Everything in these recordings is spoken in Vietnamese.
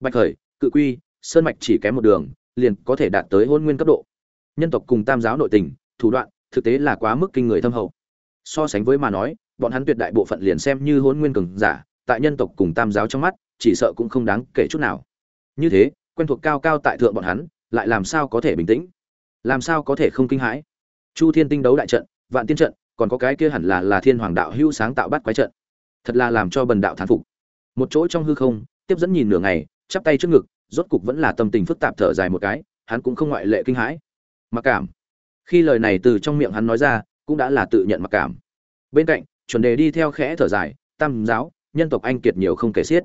bạch khởi, cự quy, sơn mạch chỉ kém một đường, liền có thể đạt tới hôn nguyên cấp độ. Nhân tộc cùng tam giáo nội tình, thủ đoạn, thực tế là quá mức kinh người thâm hậu. So sánh với mà nói, bọn hắn tuyệt đại bộ phận liền xem như hôn nguyên cường giả, tại nhân tộc cùng tam giáo trong mắt, chỉ sợ cũng không đáng kể chút nào. Như thế, quen thuộc cao cao tại thượng bọn hắn, lại làm sao có thể bình tĩnh? Làm sao có thể không kinh hãi? Chu thiên tinh đấu đại trận, vạn tiên trận, còn có cái kia hẳn là là thiên hoàng đạo hữu sáng tạo bắt quái trận. Thật là làm cho bần đạo thán phục. Một chỗ trong hư không, tiếp dẫn nhìn nửa ngày chắp tay trước ngực, rốt cục vẫn là tâm tình phức tạp thở dài một cái, hắn cũng không ngoại lệ kinh hãi. Mặc cảm. Khi lời này từ trong miệng hắn nói ra, cũng đã là tự nhận mặc cảm. Bên cạnh, chuẩn đề đi theo khẽ thở dài, tam giáo, nhân tộc anh kiệt nhiều không kể xiết.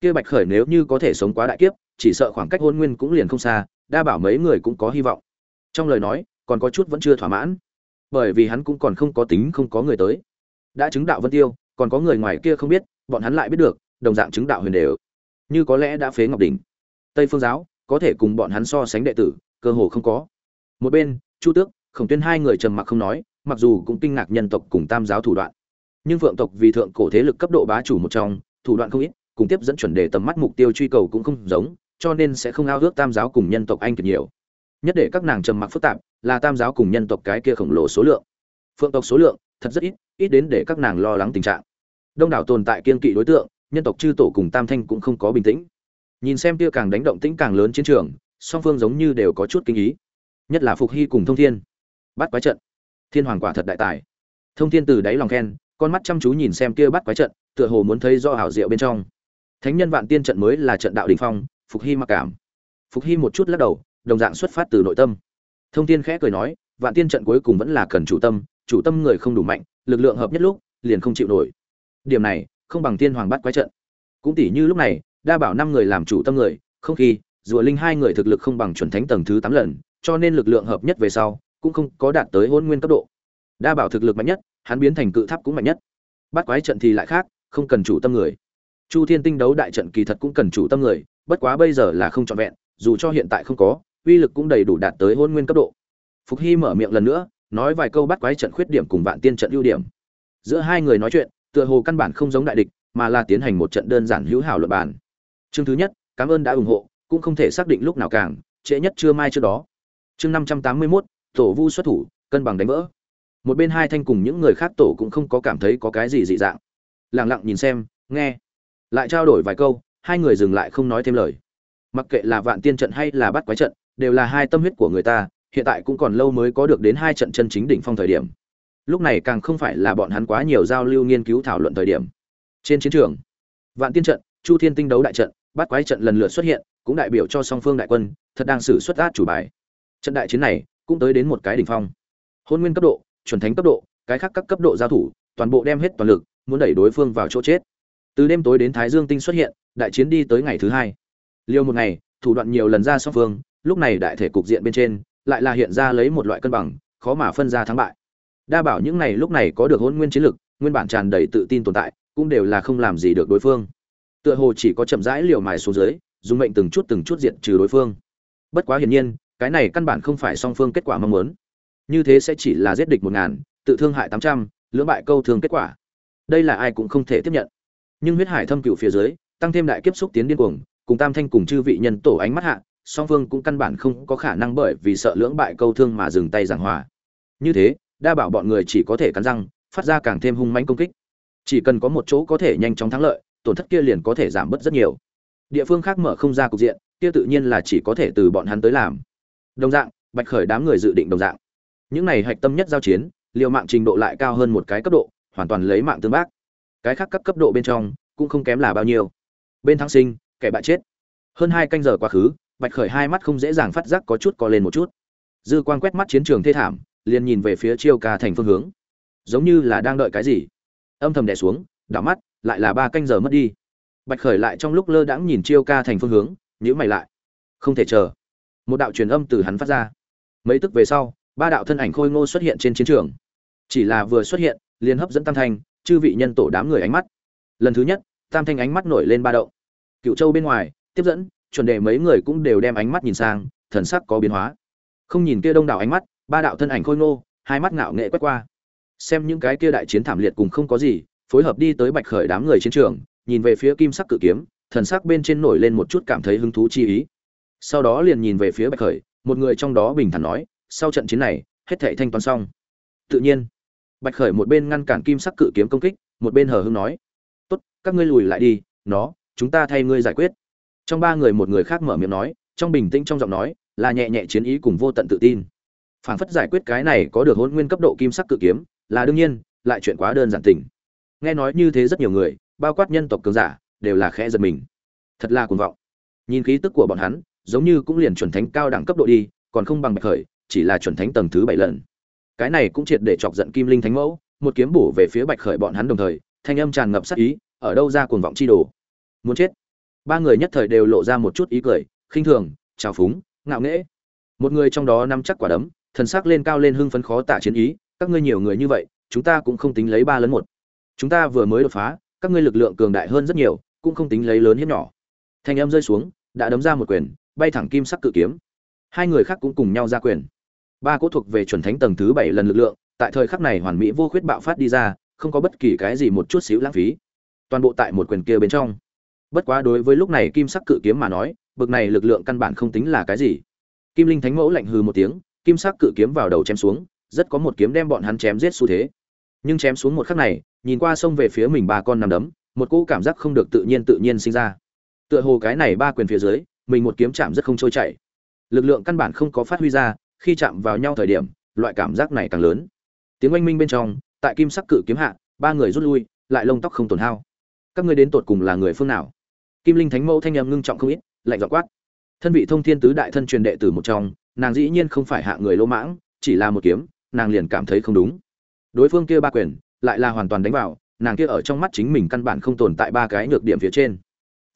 Kia bạch khởi nếu như có thể sống quá đại kiếp, chỉ sợ khoảng cách hôn nguyên cũng liền không xa, đa bảo mấy người cũng có hy vọng. Trong lời nói, còn có chút vẫn chưa thỏa mãn. Bởi vì hắn cũng còn không có tính không có người tới. Đã chứng đạo vân tiêu, còn có người ngoài kia không biết, bọn hắn lại biết được, đồng dạng chứng đạo huyền đều như có lẽ đã phế ngọc đỉnh. Tây phương giáo, có thể cùng bọn hắn so sánh đệ tử, cơ hồ không có. Một bên, chu tước, khổng tuyên hai người trầm mặc không nói, mặc dù cũng kinh ngạc nhân tộc cùng tam giáo thủ đoạn. Nhưng phượng tộc vì thượng cổ thế lực cấp độ bá chủ một trong, thủ đoạn không ít, cùng tiếp dẫn chuẩn đề tầm mắt mục tiêu truy cầu cũng không giống, cho nên sẽ không ao ước tam giáo cùng nhân tộc anh kiệt nhiều. Nhất để các nàng trầm mặc phức tạp là tam giáo cùng nhân tộc cái kia khổng lồ số lượng. Phượng tộc số lượng thật rất ít ít đến để các nàng lo lắng tình trạng. Đông đảo tồn tại kiên kỵ đối tượng nhân tộc chư tổ cùng tam thanh cũng không có bình tĩnh. Nhìn xem kia càng đánh động tĩnh càng lớn chiến trường, song phương giống như đều có chút kinh ý. Nhất là phục hy cùng thông thiên. Bắt quái trận. Thiên hoàng quả thật đại tài. Thông thiên từ đáy lòng khen, con mắt chăm chú nhìn xem kia bắt quái trận, tựa hồ muốn thấy do hảo diệu bên trong. Thánh nhân vạn tiên trận mới là trận đạo đỉnh phong, phục hy mặc cảm. Phục hy một chút lắc đầu, đồng dạng xuất phát từ nội tâm. Thông thiên khẽ cười nói, vạn tiên trận cuối cùng vẫn là cần chủ tâm chủ tâm người không đủ mạnh, lực lượng hợp nhất lúc, liền không chịu nổi. Điểm này không bằng tiên hoàng bắt quái trận. Cũng tỷ như lúc này, đa bảo năm người làm chủ tâm người, không khi rùa linh hai người thực lực không bằng chuẩn thánh tầng thứ tám lần, cho nên lực lượng hợp nhất về sau, cũng không có đạt tới hôn nguyên cấp độ. Đa bảo thực lực mạnh nhất, hắn biến thành cự tháp cũng mạnh nhất. Bắt quái trận thì lại khác, không cần chủ tâm người. Chu thiên tinh đấu đại trận kỳ thật cũng cần chủ tâm người, bất quá bây giờ là không trọn vẹn, dù cho hiện tại không có, uy lực cũng đầy đủ đạt tới hôn nguyên cấp độ. Phục hy mở miệng lần nữa, nói vài câu bắt quái trận khuyết điểm cùng vạn tiên trận ưu điểm. Giữa hai người nói chuyện tựa hồ căn bản không giống đại địch, mà là tiến hành một trận đơn giản hữu hảo luận bàn. Chương thứ nhất, cảm ơn đã ủng hộ, cũng không thể xác định lúc nào càng, trễ nhất chưa mai trước đó. Chương năm trăm tám mươi mốt, tổ vu xuất thủ, cân bằng đánh vỡ. Một bên hai thanh cùng những người khác tổ cũng không có cảm thấy có cái gì dị dạng. Lẳng lặng nhìn xem, nghe. Lại trao đổi vài câu, hai người dừng lại không nói thêm lời. Mặc kệ là vạn tiên trận hay là bắt quái trận, đều là hai tâm huyết của người ta, hiện tại cũng còn lâu mới có được đến hai trận chân chính đỉnh phong thời điểm lúc này càng không phải là bọn hắn quá nhiều giao lưu nghiên cứu thảo luận thời điểm. Trên chiến trường, vạn tiên trận, chu thiên tinh đấu đại trận bắt quái trận lần lượt xuất hiện, cũng đại biểu cho song phương đại quân, thật đang xử xuất át chủ bài. Trận đại chiến này cũng tới đến một cái đỉnh phong. Hôn nguyên cấp độ, chuẩn thánh cấp độ, cái khác các cấp độ giao thủ, toàn bộ đem hết toàn lực, muốn đẩy đối phương vào chỗ chết. Từ đêm tối đến thái dương tinh xuất hiện, đại chiến đi tới ngày thứ hai. Liêu một ngày, thủ đoạn nhiều lần ra song phương, lúc này đại thể cục diện bên trên, lại là hiện ra lấy một loại cân bằng, khó mà phân ra thắng bại đa bảo những này lúc này có được hôn nguyên chiến lực, nguyên bản tràn đầy tự tin tồn tại, cũng đều là không làm gì được đối phương. Tựa hồ chỉ có chậm rãi liều mài xuống dưới, dùng mệnh từng chút từng chút diện trừ đối phương. Bất quá hiển nhiên, cái này căn bản không phải song phương kết quả mong muốn. Như thế sẽ chỉ là giết địch một ngàn, tự thương hại tám trăm, lưỡng bại câu thương kết quả. Đây là ai cũng không thể tiếp nhận. Nhưng huyết hải thâm cựu phía dưới, tăng thêm đại kiếp xúc tiến điên cuồng, cùng tam thanh cùng chư vị nhân tổ ánh mắt hạ, song phương cũng căn bản không có khả năng bởi vì sợ lưỡng bại câu thương mà dừng tay giảng hòa. Như thế đa bảo bọn người chỉ có thể cắn răng, phát ra càng thêm hung mãnh công kích. Chỉ cần có một chỗ có thể nhanh chóng thắng lợi, tổn thất kia liền có thể giảm bớt rất nhiều. Địa phương khác mở không ra cục diện, kia tự nhiên là chỉ có thể từ bọn hắn tới làm. Đồng dạng, bạch khởi đám người dự định đồng dạng. Những này hạch tâm nhất giao chiến, liều mạng trình độ lại cao hơn một cái cấp độ, hoàn toàn lấy mạng tương bác. Cái khác các cấp độ bên trong, cũng không kém là bao nhiêu. Bên thắng sinh, kẻ bại chết. Hơn hai canh giờ quá khứ, bạch khởi hai mắt không dễ dàng phát giác có chút co lên một chút. Dư quan quét mắt chiến trường thê thảm liền nhìn về phía chiêu ca thành phương hướng. Giống như là đang đợi cái gì. Âm thầm đè xuống, đảo mắt, lại là ba canh giờ mất đi. Bạch khởi lại trong lúc lơ đãng nhìn chiêu ca thành phương hướng nhữ mày lại. Không thể chờ. Một đạo truyền âm từ hắn phát ra. Mấy tức về sau, ba đạo thân ảnh khôi ngô xuất hiện trên chiến trường. Chỉ là vừa xuất hiện, liền hấp dẫn tam thanh, chư vị nhân tổ đám người ánh mắt. Lần thứ nhất, tam thanh ánh mắt nổi lên ba động. Cựu châu bên ngoài, tiếp dẫn, chuẩn đề mấy người cũng đều đem ánh mắt nhìn sang, thần sắc có biến hóa. Không nhìn kia đông đảo ánh mắt ba đạo thân ảnh khôi ngô, hai mắt ngạo nghệ quét qua. Xem những cái kia đại chiến thảm liệt cùng không có gì, phối hợp đi tới bạch khởi đám người chiến trường, nhìn về phía kim sắc cự kiếm, thần sắc bên trên nổi lên một chút cảm thấy hứng thú chi ý. Sau đó liền nhìn về phía bạch khởi, một người trong đó bình thản nói, sau trận chiến này, hết thảy thanh toán xong. Tự nhiên, bạch khởi một bên ngăn cản kim sắc cự kiếm công kích, một bên hờ hững nói, tốt, các ngươi lùi lại đi, nó, chúng ta thay ngươi giải quyết. Trong ba người một người khác mở miệng nói, trong bình tĩnh trong giọng nói, là nhẹ nhẹ chiến ý cùng vô tận tự tin phảng phất giải quyết cái này có được hôn nguyên cấp độ kim sắc cự kiếm, là đương nhiên, lại chuyện quá đơn giản tình. Nghe nói như thế rất nhiều người, bao quát nhân tộc cường giả, đều là khẽ giật mình. Thật là cuồng vọng. Nhìn khí tức của bọn hắn, giống như cũng liền chuẩn thánh cao đẳng cấp độ đi, còn không bằng bạch khởi, chỉ là chuẩn thánh tầng thứ bảy lần. Cái này cũng triệt để chọc giận kim linh thánh mẫu, một kiếm bổ về phía bạch khởi bọn hắn đồng thời, thanh âm tràn ngập sắc ý, ở đâu ra cuồng vọng chi đồ? Muốn chết. Ba người nhất thời đều lộ ra một chút ý cười, khinh thường, trào phúng, ngạo nghễ. Một người trong đó nắm chắc quả đấm thần sắc lên cao lên hưng phấn khó tả chiến ý, các ngươi nhiều người như vậy, chúng ta cũng không tính lấy ba lớn một. Chúng ta vừa mới đột phá, các ngươi lực lượng cường đại hơn rất nhiều, cũng không tính lấy lớn hiếp nhỏ. Thanh âm rơi xuống, đã đấm ra một quyền, bay thẳng kim sắc cự kiếm. Hai người khác cũng cùng nhau ra quyền. Ba cỗ thuộc về chuẩn thánh tầng thứ bảy lần lực lượng, tại thời khắc này hoàn mỹ vô khuyết bạo phát đi ra, không có bất kỳ cái gì một chút xíu lãng phí. Toàn bộ tại một quyền kia bên trong. Bất quá đối với lúc này kim sắc cự kiếm mà nói, bực này lực lượng căn bản không tính là cái gì. Kim linh thánh mẫu lạnh hừ một tiếng kim sắc cự kiếm vào đầu chém xuống, rất có một kiếm đem bọn hắn chém giết xu thế. Nhưng chém xuống một khắc này, nhìn qua sông về phía mình ba con nằm đấm, một cỗ cảm giác không được tự nhiên tự nhiên sinh ra. Tựa hồ cái này ba quyền phía dưới, mình một kiếm chạm rất không trôi chảy. Lực lượng căn bản không có phát huy ra, khi chạm vào nhau thời điểm, loại cảm giác này càng lớn. Tiếng oanh minh bên trong, tại kim sắc cự kiếm hạ, ba người rút lui, lại lông tóc không tổn hao. Các ngươi đến tột cùng là người phương nào? Kim linh thánh mẫu thanh âm ngưng trọng không ít, lạnh giọng quát. Thân vị thông thiên tứ đại thân truyền đệ tử một trong nàng dĩ nhiên không phải hạ người lỗ mãng, chỉ là một kiếm, nàng liền cảm thấy không đúng. Đối phương kia ba quyền, lại là hoàn toàn đánh vào, nàng kia ở trong mắt chính mình căn bản không tồn tại ba cái nhược điểm phía trên.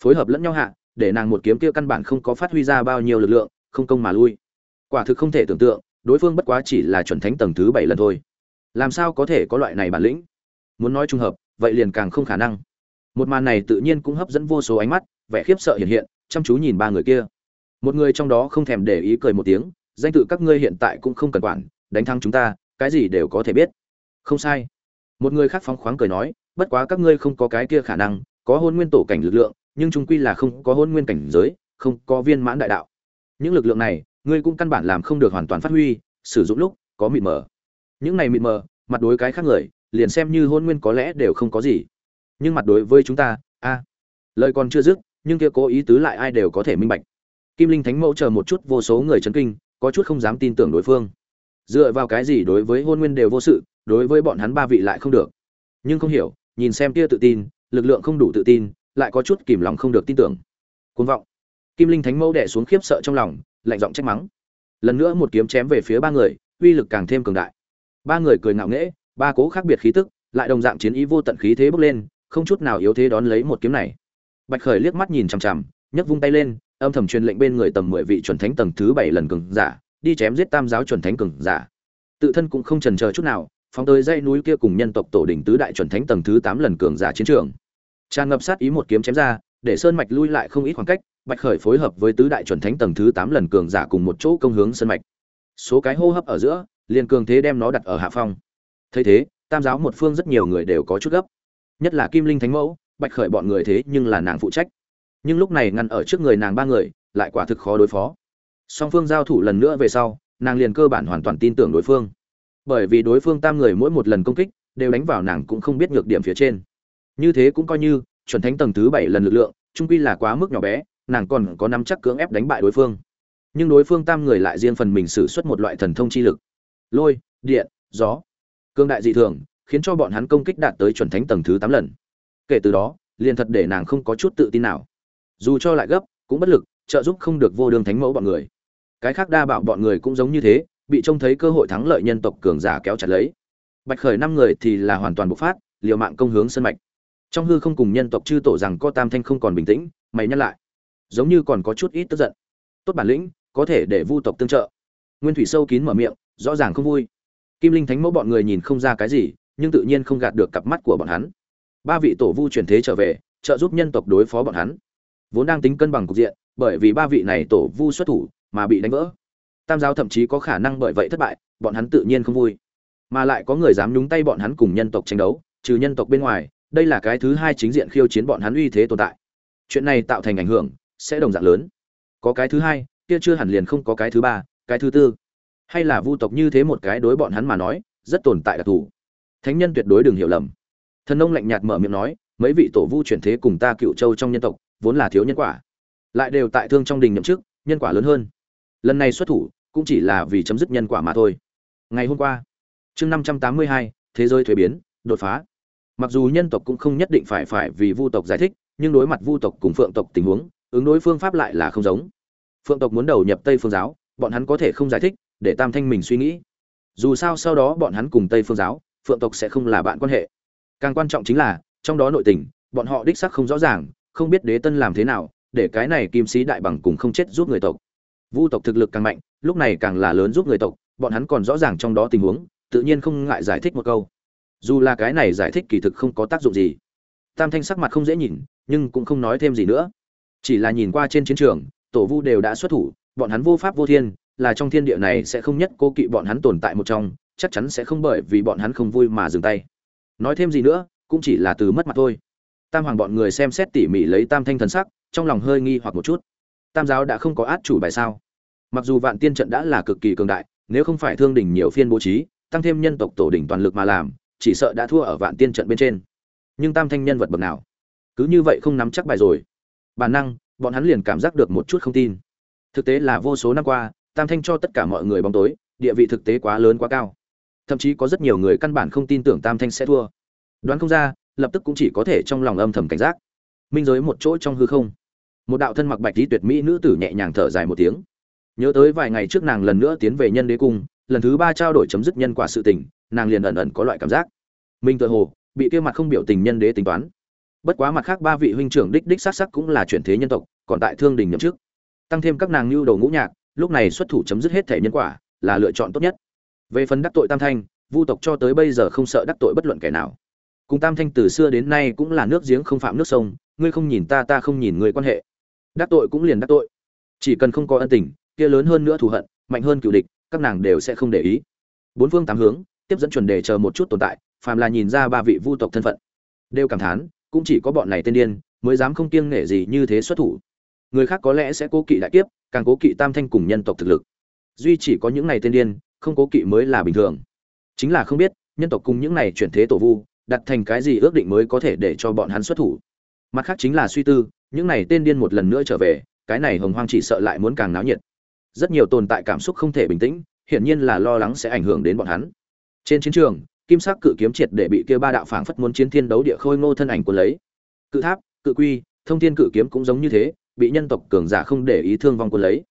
Phối hợp lẫn nhau hạ, để nàng một kiếm kia căn bản không có phát huy ra bao nhiêu lực lượng, không công mà lui. Quả thực không thể tưởng tượng, đối phương bất quá chỉ là chuẩn thánh tầng thứ bảy lần thôi. Làm sao có thể có loại này bản lĩnh? Muốn nói trùng hợp, vậy liền càng không khả năng. Một màn này tự nhiên cũng hấp dẫn vô số ánh mắt, vẻ khiếp sợ hiện hiện, chăm chú nhìn ba người kia một người trong đó không thèm để ý cười một tiếng, danh tự các ngươi hiện tại cũng không cần quản, đánh thắng chúng ta, cái gì đều có thể biết. Không sai. Một người khác phóng khoáng cười nói, bất quá các ngươi không có cái kia khả năng, có hôn nguyên tổ cảnh lực lượng, nhưng chúng quy là không có hôn nguyên cảnh giới, không có viên mãn đại đạo. Những lực lượng này, ngươi cũng căn bản làm không được hoàn toàn phát huy, sử dụng lúc, có mịt mờ. Những này mịt mờ, mặt đối cái khác người, liền xem như hôn nguyên có lẽ đều không có gì. Nhưng mặt đối với chúng ta, a, lời còn chưa dứt, nhưng kia cố ý tứ lại ai đều có thể minh bạch kim linh thánh mẫu chờ một chút vô số người chấn kinh, có chút không dám tin tưởng đối phương. Dựa vào cái gì đối với hôn nguyên đều vô sự, đối với bọn hắn ba vị lại không được. Nhưng không hiểu, nhìn xem kia tự tin, lực lượng không đủ tự tin, lại có chút kìm lòng không được tin tưởng. Côn vọng. Kim linh thánh mẫu đẻ xuống khiếp sợ trong lòng, lạnh giọng trách mắng. Lần nữa một kiếm chém về phía ba người, uy lực càng thêm cường đại. Ba người cười ngạo nghễ, ba cố khác biệt khí tức, lại đồng dạng chiến ý vô tận khí thế bốc lên, không chút nào yếu thế đón lấy một kiếm này. Bạch khởi liếc mắt nhìn chằm chằm nhấc vung tay lên, âm thầm truyền lệnh bên người tầm mười vị chuẩn thánh tầng thứ bảy lần cường giả, đi chém giết tam giáo chuẩn thánh cường giả. Tự thân cũng không chần chờ chút nào, phóng tới dãy núi kia cùng nhân tộc tổ đỉnh tứ đại chuẩn thánh tầng thứ tám lần cường giả chiến trường. Tràn ngập sát ý một kiếm chém ra, để sơn mạch lui lại không ít khoảng cách, bạch khởi phối hợp với tứ đại chuẩn thánh tầng thứ tám lần cường giả cùng một chỗ công hướng sơn mạch. Số cái hô hấp ở giữa, liền cường thế đem nó đặt ở hạ phong. Thấy thế, tam giáo một phương rất nhiều người đều có chút gấp. Nhất là kim linh thánh mẫu, bạch khởi bọn người thế nhưng là nàng phụ trách nhưng lúc này ngăn ở trước người nàng ba người, lại quả thực khó đối phó. Song phương giao thủ lần nữa về sau, nàng liền cơ bản hoàn toàn tin tưởng đối phương. Bởi vì đối phương tam người mỗi một lần công kích, đều đánh vào nàng cũng không biết nhược điểm phía trên. Như thế cũng coi như, chuẩn thánh tầng thứ bảy lần lực lượng, trung quy là quá mức nhỏ bé, nàng còn có nắm chắc cưỡng ép đánh bại đối phương. Nhưng đối phương tam người lại riêng phần mình sử xuất một loại thần thông chi lực. Lôi, điện, gió. Cương đại dị thường, khiến cho bọn hắn công kích đạt tới chuẩn thánh tầng thứ tám lần. Kể từ đó, liền thật để nàng không có chút tự tin nào dù cho lại gấp, cũng bất lực, trợ giúp không được vô đường thánh mẫu bọn người. Cái khác đa bảo bọn người cũng giống như thế, bị trông thấy cơ hội thắng lợi nhân tộc cường giả kéo chặt lấy. Bạch khởi năm người thì là hoàn toàn bộc phát, liều mạng công hướng sân mạch. Trong hư không cùng nhân tộc chư tổ rằng có tam thanh không còn bình tĩnh, mày nhắc lại. Giống như còn có chút ít tức giận. Tốt bản lĩnh, có thể để vu tộc tương trợ. Nguyên thủy sâu kín mở miệng, rõ ràng không vui. Kim linh thánh mẫu bọn người nhìn không ra cái gì, nhưng tự nhiên không gạt được cặp mắt của bọn hắn. Ba vị tổ vu chuyển thế trở về, trợ giúp nhân tộc đối phó bọn hắn vốn đang tính cân bằng cục diện, bởi vì ba vị này tổ vu xuất thủ mà bị đánh vỡ. Tam giáo thậm chí có khả năng bởi vậy thất bại, bọn hắn tự nhiên không vui. Mà lại có người dám nhúng tay bọn hắn cùng nhân tộc tranh đấu, trừ nhân tộc bên ngoài, đây là cái thứ hai chính diện khiêu chiến bọn hắn uy thế tồn tại. Chuyện này tạo thành ảnh hưởng, sẽ đồng dạng lớn. Có cái thứ hai, kia chưa hẳn liền không có cái thứ ba, cái thứ tư. Hay là vu tộc như thế một cái đối bọn hắn mà nói, rất tồn tại đặc thù. Thánh nhân tuyệt đối đừng hiểu lầm. Thần ông lạnh nhạt mở miệng nói, mấy vị tổ vu chuyển thế cùng ta cựu châu trong nhân tộc vốn là thiếu nhân quả. Lại đều tại thương trong đình nhậm chức, nhân quả lớn hơn. Lần này xuất thủ, cũng chỉ là vì chấm dứt nhân quả mà thôi. Ngày hôm qua, chương năm trăm tám mươi hai, thế giới thuế biến, đột phá. Mặc dù nhân tộc cũng không nhất định phải phải vì vu tộc giải thích, nhưng đối mặt vu tộc cùng phượng tộc tình huống, ứng đối phương pháp lại là không giống. Phượng tộc muốn đầu nhập tây phương giáo, bọn hắn có thể không giải thích, để tam thanh mình suy nghĩ. Dù sao sau đó bọn hắn cùng tây phương giáo, phượng tộc sẽ không là bạn quan hệ. Càng quan trọng chính là, trong đó nội tình, bọn họ đích sắc không rõ ràng không biết đế tân làm thế nào, để cái này kim sĩ đại bằng cùng không chết giúp người tộc. Vu tộc thực lực càng mạnh, lúc này càng là lớn giúp người tộc, bọn hắn còn rõ ràng trong đó tình huống, tự nhiên không ngại giải thích một câu. Dù là cái này giải thích kỳ thực không có tác dụng gì. Tam thanh sắc mặt không dễ nhìn, nhưng cũng không nói thêm gì nữa. Chỉ là nhìn qua trên chiến trường, tổ vu đều đã xuất thủ, bọn hắn vô pháp vô thiên, là trong thiên địa này sẽ không nhất cô kỵ bọn hắn tồn tại một trong, chắc chắn sẽ không bởi vì bọn hắn không vui mà dừng tay. Nói thêm gì nữa, cũng chỉ là từ mất mặt thôi tam hoàng bọn người xem xét tỉ mỉ lấy tam thanh thần sắc, trong lòng hơi nghi hoặc một chút. Tam giáo đã không có át chủ bài sao? Mặc dù vạn tiên trận đã là cực kỳ cường đại, nếu không phải thương đỉnh nhiều phiên bố trí, tăng thêm nhân tộc tổ đỉnh toàn lực mà làm, chỉ sợ đã thua ở vạn tiên trận bên trên. Nhưng tam thanh nhân vật bậc nào? Cứ như vậy không nắm chắc bài rồi. Bản năng, bọn hắn liền cảm giác được một chút không tin. Thực tế là vô số năm qua, tam thanh cho tất cả mọi người bóng tối, địa vị thực tế quá lớn quá cao. Thậm chí có rất nhiều người căn bản không tin tưởng tam thanh sẽ thua. Đoán không ra lập tức cũng chỉ có thể trong lòng âm thầm cảnh giác. Minh giới một chỗ trong hư không, một đạo thân mặc bạch tí tuyệt mỹ nữ tử nhẹ nhàng thở dài một tiếng. Nhớ tới vài ngày trước nàng lần nữa tiến về nhân đế cung, lần thứ ba trao đổi chấm dứt nhân quả sự tình, nàng liền ẩn ẩn có loại cảm giác. Minh tự hồ, bị kia mặt không biểu tình nhân đế tính toán. Bất quá mặt khác ba vị huynh trưởng đích đích sát sắc cũng là chuyển thế nhân tộc, còn tại thương đình nhậm chức. Tăng thêm các nàng lưu đầu ngũ nhạc, lúc này xuất thủ chấm dứt hết thể nhân quả, là lựa chọn tốt nhất. Về phần đắc tội tam thanh, vu tộc cho tới bây giờ không sợ đắc tội bất luận kẻ nào cùng tam thanh từ xưa đến nay cũng là nước giếng không phạm nước sông, ngươi không nhìn ta ta không nhìn người quan hệ. Đắc tội cũng liền đắc tội. Chỉ cần không có ân tình, kia lớn hơn nữa thù hận, mạnh hơn cựu địch, các nàng đều sẽ không để ý. Bốn phương tám hướng, tiếp dẫn chuẩn đề chờ một chút tồn tại, phàm là nhìn ra ba vị vu tộc thân phận, đều cảm thán, cũng chỉ có bọn này tên điên, mới dám không kiêng nể gì như thế xuất thủ. Người khác có lẽ sẽ cố kỵ đại kiếp, càng cố kỵ tam thanh cùng nhân tộc thực lực. Duy chỉ có những này tên điên, không cố kỵ mới là bình thường. Chính là không biết, nhân tộc cùng những này chuyển thế tổ vu đặt thành cái gì ước định mới có thể để cho bọn hắn xuất thủ. Mặt khác chính là suy tư, những này tên điên một lần nữa trở về, cái này hồng hoang chỉ sợ lại muốn càng náo nhiệt. Rất nhiều tồn tại cảm xúc không thể bình tĩnh, hiển nhiên là lo lắng sẽ ảnh hưởng đến bọn hắn. Trên chiến trường, kim sắc cự kiếm triệt để bị kia ba đạo phảng phất muốn chiến thiên đấu địa khôi ngô thân ảnh của lấy. Cự tháp, cự quy, thông thiên cự kiếm cũng giống như thế, bị nhân tộc cường giả không để ý thương vong quân lấy.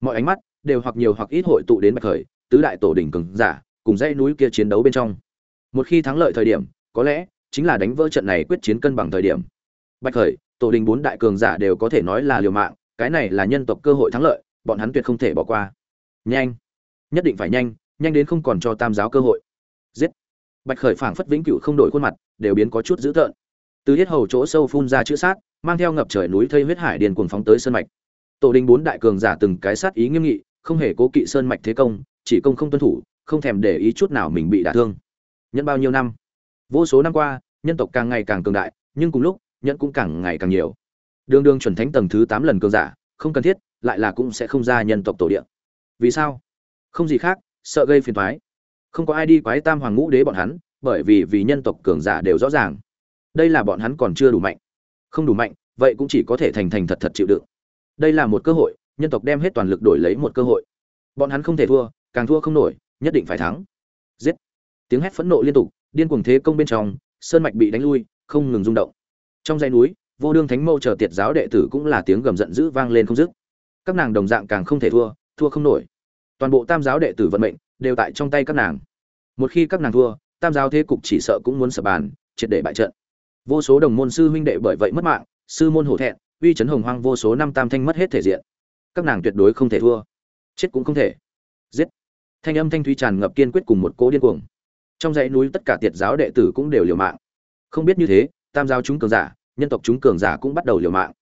Mọi ánh mắt đều hoặc nhiều hoặc ít hội tụ đến bạch khởi, tứ đại tổ đỉnh cường giả, cùng dãy núi kia chiến đấu bên trong. Một khi thắng lợi thời điểm có lẽ chính là đánh vỡ trận này quyết chiến cân bằng thời điểm. Bạch khởi, tổ đình bốn đại cường giả đều có thể nói là liều mạng, cái này là nhân tộc cơ hội thắng lợi, bọn hắn tuyệt không thể bỏ qua. Nhanh, nhất định phải nhanh nhanh đến không còn cho tam giáo cơ hội. Giết. Bạch khởi phảng phất vĩnh cửu không đổi khuôn mặt, đều biến có chút dữ tợn. Từ hết hầu chỗ sâu phun ra chữ sát, mang theo ngập trời núi thây huyết hải điền cuồng phóng tới sơn mạch. Tổ đình bốn đại cường giả từng cái sát ý nghiêm nghị, không hề cố kỵ sơn mạch thế công, chỉ công không tuân thủ, không thèm để ý chút nào mình bị đả thương. Nhận bao nhiêu năm? Vô số năm qua, nhân tộc càng ngày càng cường đại, nhưng cùng lúc, nhẫn cũng càng ngày càng nhiều. Đương đương chuẩn thánh tầng thứ tám lần cường giả, không cần thiết, lại là cũng sẽ không ra nhân tộc tổ địa. Vì sao? Không gì khác, sợ gây phiền toái. Không có ai đi quái tam hoàng ngũ đế bọn hắn, bởi vì vì nhân tộc cường giả đều rõ ràng. Đây là bọn hắn còn chưa đủ mạnh. Không đủ mạnh, vậy cũng chỉ có thể thành thành thật thật chịu đựng. Đây là một cơ hội, nhân tộc đem hết toàn lực đổi lấy một cơ hội. Bọn hắn không thể thua, càng thua không nổi, nhất định phải thắng. Giết. Tiếng hét phẫn nộ liên tục điên cuồng thế công bên trong, sơn mạch bị đánh lui, không ngừng rung động. Trong dãy núi, vô đương thánh mâu chờ tiệt giáo đệ tử cũng là tiếng gầm giận dữ vang lên không dứt. Các nàng đồng dạng càng không thể thua thua không nổi. Toàn bộ tam giáo đệ tử vận mệnh đều tại trong tay các nàng. Một khi các nàng thua, tam giáo thế cục chỉ sợ cũng muốn sập bàn, triệt để bại trận. Vô số đồng môn sư huynh đệ bởi vậy mất mạng, sư môn hổ thẹn, uy chấn hồng hoang vô số năm tam thanh mất hết thể diện. Các nàng tuyệt đối không thể thua. Chết cũng không thể. Giết. Thanh âm thanh thúy tràn ngập kiên quyết cùng một cố điên cuồng trong dãy núi tất cả tiệt giáo đệ tử cũng đều liều mạng. Không biết như thế, tam giáo chúng cường giả, nhân tộc chúng cường giả cũng bắt đầu liều mạng.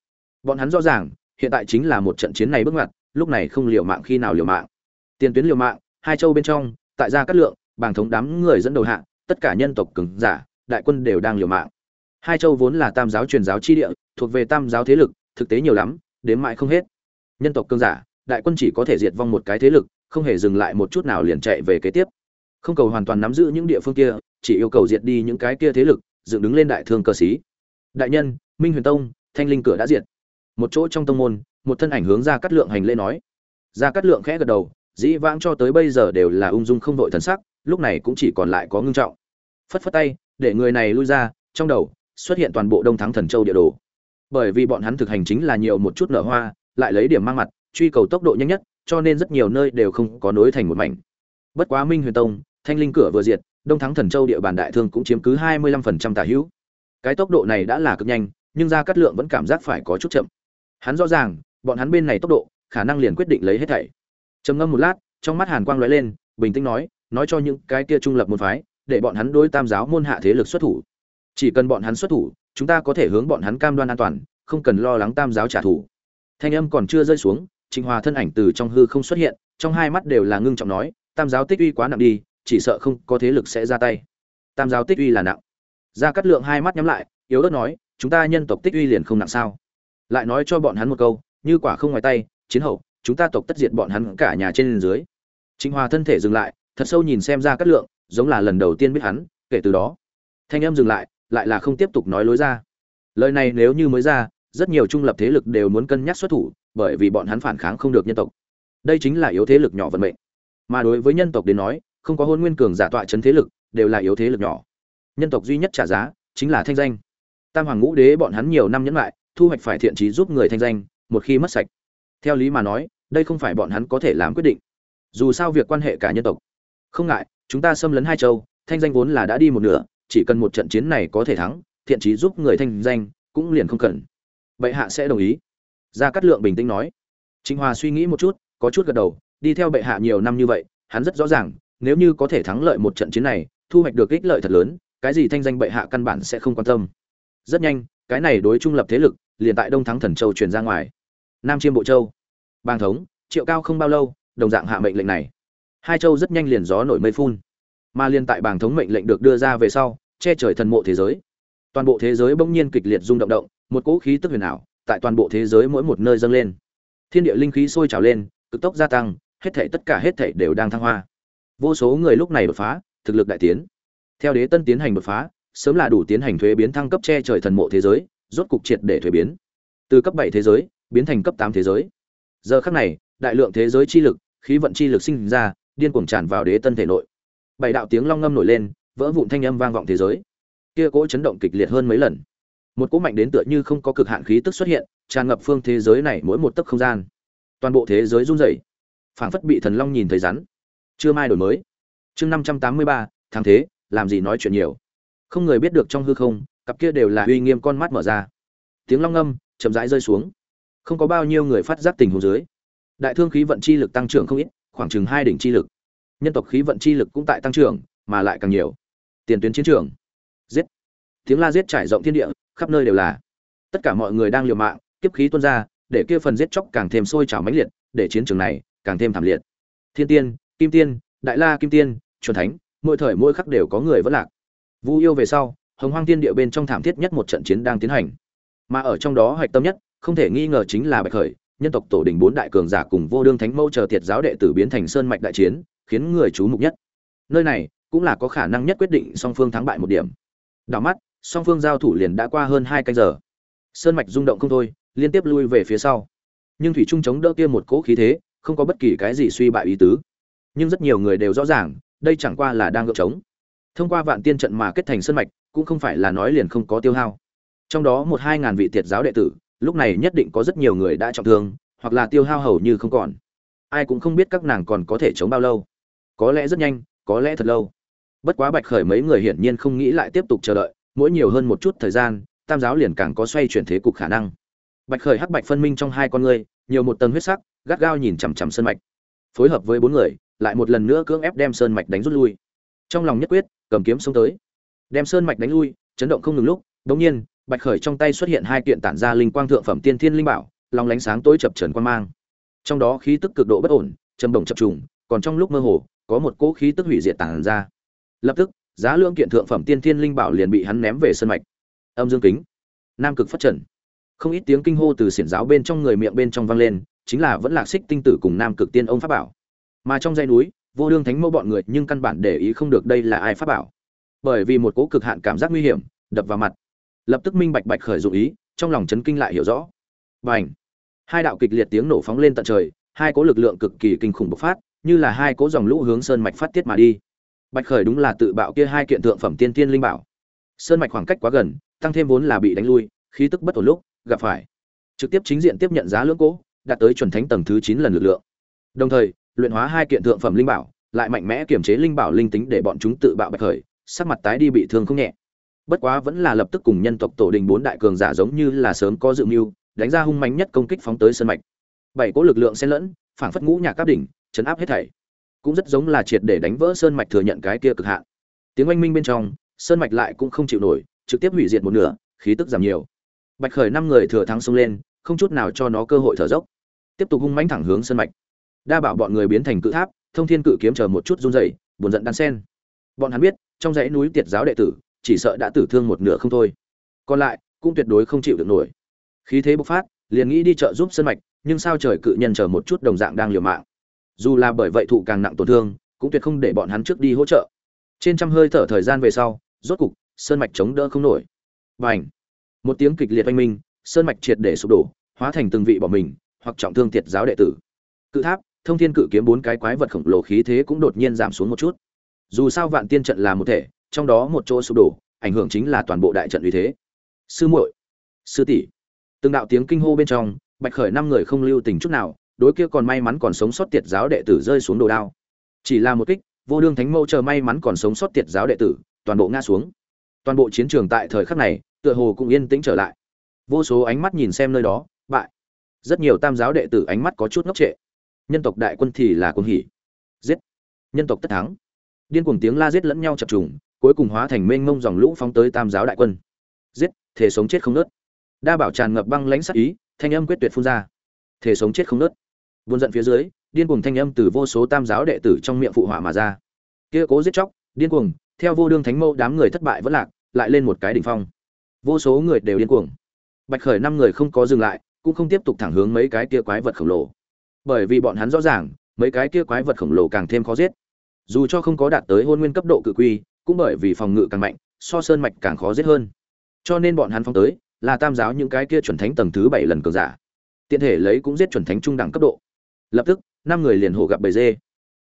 Bọn hắn rõ ràng, hiện tại chính là một trận chiến này bước ngoặt, lúc này không liều mạng khi nào liều mạng. Tiền tuyến liều mạng, hai châu bên trong, tại gia cát lượng, bàng thống đám người dẫn đầu hạ, tất cả nhân tộc cường giả, đại quân đều đang liều mạng. Hai châu vốn là tam giáo truyền giáo chi địa, thuộc về tam giáo thế lực, thực tế nhiều lắm, đến mãi không hết. Nhân tộc cường giả, đại quân chỉ có thể diệt vong một cái thế lực, không hề dừng lại một chút nào liền chạy về kế tiếp không cầu hoàn toàn nắm giữ những địa phương kia, chỉ yêu cầu diệt đi những cái kia thế lực, dựng đứng lên đại thương cơ sĩ. Đại nhân, minh huyền tông, thanh linh cửa đã diệt. Một chỗ trong tông môn, một thân ảnh hướng ra cắt lượng hành lễ nói. Ra cắt lượng khẽ gật đầu, dĩ vãng cho tới bây giờ đều là ung dung không đội thần sắc, lúc này cũng chỉ còn lại có ngưng trọng. Phất phất tay, để người này lui ra, trong đầu xuất hiện toàn bộ đông thắng thần châu địa đồ. Bởi vì bọn hắn thực hành chính là nhiều một chút nở hoa, lại lấy điểm mang mặt, truy cầu tốc độ nhanh nhất, cho nên rất nhiều nơi đều không có nối thành một mảnh. Bất quá minh huyền tông thanh linh cửa vừa diệt, đông thắng thần châu địa bàn đại thương cũng chiếm cứ hai mươi lăm phần trăm tả hữu. Cái tốc độ này đã là cực nhanh, nhưng ra cát lượng vẫn cảm giác phải có chút chậm. Hắn rõ ràng, bọn hắn bên này tốc độ, khả năng liền quyết định lấy hết thảy. Trầm ngâm một lát, trong mắt hàn quang lóe lên, bình tĩnh nói nói cho những cái kia trung lập môn phái, để bọn hắn đối tam giáo môn hạ thế lực xuất thủ. Chỉ cần bọn hắn xuất thủ, chúng ta có thể hướng bọn hắn cam đoan an toàn, không cần lo lắng tam giáo trả thù. Thanh âm còn chưa rơi xuống trịnh hòa thân ảnh từ trong hư không xuất hiện, trong hai mắt đều là ngưng trọng nói, tam giáo tích uy quá nặng đi chỉ sợ không có thế lực sẽ ra tay. Tam giáo tích uy là nặng. Gia cát lượng hai mắt nhắm lại, yếu ớt nói, chúng ta nhân tộc tích uy liền không nặng sao? Lại nói cho bọn hắn một câu, như quả không ngoài tay, chiến hậu, chúng ta tộc tất diệt bọn hắn cả nhà trên dưới. Trịnh hòa thân thể dừng lại, thật sâu nhìn xem gia cát lượng, giống là lần đầu tiên biết hắn, kể từ đó. Thanh âm dừng lại lại là không tiếp tục nói lối ra. Lời này nếu như mới ra, rất nhiều trung lập thế lực đều muốn cân nhắc xuất thủ, bởi vì bọn hắn phản kháng không được nhân tộc. Đây chính là yếu thế lực nhỏ vận mệnh. Mà đối với nhân tộc đến nói không có hôn nguyên cường giả tọa chấn thế lực, đều là yếu thế lực nhỏ. Nhân tộc duy nhất trả giá chính là thanh danh. Tam hoàng ngũ đế bọn hắn nhiều năm nhẫn lại, thu hoạch phải thiện trí giúp người thanh danh, một khi mất sạch. Theo lý mà nói, đây không phải bọn hắn có thể làm quyết định. Dù sao việc quan hệ cả nhân tộc. Không ngại, chúng ta xâm lấn hai châu, thanh danh vốn là đã đi một nửa, chỉ cần một trận chiến này có thể thắng, thiện trí giúp người thanh danh cũng liền không cần. Bệ hạ sẽ đồng ý. Gia cát lượng bình tĩnh nói. Trịnh hòa suy nghĩ một chút, có chút gật đầu, đi theo bệ hạ nhiều năm như vậy, hắn rất rõ ràng nếu như có thể thắng lợi một trận chiến này, thu hoạch được ích lợi thật lớn, cái gì thanh danh bệ hạ căn bản sẽ không quan tâm. Rất nhanh, cái này đối trung lập thế lực, liền tại đông thắng thần châu truyền ra ngoài. Nam chiêm bộ châu. Bang thống, triệu cao không bao lâu, đồng dạng hạ mệnh lệnh này. Hai châu rất nhanh liền gió nổi mây phun. Mà liên tại bảng thống mệnh lệnh được đưa ra về sau, che trời thần mộ thế giới. Toàn bộ thế giới bỗng nhiên kịch liệt rung động động, một cỗ khí tức huyền ảo, tại toàn bộ thế giới mỗi một nơi dâng lên. Thiên địa linh khí sôi trào lên, cực tốc gia tăng, hết thảy tất cả hết thảy đều đang thăng hoa vô số người lúc này đột phá, thực lực đại tiến. Theo đế tân tiến hành đột phá, sớm là đủ tiến hành thuế biến thăng cấp che trời thần mộ thế giới, rốt cục triệt để thuế biến. Từ cấp bảy thế giới, biến thành cấp tám thế giới. Giờ khắc này, đại lượng thế giới chi lực, khí vận chi lực sinh ra, điên cuồng tràn vào đế tân thể nội. Bảy đạo tiếng long ngâm nổi lên, vỡ vụn thanh âm vang vọng thế giới. Kia cỗ chấn động kịch liệt hơn mấy lần. Một cỗ mạnh đến tựa như không có cực hạn khí tức xuất hiện, tràn ngập phương thế giới này mỗi một tấc không gian. Toàn bộ thế giới run rẩy. Phảng phất bị thần long nhìn thấy rắn chưa mai đổi mới. Chương năm trăm tám mươi ba, tháng thế, làm gì nói chuyện nhiều. Không người biết được trong hư không, cặp kia đều là uy nghiêm con mắt mở ra. Tiếng long âm chậm rãi rơi xuống. Không có bao nhiêu người phát giác tình huống dưới. Đại thương khí vận chi lực tăng trưởng không ít, khoảng chừng hai đỉnh chi lực. Nhân tộc khí vận chi lực cũng tại tăng trưởng, mà lại càng nhiều. Tiền tuyến chiến trường. Giết. Tiếng la giết trải rộng thiên địa, khắp nơi đều là. Tất cả mọi người đang liều mạng, kiếp khí tuôn ra, để kia phần giết chóc càng thêm sôi trào mãnh liệt, để chiến trường này càng thêm thảm liệt. Thiên tiên kim tiên, đại la kim tiên, chuẩn thánh, mỗi thời mỗi khắc đều có người vẫn lạc. Vu yêu về sau, hồng hoang thiên địa bên trong thảm thiết nhất một trận chiến đang tiến hành. Mà ở trong đó hạch tâm nhất, không thể nghi ngờ chính là bạch khởi, nhân tộc tổ đình bốn đại cường giả cùng vô đương thánh mẫu chờ thiệt giáo đệ tử biến thành sơn mạch đại chiến, khiến người chú mục nhất. Nơi này cũng là có khả năng nhất quyết định song phương thắng bại một điểm. Đảo mắt, song phương giao thủ liền đã qua hơn hai canh giờ. Sơn mạch rung động không thôi, liên tiếp lui về phía sau. Nhưng thủy trung chống đỡ kia một cỗ khí thế, không có bất kỳ cái gì suy bại ý tứ nhưng rất nhiều người đều rõ ràng, đây chẳng qua là đang gượng chống thông qua vạn tiên trận mà kết thành sơn mạch, cũng không phải là nói liền không có tiêu hao. Trong đó một hai ngàn vị tiệt giáo đệ tử, lúc này nhất định có rất nhiều người đã trọng thương, hoặc là tiêu hao hầu như không còn. Ai cũng không biết các nàng còn có thể chống bao lâu. Có lẽ rất nhanh, có lẽ thật lâu. Bất quá bạch khởi mấy người hiển nhiên không nghĩ lại tiếp tục chờ đợi, mỗi nhiều hơn một chút thời gian, tam giáo liền càng có xoay chuyển thế cục khả năng. Bạch khởi hắc bạch phân minh trong hai con người, nhiều một tầng huyết sắc, gắt gao nhìn chằm chằm sơn mạch. Phối hợp với bốn người lại một lần nữa cưỡng ép đem sơn mạch đánh rút lui. Trong lòng nhất quyết, cầm kiếm xông tới. Đem sơn mạch đánh lui, chấn động không ngừng lúc, đống nhiên, bạch khởi trong tay xuất hiện hai kiện tản ra linh quang thượng phẩm tiên thiên linh bảo lòng lánh sáng tối chập trần quan mang. Trong đó khí tức cực độ bất ổn, trầm đồng chập trùng, còn trong lúc mơ hồ, có một cỗ khí tức hủy diệt tản ra. Lập tức, giá lương kiện thượng phẩm tiên thiên linh bảo liền bị hắn ném về sơn mạch. Âm dương kính. Nam cực phát trần. Không ít tiếng kinh hô từ xiển giáo bên trong người miệng bên trong vang lên, chính là vẫn lạc xích tinh tử cùng nam cực tiên ông pháp bảo mà trong dây núi, vô đương thánh mẫu bọn người nhưng căn bản để ý không được đây là ai pháp bảo. Bởi vì một cố cực hạn cảm giác nguy hiểm, đập vào mặt. Lập tức minh bạch bạch khởi dụ ý, trong lòng chấn kinh lại hiểu rõ. Và ảnh hai đạo kịch liệt tiếng nổ phóng lên tận trời, hai cố lực lượng cực kỳ kinh khủng bộc phát, như là hai cố dòng lũ hướng sơn mạch phát tiết mà đi. Bạch khởi đúng là tự bạo kia hai kiện thượng phẩm tiên tiên linh bảo. Sơn mạch khoảng cách quá gần, tăng thêm vốn là bị đánh lui, khí tức bất ổn lúc, gặp phải. Trực tiếp chính diện tiếp nhận giá lưỡng cố, đạt tới chuẩn thánh tầng thứ chín lần lực lượng. Đồng thời luyện hóa hai kiện thượng phẩm linh bảo, lại mạnh mẽ kiểm chế linh bảo linh tính để bọn chúng tự bạo bạch khởi, sắc mặt tái đi bị thương không nhẹ. Bất quá vẫn là lập tức cùng nhân tộc tổ đình bốn đại cường giả giống như là sớm có dự mưu, đánh ra hung mãnh nhất công kích phóng tới sơn mạch. Bảy cỗ lực lượng xen lẫn, phảng phất ngũ nhạc các đỉnh, chấn áp hết thảy. Cũng rất giống là triệt để đánh vỡ sơn mạch thừa nhận cái kia cực hạn. Tiếng oanh minh bên trong, sơn mạch lại cũng không chịu nổi, trực tiếp hủy diệt một nửa, khí tức giảm nhiều. Bạch khởi năm người thừa thắng xông lên, không chút nào cho nó cơ hội thở dốc. Tiếp tục hung mãnh thẳng hướng sơn mạch đa bảo bọn người biến thành cự tháp, thông thiên cự kiếm chờ một chút run rẩy, buồn giận đan sen. Bọn hắn biết, trong dãy núi tiệt giáo đệ tử, chỉ sợ đã tử thương một nửa không thôi. Còn lại, cũng tuyệt đối không chịu được nổi. Khí thế bộc phát, liền nghĩ đi chợ giúp sơn mạch, nhưng sao trời cự nhân chờ một chút đồng dạng đang liều mạng. Dù là bởi vậy thụ càng nặng tổn thương, cũng tuyệt không để bọn hắn trước đi hỗ trợ. Trên trăm hơi thở thời gian về sau, rốt cục sơn mạch chống đỡ không nổi. Và ảnh một tiếng kịch liệt oanh minh sơn mạch triệt để sụp đổ, hóa thành từng vị bỏ mình, hoặc trọng thương tiệt giáo đệ tử. Cự tháp thông thiên cự kiếm bốn cái quái vật khổng lồ khí thế cũng đột nhiên giảm xuống một chút. Dù sao vạn tiên trận là một thể, trong đó một chỗ sụp đổ, ảnh hưởng chính là toàn bộ đại trận uy thế. Sư muội, sư tỷ. Từng đạo tiếng kinh hô bên trong, bạch khởi năm người không lưu tình chút nào, đối kia còn may mắn còn sống sót tiệt giáo đệ tử rơi xuống đồ đao. Chỉ là một kích, vô đương thánh mâu chờ may mắn còn sống sót tiệt giáo đệ tử, toàn bộ ngã xuống. Toàn bộ chiến trường tại thời khắc này, tựa hồ cũng yên tĩnh trở lại. Vô số ánh mắt nhìn xem nơi đó, bại. Rất nhiều tam giáo đệ tử ánh mắt có chút ngốc trệ nhân tộc đại quân thì là quân hỉ giết. Nhân tộc tất thắng. Điên cuồng tiếng la giết lẫn nhau chập trùng, cuối cùng hóa thành mênh mông dòng lũ phóng tới tam giáo đại quân. Giết, thể sống chết không nớt. Đa bảo tràn ngập băng lãnh sắc ý, thanh âm quyết tuyệt phun ra. Thể sống chết không nớt. Buồn giận phía dưới, điên cuồng thanh âm từ vô số tam giáo đệ tử trong miệng phụ họa mà ra. Kia cố giết chóc, điên cuồng, theo vô đương thánh mâu đám người thất bại vẫn lạc, lại lên một cái đỉnh phong. Vô số người đều điên cuồng. Bạch khởi năm người không có dừng lại, cũng không tiếp tục thẳng hướng mấy cái kia quái vật khổng lồ bởi vì bọn hắn rõ ràng, mấy cái kia quái vật khổng lồ càng thêm khó giết. Dù cho không có đạt tới hôn nguyên cấp độ cự quy, cũng bởi vì phòng ngự càng mạnh, so sơn mạch càng khó giết hơn. Cho nên bọn hắn phóng tới, là tam giáo những cái kia chuẩn thánh tầng thứ bảy lần cường giả. Tiện thể lấy cũng giết chuẩn thánh trung đẳng cấp độ. Lập tức, năm người liền hổ gặp bầy dê.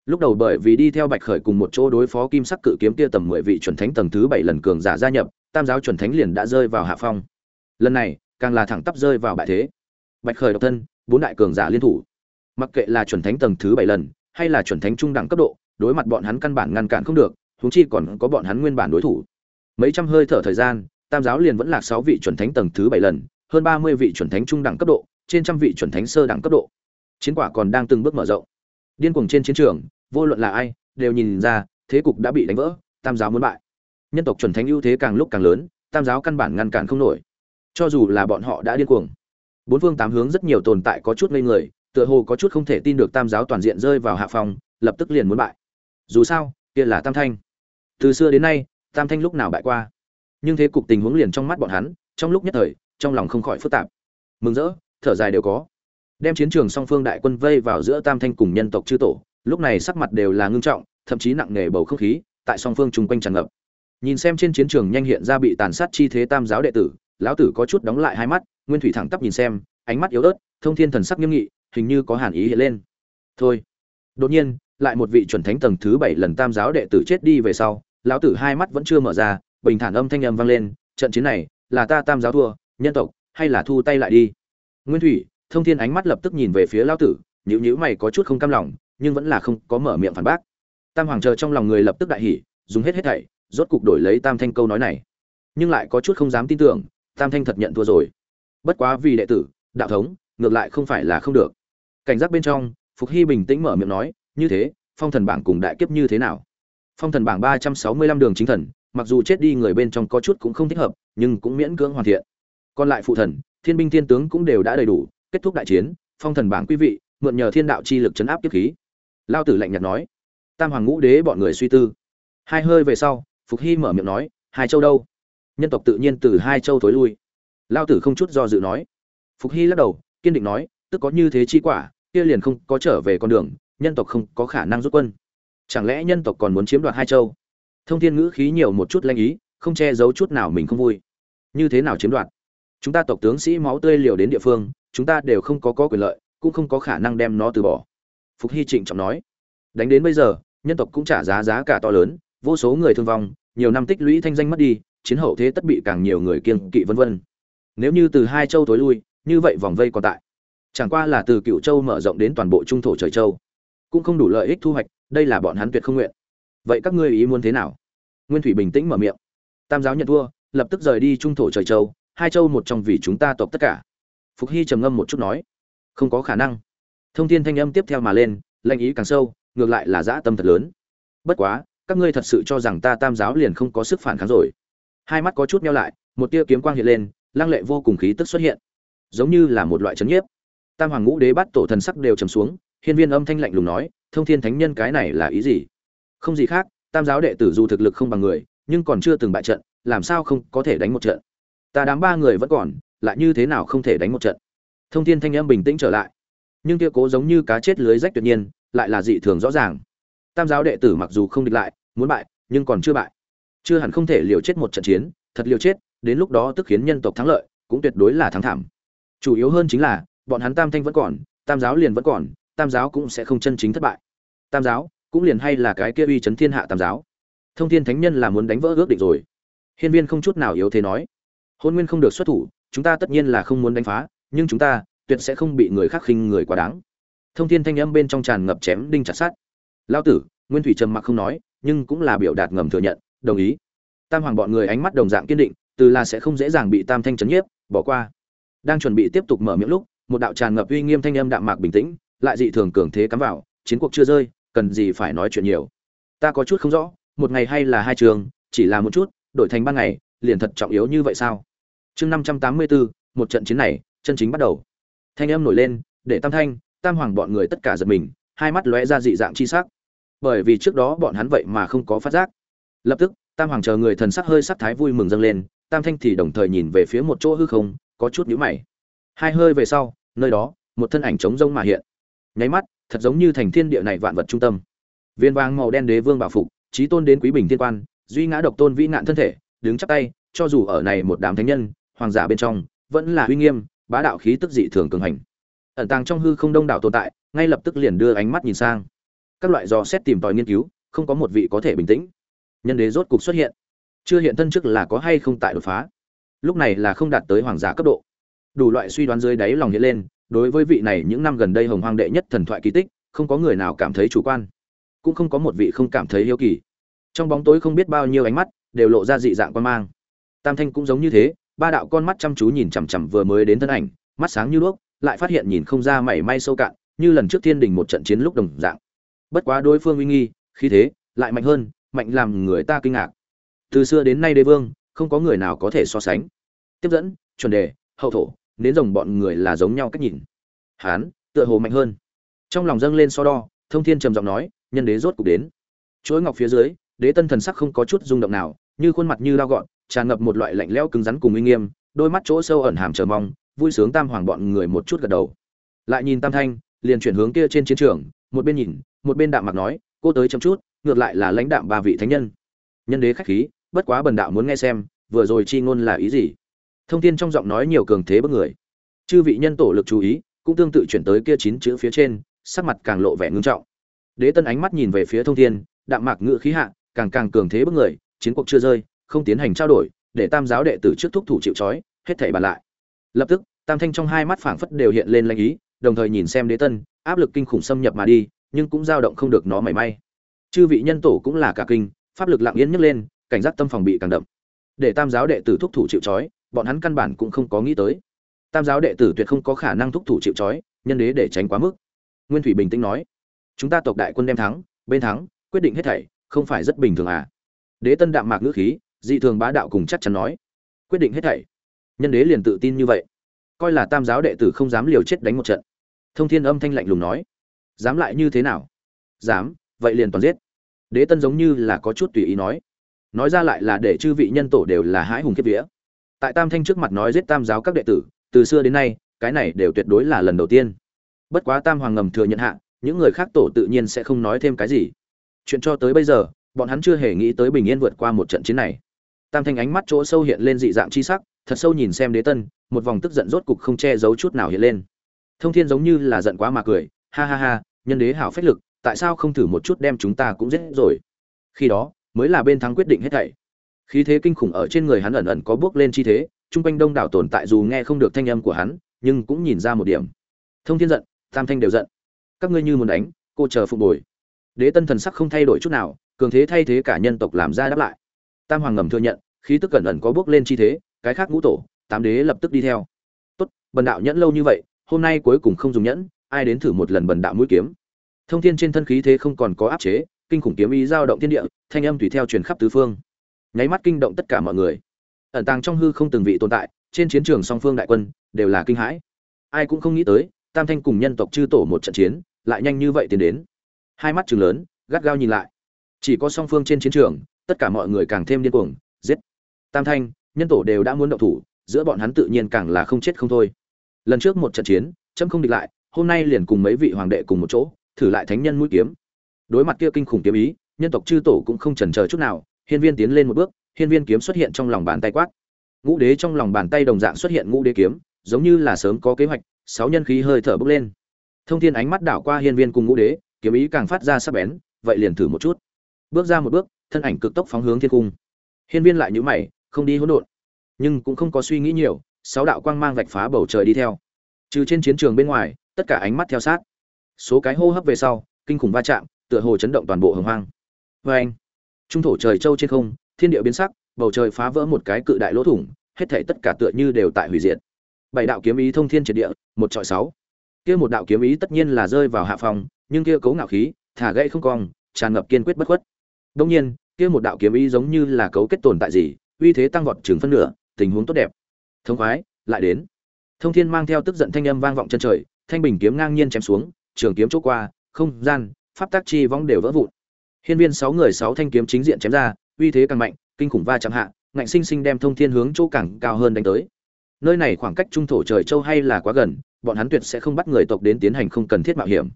Lúc đầu bởi vì đi theo bạch khởi cùng một chỗ đối phó kim sắc cự kiếm kia tầm mười vị chuẩn thánh tầng thứ bảy lần cường giả gia nhập, tam giáo chuẩn thánh liền đã rơi vào hạ phong. Lần này, càng là thẳng tắp rơi vào bại thế. Bạch khởi độc thân, bốn đại cường giả liên thủ mặc kệ là chuẩn thánh tầng thứ bảy lần, hay là chuẩn thánh trung đẳng cấp độ, đối mặt bọn hắn căn bản ngăn cản không được, huống chi còn có bọn hắn nguyên bản đối thủ. Mấy trăm hơi thở thời gian, tam giáo liền vẫn là sáu vị chuẩn thánh tầng thứ bảy lần, hơn ba mươi vị chuẩn thánh trung đẳng cấp độ, trên trăm vị chuẩn thánh sơ đẳng cấp độ. Chiến quả còn đang từng bước mở rộng. Điên cuồng trên chiến trường, vô luận là ai, đều nhìn ra, thế cục đã bị đánh vỡ, tam giáo muốn bại. Nhân tộc chuẩn thánh ưu thế càng lúc càng lớn, tam giáo căn bản ngăn cản không nổi. Cho dù là bọn họ đã điên cuồng, bốn phương tám hướng rất nhiều tồn tại có chút ngây người tựa hồ có chút không thể tin được tam giáo toàn diện rơi vào hạ phòng lập tức liền muốn bại. Dù sao, kia là tam thanh. Từ xưa đến nay, tam thanh lúc nào bại qua? Nhưng thế cục tình huống liền trong mắt bọn hắn, trong lúc nhất thời, trong lòng không khỏi phức tạp. Mừng rỡ, thở dài đều có. Đem chiến trường song phương đại quân vây vào giữa tam thanh cùng nhân tộc chư tổ, lúc này sắc mặt đều là ngưng trọng, thậm chí nặng nề bầu không khí, tại song phương chung quanh tràn ngập. Nhìn xem trên chiến trường nhanh hiện ra bị tàn sát chi thế tam giáo đệ tử, lão tử có chút đóng lại hai mắt, nguyên thủy thẳng tắp nhìn xem, ánh mắt yếu ớt, thông thiên thần sắc nghiêm nghị hình như có hàn ý hiện lên. Thôi. Đột nhiên, lại một vị chuẩn thánh tầng thứ bảy lần tam giáo đệ tử chết đi về sau, lão tử hai mắt vẫn chưa mở ra, bình thản âm thanh âm vang lên, trận chiến này, là ta tam giáo thua, nhân tộc, hay là thu tay lại đi? Nguyên thủy, thông thiên ánh mắt lập tức nhìn về phía lão tử nhữ nhữ mày có chút không cam lòng, nhưng vẫn là không có mở miệng phản bác. Tam hoàng chờ trong lòng người lập tức đại hỉ, dùng hết hết thảy, rốt cục đổi lấy tam thanh câu nói này. Nhưng lại có chút không dám tin tưởng, tam thanh thật nhận thua rồi. Bất quá vì đệ tử, đạo thống, ngược lại không phải là không được cảnh giác bên trong, phục hy bình tĩnh mở miệng nói, như thế, phong thần bảng cùng đại kiếp như thế nào? Phong thần bảng ba trăm sáu mươi lăm đường chính thần, mặc dù chết đi người bên trong có chút cũng không thích hợp, nhưng cũng miễn cưỡng hoàn thiện. Còn lại phụ thần, thiên binh thiên tướng cũng đều đã đầy đủ, kết thúc đại chiến, phong thần bảng quý vị, mượn nhờ thiên đạo chi lực chấn áp kiếp khí. Lao tử lạnh nhạt nói. Tam hoàng ngũ đế bọn người suy tư. Hai hơi về sau, phục hy mở miệng nói, hai châu đâu? Nhân tộc tự nhiên từ hai châu thối lui. Lao tử không chút do dự nói. Phục hy lắc đầu, kiên định nói, tức có như thế chi quả kia liền không có trở về con đường, nhân tộc không có khả năng rút quân. Chẳng lẽ nhân tộc còn muốn chiếm đoạt hai châu? Thông thiên ngữ khí nhiều một chút lanh ý, không che giấu chút nào mình không vui. Như thế nào chiếm đoạt? Chúng ta tộc tướng sĩ máu tươi liều đến địa phương, chúng ta đều không có có quyền lợi, cũng không có khả năng đem nó từ bỏ. Phục hy trịnh trọng nói. Đánh đến bây giờ, nhân tộc cũng trả giá giá cả to lớn, vô số người thương vong, nhiều năm tích lũy thanh danh mất đi, chiến hậu thế tất bị càng nhiều người kiêng kỵ vân vân. Nếu như từ hai châu tối lui, như vậy vòng vây còn tại chẳng qua là từ cựu châu mở rộng đến toàn bộ trung thổ trời châu, cũng không đủ lợi ích thu hoạch, đây là bọn hắn tuyệt không nguyện. Vậy các ngươi ý muốn thế nào? Nguyên thủy bình tĩnh mở miệng. Tam giáo nhận thua, lập tức rời đi trung thổ trời châu, hai châu một trong vì chúng ta tộc tất cả. Phục hy trầm ngâm một chút nói, không có khả năng. Thông tin thanh âm tiếp theo mà lên lệnh ý càng sâu, ngược lại là dã tâm thật lớn. Bất quá, các ngươi thật sự cho rằng ta tam giáo liền không có sức phản kháng rồi. Hai mắt có chút meo lại, một tia kiếm quang hiện lên, lăng lệ vô cùng khí tức xuất hiện. Giống như là một loại chấn nhiếp tam hoàng ngũ đế bắt tổ thần sắc đều trầm xuống, hiên viên âm thanh lạnh lùng nói, thông thiên thánh nhân cái này là ý gì? Không gì khác, tam giáo đệ tử dù thực lực không bằng người, nhưng còn chưa từng bại trận, làm sao không có thể đánh một trận? Ta đám ba người vẫn còn, lại như thế nào không thể đánh một trận? Thông thiên thanh âm bình tĩnh trở lại. Nhưng kia cố giống như cá chết lưới rách tuyệt nhiên, lại là dị thường rõ ràng. Tam giáo đệ tử mặc dù không địch lại, muốn bại, nhưng còn chưa bại. Chưa hẳn không thể liều chết một trận chiến, thật liều chết, đến lúc đó tức khiến nhân tộc thắng lợi, cũng tuyệt đối là thắng thảm. Chủ yếu hơn chính là bọn hắn tam thanh vẫn còn, tam giáo liền vẫn còn, tam giáo cũng sẽ không chân chính thất bại. Tam giáo cũng liền hay là cái kia uy chấn thiên hạ tam giáo. Thông thiên thánh nhân là muốn đánh vỡ ước định rồi. Hiên viên không chút nào yếu thế nói, hôn nguyên không được xuất thủ, chúng ta tất nhiên là không muốn đánh phá, nhưng chúng ta tuyệt sẽ không bị người khác khinh người quá đáng. Thông thiên thanh âm bên trong tràn ngập chém đinh chặt sát lao tử, nguyên thủy trầm mặc không nói, nhưng cũng là biểu đạt ngầm thừa nhận, đồng ý. Tam hoàng bọn người ánh mắt đồng dạng kiên định, từ là sẽ không dễ dàng bị tam thanh chấn nhiếp, bỏ qua. Đang chuẩn bị tiếp tục mở miệng lúc một đạo tràn ngập uy nghiêm thanh âm đạm mạc bình tĩnh, lại dị thường cường thế cắm vào, chiến cuộc chưa rơi, cần gì phải nói chuyện nhiều. Ta có chút không rõ, một ngày hay là hai trường, chỉ là một chút, đổi thành ban ngày, liền thật trọng yếu như vậy sao? Chương năm trăm tám mươi bốn một trận chiến này, chân chính bắt đầu. Thanh âm nổi lên, để tam thanh, tam hoàng bọn người tất cả giật mình, hai mắt lóe ra dị dạng chi sắc. Bởi vì trước đó bọn hắn vậy mà không có phát giác. Lập tức, tam hoàng chờ người thần sắc hơi sắc thái vui mừng dâng lên, tam thanh thì đồng thời nhìn về phía một chỗ hư không, có chút nhíu mày hai hơi về sau, nơi đó, một thân ảnh trống rông mà hiện. Nháy mắt, thật giống như thành thiên địa này vạn vật trung tâm. Viên vàng màu đen đế vương bảo phục, trí tôn đến quý bình thiên quan, duy ngã độc tôn vĩ nạn thân thể, đứng chắp tay, cho dù ở này một đám thánh nhân, hoàng giả bên trong, vẫn là uy nghiêm, bá đạo khí tức dị thường cường hành. Ẩn tàng trong hư không đông đảo tồn tại, ngay lập tức liền đưa ánh mắt nhìn sang. Các loại dò xét tìm tòi nghiên cứu, không có một vị có thể bình tĩnh. Nhân đế rốt cục xuất hiện. Chưa hiện thân trước là có hay không tại đột phá. Lúc này là không đạt tới hoàng giả cấp độ đủ loại suy đoán dưới đáy lòng hiện lên, đối với vị này những năm gần đây hồng hoang đệ nhất thần thoại kỳ tích, không có người nào cảm thấy chủ quan. Cũng không có một vị không cảm thấy hiếu kỳ. Trong bóng tối không biết bao nhiêu ánh mắt, đều lộ ra dị dạng quan mang. Tam thanh cũng giống như thế, ba đạo con mắt chăm chú nhìn chằm chằm vừa mới đến thân ảnh, mắt sáng như đuốc, lại phát hiện nhìn không ra mảy may sâu cạn, như lần trước thiên đình một trận chiến lúc đồng dạng. Bất quá đối phương uy nghi, khí thế, lại mạnh hơn, mạnh làm người ta kinh ngạc. Từ xưa đến nay đế vương, không có người nào có thể so sánh. Tiếp dẫn, chuẩn đề, hậu thổ nến rồng bọn người là giống nhau cách nhìn. Hán, tựa hồ mạnh hơn. Trong lòng dâng lên so đo, thông thiên trầm giọng nói, nhân đế rốt cục đến. Chuỗi ngọc phía dưới, đế tân thần sắc không có chút rung động nào, như khuôn mặt như lao gọn, tràn ngập một loại lạnh lẽo cứng rắn cùng uy nghiêm, đôi mắt chỗ sâu ẩn hàm chờ mong, vui sướng tam hoàng bọn người một chút gật đầu. Lại nhìn tam thanh, liền chuyển hướng kia trên chiến trường, một bên nhìn, một bên đạm mặt nói, cô tới chậm chút, ngược lại là lãnh đạm ba vị thánh nhân. Nhân đế khách khí, bất quá bần đạo muốn nghe xem, vừa rồi chi ngôn là ý gì? Thông tin trong giọng nói nhiều cường thế bất người. Chư vị nhân tổ lực chú ý, cũng tương tự chuyển tới kia chín chữ phía trên, sắc mặt càng lộ vẻ ngưng trọng. Đế tân ánh mắt nhìn về phía thông thiên, đạm mạc ngự khí hạ, càng càng cường thế bất người, chiến cuộc chưa rơi, không tiến hành trao đổi, để tam giáo đệ tử trước thúc thủ chịu trói, hết thảy bàn lại. Lập tức, tam thanh trong hai mắt phảng phất đều hiện lên lanh ý, đồng thời nhìn xem đế tân, áp lực kinh khủng xâm nhập mà đi, nhưng cũng dao động không được nó mảy may. Chư vị nhân tổ cũng là cả kinh, pháp lực lặng yên nhấc lên, cảnh giác tâm phòng bị càng đậm. Để tam giáo đệ tử thúc thủ chịu trói bọn hắn căn bản cũng không có nghĩ tới. Tam giáo đệ tử tuyệt không có khả năng thúc thủ chịu trói, nhân đế để tránh quá mức. Nguyên thủy bình tĩnh nói, chúng ta tộc đại quân đem thắng, bên thắng, quyết định hết thảy, không phải rất bình thường à? Đế tân đạm mạc ngữ khí, dị thường bá đạo cùng chắc chắn nói, quyết định hết thảy. Nhân đế liền tự tin như vậy. Coi là tam giáo đệ tử không dám liều chết đánh một trận. Thông thiên âm thanh lạnh lùng nói, dám lại như thế nào? Dám, vậy liền toàn giết. Đế tân giống như là có chút tùy ý nói. Nói ra lại là để chư vị nhân tổ đều là hãi hùng kiếp vía tại tam thanh trước mặt nói giết tam giáo các đệ tử, từ xưa đến nay, cái này đều tuyệt đối là lần đầu tiên. Bất quá tam hoàng ngầm thừa nhận hạ, những người khác tổ tự nhiên sẽ không nói thêm cái gì. Chuyện cho tới bây giờ, bọn hắn chưa hề nghĩ tới bình yên vượt qua một trận chiến này. Tam thanh ánh mắt chỗ sâu hiện lên dị dạng chi sắc, thật sâu nhìn xem đế tân, một vòng tức giận rốt cục không che giấu chút nào hiện lên. Thông thiên giống như là giận quá mà cười, ha ha ha, nhân đế hảo phách lực, tại sao không thử một chút đem chúng ta cũng giết rồi? Khi đó, mới là bên thắng quyết định hết thảy khí thế kinh khủng ở trên người hắn ẩn ẩn có bước lên chi thế trung quanh đông đảo tồn tại dù nghe không được thanh âm của hắn, nhưng cũng nhìn ra một điểm. Thông thiên giận, tam thanh đều giận. Các ngươi như muốn đánh, cô chờ phục bồi. Đế tân thần sắc không thay đổi chút nào, cường thế thay thế cả nhân tộc làm ra đáp lại. Tam hoàng ngầm thừa nhận, khí tức cẩn ẩn có bước lên chi thế, cái khác ngũ tổ, tám đế lập tức đi theo. Tốt, bần đạo nhẫn lâu như vậy, hôm nay cuối cùng không dùng nhẫn, ai đến thử một lần bần đạo mũi kiếm. Thông thiên trên thân khí thế không còn có áp chế, kinh khủng kiếm ý dao động thiên địa, thanh âm tùy theo truyền khắp tứ phương nháy mắt kinh động tất cả mọi người. Ẩn tàng trong hư không từng vị tồn tại, trên chiến trường song phương đại quân, đều là kinh hãi. Ai cũng không nghĩ tới, tam thanh cùng nhân tộc chư tổ một trận chiến, lại nhanh như vậy tiến đến. Hai mắt chừng lớn, gắt gao nhìn lại. Chỉ có song phương trên chiến trường, tất cả mọi người càng thêm điên cuồng, giết. Tam thanh, nhân tổ đều đã muốn động thủ, giữa bọn hắn tự nhiên càng là không chết không thôi. Lần trước một trận chiến, chấm không địch lại, hôm nay liền cùng mấy vị hoàng đệ cùng một chỗ, thử lại thánh nhân mũi kiếm. Đối mặt kia kinh khủng kiếm ý, nhân tộc chư tổ cũng không chần chờ chút nào hiên viên tiến lên một bước, hiên viên kiếm xuất hiện trong lòng bàn tay quát. Ngũ đế trong lòng bàn tay đồng dạng xuất hiện ngũ đế kiếm, giống như là sớm có kế hoạch, sáu nhân khí hơi thở bốc lên. Thông thiên ánh mắt đảo qua hiên viên cùng ngũ đế, kiếm ý càng phát ra sắc bén, vậy liền thử một chút. Bước ra một bước, thân ảnh cực tốc phóng hướng thiên cung. Hiên viên lại nhíu mày, không đi hỗn độn. Nhưng cũng không có suy nghĩ nhiều, sáu đạo quang mang vạch phá bầu trời đi theo. Trừ trên chiến trường bên ngoài, tất cả ánh mắt theo sát. Số cái hô hấp về sau, kinh khủng va chạm, tựa hồ chấn động toàn bộ hồng hoang. Vê anh trung thổ trời châu trên không, thiên địa biến sắc, bầu trời phá vỡ một cái cự đại lỗ thủng, hết thảy tất cả tựa như đều tại hủy diệt. Bảy đạo kiếm ý thông thiên triệt địa, một trọi sáu. Kia một đạo kiếm ý tất nhiên là rơi vào hạ phòng nhưng kia cấu ngạo khí, thả gãy không cong tràn ngập kiên quyết bất khuất. Đông nhiên, kia một đạo kiếm ý giống như là cấu kết tồn tại gì, uy thế tăng vọt chừng phân nửa, tình huống tốt đẹp. Thông khoái, lại đến. Thông thiên mang theo tức giận thanh âm vang vọng chân trời, thanh bình kiếm ngang nhiên chém xuống, trường kiếm chỗ qua, không gian, pháp tác chi vong đều vỡ vụn hiên viên sáu người sáu thanh kiếm chính diện chém ra, uy thế càng mạnh, kinh khủng va chạm hạ, ngạnh sinh sinh đem thông thiên hướng chỗ càng cao hơn đánh tới. Nơi này khoảng cách trung thổ trời châu hay là quá gần, bọn hắn tuyệt sẽ không bắt người tộc đến tiến hành không cần thiết mạo hiểm.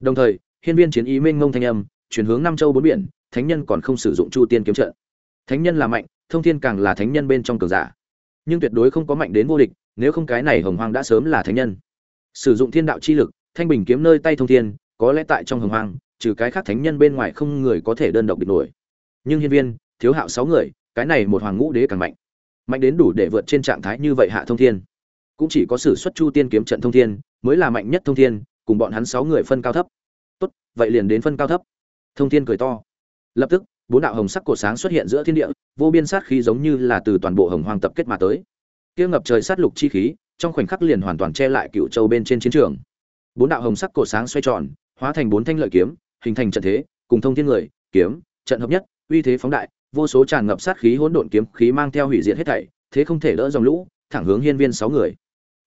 Đồng thời, hiên viên chiến ý mênh mông thanh âm, chuyển hướng năm châu bốn biển, thánh nhân còn không sử dụng chu tiên kiếm trận. Thánh nhân là mạnh, thông thiên càng là thánh nhân bên trong cường giả. Nhưng tuyệt đối không có mạnh đến vô địch, nếu không cái này hồng hoang đã sớm là thánh nhân. Sử dụng thiên đạo chi lực, thanh bình kiếm nơi tay thông thiên, có lẽ tại trong hồng hoang trừ cái khác thánh nhân bên ngoài không người có thể đơn độc địch nổi. Nhưng hiên viên, thiếu hạo sáu người, cái này một hoàng ngũ đế càng mạnh. Mạnh đến đủ để vượt trên trạng thái như vậy hạ thông thiên. Cũng chỉ có sử xuất chu tiên kiếm trận thông thiên, mới là mạnh nhất thông thiên, cùng bọn hắn sáu người phân cao thấp. Tốt, vậy liền đến phân cao thấp. Thông thiên cười to. Lập tức, bốn đạo hồng sắc cổ sáng xuất hiện giữa thiên địa, vô biên sát khí giống như là từ toàn bộ hồng hoang tập kết mà tới. Kia ngập trời sát lục chi khí, trong khoảnh khắc liền hoàn toàn che lại cựu châu bên trên chiến trường. Bốn đạo hồng sắc cổ sáng xoay tròn, hóa thành bốn thanh lợi kiếm hình thành trận thế, cùng thông thiên người, kiếm, trận hợp nhất, uy thế phóng đại, vô số tràn ngập sát khí hỗn độn kiếm khí mang theo hủy diệt hết thảy, thế không thể đỡ dòng lũ, thẳng hướng hiên viên sáu người.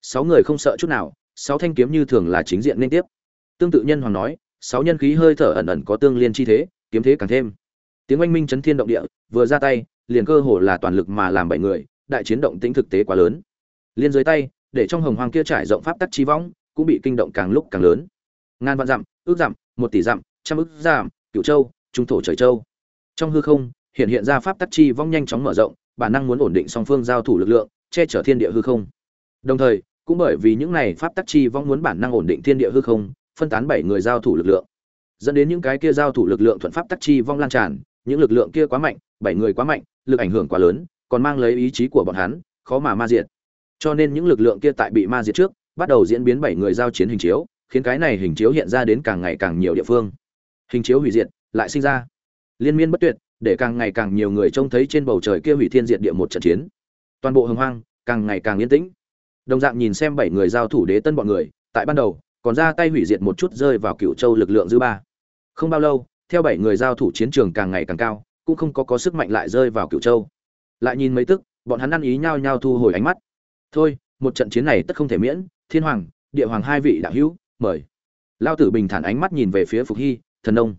Sáu người không sợ chút nào, sáu thanh kiếm như thường là chính diện liên tiếp. Tương tự nhân hoàng nói, sáu nhân khí hơi thở ẩn ẩn có tương liên chi thế, kiếm thế càng thêm. Tiếng oanh minh chấn thiên động địa, vừa ra tay, liền cơ hồ là toàn lực mà làm bảy người, đại chiến động tĩnh thực tế quá lớn. Liên dưới tay, để trong hồng hoàng kia trải rộng pháp tắc chi vong, cũng bị kinh động càng lúc càng lớn. Ngàn vạn dặm, ước dặm, một tỷ dặm trăm ức giảm, cửu châu, trung thổ trời châu. Trong hư không, hiện hiện ra pháp tắc chi vong nhanh chóng mở rộng, bản năng muốn ổn định song phương giao thủ lực lượng, che chở thiên địa hư không. Đồng thời, cũng bởi vì những này pháp tắc chi vong muốn bản năng ổn định thiên địa hư không, phân tán bảy người giao thủ lực lượng. Dẫn đến những cái kia giao thủ lực lượng thuận pháp tắc chi vong lan tràn, những lực lượng kia quá mạnh, bảy người quá mạnh, lực ảnh hưởng quá lớn, còn mang lấy ý chí của bọn hắn, khó mà ma diệt. Cho nên những lực lượng kia tại bị ma diệt trước, bắt đầu diễn biến bảy người giao chiến hình chiếu, khiến cái này hình chiếu hiện ra đến càng ngày càng nhiều địa phương hình chiếu hủy diệt, lại sinh ra. Liên miên bất tuyệt, để càng ngày càng nhiều người trông thấy trên bầu trời kia hủy thiên diệt địa một trận chiến. Toàn bộ hồng hoang, càng ngày càng yên tĩnh. Đồng dạng nhìn xem bảy người giao thủ đế tân bọn người, tại ban đầu, còn ra tay hủy diệt một chút rơi vào cựu châu lực lượng dư ba. Không bao lâu, theo bảy người giao thủ chiến trường càng ngày càng cao, cũng không có có sức mạnh lại rơi vào cựu châu. Lại nhìn mấy tức, bọn hắn ăn ý nhau nhau thu hồi ánh mắt. Thôi, một trận chiến này tất không thể miễn, thiên hoàng, địa hoàng hai vị đạo hữu, mời. Lao tử bình thản ánh mắt nhìn về phía phục hy thần nông.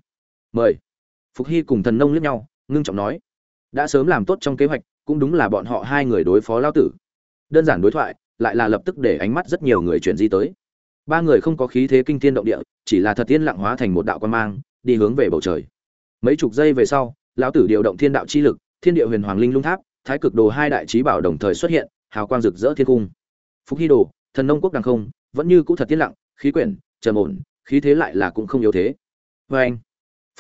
Mời. Phục hy cùng thần nông liếc nhau, ngưng trọng nói, đã sớm làm tốt trong kế hoạch, cũng đúng là bọn họ hai người đối phó lao tử. Đơn giản đối thoại, lại là lập tức để ánh mắt rất nhiều người chuyển di tới. Ba người không có khí thế kinh thiên động địa, chỉ là thật tiên lặng hóa thành một đạo quan mang, đi hướng về bầu trời. Mấy chục giây về sau, lão tử điều động thiên đạo chi lực, thiên địa huyền hoàng linh lung tháp, thái cực đồ hai đại trí bảo đồng thời xuất hiện, hào quang rực rỡ thiên cung. Phúc hy đồ, thần nông quốc đằng không, vẫn như cũ thật tiên lặng, khí quyển, trầm ổn, khí thế lại là cũng không yếu thế vê anh,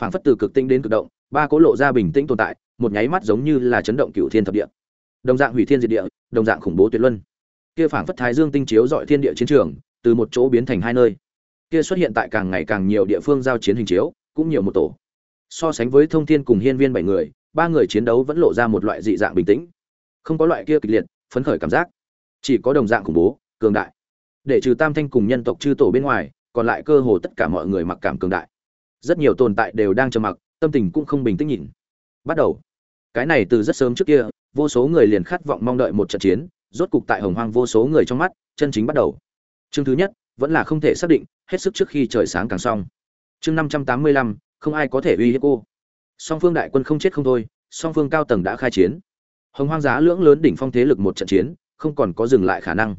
phảng phất từ cực tinh đến cực động, ba cố lộ ra bình tĩnh tồn tại, một nháy mắt giống như là chấn động cựu thiên thập địa. Đồng dạng hủy thiên diệt địa, đồng dạng khủng bố tuyệt luân. Kia phảng phất thái dương tinh chiếu dọi thiên địa chiến trường, từ một chỗ biến thành hai nơi. Kia xuất hiện tại càng ngày càng nhiều địa phương giao chiến hình chiếu, cũng nhiều một tổ. So sánh với thông thiên cùng hiên viên bảy người, ba người chiến đấu vẫn lộ ra một loại dị dạng bình tĩnh. Không có loại kia kịch liệt, phấn khởi cảm giác. Chỉ có đồng dạng khủng bố, cường đại. Để trừ tam thanh cùng nhân tộc chư tổ bên ngoài, còn lại cơ hồ tất cả mọi người mặc cảm cường đại rất nhiều tồn tại đều đang trầm mặc, tâm tình cũng không bình tĩnh nhìn. Bắt đầu. Cái này từ rất sớm trước kia, vô số người liền khát vọng mong đợi một trận chiến, rốt cục tại hồng hoang vô số người trong mắt, chân chính bắt đầu. Chương thứ nhất, vẫn là không thể xác định, hết sức trước khi trời sáng càng xong. Chương năm trăm tám mươi lăm, không ai có thể uy hiếp cô. Song phương đại quân không chết không thôi, song phương cao tầng đã khai chiến. Hồng hoang giá lưỡng lớn đỉnh phong thế lực một trận chiến, không còn có dừng lại khả năng.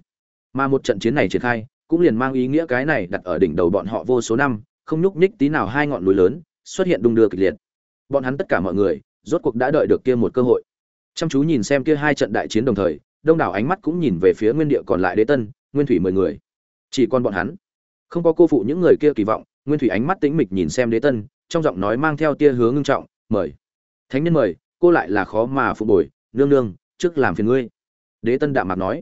Mà một trận chiến này triển khai, cũng liền mang ý nghĩa cái này đặt ở đỉnh đầu bọn họ vô số năm không nhúc nhích tí nào hai ngọn núi lớn, xuất hiện đung đưa kịch liệt. Bọn hắn tất cả mọi người, rốt cuộc đã đợi được kia một cơ hội. Chăm chú nhìn xem kia hai trận đại chiến đồng thời, đông đảo ánh mắt cũng nhìn về phía nguyên địa còn lại đế tân, nguyên thủy mười người. Chỉ còn bọn hắn. Không có cô phụ những người kia kỳ vọng, nguyên thủy ánh mắt tĩnh mịch nhìn xem đế tân, trong giọng nói mang theo tia hướng ngưng trọng, mời. Thánh nhân mời, cô lại là khó mà phục bồi nương nương, trước làm phiền ngươi. Đế tân đạm mặt nói.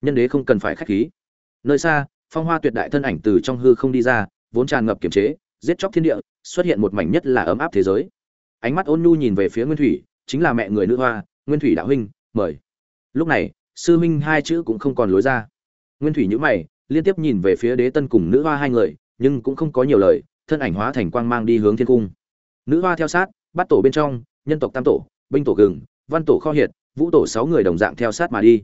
Nhân đế không cần phải khách khí. Nơi xa, phong hoa tuyệt đại thân ảnh từ trong hư không đi ra vốn tràn ngập kiềm chế, giết chóc thiên địa, xuất hiện một mảnh nhất là ấm áp thế giới. Ánh mắt ôn nhu nhìn về phía nguyên thủy, chính là mẹ người nữ hoa, nguyên thủy đạo huynh, mời. Lúc này, sư huynh hai chữ cũng không còn lối ra. Nguyên thủy nhữ mày, liên tiếp nhìn về phía đế tân cùng nữ hoa hai người, nhưng cũng không có nhiều lời, thân ảnh hóa thành quang mang đi hướng thiên cung. Nữ hoa theo sát, bắt tổ bên trong, nhân tộc tam tổ, binh tổ gừng, văn tổ kho hiệt, vũ tổ sáu người đồng dạng theo sát mà đi.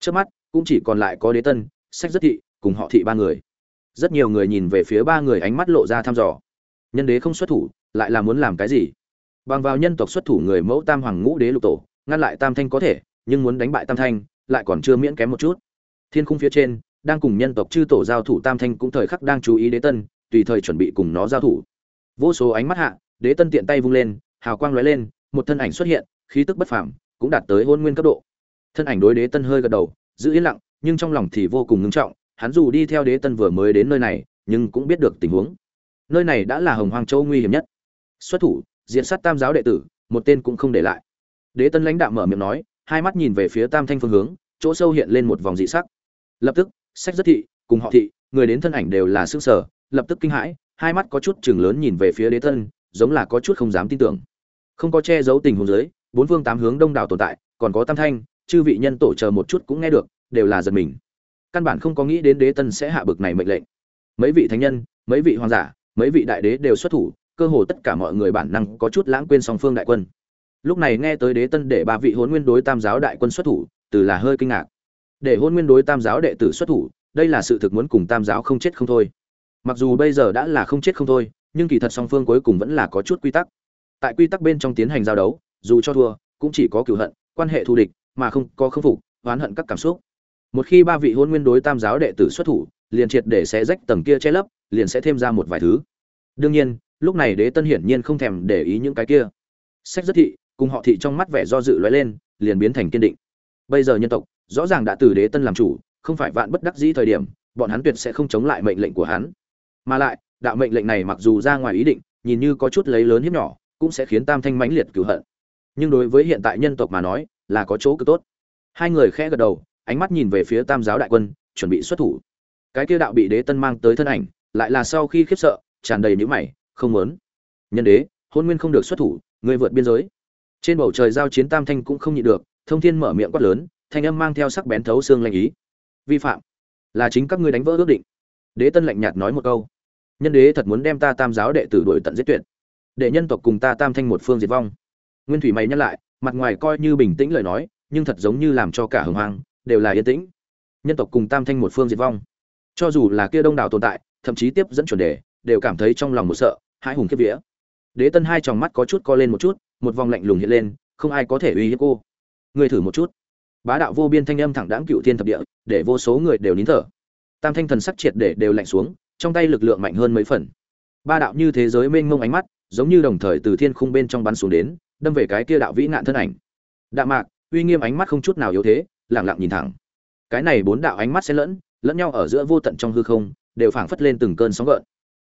Trước mắt, cũng chỉ còn lại có đế tân, sách rất thị, cùng họ thị ba người rất nhiều người nhìn về phía ba người ánh mắt lộ ra thăm dò. Nhân đế không xuất thủ, lại là muốn làm cái gì? Bằng vào nhân tộc xuất thủ người mẫu tam hoàng ngũ đế lục tổ, ngăn lại tam thanh có thể, nhưng muốn đánh bại tam thanh, lại còn chưa miễn kém một chút. Thiên khung phía trên, đang cùng nhân tộc chư tổ giao thủ tam thanh cũng thời khắc đang chú ý đế tân, tùy thời chuẩn bị cùng nó giao thủ. Vô số ánh mắt hạ, đế tân tiện tay vung lên, hào quang lóe lên, một thân ảnh xuất hiện, khí tức bất phàm, cũng đạt tới hôn nguyên cấp độ. Thân ảnh đối đế tân hơi gật đầu, giữ yên lặng, nhưng trong lòng thì vô cùng ngưng trọng hắn dù đi theo đế tân vừa mới đến nơi này, nhưng cũng biết được tình huống. Nơi này đã là hồng hoang châu nguy hiểm nhất. Xuất thủ, diện sát tam giáo đệ tử, một tên cũng không để lại. Đế tân lãnh đạo mở miệng nói, hai mắt nhìn về phía tam thanh phương hướng, chỗ sâu hiện lên một vòng dị sắc. Lập tức, sách rất thị, cùng họ thị, người đến thân ảnh đều là xương sở lập tức kinh hãi, hai mắt có chút chừng lớn nhìn về phía đế tân, giống là có chút không dám tin tưởng. Không có che giấu tình huống dưới, bốn phương tám hướng đông đảo tồn tại, còn có tam thanh, chư vị nhân tổ chờ một chút cũng nghe được, đều là giật mình căn bản không có nghĩ đến đế tân sẽ hạ bực này mệnh lệnh. Mấy vị thánh nhân, mấy vị hoàng giả, mấy vị đại đế đều xuất thủ, cơ hồ tất cả mọi người bản năng có chút lãng quên song phương đại quân. Lúc này nghe tới đế tân để ba vị hôn nguyên đối tam giáo đại quân xuất thủ, từ là hơi kinh ngạc. Để hôn nguyên đối tam giáo đệ tử xuất thủ, đây là sự thực muốn cùng tam giáo không chết không thôi. Mặc dù bây giờ đã là không chết không thôi, nhưng kỳ thật song phương cuối cùng vẫn là có chút quy tắc. Tại quy tắc bên trong tiến hành giao đấu, dù cho thua, cũng chỉ có cựu hận, quan hệ thù địch, mà không có khâm phục, oán hận các cảm xúc một khi ba vị hôn nguyên đối tam giáo đệ tử xuất thủ, liền triệt để sẽ rách tầng kia che lấp, liền sẽ thêm ra một vài thứ. Đương nhiên, lúc này đế tân hiển nhiên không thèm để ý những cái kia. Sách rất thị, cùng họ thị trong mắt vẻ do dự lóe lên, liền biến thành kiên định. Bây giờ nhân tộc, rõ ràng đã từ đế tân làm chủ, không phải vạn bất đắc dĩ thời điểm, bọn hắn tuyệt sẽ không chống lại mệnh lệnh của hắn. Mà lại, đạo mệnh lệnh này mặc dù ra ngoài ý định, nhìn như có chút lấy lớn hiếp nhỏ, cũng sẽ khiến tam thanh mãnh liệt cửu hận. Nhưng đối với hiện tại nhân tộc mà nói, là có chỗ cực tốt. Hai người khẽ gật đầu ánh mắt nhìn về phía tam giáo đại quân, chuẩn bị xuất thủ. Cái kia đạo bị đế tân mang tới thân ảnh, lại là sau khi khiếp sợ, tràn đầy nhữ mày, không muốn. Nhân đế, hôn nguyên không được xuất thủ người vượt biên giới. Trên bầu trời giao chiến tam thanh cũng không nhịn được, thông thiên mở miệng quát lớn, thanh âm mang theo sắc bén thấu xương lanh ý. Vi phạm, là chính các ngươi đánh vỡ ước định. Đế tân lạnh nhạt nói một câu. Nhân đế thật muốn đem ta tam giáo đệ tử đuổi tận giết tuyệt. Để nhân tộc cùng ta tam thanh một phương diệt vong. Nguyên thủy mày nhắc lại, mặt ngoài coi như bình tĩnh lời nói, nhưng thật giống như làm cho cả hưng hoang đều là yên tĩnh. Nhân tộc cùng tam thanh một phương diệt vong. Cho dù là kia đông đảo tồn tại, thậm chí tiếp dẫn chuẩn đề, đều cảm thấy trong lòng một sợ hai hùng kiếp vía. Đế tân hai tròng mắt có chút co lên một chút, một vòng lạnh lùng hiện lên, không ai có thể uy hiếp cô. Người thử một chút. Bá đạo vô biên thanh âm thẳng đáng cựu thiên thập địa, để vô số người đều nín thở. Tam thanh thần sắc triệt để đều lạnh xuống, trong tay lực lượng mạnh hơn mấy phần. Ba đạo như thế giới mênh mông ánh mắt, giống như đồng thời từ thiên khung bên trong bắn xuống đến, đâm về cái kia đạo vĩ nạn thân ảnh. Đạm mạc, uy nghiêm ánh mắt không chút nào yếu thế lẳng lặng nhìn thẳng. Cái này bốn đạo ánh mắt xen lẫn lẫn nhau ở giữa vô tận trong hư không, đều phảng phất lên từng cơn sóng gợn.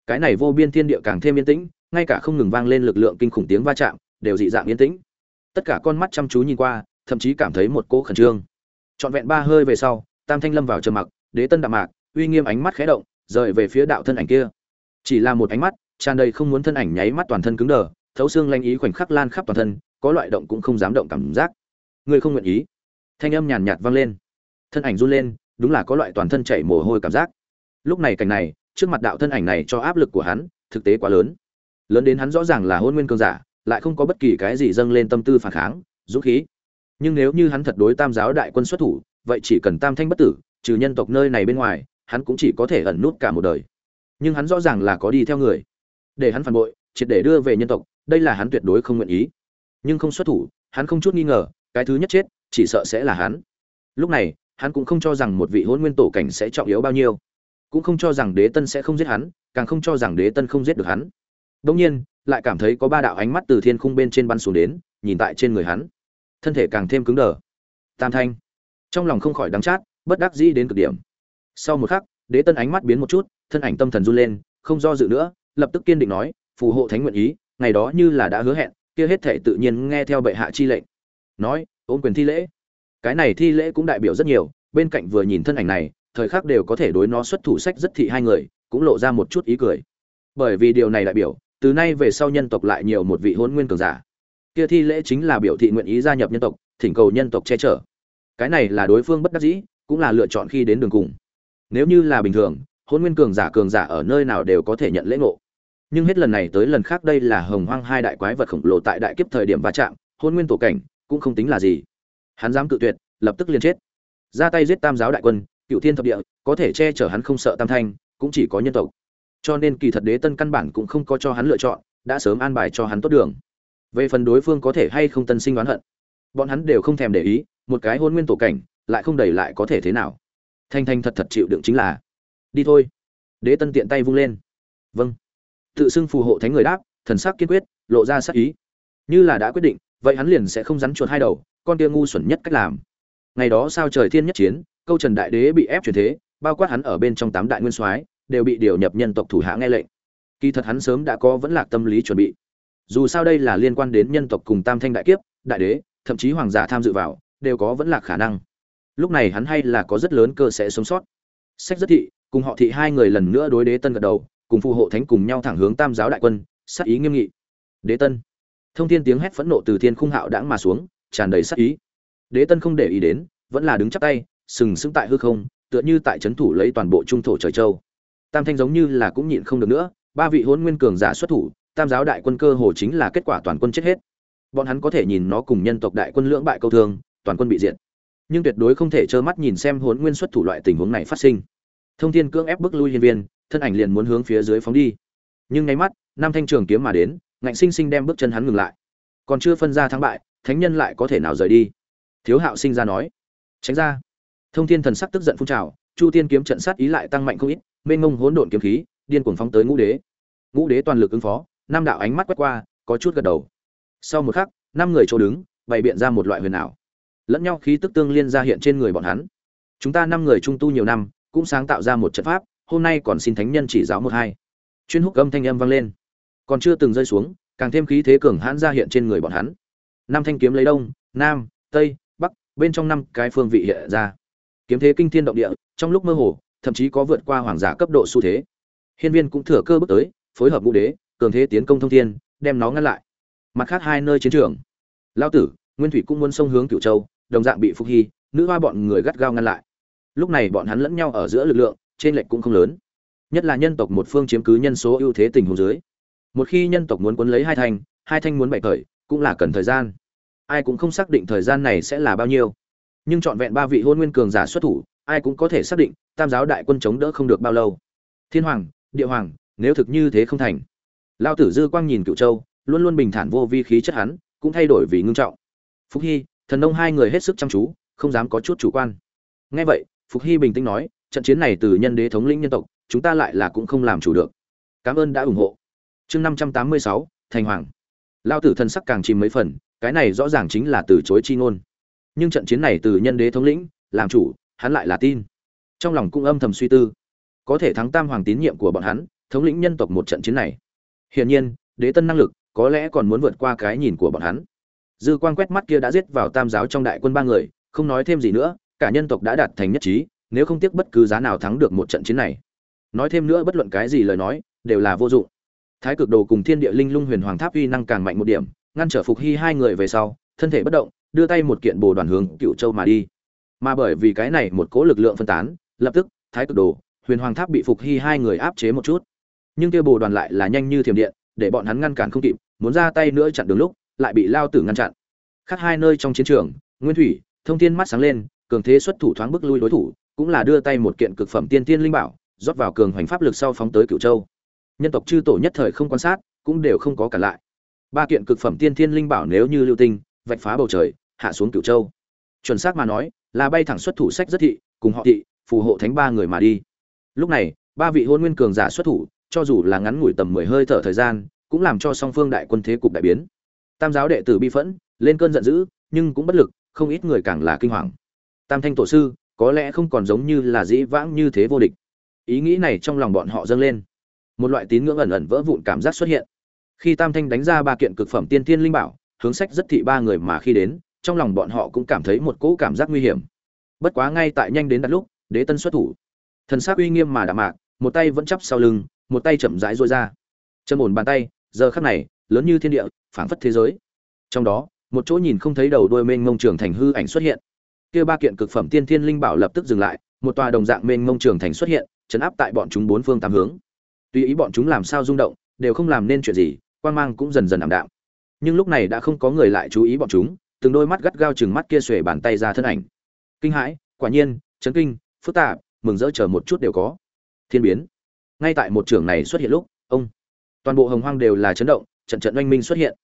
Cái này vô biên thiên địa càng thêm yên tĩnh, ngay cả không ngừng vang lên lực lượng kinh khủng tiếng va chạm, đều dị dạng yên tĩnh. Tất cả con mắt chăm chú nhìn qua, thậm chí cảm thấy một cỗ khẩn trương. Trọn vẹn ba hơi về sau, tam thanh lâm vào trầm mặc, đế tân đạm mạc, uy nghiêm ánh mắt khẽ động, rời về phía đạo thân ảnh kia. Chỉ là một ánh mắt, tràn đầy không muốn thân ảnh nháy mắt toàn thân cứng đờ, thấu xương lanh ý khoảnh khắc lan khắp toàn thân, có loại động cũng không dám động cảm giác. Người không nguyện ý thanh âm nhàn nhạt vang lên. Thân ảnh run lên, đúng là có loại toàn thân chảy mồ hôi cảm giác. Lúc này cảnh này, trước mặt đạo thân ảnh này cho áp lực của hắn, thực tế quá lớn. Lớn đến hắn rõ ràng là hôn nguyên cương giả, lại không có bất kỳ cái gì dâng lên tâm tư phản kháng, dũng khí. Nhưng nếu như hắn thật đối tam giáo đại quân xuất thủ, vậy chỉ cần tam thanh bất tử, trừ nhân tộc nơi này bên ngoài, hắn cũng chỉ có thể ẩn nút cả một đời. Nhưng hắn rõ ràng là có đi theo người. Để hắn phản bội, triệt để đưa về nhân tộc, đây là hắn tuyệt đối không nguyện ý. Nhưng không xuất thủ, hắn không chút nghi ngờ, cái thứ nhất chết chỉ sợ sẽ là hắn. Lúc này, hắn cũng không cho rằng một vị hôn nguyên tổ cảnh sẽ trọng yếu bao nhiêu. Cũng không cho rằng đế tân sẽ không giết hắn, càng không cho rằng đế tân không giết được hắn. Đông nhiên, lại cảm thấy có ba đạo ánh mắt từ thiên khung bên trên bắn xuống đến, nhìn tại trên người hắn. Thân thể càng thêm cứng đờ. Tam thanh. Trong lòng không khỏi đắng chát, bất đắc dĩ đến cực điểm. Sau một khắc, đế tân ánh mắt biến một chút, thân ảnh tâm thần run lên, không do dự nữa, lập tức kiên định nói, phù hộ thánh nguyện ý, ngày đó như là đã hứa hẹn, kia hết thể tự nhiên nghe theo bệ hạ chi lệnh. Nói ôn quyền thi lễ. Cái này thi lễ cũng đại biểu rất nhiều, bên cạnh vừa nhìn thân ảnh này, thời khắc đều có thể đối nó xuất thủ sách rất thị hai người, cũng lộ ra một chút ý cười. Bởi vì điều này đại biểu, từ nay về sau nhân tộc lại nhiều một vị hôn nguyên cường giả. Kia thi lễ chính là biểu thị nguyện ý gia nhập nhân tộc, thỉnh cầu nhân tộc che chở. Cái này là đối phương bất đắc dĩ, cũng là lựa chọn khi đến đường cùng. Nếu như là bình thường, hôn nguyên cường giả cường giả ở nơi nào đều có thể nhận lễ ngộ. Nhưng hết lần này tới lần khác đây là hồng hoang hai đại quái vật khổng lồ tại đại kiếp thời điểm va chạm, hôn nguyên tổ cảnh cũng không tính là gì. Hắn dám cự tuyệt, lập tức liền chết. Ra tay giết tam giáo đại quân cựu thiên thập địa, có thể che chở hắn không sợ tam thanh, cũng chỉ có nhân tộc. Cho nên kỳ thật đế tân căn bản cũng không có cho hắn lựa chọn, đã sớm an bài cho hắn tốt đường. Về phần đối phương có thể hay không tân sinh oán hận, bọn hắn đều không thèm để ý, một cái hôn nguyên tổ cảnh, lại không đẩy lại có thể thế nào. Thanh thanh thật thật chịu đựng chính là, đi thôi. Đế tân tiện tay vung lên. Vâng. Tự xưng phù hộ thánh người đáp, thần sắc kiên quyết, lộ ra sắc ý. Như là đã quyết định vậy hắn liền sẽ không rắn chuột hai đầu, con kia ngu xuẩn nhất cách làm. Ngày đó sao trời thiên nhất chiến, câu trần đại đế bị ép chuyển thế, bao quát hắn ở bên trong tám đại nguyên soái, đều bị điều nhập nhân tộc thủ hạ nghe lệnh. Kỳ thật hắn sớm đã có vẫn lạc tâm lý chuẩn bị. Dù sao đây là liên quan đến nhân tộc cùng tam thanh đại kiếp, đại đế, thậm chí hoàng giả tham dự vào, đều có vẫn lạc khả năng. Lúc này hắn hay là có rất lớn cơ sẽ sống sót. Sách rất thị, cùng họ thị hai người lần nữa đối đế tân gật đầu, cùng phù hộ thánh cùng nhau thẳng hướng tam giáo đại quân, sát ý nghiêm nghị. Đế tân thông thiên tiếng hét phẫn nộ từ thiên khung hạo đãng mà xuống, tràn đầy sát ý. Đế tân không để ý đến, vẫn là đứng chắp tay, sừng sững tại hư không, tựa như tại trấn thủ lấy toàn bộ trung thổ trời châu. Tam thanh giống như là cũng nhịn không được nữa, ba vị hôn nguyên cường giả xuất thủ, tam giáo đại quân cơ hồ chính là kết quả toàn quân chết hết. Bọn hắn có thể nhìn nó cùng nhân tộc đại quân lưỡng bại câu thương, toàn quân bị diệt. Nhưng tuyệt đối không thể trơ mắt nhìn xem hôn nguyên xuất thủ loại tình huống này phát sinh. Thông thiên cưỡng ép bước lui hiên viên, thân ảnh liền muốn hướng phía dưới phóng đi. Nhưng ngay mắt, nam thanh trường kiếm mà đến ngạnh sinh sinh đem bước chân hắn ngừng lại. Còn chưa phân ra thắng bại, thánh nhân lại có thể nào rời đi? Thiếu hạo sinh ra nói. Tránh ra. Thông thiên thần sắc tức giận phun trào, chu tiên kiếm trận sát ý lại tăng mạnh không ít, mênh ngông hỗn độn kiếm khí, điên cuồng phóng tới ngũ đế. Ngũ đế toàn lực ứng phó, năm đạo ánh mắt quét qua, có chút gật đầu. Sau một khắc, năm người chỗ đứng, bày biện ra một loại huyền ảo. Lẫn nhau khí tức tương liên ra hiện trên người bọn hắn. Chúng ta năm người trung tu nhiều năm, cũng sáng tạo ra một trận pháp, hôm nay còn xin thánh nhân chỉ giáo một hai. Chuyên húc âm thanh âm vang lên còn chưa từng rơi xuống, càng thêm khí thế cường hãn ra hiện trên người bọn hắn. Năm thanh kiếm lấy đông, nam, tây, bắc, bên trong năm cái phương vị hiện ra. Kiếm thế kinh thiên động địa, trong lúc mơ hồ, thậm chí có vượt qua hoàng giả cấp độ xu thế. Hiên viên cũng thừa cơ bước tới, phối hợp ngũ đế, cường thế tiến công thông thiên, đem nó ngăn lại. Mặt khác hai nơi chiến trường. Lao tử, nguyên thủy cũng muốn sông hướng cửu châu, đồng dạng bị phục hy, nữ hoa bọn người gắt gao ngăn lại. Lúc này bọn hắn lẫn nhau ở giữa lực lượng, trên lệch cũng không lớn. Nhất là nhân tộc một phương chiếm cứ nhân số ưu thế tình hồ dưới một khi nhân tộc muốn quấn lấy hai thanh hai thanh muốn bày khởi, cũng là cần thời gian. Ai cũng không xác định thời gian này sẽ là bao nhiêu. Nhưng trọn vẹn ba vị hôn nguyên cường giả xuất thủ, ai cũng có thể xác định, tam giáo đại quân chống đỡ không được bao lâu. Thiên hoàng, địa hoàng, nếu thực như thế không thành. Lao tử dư quang nhìn cựu châu, luôn luôn bình thản vô vi khí chất hắn, cũng thay đổi vì ngưng trọng. Phúc hy, thần nông hai người hết sức chăm chú, không dám có chút chủ quan. Ngay vậy, phục hy bình tĩnh nói, trận chiến này từ nhân đế thống lĩnh nhân tộc, chúng ta lại là cũng không làm chủ được. Cảm ơn đã ủng hộ chương năm trăm tám mươi sáu, thành hoàng. Lao tử thân sắc càng chìm mấy phần, cái này rõ ràng chính là từ chối chi ngôn. Nhưng trận chiến này từ nhân đế thống lĩnh, làm chủ, hắn lại là tin. Trong lòng cũng âm thầm suy tư. Có thể thắng tam hoàng tín nhiệm của bọn hắn, thống lĩnh nhân tộc một trận chiến này. Hiển nhiên, đế tân năng lực, có lẽ còn muốn vượt qua cái nhìn của bọn hắn. Dư quan quét mắt kia đã giết vào tam giáo trong đại quân ba người, không nói thêm gì nữa, cả nhân tộc đã đạt thành nhất trí, nếu không tiếc bất cứ giá nào thắng được một trận chiến này. Nói thêm nữa bất luận cái gì lời nói, đều là vô dụng thái cực đồ cùng thiên địa linh lung huyền hoàng tháp uy năng càng mạnh một điểm, ngăn trở phục hy hai người về sau, thân thể bất động, đưa tay một kiện bồ đoàn hướng cựu châu mà đi. Mà bởi vì cái này một cố lực lượng phân tán, lập tức, thái cực đồ, huyền hoàng tháp bị phục hy hai người áp chế một chút. Nhưng kia bồ đoàn lại là nhanh như thiểm điện, để bọn hắn ngăn cản không kịp, muốn ra tay nữa chặn đường lúc, lại bị lao tử ngăn chặn. Khác hai nơi trong chiến trường, nguyên thủy, thông thiên mắt sáng lên, cường thế xuất thủ thoáng bức lui đối thủ, cũng là đưa tay một kiện cực phẩm tiên tiên linh bảo, rót vào cường hoành pháp lực sau phóng tới cựu châu nhân tộc chư tổ nhất thời không quan sát, cũng đều không có cả lại. Ba kiện cực phẩm tiên thiên linh bảo nếu như lưu tinh, vạch phá bầu trời, hạ xuống cựu châu. Chuẩn xác mà nói, là bay thẳng xuất thủ sách rất thị, cùng họ thị, phù hộ thánh ba người mà đi. Lúc này, ba vị hôn nguyên cường giả xuất thủ, cho dù là ngắn ngủi tầm mười hơi thở thời gian, cũng làm cho song phương đại quân thế cục đại biến. Tam giáo đệ tử bi phẫn, lên cơn giận dữ, nhưng cũng bất lực, không ít người càng là kinh hoàng. Tam thanh tổ sư, có lẽ không còn giống như là dĩ vãng như thế vô địch. Ý nghĩ này trong lòng bọn họ dâng lên một loại tín ngưỡng ẩn ẩn vỡ vụn cảm giác xuất hiện. Khi tam thanh đánh ra ba kiện cực phẩm tiên tiên linh bảo, hướng sách rất thị ba người mà khi đến, trong lòng bọn họ cũng cảm thấy một cỗ cảm giác nguy hiểm. Bất quá ngay tại nhanh đến đặt lúc, đế tân xuất thủ. Thần s c uy nghiêm mà đạm mạc, một tay vẫn chắp sau lưng, một tay chậm rãi rối ra. Chân ổn bàn tay, giờ khắc này, lớn như thiên địa, phảng phất thế giới. Trong đó, một chỗ nhìn không thấy đầu đôi mênh mông trường thành hư ảnh xuất hiện. Kia ba kiện cực phẩm tiên thiên linh bảo lập tức dừng lại, một tòa đồng dạng mênh mông trường thành xuất hiện, chấn áp tại bọn chúng bốn phương tám hướng tùy ý bọn chúng làm sao rung động, đều không làm nên chuyện gì, quan mang cũng dần dần ảm đạm. Nhưng lúc này đã không có người lại chú ý bọn chúng, từng đôi mắt gắt gao chừng mắt kia xuề bàn tay ra thân ảnh. Kinh hãi, quả nhiên, chấn kinh, phức tạp, mừng rỡ chờ một chút đều có. Thiên biến. Ngay tại một trường này xuất hiện lúc, ông. Toàn bộ hồng hoang đều là chấn động, trận trận oanh minh xuất hiện.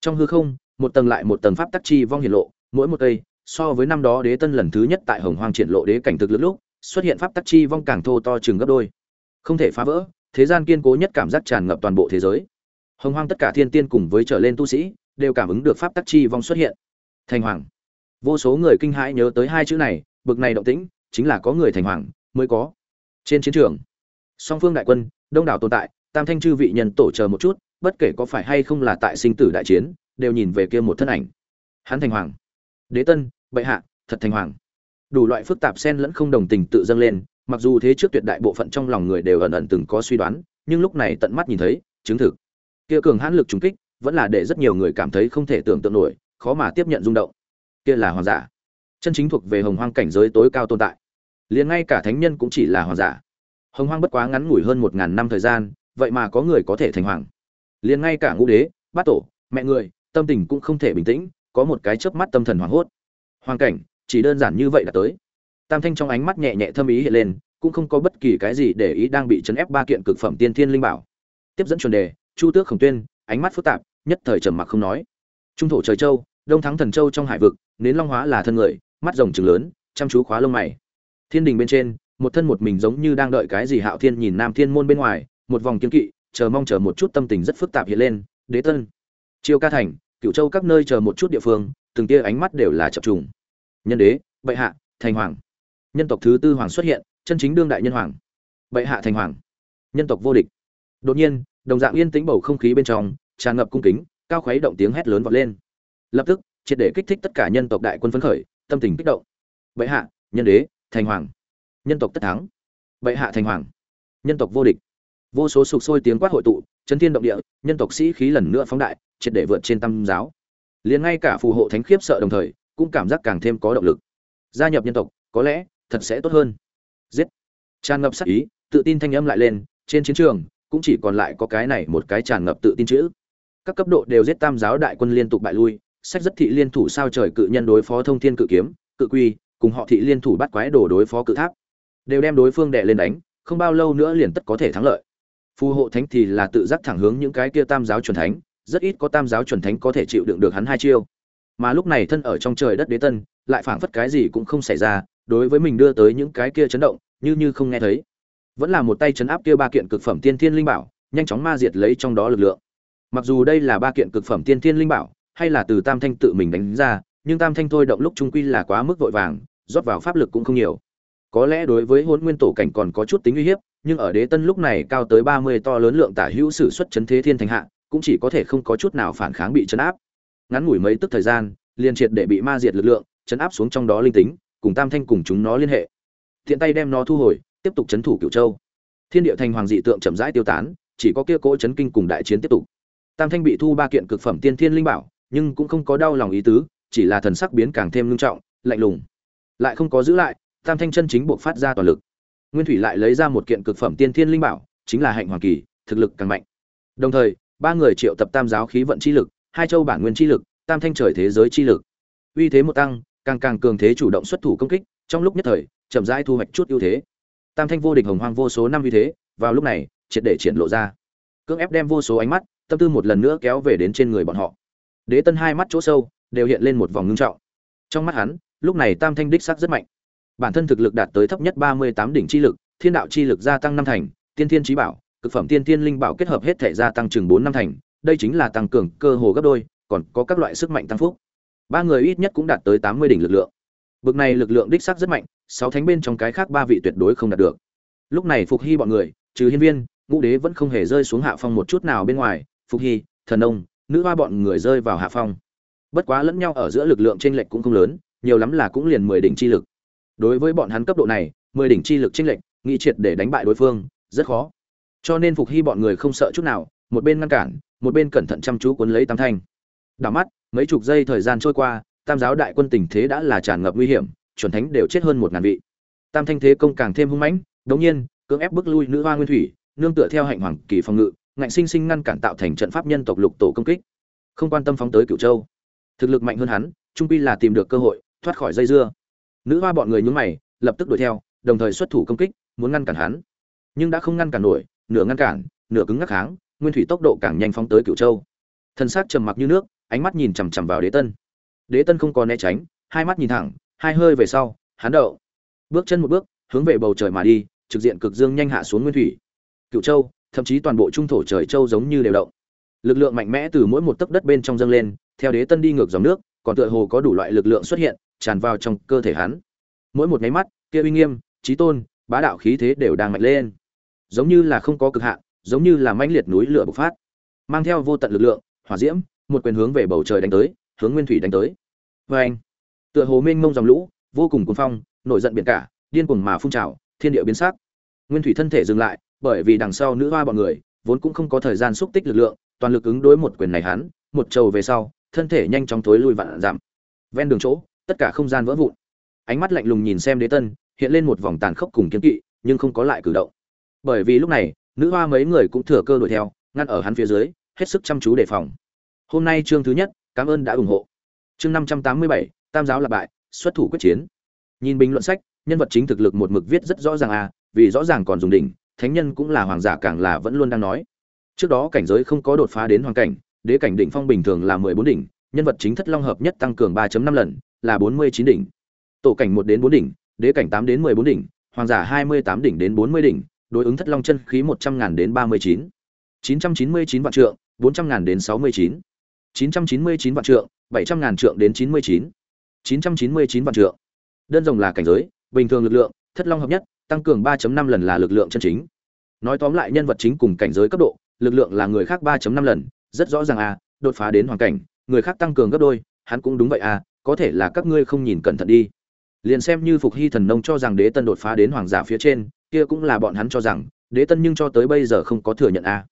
Trong hư không, một tầng lại một tầng pháp tắc chi vong hiển lộ, mỗi một cây, so với năm đó đế tân lần thứ nhất tại hồng hoang triển lộ đế cảnh thực lực lúc, xuất hiện pháp tắc chi vong càng thô to chừng gấp đôi. Không thể phá vỡ thế gian kiên cố nhất cảm giác tràn ngập toàn bộ thế giới. Hồng hoang tất cả thiên tiên cùng với trở lên tu sĩ đều cảm ứng được pháp tắc chi vong xuất hiện. Thành hoàng. Vô số người kinh hãi nhớ tới hai chữ này, bực này động tĩnh, chính là có người thành hoàng mới có. Trên chiến trường, song phương đại quân, đông đảo tồn tại, tam thanh chư vị nhân tổ chờ một chút, bất kể có phải hay không là tại sinh tử đại chiến, đều nhìn về kia một thân ảnh. Hắn thành hoàng. Đế tân, bệ hạ, thật thành hoàng. Đủ loại phức tạp xen lẫn không đồng tình tự dâng lên mặc dù thế trước tuyệt đại bộ phận trong lòng người đều ẩn ẩn từng có suy đoán, nhưng lúc này tận mắt nhìn thấy, chứng thực. Kia cường hãn lực trùng kích, vẫn là để rất nhiều người cảm thấy không thể tưởng tượng nổi, khó mà tiếp nhận rung động. Kia là hoàng giả. Chân chính thuộc về hồng hoang cảnh giới tối cao tồn tại. Liền ngay cả thánh nhân cũng chỉ là hoàng giả. Hồng hoang bất quá ngắn ngủi hơn một ngàn năm thời gian, vậy mà có người có thể thành hoàng. Liền ngay cả ngũ đế, bát tổ, mẹ người, tâm tình cũng không thể bình tĩnh, có một cái chớp mắt tâm thần hoảng hốt. Hoàng cảnh, chỉ đơn giản như vậy là tới tam thanh trong ánh mắt nhẹ nhẹ thâm ý hiện lên, cũng không có bất kỳ cái gì để ý đang bị chấn ép ba kiện cực phẩm tiên thiên linh bảo. Tiếp dẫn chuẩn đề, chu tước khổng tuyên, ánh mắt phức tạp, nhất thời trầm mặc không nói. Trung thổ trời châu, đông thắng thần châu trong hải vực, nến long hóa là thân người, mắt rồng trừng lớn, chăm chú khóa lông mày. Thiên đình bên trên, một thân một mình giống như đang đợi cái gì hạo thiên nhìn nam thiên môn bên ngoài, một vòng kiên kỵ, chờ mong chờ một chút tâm tình rất phức tạp hiện lên, đế tân. Chiêu ca thành cựu châu các nơi chờ một chút địa phương, từng tia ánh mắt đều là chập trùng. Nhân đế, bệ hạ, thành hoàng nhân tộc thứ tư hoàng xuất hiện, chân chính đương đại nhân hoàng. Bệ hạ thành hoàng. Nhân tộc vô địch. Đột nhiên, đồng dạng yên tĩnh bầu không khí bên trong, tràn ngập cung kính, cao khuấy động tiếng hét lớn vọt lên. Lập tức, triệt để kích thích tất cả nhân tộc đại quân phấn khởi, tâm tình kích động. Bệ hạ, nhân đế, thành hoàng. Nhân tộc tất thắng. Bệ hạ thành hoàng. Nhân tộc vô địch. Vô số sục sôi tiếng quát hội tụ, chấn thiên động địa, nhân tộc sĩ khí lần nữa phóng đại, triệt để vượt trên tâm giáo. Liền ngay cả phù hộ thánh khiếp sợ đồng thời, cũng cảm giác càng thêm có động lực. Gia nhập nhân tộc, có lẽ thật sẽ tốt hơn. Giết. Tràn ngập sắc ý, tự tin thanh âm lại lên, trên chiến trường, cũng chỉ còn lại có cái này một cái tràn ngập tự tin chữ. Các cấp độ đều giết tam giáo đại quân liên tục bại lui, sách rất thị liên thủ sao trời cự nhân đối phó thông thiên cự kiếm, cự quy, cùng họ thị liên thủ bắt quái đồ đối phó cự tháp. Đều đem đối phương đè lên đánh, không bao lâu nữa liền tất có thể thắng lợi. Phù hộ thánh thì là tự giác thẳng hướng những cái kia tam giáo chuẩn thánh, rất ít có tam giáo chuẩn thánh có thể chịu đựng được hắn hai chiêu. Mà lúc này thân ở trong trời đất đế tân, lại phảng phất cái gì cũng không xảy ra đối với mình đưa tới những cái kia chấn động, như như không nghe thấy. Vẫn là một tay chấn áp kia ba kiện cực phẩm tiên thiên linh bảo, nhanh chóng ma diệt lấy trong đó lực lượng. Mặc dù đây là ba kiện cực phẩm tiên thiên linh bảo, hay là từ tam thanh tự mình đánh ra, nhưng tam thanh thôi động lúc trung quy là quá mức vội vàng, rót vào pháp lực cũng không nhiều. Có lẽ đối với hôn nguyên tổ cảnh còn có chút tính uy hiếp, nhưng ở đế tân lúc này cao tới ba mươi to lớn lượng tả hữu sử xuất chấn thế thiên thành hạ, cũng chỉ có thể không có chút nào phản kháng bị chấn áp. Ngắn ngủi mấy tức thời gian, liền triệt để bị ma diệt lực lượng, chấn áp xuống trong đó linh tính cùng tam thanh cùng chúng nó liên hệ. Thiện tay đem nó thu hồi, tiếp tục chấn thủ cửu châu. Thiên địa thành hoàng dị tượng chậm rãi tiêu tán, chỉ có kia cỗ chấn kinh cùng đại chiến tiếp tục. Tam thanh bị thu ba kiện cực phẩm tiên thiên linh bảo, nhưng cũng không có đau lòng ý tứ, chỉ là thần sắc biến càng thêm ngưng trọng, lạnh lùng. Lại không có giữ lại, tam thanh chân chính buộc phát ra toàn lực. Nguyên thủy lại lấy ra một kiện cực phẩm tiên thiên linh bảo, chính là hạnh hoàng kỳ, thực lực càng mạnh. Đồng thời, ba người triệu tập tam giáo khí vận chi lực, hai châu bản nguyên chi lực, tam thanh trời thế giới chi lực. Uy thế một tăng càng càng cường thế chủ động xuất thủ công kích, trong lúc nhất thời, chậm rãi thu hoạch chút ưu thế. Tam thanh vô địch hồng hoang vô số năm uy thế, vào lúc này, triệt để triển lộ ra. Cưỡng ép đem vô số ánh mắt, tâm tư một lần nữa kéo về đến trên người bọn họ. Đế tân hai mắt chỗ sâu, đều hiện lên một vòng ngưng trọng. Trong mắt hắn, lúc này tam thanh đích sắc rất mạnh. Bản thân thực lực đạt tới thấp nhất ba mươi tám đỉnh chi lực, thiên đạo chi lực gia tăng năm thành, tiên thiên trí bảo, cực phẩm tiên thiên linh bảo kết hợp hết thể gia tăng chừng bốn năm thành, đây chính là tăng cường cơ hồ gấp đôi, còn có các loại sức mạnh tăng phúc ba người ít nhất cũng đạt tới tám mươi đỉnh lực lượng. Bực này lực lượng đích sắc rất mạnh, sáu thánh bên trong cái khác ba vị tuyệt đối không đạt được. Lúc này phục hy bọn người, trừ hiên viên, ngũ đế vẫn không hề rơi xuống hạ phong một chút nào bên ngoài, phục hy, thần ông nữ hoa bọn người rơi vào hạ phong. Bất quá lẫn nhau ở giữa lực lượng chênh lệch cũng không lớn, nhiều lắm là cũng liền mười đỉnh chi lực. Đối với bọn hắn cấp độ này, mười đỉnh chi lực chênh lệch nghị triệt để đánh bại đối phương, rất khó. Cho nên phục hy bọn người không sợ chút nào, một bên ngăn cản, một bên cẩn thận chăm chú cuốn lấy tam thanh đảo mắt, mấy chục giây thời gian trôi qua, tam giáo đại quân tình thế đã là tràn ngập nguy hiểm, chuẩn thánh đều chết hơn một ngàn vị. Tam thanh thế công càng thêm hung mãnh, đống nhiên, cưỡng ép bức lui nữ hoa nguyên thủy, nương tựa theo hạnh hoàng kỳ phòng ngự, ngạnh sinh sinh ngăn cản tạo thành trận pháp nhân tộc lục tổ công kích. Không quan tâm phóng tới cửu châu. Thực lực mạnh hơn hắn, trung pi là tìm được cơ hội, thoát khỏi dây dưa. Nữ hoa bọn người nhún mày, lập tức đuổi theo, đồng thời xuất thủ công kích, muốn ngăn cản hắn. Nhưng đã không ngăn cản nổi, nửa ngăn cản, nửa cứng ngắc kháng, nguyên thủy tốc độ càng nhanh phóng tới cửu châu. Thân xác trầm mặc như nước ánh mắt nhìn chằm chằm vào đế tân. Đế tân không có né tránh, hai mắt nhìn thẳng, hai hơi về sau, hắn đậu. Bước chân một bước, hướng về bầu trời mà đi, trực diện cực dương nhanh hạ xuống nguyên thủy. Cựu châu, thậm chí toàn bộ trung thổ trời châu giống như đều động lực lượng mạnh mẽ từ mỗi một tấc đất bên trong dâng lên, theo đế tân đi ngược dòng nước, còn tựa hồ có đủ loại lực lượng xuất hiện, tràn vào trong cơ thể hắn. Mỗi một nháy mắt, kia uy nghiêm trí tôn, bá đạo khí thế đều đang mạnh lên. Giống như là không có cực hạn, giống như là mãnh liệt núi lửa bộc phát, mang theo vô tận lực lượng, hỏa diễm một quyền hướng về bầu trời đánh tới, hướng nguyên thủy đánh tới. Vê anh, tựa hồ mênh mông dòng lũ, vô cùng cuồng phong, nổi giận biển cả, điên cuồng mà phun trào, thiên địa biến sắc. Nguyên thủy thân thể dừng lại, bởi vì đằng sau nữ hoa bọn người, vốn cũng không có thời gian xúc tích lực lượng, toàn lực ứng đối một quyền này hắn, một trầu về sau, thân thể nhanh chóng thối lui vạn giảm ven đường chỗ, tất cả không gian vỡ vụn. Ánh mắt lạnh lùng nhìn xem đế tân, hiện lên một vòng tàn khốc cùng kiếm kỵ, nhưng không có lại cử động. Bởi vì lúc này, nữ hoa mấy người cũng thừa cơ đuổi theo, ngăn ở hắn phía dưới, hết sức chăm chú đề phòng hôm nay chương thứ nhất, cảm ơn đã ủng hộ. Chương năm trăm tám mươi bảy, tam giáo lặp bại, xuất thủ quyết chiến. Nhìn bình luận sách, nhân vật chính thực lực một mực viết rất rõ ràng à vì rõ ràng còn dùng đỉnh, thánh nhân cũng là hoàng giả càng là vẫn luôn đang nói. Trước đó cảnh giới không có đột phá đến hoàng cảnh, đế cảnh đỉnh phong bình thường là mười bốn đỉnh, nhân vật chính thất long hợp nhất tăng cường ba năm lần, là bốn mươi chín đỉnh. Tổ cảnh một đến bốn đỉnh, đế cảnh tám đến mười bốn đỉnh, hoàng giả hai mươi tám đỉnh đến bốn mươi đỉnh, đối ứng thất long chân khí một trăm ngàn đến ba mươi chín. chín trăm chín mươi chín vạn trượng, bốn trăm ngàn đến sáu mươi chín chín trăm chín mươi chín vạn trượng, bảy trăm ngàn trượng đến chín mươi chín. chín trăm chín mươi chín vạn trượng. Đơn rồng là cảnh giới, bình thường lực lượng, thất long hợp nhất, tăng cường 3.5 lần là lực lượng chân chính. Nói tóm lại nhân vật chính cùng cảnh giới cấp độ, lực lượng là người khác 3.5 lần, rất rõ ràng à đột phá đến hoàn cảnh, người khác tăng cường gấp đôi, hắn cũng đúng vậy à có thể là các ngươi không nhìn cẩn thận đi. Liền xem như phục hy thần nông cho rằng đế tân đột phá đến hoàng giả phía trên, kia cũng là bọn hắn cho rằng, đế tân nhưng cho tới bây giờ không có thừa nhận à.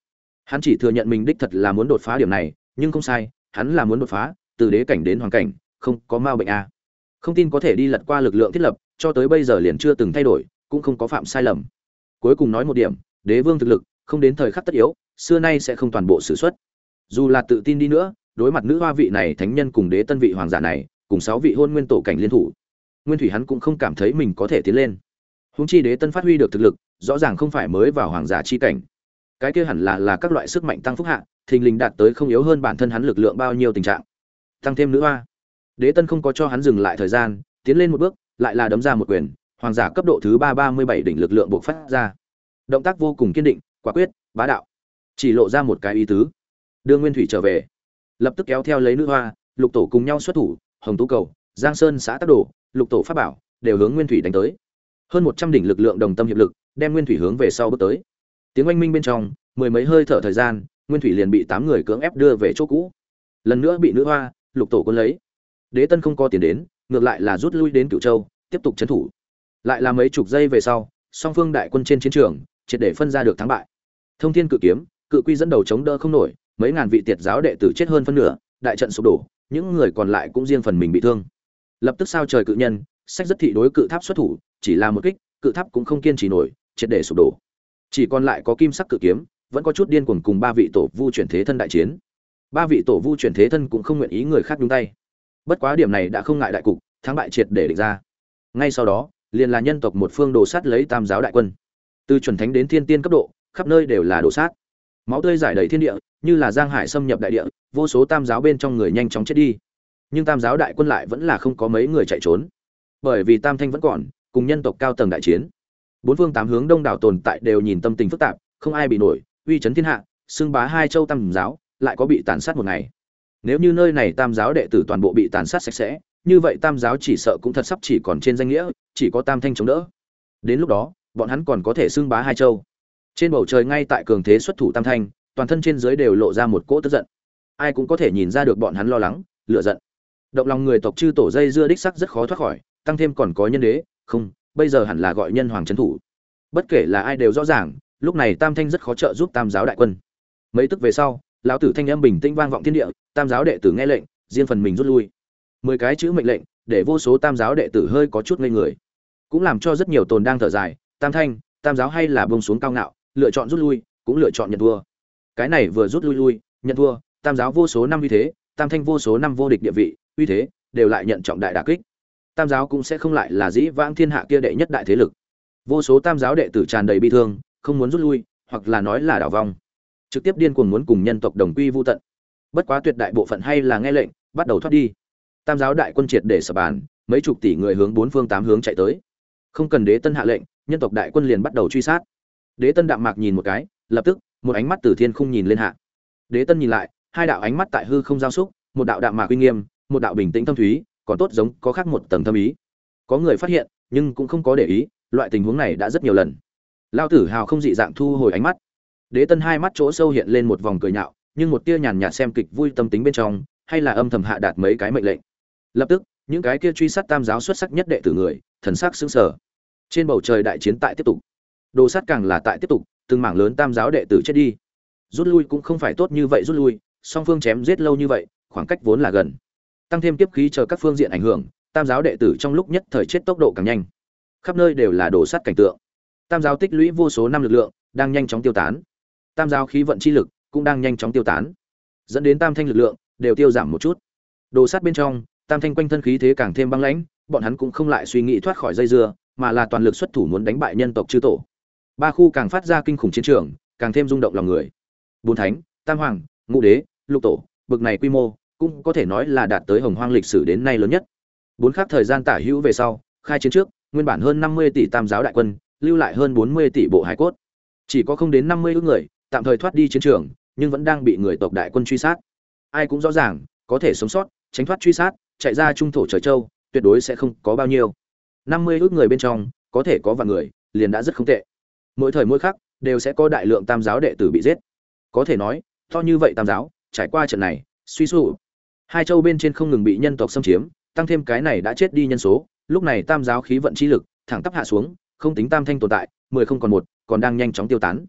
Hắn chỉ thừa nhận mình đích thật là muốn đột phá điểm này nhưng không sai, hắn là muốn đột phá, từ đế cảnh đến hoàng cảnh, không có ma bệnh à. Không tin có thể đi lật qua lực lượng thiết lập, cho tới bây giờ liền chưa từng thay đổi, cũng không có phạm sai lầm. Cuối cùng nói một điểm, đế vương thực lực, không đến thời khắc tất yếu, xưa nay sẽ không toàn bộ sử xuất dù là tự tin đi nữa, đối mặt nữ hoa vị này thánh nhân cùng đế tân vị hoàng giả này, cùng sáu vị hôn nguyên tổ cảnh liên thủ, nguyên thủy hắn cũng không cảm thấy mình có thể tiến lên. Huống chi đế tân phát huy được thực lực, rõ ràng không phải mới vào hoàng giả chi cảnh. Cái kia hẳn là là các loại sức mạnh tăng phúc hạ thình lình đạt tới không yếu hơn bản thân hắn lực lượng bao nhiêu tình trạng. Tăng thêm nữ hoa. Đế tân không có cho hắn dừng lại thời gian, tiến lên một bước, lại là đấm ra một quyền, hoàng giả cấp độ thứ ba ba mươi bảy đỉnh lực lượng buộc phát ra. Động tác vô cùng kiên định, quả quyết, bá đạo. Chỉ lộ ra một cái ý tứ. Đưa nguyên thủy trở về. Lập tức kéo theo lấy nữ hoa, lục tổ cùng nhau xuất thủ, hồng tú cầu, giang sơn xã tắc đồ, lục tổ pháp bảo, đều hướng nguyên thủy đánh tới. Hơn một trăm đỉnh lực lượng đồng tâm hiệp lực, đem nguyên thủy hướng về sau bước tới. Tiếng oanh minh bên trong, mười mấy hơi thở thời gian nguyên thủy liền bị tám người cưỡng ép đưa về chỗ cũ. Lần nữa bị nữ hoa, lục tổ quân lấy. Đế tân không có tiền đến, ngược lại là rút lui đến cựu châu, tiếp tục trấn thủ. Lại là mấy chục giây về sau, song phương đại quân trên chiến trường, triệt để phân ra được thắng bại. Thông thiên cự kiếm, cự quy dẫn đầu chống đỡ không nổi, mấy ngàn vị tiệt giáo đệ tử chết hơn phân nửa, đại trận sụp đổ, những người còn lại cũng riêng phần mình bị thương. Lập tức sao trời cự nhân, sách rất thị đối cự tháp xuất thủ, chỉ là một kích, cự tháp cũng không kiên trì nổi, triệt để sụp đổ. Chỉ còn lại có kim sắc cự kiếm vẫn có chút điên cuồng cùng ba vị tổ vu chuyển thế thân đại chiến. Ba vị tổ vu chuyển thế thân cũng không nguyện ý người khác nhúng tay. Bất quá điểm này đã không ngại đại cục, thắng bại triệt để định ra. Ngay sau đó, liền là nhân tộc một phương đồ sát lấy tam giáo đại quân. Từ chuẩn thánh đến thiên tiên cấp độ, khắp nơi đều là đồ sát. Máu tươi giải đầy thiên địa, như là giang hải xâm nhập đại địa, vô số tam giáo bên trong người nhanh chóng chết đi. Nhưng tam giáo đại quân lại vẫn là không có mấy người chạy trốn. Bởi vì tam thanh vẫn còn, cùng nhân tộc cao tầng đại chiến. Bốn phương tám hướng đông đảo tồn tại đều nhìn tâm tình phức tạp, không ai bị nổi uy chấn thiên hạ, xưng bá hai châu tam giáo, lại có bị tàn sát một ngày. Nếu như nơi này tam giáo đệ tử toàn bộ bị tàn sát sạch sẽ, như vậy tam giáo chỉ sợ cũng thật sắp chỉ còn trên danh nghĩa, chỉ có tam thanh chống đỡ. Đến lúc đó, bọn hắn còn có thể xưng bá hai châu. Trên bầu trời ngay tại cường thế xuất thủ tam thanh, toàn thân trên dưới đều lộ ra một cỗ tức giận. Ai cũng có thể nhìn ra được bọn hắn lo lắng lựa giận. Động lòng người tộc chư tổ dây dưa đích sắc rất khó thoát khỏi, tăng thêm còn có nhân đế, không, bây giờ hẳn là gọi nhân hoàng trấn thủ. Bất kể là ai đều rõ ràng lúc này tam thanh rất khó trợ giúp tam giáo đại quân. Mấy tức về sau, lão tử thanh âm bình tĩnh vang vọng thiên địa, tam giáo đệ tử nghe lệnh, riêng phần mình rút lui. Mười cái chữ mệnh lệnh, để vô số tam giáo đệ tử hơi có chút ngây người. Cũng làm cho rất nhiều tồn đang thở dài, tam thanh, tam giáo hay là bông xuống cao ngạo, lựa chọn rút lui, cũng lựa chọn nhận thua. Cái này vừa rút lui lui, nhận thua, tam giáo vô số năm uy thế, tam thanh vô số năm vô địch địa vị, uy thế, đều lại nhận trọng đại đà kích. Tam giáo cũng sẽ không lại là dĩ vãng thiên hạ kia đệ nhất đại thế lực. Vô số tam giáo đệ tử tràn đầy bi thương không muốn rút lui, hoặc là nói là đảo vong. Trực tiếp điên cuồng muốn cùng nhân tộc đồng quy vô tận. Bất quá tuyệt đại bộ phận hay là nghe lệnh, bắt đầu thoát đi. Tam giáo đại quân triệt để sập bàn, mấy chục tỷ người hướng bốn phương tám hướng chạy tới. Không cần đế tân hạ lệnh, nhân tộc đại quân liền bắt đầu truy sát. Đế tân đạm mạc nhìn một cái, lập tức, một ánh mắt từ thiên không nhìn lên hạ. Đế tân nhìn lại, hai đạo ánh mắt tại hư không giao xúc, một đạo đạm mạc uy nghiêm, một đạo bình tĩnh thâm thúy, còn tốt giống có khác một tầng thâm ý. Có người phát hiện, nhưng cũng không có để ý, loại tình huống này đã rất nhiều lần lao tử hào không dị dạng thu hồi ánh mắt. Đế tân hai mắt chỗ sâu hiện lên một vòng cười nhạo, nhưng một tia nhàn nhạt xem kịch vui tâm tính bên trong, hay là âm thầm hạ đạt mấy cái mệnh lệnh. Lập tức, những cái kia truy sát tam giáo xuất sắc nhất đệ tử người, thần sắc xứng sở trên bầu trời đại chiến tại tiếp tục. Đồ sát càng là tại tiếp tục, từng mảng lớn tam giáo đệ tử chết đi. Rút lui cũng không phải tốt như vậy rút lui, song phương chém giết lâu như vậy, khoảng cách vốn là gần. Tăng thêm tiếp khí chờ các phương diện ảnh hưởng, tam giáo đệ tử trong lúc nhất thời chết tốc độ càng nhanh. Khắp nơi đều là đồ sát cảnh tượng tam giáo tích lũy vô số năm lực lượng, đang nhanh chóng tiêu tán. Tam giáo khí vận chi lực cũng đang nhanh chóng tiêu tán. Dẫn đến tam thanh lực lượng đều tiêu giảm một chút. Đồ sát bên trong, tam thanh quanh thân khí thế càng thêm băng lãnh, bọn hắn cũng không lại suy nghĩ thoát khỏi dây dưa, mà là toàn lực xuất thủ muốn đánh bại nhân tộc chư tổ. Ba khu càng phát ra kinh khủng chiến trường, càng thêm rung động lòng người. Bốn thánh, tam hoàng, ngũ đế, lục tổ, bực này quy mô, cũng có thể nói là đạt tới hồng hoang lịch sử đến nay lớn nhất. Bốn khác thời gian tả hữu về sau, khai chiến trước, nguyên bản hơn năm mươi tỷ tam giáo đại quân lưu lại hơn bốn mươi tỷ bộ hải cốt. Chỉ có không đến năm mươi ước người, tạm thời thoát đi chiến trường, nhưng vẫn đang bị người tộc đại quân truy sát. Ai cũng rõ ràng, có thể sống sót, tránh thoát truy sát, chạy ra trung thổ trời châu, tuyệt đối sẽ không có bao nhiêu. năm mươi ước người bên trong, có thể có vài người, liền đã rất không tệ. Mỗi thời mỗi khắc, đều sẽ có đại lượng tam giáo đệ tử bị giết. Có thể nói, to như vậy tam giáo, trải qua trận này, suy sụp. Hai châu bên trên không ngừng bị nhân tộc xâm chiếm, tăng thêm cái này đã chết đi nhân số, lúc này tam giáo khí vận chi lực, thẳng tắp hạ xuống không tính tam thanh tồn tại, mười không còn một, còn đang nhanh chóng tiêu tán.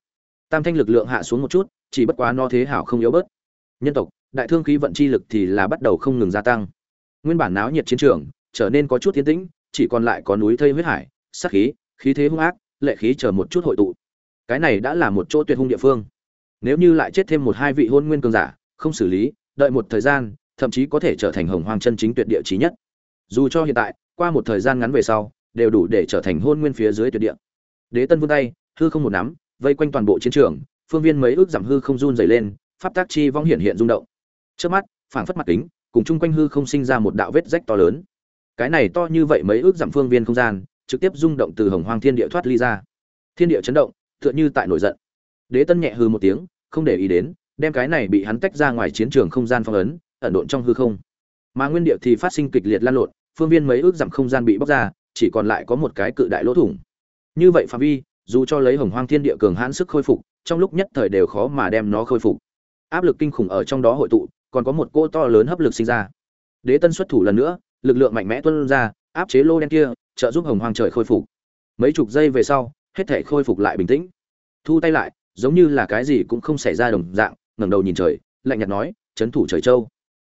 Tam thanh lực lượng hạ xuống một chút, chỉ bất quá no thế hảo không yếu bớt. Nhân tộc, đại thương khí vận chi lực thì là bắt đầu không ngừng gia tăng. Nguyên bản náo nhiệt chiến trường, trở nên có chút tiến tĩnh, chỉ còn lại có núi thây huyết hải sắc khí khí thế hung ác, lệ khí chờ một chút hội tụ. Cái này đã là một chỗ tuyệt hung địa phương. Nếu như lại chết thêm một hai vị hôn nguyên cường giả, không xử lý, đợi một thời gian, thậm chí có thể trở thành hồng hoang chân chính tuyệt địa chí nhất. Dù cho hiện tại, qua một thời gian ngắn về sau đều đủ để trở thành hôn nguyên phía dưới tuyệt địa. Đế tân vươn tay, hư không một nắm, vây quanh toàn bộ chiến trường, phương viên mấy ước giảm hư không run dày lên, pháp tác chi vong hiện hiện rung động. Trước mắt, phảng phất mặt kính, cùng chung quanh hư không sinh ra một đạo vết rách to lớn. Cái này to như vậy mấy ước giảm phương viên không gian, trực tiếp rung động từ hồng hoang thiên địa thoát ly ra. Thiên địa chấn động, tựa như tại nổi giận. Đế tân nhẹ hư một tiếng, không để ý đến, đem cái này bị hắn tách ra ngoài chiến trường không gian phong ấn, ẩn độn trong hư không. Mà nguyên địa thì phát sinh kịch liệt lan lộn, phương viên mấy ước dặm không gian bị bóc ra chỉ còn lại có một cái cự đại lỗ thủng. Như vậy phạm vi, dù cho lấy hồng hoang thiên địa cường hãn sức khôi phục, trong lúc nhất thời đều khó mà đem nó khôi phục. Áp lực kinh khủng ở trong đó hội tụ, còn có một cô to lớn hấp lực sinh ra. Đế tân xuất thủ lần nữa, lực lượng mạnh mẽ tuôn ra, áp chế lô đen kia, trợ giúp hồng hoang trời khôi phục. Mấy chục giây về sau, hết thể khôi phục lại bình tĩnh. Thu tay lại, giống như là cái gì cũng không xảy ra đồng dạng, ngẩng đầu nhìn trời, lạnh nhạt nói, chấn thủ trời châu.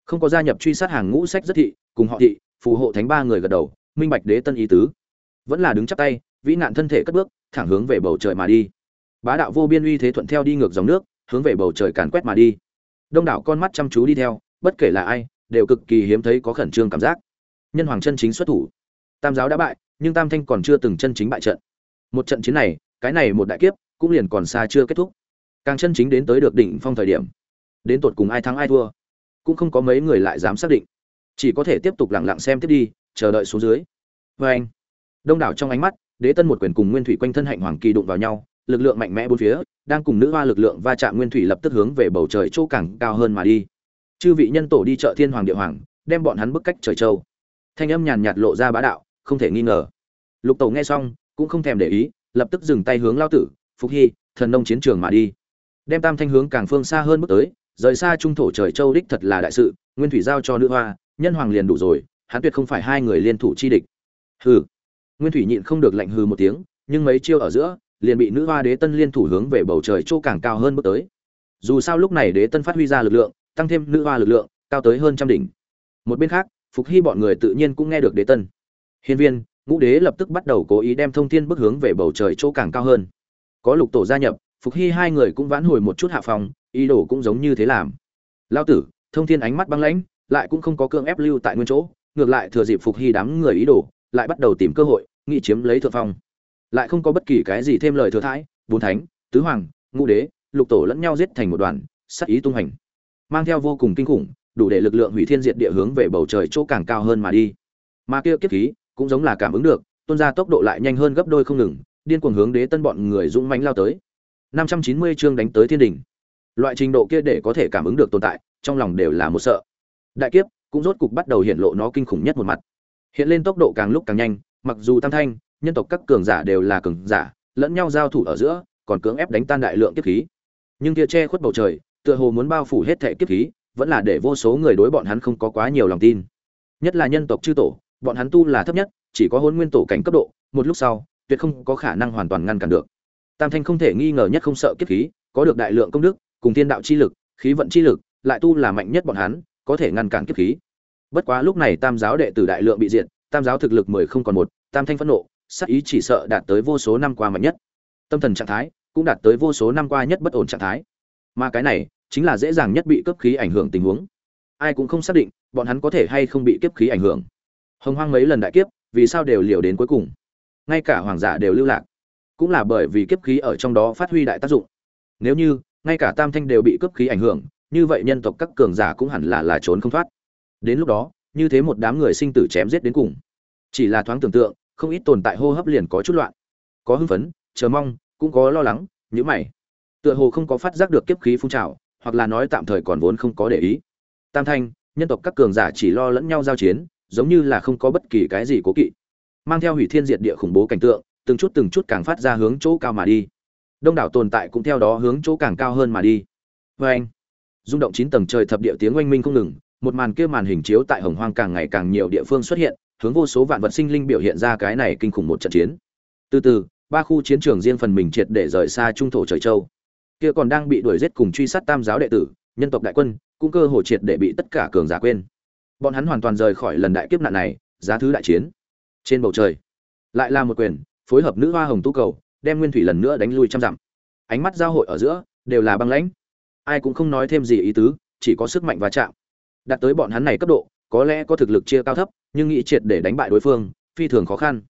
Không có gia nhập truy sát hàng ngũ sách rất thị, cùng họ thị, phù hộ thánh ba người gật đầu minh bạch đế tân ý tứ. Vẫn là đứng chắp tay, vĩ nạn thân thể cất bước, thẳng hướng về bầu trời mà đi. Bá đạo vô biên uy thế thuận theo đi ngược dòng nước, hướng về bầu trời càn quét mà đi. Đông đảo con mắt chăm chú đi theo, bất kể là ai, đều cực kỳ hiếm thấy có khẩn trương cảm giác. Nhân hoàng chân chính xuất thủ. Tam giáo đã bại, nhưng tam thanh còn chưa từng chân chính bại trận. Một trận chiến này, cái này một đại kiếp, cũng liền còn xa chưa kết thúc. Càng chân chính đến tới được đỉnh phong thời điểm, đến tột cùng ai thắng ai thua, cũng không có mấy người lại dám xác định. Chỉ có thể tiếp tục lặng lặng xem tiếp đi chờ đợi xuống dưới. Vê anh, đông đảo trong ánh mắt, đế tân một quyền cùng nguyên thủy quanh thân hạnh hoàng kỳ đụng vào nhau, lực lượng mạnh mẽ bốn phía, đang cùng nữ hoa lực lượng va chạm nguyên thủy lập tức hướng về bầu trời chỗ càng cao hơn mà đi. Chư vị nhân tổ đi chợ thiên hoàng địa hoàng, đem bọn hắn bức cách trời châu. Thanh âm nhàn nhạt lộ ra bá đạo, không thể nghi ngờ. Lục tổ nghe xong, cũng không thèm để ý, lập tức dừng tay hướng lao tử, phục hy, thần nông chiến trường mà đi. Đem tam thanh hướng càng phương xa hơn bước tới, rời xa trung thổ trời châu đích thật là đại sự, nguyên thủy giao cho nữ hoa, nhân hoàng liền đủ rồi hắn tuyệt không phải hai người liên thủ chi địch. Hừ. Nguyên thủy nhịn không được lạnh hừ một tiếng, nhưng mấy chiêu ở giữa, liền bị nữ hoa đế tân liên thủ hướng về bầu trời chỗ càng cao hơn bước tới. Dù sao lúc này đế tân phát huy ra lực lượng, tăng thêm nữ hoa lực lượng, cao tới hơn trăm đỉnh. Một bên khác, phục hy bọn người tự nhiên cũng nghe được đế tân. Hiên viên, ngũ đế lập tức bắt đầu cố ý đem thông thiên bước hướng về bầu trời chỗ càng cao hơn. Có lục tổ gia nhập, phục hy hai người cũng vãn hồi một chút hạ phòng, ý đồ cũng giống như thế làm. Lao tử, thông thiên ánh mắt băng lãnh, lại cũng không có cương ép lưu tại nguyên chỗ ngược lại thừa dịp phục hy đám người ý đồ, lại bắt đầu tìm cơ hội, nghị chiếm lấy thượng phong. Lại không có bất kỳ cái gì thêm lời thừa thãi, bốn thánh, tứ hoàng, ngũ đế, lục tổ lẫn nhau giết thành một đoàn sắc ý tung hành. Mang theo vô cùng kinh khủng, đủ để lực lượng hủy thiên diệt địa hướng về bầu trời chỗ càng cao hơn mà đi. Mà kia kiếp khí, cũng giống là cảm ứng được, tuôn ra tốc độ lại nhanh hơn gấp đôi không ngừng, điên cuồng hướng đế tân bọn người dũng mãnh lao tới. 590 chương đánh tới thiên đỉnh. Loại trình độ kia để có thể cảm ứng được tồn tại, trong lòng đều là một sợ. Đại kiếp cũng rốt cục bắt đầu hiện lộ nó kinh khủng nhất một mặt. Hiện lên tốc độ càng lúc càng nhanh, mặc dù tam thanh, nhân tộc các cường giả đều là cường giả, lẫn nhau giao thủ ở giữa, còn cưỡng ép đánh tan đại lượng kiếp khí. Nhưng kia che khuất bầu trời, tựa hồ muốn bao phủ hết thảy kiếp khí, vẫn là để vô số người đối bọn hắn không có quá nhiều lòng tin. Nhất là nhân tộc chư tổ, bọn hắn tu là thấp nhất, chỉ có hôn nguyên tổ cảnh cấp độ, một lúc sau, tuyệt không có khả năng hoàn toàn ngăn cản được. Tam thanh không thể nghi ngờ nhất không sợ kiếp khí, có được đại lượng công đức, cùng thiên đạo chi lực, khí vận chi lực, lại tu là mạnh nhất bọn hắn có thể ngăn cản kiếp khí. Bất quá lúc này tam giáo đệ tử đại lượng bị diệt, tam giáo thực lực mười không còn một, tam thanh phẫn nộ sắc ý chỉ sợ đạt tới vô số năm qua mạnh nhất. Tâm thần trạng thái cũng đạt tới vô số năm qua nhất bất ổn trạng thái. Mà cái này chính là dễ dàng nhất bị cấp khí ảnh hưởng tình huống. Ai cũng không xác định bọn hắn có thể hay không bị kiếp khí ảnh hưởng. Hồng hoang mấy lần đại kiếp, vì sao đều liều đến cuối cùng? Ngay cả hoàng giả đều lưu lạc, cũng là bởi vì kiếp khí ở trong đó phát huy đại tác dụng. Nếu như ngay cả tam thanh đều bị cấp khí ảnh hưởng như vậy nhân tộc các cường giả cũng hẳn là là trốn không thoát. Đến lúc đó, như thế một đám người sinh tử chém giết đến cùng. Chỉ là thoáng tưởng tượng, không ít tồn tại hô hấp liền có chút loạn. Có hưng phấn, chờ mong, cũng có lo lắng, nhíu mày. Tựa hồ không có phát giác được kiếp khí phun trào, hoặc là nói tạm thời còn vốn không có để ý. Tam thanh, nhân tộc các cường giả chỉ lo lẫn nhau giao chiến, giống như là không có bất kỳ cái gì cố kỵ. Mang theo hủy thiên diệt địa khủng bố cảnh tượng, từng chút từng chút càng phát ra hướng chỗ cao mà đi. Đông đảo tồn tại cũng theo đó hướng chỗ càng cao hơn mà đi. Và anh rung động chín tầng trời thập địa tiếng oanh minh không ngừng, một màn kia màn hình chiếu tại hồng hoang càng ngày càng nhiều địa phương xuất hiện, hướng vô số vạn vật sinh linh biểu hiện ra cái này kinh khủng một trận chiến. Từ từ, ba khu chiến trường riêng phần mình triệt để rời xa trung thổ trời châu. Kia còn đang bị đuổi giết cùng truy sát tam giáo đệ tử, nhân tộc đại quân, cũng cơ hồ triệt để bị tất cả cường giả quên. Bọn hắn hoàn toàn rời khỏi lần đại kiếp nạn này, giá thứ đại chiến. Trên bầu trời, lại là một quyền, phối hợp nữ hoa hồng tu cầu, đem nguyên thủy lần nữa đánh lui trăm dặm. Ánh mắt giao hội ở giữa, đều là băng lãnh ai cũng không nói thêm gì ý tứ, chỉ có sức mạnh va chạm. Đạt tới bọn hắn này cấp độ, có lẽ có thực lực chia cao thấp, nhưng nghĩ triệt để đánh bại đối phương, phi thường khó khăn.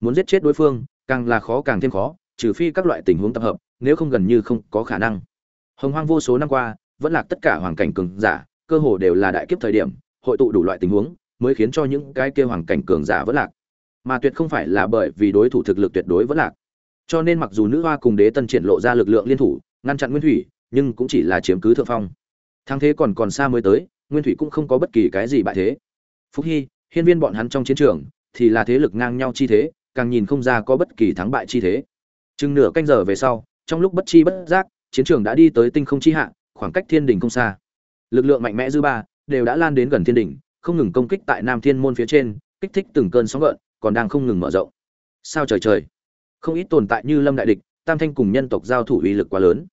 Muốn giết chết đối phương, càng là khó càng thêm khó, trừ phi các loại tình huống tập hợp, nếu không gần như không có khả năng. Hồng hoang vô số năm qua, vẫn là tất cả hoàn cảnh cường giả, cơ hồ đều là đại kiếp thời điểm, hội tụ đủ loại tình huống, mới khiến cho những cái kia hoàng cảnh cường giả vẫn lạc. Mà tuyệt không phải là bởi vì đối thủ thực lực tuyệt đối vẫn lạc. Cho nên mặc dù nữ hoa cùng đế tân triển lộ ra lực lượng liên thủ, ngăn chặn nguyên thủy nhưng cũng chỉ là chiếm cứ thượng phong. Thắng thế còn còn xa mới tới, nguyên thủy cũng không có bất kỳ cái gì bại thế. Phúc hy, hiên viên bọn hắn trong chiến trường, thì là thế lực ngang nhau chi thế, càng nhìn không ra có bất kỳ thắng bại chi thế. Chừng nửa canh giờ về sau, trong lúc bất chi bất giác, chiến trường đã đi tới tinh không chi hạ, khoảng cách thiên đình không xa. Lực lượng mạnh mẽ dư ba, đều đã lan đến gần thiên đình không ngừng công kích tại nam thiên môn phía trên, kích thích từng cơn sóng gợn, còn đang không ngừng mở rộng. Sao trời trời? Không ít tồn tại như lâm đại địch, tam thanh cùng nhân tộc giao thủ uy lực quá lớn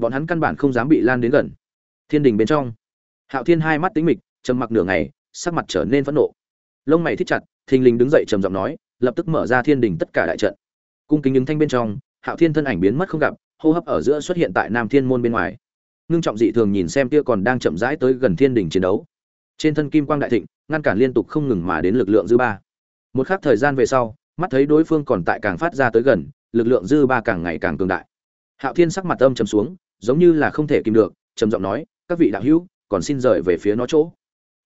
bọn hắn căn bản không dám bị lan đến gần. Thiên đình bên trong, hạo thiên hai mắt tính mịch, trầm mặc nửa ngày, sắc mặt trở nên phẫn nộ. Lông mày thích chặt, thình lình đứng dậy trầm giọng nói, lập tức mở ra thiên đình tất cả đại trận. Cung kính ứng thanh bên trong, hạo thiên thân ảnh biến mất không gặp, hô hấp ở giữa xuất hiện tại nam thiên môn bên ngoài. Ngưng trọng dị thường nhìn xem kia còn đang chậm rãi tới gần thiên đình chiến đấu. Trên thân kim quang đại thịnh, ngăn cản liên tục không ngừng mà đến lực lượng dư ba. Một khắc thời gian về sau, mắt thấy đối phương còn tại càng phát ra tới gần, lực lượng dư ba càng ngày càng cường đại. Hạo thiên sắc mặt âm trầm xuống giống như là không thể kìm được, trầm giọng nói, các vị đạo hữu, còn xin rời về phía nó chỗ.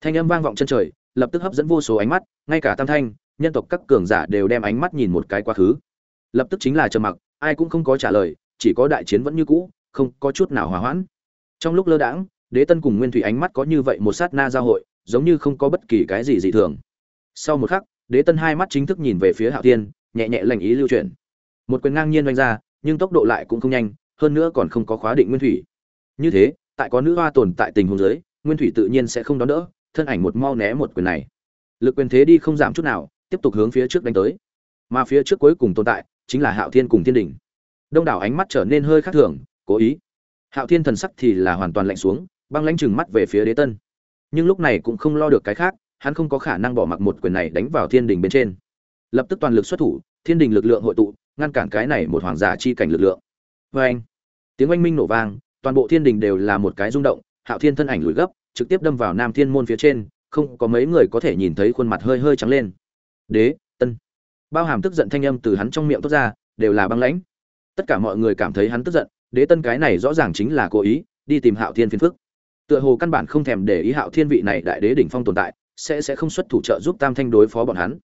Thanh âm vang vọng chân trời, lập tức hấp dẫn vô số ánh mắt, ngay cả tam thanh, nhân tộc các cường giả đều đem ánh mắt nhìn một cái quá khứ. Lập tức chính là trầm mặc, ai cũng không có trả lời, chỉ có đại chiến vẫn như cũ, không có chút nào hòa hoãn. Trong lúc lơ đãng, đế tân cùng nguyên thủy ánh mắt có như vậy một sát na giao hội, giống như không có bất kỳ cái gì dị thường. Sau một khắc, đế tân hai mắt chính thức nhìn về phía hạo tiên nhẹ nhẹ lành ý lưu chuyển. Một quyền ngang nhiên oanh ra, nhưng tốc độ lại cũng không nhanh hơn nữa còn không có khóa định nguyên thủy. Như thế, tại có nữ hoa tồn tại tình huống giới nguyên thủy tự nhiên sẽ không đón đỡ, thân ảnh một mau né một quyền này. Lực quyền thế đi không giảm chút nào, tiếp tục hướng phía trước đánh tới. Mà phía trước cuối cùng tồn tại, chính là hạo thiên cùng thiên đình. Đông đảo ánh mắt trở nên hơi khác thường, cố ý. Hạo thiên thần sắc thì là hoàn toàn lạnh xuống, băng lãnh chừng mắt về phía đế tân. Nhưng lúc này cũng không lo được cái khác, hắn không có khả năng bỏ mặc một quyền này đánh vào thiên đình bên trên. Lập tức toàn lực xuất thủ, thiên đình lực lượng hội tụ, ngăn cản cái này một hoàng giả chi cảnh lực lượng vê anh, tiếng oanh minh nổ vang, toàn bộ thiên đình đều là một cái rung động, hạo thiên thân ảnh lùi gấp, trực tiếp đâm vào nam thiên môn phía trên, không có mấy người có thể nhìn thấy khuôn mặt hơi hơi trắng lên. Đế, tân. Bao hàm tức giận thanh âm từ hắn trong miệng tốt ra, đều là băng lãnh. Tất cả mọi người cảm thấy hắn tức giận, đế tân cái này rõ ràng chính là cố ý, đi tìm hạo thiên phiền phức. Tựa hồ căn bản không thèm để ý hạo thiên vị này đại đế đỉnh phong tồn tại, sẽ sẽ không xuất thủ trợ giúp tam thanh đối phó bọn hắn.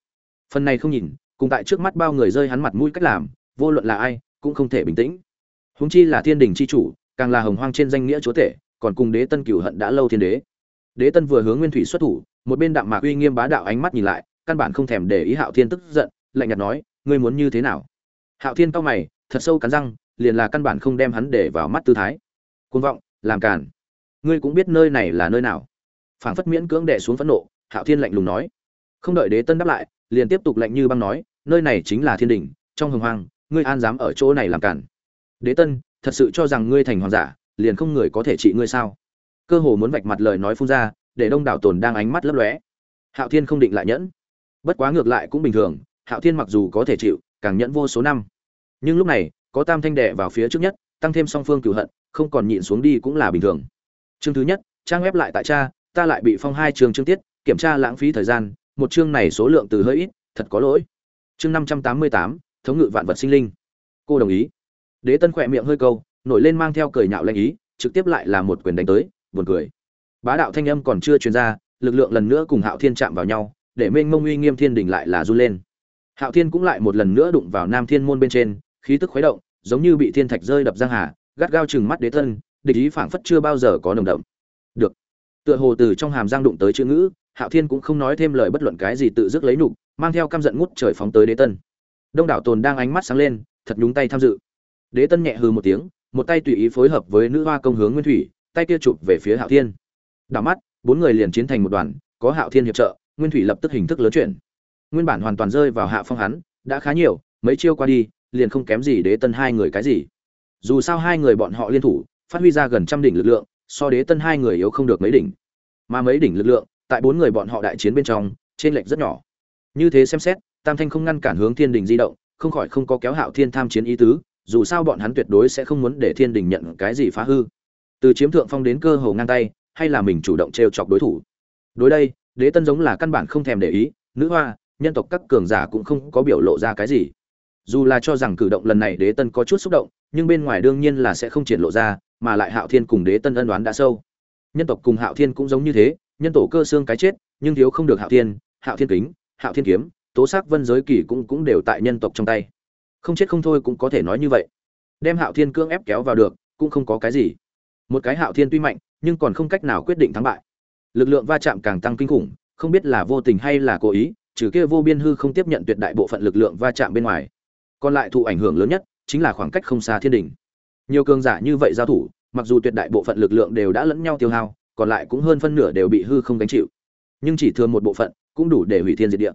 Phần này không nhìn, cùng tại trước mắt bao người rơi hắn mặt mũi cách làm, vô luận là ai, cũng không thể bình tĩnh. Huống chi là thiên đình chi chủ, càng là hồng hoang trên danh nghĩa chúa tể, còn cùng đế tân cửu hận đã lâu thiên đế. Đế tân vừa hướng nguyên thủy xuất thủ, một bên đạm mạc uy nghiêm bá đạo ánh mắt nhìn lại, căn bản không thèm để ý hạo thiên tức giận, lạnh nhạt nói, ngươi muốn như thế nào? Hạo thiên cau mày, thật sâu cắn răng, liền là căn bản không đem hắn để vào mắt tư thái. Côn vọng, làm càn. Ngươi cũng biết nơi này là nơi nào. Phảng phất miễn cưỡng đè xuống phẫn nộ, hạo thiên lạnh lùng nói. Không đợi đế tân đáp lại, liền tiếp tục lạnh như băng nói, nơi này chính là thiên đình, trong hồng hoang, ngươi an dám ở chỗ này làm cản đế tân, thật sự cho rằng ngươi thành hoàng giả, liền không người có thể trị ngươi sao? Cơ hồ muốn vạch mặt lời nói phun ra, để đông đảo tồn đang ánh mắt lấp lóe. Hạo thiên không định lại nhẫn. Bất quá ngược lại cũng bình thường, hạo thiên mặc dù có thể chịu, càng nhẫn vô số năm. Nhưng lúc này, có tam thanh đệ vào phía trước nhất, tăng thêm song phương cửu hận, không còn nhịn xuống đi cũng là bình thường. Chương thứ nhất, trang web lại tại cha ta lại bị phong hai trường chương tiết, kiểm tra lãng phí thời gian, một chương này số lượng từ hơi ít, thật có lỗi. Chương năm trăm tám mươi tám, thống ngự vạn vật sinh linh. Cô đồng ý đế tân khỏe miệng hơi câu, nổi lên mang theo cười nhạo lanh ý, trực tiếp lại là một quyền đánh tới, buồn cười. Bá đạo thanh âm còn chưa truyền ra, lực lượng lần nữa cùng hạo thiên chạm vào nhau, để mênh mông uy nghiêm thiên đình lại là run lên. Hạo thiên cũng lại một lần nữa đụng vào nam thiên môn bên trên, khí tức khuấy động, giống như bị thiên thạch rơi đập giang hà, gắt gao chừng mắt đế tân, địch ý phảng phất chưa bao giờ có nồng đậm. Được. Tựa hồ từ trong hàm giang đụng tới chữ ngữ, hạo thiên cũng không nói thêm lời bất luận cái gì tự dứt lấy nhục mang theo căm giận ngút trời phóng tới đế tân. Đông đảo tồn đang ánh mắt sáng lên, thật nhúng tay tham dự đế tân nhẹ hừ một tiếng, một tay tùy ý phối hợp với nữ hoa công hướng nguyên thủy, tay kia chụp về phía hạo thiên. Đảo mắt, bốn người liền chiến thành một đoàn, có hạo thiên hiệp trợ, nguyên thủy lập tức hình thức lớn chuyển. Nguyên bản hoàn toàn rơi vào hạ phong hắn, đã khá nhiều, mấy chiêu qua đi, liền không kém gì đế tân hai người cái gì. Dù sao hai người bọn họ liên thủ, phát huy ra gần trăm đỉnh lực lượng, so đế tân hai người yếu không được mấy đỉnh. Mà mấy đỉnh lực lượng, tại bốn người bọn họ đại chiến bên trong trên lệch rất nhỏ. Như thế xem xét, tam thanh không ngăn cản hướng thiên đình di động, không khỏi không có kéo hạo thiên tham chiến ý tứ dù sao bọn hắn tuyệt đối sẽ không muốn để thiên đình nhận cái gì phá hư. Từ chiếm thượng phong đến cơ hồ ngang tay, hay là mình chủ động t chọc đối thủ. Đối đây, đế tân giống là căn bản không thèm để ý, nữ hoa, nhân tộc các cường giả cũng không có biểu lộ ra cái gì. Dù là cho rằng cử động lần này đế tân có chút xúc động, nhưng bên ngoài đương nhiên là sẽ không triển lộ ra, mà lại hạo thiên cùng đế tân ân đoán đã sâu. Nhân tộc cùng hạo thiên cũng giống như thế, nhân tổ cơ xương cái chết, nhưng thiếu không được hạo thiên hạo thiên kính, hạo thiên kiếm, tố sắc vân giới kỳ cũng cũng đều tại nhân tộc trong tay không chết không thôi cũng có thể nói như vậy. Đem hạo thiên cưỡng ép kéo vào được, cũng không có cái gì. Một cái hạo thiên tuy mạnh, nhưng còn không cách nào quyết định thắng bại. Lực lượng va chạm càng tăng kinh khủng, không biết là vô tình hay là cố ý, trừ kia vô biên hư không tiếp nhận tuyệt đại bộ phận lực lượng va chạm bên ngoài. Còn lại thụ ảnh hưởng lớn nhất, chính là khoảng cách không xa thiên Đình. nhiều cường giả như vậy giao thủ, mặc dù tuyệt đại bộ phận lực lượng đều đã lẫn nhau tiêu hao, còn lại cũng hơn phân nửa đều bị hư không gánh chịu. Nhưng chỉ thường một bộ phận, cũng đủ để hủy thiên diệt địa.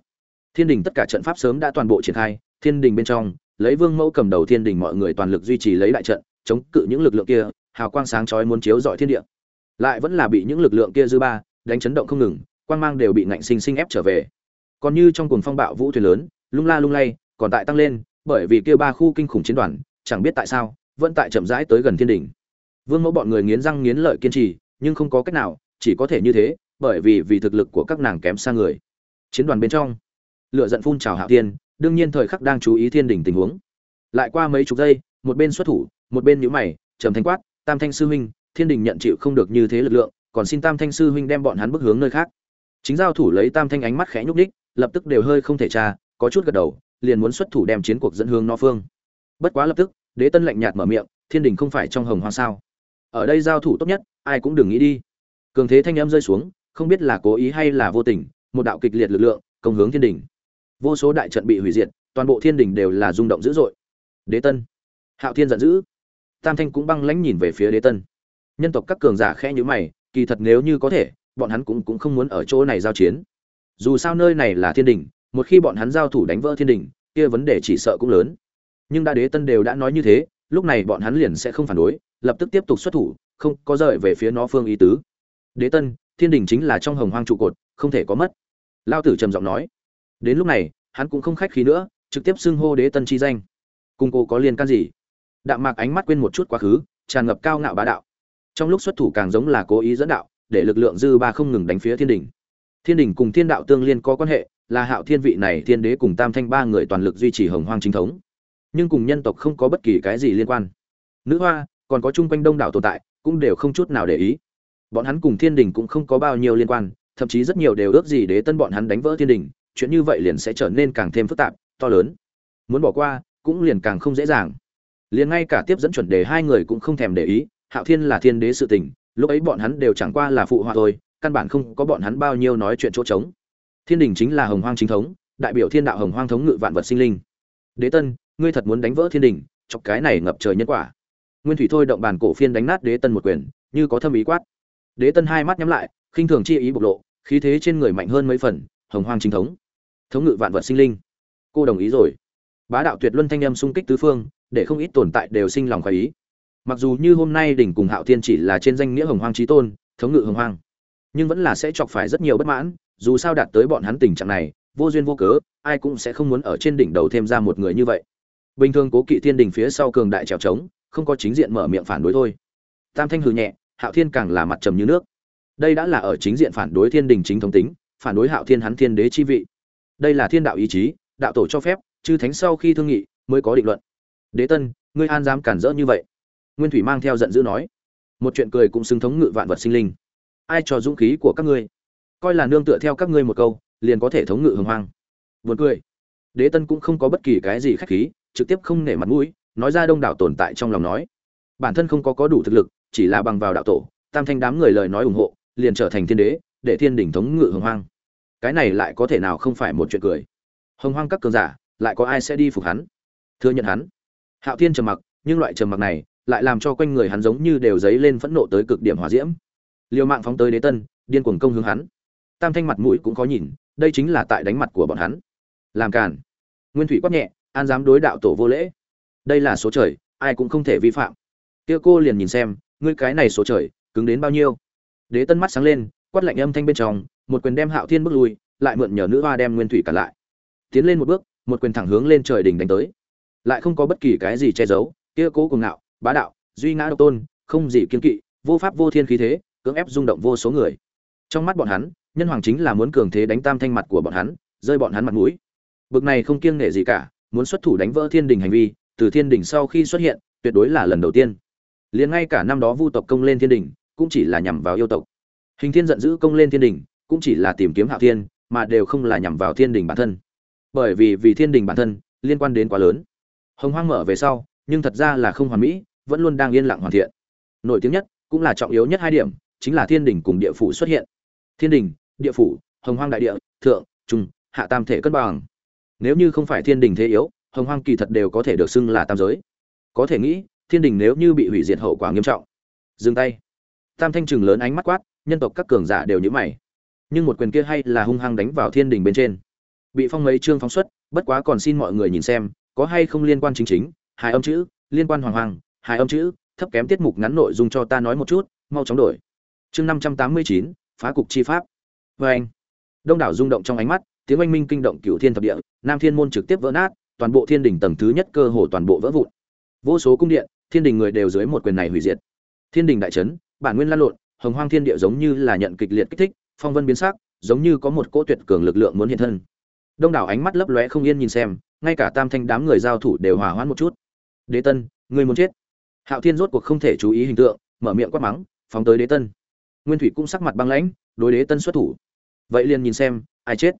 Thiên đình tất cả trận pháp sớm đã toàn bộ triển khai, thiên đình bên trong lấy vương mẫu cầm đầu thiên đình mọi người toàn lực duy trì lấy đại trận, chống cự những lực lượng kia, hào quang sáng chói muốn chiếu dọi thiên địa. Lại vẫn là bị những lực lượng kia dư ba, đánh chấn động không ngừng, quang mang đều bị ngạnh sinh sinh ép trở về. Còn như trong cuồng phong bạo vũ thuyền lớn, lung la lung lay, còn tại tăng lên, bởi vì kia ba khu kinh khủng chiến đoàn, chẳng biết tại sao, vẫn tại chậm rãi tới gần thiên đỉnh vương mẫu bọn người nghiến răng nghiến lợi kiên trì, nhưng không có cách nào, chỉ có thể như thế, bởi vì vì thực lực của các nàng kém xa người. Chiến đoàn bên trong lựa giận phun trào hạo thiên đương nhiên thời khắc đang chú ý thiên đỉnh tình huống. Lại qua mấy chục giây, một bên xuất thủ, một bên nhíu mày, trầm thanh quát, tam thanh sư huynh, thiên đình nhận chịu không được như thế lực lượng, còn xin tam thanh sư huynh đem bọn hắn bước hướng nơi khác. Chính giao thủ lấy tam thanh ánh mắt khẽ nhúc đích lập tức đều hơi không thể tra, có chút gật đầu, liền muốn xuất thủ đem chiến cuộc dẫn hướng nó phương. Bất quá lập tức, đế tân lạnh nhạt mở miệng, thiên đình không phải trong hồng hoa sao? Ở đây giao thủ tốt nhất, ai cũng đừng nghĩ đi. Cường thế thanh âm rơi xuống, không biết là cố ý hay là vô tình, một đạo kịch liệt lực lượng công hướng thiên đình vô số đại trận bị hủy diệt, toàn bộ thiên đình đều là rung động dữ dội. Đế tân. Hạo thiên giận dữ. Tam thanh cũng băng lãnh nhìn về phía đế tân. Nhân tộc các cường giả khẽ nhữ mày, kỳ thật nếu như có thể, bọn hắn cũng cũng không muốn ở chỗ này giao chiến. Dù sao nơi này là thiên đình, một khi bọn hắn giao thủ đánh vỡ thiên đình, kia vấn đề chỉ sợ cũng lớn. Nhưng đa đế tân đều đã nói như thế, lúc này bọn hắn liền sẽ không phản đối, lập tức tiếp tục xuất thủ, không có rời về phía nó phương ý tứ. Đế tân, thiên đình chính là trong hồng hoang trụ cột, không thể có mất. Lao tử trầm giọng nói đến lúc này, hắn cũng không khách khí nữa, trực tiếp xưng hô đế tân chi danh. Cùng cô có liên can gì? Đạm mạc ánh mắt quên một chút quá khứ, tràn ngập cao ngạo bá đạo. Trong lúc xuất thủ càng giống là cố ý dẫn đạo, để lực lượng dư ba không ngừng đánh phía thiên đình. Thiên đình cùng thiên đạo tương liên có quan hệ, là hạo thiên vị này thiên đế cùng tam thanh ba người toàn lực duy trì hồng hoang chính thống. Nhưng cùng nhân tộc không có bất kỳ cái gì liên quan. Nữ hoa, còn có chung quanh đông đảo tồn tại, cũng đều không chút nào để ý. Bọn hắn cùng thiên đình cũng không có bao nhiêu liên quan, thậm chí rất nhiều đều ước gì Đế tân bọn hắn đánh vỡ thiên đình chuyện như vậy liền sẽ trở nên càng thêm phức tạp, to lớn. Muốn bỏ qua, cũng liền càng không dễ dàng. Liền ngay cả tiếp dẫn chuẩn đề hai người cũng không thèm để ý, hạo thiên là thiên đế sự tình, lúc ấy bọn hắn đều chẳng qua là phụ họa thôi, căn bản không có bọn hắn bao nhiêu nói chuyện chỗ trống. Thiên đình chính là hồng hoang chính thống, đại biểu thiên đạo hồng hoang thống ngự vạn vật sinh linh. Đế tân, ngươi thật muốn đánh vỡ thiên đình, chọc cái này ngập trời nhân quả. Nguyên thủy thôi động bàn cổ phiên đánh nát đế tân một quyền, như có thâm ý quát. Đế tân hai mắt nhắm lại, khinh thường chi ý bộc lộ, khí thế trên người mạnh hơn mấy phần, hồng hoang chính thống thống ngự vạn vật sinh linh. Cô đồng ý rồi. Bá đạo tuyệt luân thanh âm xung kích tứ phương, để không ít tồn tại đều sinh lòng khoái ý. Mặc dù như hôm nay đỉnh cùng hạo thiên chỉ là trên danh nghĩa hồng hoang trí tôn, thống ngự hồng hoang, nhưng vẫn là sẽ chọc phải rất nhiều bất mãn, dù sao đạt tới bọn hắn tình trạng này, vô duyên vô cớ, ai cũng sẽ không muốn ở trên đỉnh đầu thêm ra một người như vậy. Bình thường cố kỵ thiên đình phía sau cường đại trèo trống, không có chính diện mở miệng phản đối thôi. Tam thanh hừ nhẹ, hạo thiên càng là mặt trầm như nước. Đây đã là ở chính diện phản đối thiên đình chính thống tính, phản đối hạo thiên hắn thiên đế chi vị đây là thiên đạo ý chí, đạo tổ cho phép, chư thánh sau khi thương nghị mới có định luận. Đế tân, ngươi an dám cản rỡ như vậy? Nguyên thủy mang theo giận dữ nói. Một chuyện cười cũng xứng thống ngự vạn vật sinh linh. Ai cho dũng khí của các ngươi? Coi là nương tựa theo các ngươi một câu, liền có thể thống ngự hồng hoang. Buồn cười. Đế tân cũng không có bất kỳ cái gì khách khí, trực tiếp không nể mặt mũi, nói ra đông đảo tồn tại trong lòng nói. Bản thân không có có đủ thực lực, chỉ là bằng vào đạo tổ, tam thanh đám người lời nói ủng hộ, liền trở thành thiên đế, để thiên đỉnh thống ngự hồng hoang cái này lại có thể nào không phải một chuyện cười. Hồng hoang các cường giả, lại có ai sẽ đi phục hắn? Thừa nhận hắn. Hạo thiên trầm mặc, nhưng loại trầm mặc này lại làm cho quanh người hắn giống như đều dấy lên phẫn nộ tới cực điểm hỏa diễm. Liều mạng phóng tới đế tân, điên cuồng công hướng hắn. Tam thanh mặt mũi cũng có nhìn, đây chính là tại đánh mặt của bọn hắn. Làm cản nguyên thủy quát nhẹ, an dám đối đạo tổ vô lễ. Đây là số trời, ai cũng không thể vi phạm. Kia cô liền nhìn xem, ngươi cái này số trời, cứng đến bao nhiêu? Đế tân mắt sáng lên, quát lạnh âm thanh bên trong một quyền đem hạo thiên bước lui, lại mượn nhờ nữ hoa đem nguyên thủy cả lại. Tiến lên một bước, một quyền thẳng hướng lên trời đỉnh đánh tới. Lại không có bất kỳ cái gì che giấu, kia cố cùng ngạo, bá đạo, duy ngã độc tôn, không gì kiên kỵ, vô pháp vô thiên khí thế, cưỡng ép rung động vô số người. Trong mắt bọn hắn, nhân hoàng chính là muốn cường thế đánh tam thanh mặt của bọn hắn, rơi bọn hắn mặt mũi. Bực này không kiêng nể gì cả, muốn xuất thủ đánh vỡ thiên đình hành vi, từ thiên đình sau khi xuất hiện, tuyệt đối là lần đầu tiên. Liền ngay cả năm đó vu tộc công lên thiên đình, cũng chỉ là nhằm vào yêu tộc. Hình thiên giận dữ công lên thiên đình cũng chỉ là tìm kiếm hạo thiên, mà đều không là nhằm vào thiên đình bản thân. Bởi vì vì thiên đình bản thân, liên quan đến quá lớn. Hồng hoang mở về sau, nhưng thật ra là không hoàn mỹ, vẫn luôn đang yên lặng hoàn thiện. Nổi tiếng nhất, cũng là trọng yếu nhất hai điểm, chính là thiên đình cùng địa phủ xuất hiện. Thiên đình, địa phủ, hồng hoang đại địa, thượng, trung, hạ tam thể cân bằng. Nếu như không phải thiên đình thế yếu, hồng hoang kỳ thật đều có thể được xưng là tam giới. Có thể nghĩ, thiên đình nếu như bị hủy diệt hậu quả nghiêm trọng. Dừng tay. Tam thanh trừng lớn ánh mắt quát, nhân tộc các cường giả đều nhữ mày nhưng một quyền kia hay là hung hăng đánh vào thiên đình bên trên. Bị phong mấy chương phóng xuất, bất quá còn xin mọi người nhìn xem, có hay không liên quan chính chính hai âm chữ, liên quan hoàng hoàng hai âm chữ, thấp kém tiết mục ngắn nội dung cho ta nói một chút, mau chóng đổi. Chương năm trăm tám mươi chín, phá cục chi pháp. Vê anh, đông đảo rung động trong ánh mắt, tiếng oanh minh kinh động cửu thiên thập địa, nam thiên môn trực tiếp vỡ nát, toàn bộ thiên đình tầng thứ nhất cơ hồ toàn bộ vỡ vụn. Vô số cung điện, thiên đình người đều dưới một quyền này hủy diệt. Thiên đình đại trấn, bản nguyên lan lộn, hồng hoang thiên địa giống như là nhận kịch liệt kích thích phong vân biến sắc, giống như có một cỗ tuyệt cường lực lượng muốn hiện thân. Đông đảo ánh mắt lấp lóe không yên nhìn xem, ngay cả tam thanh đám người giao thủ đều hòa hoãn một chút. Đế tân, ngươi muốn chết. Hạo thiên rốt cuộc không thể chú ý hình tượng, mở miệng quát mắng, phóng tới đế tân. Nguyên thủy cũng sắc mặt băng lãnh, đối đế tân xuất thủ. Vậy liền nhìn xem, ai chết.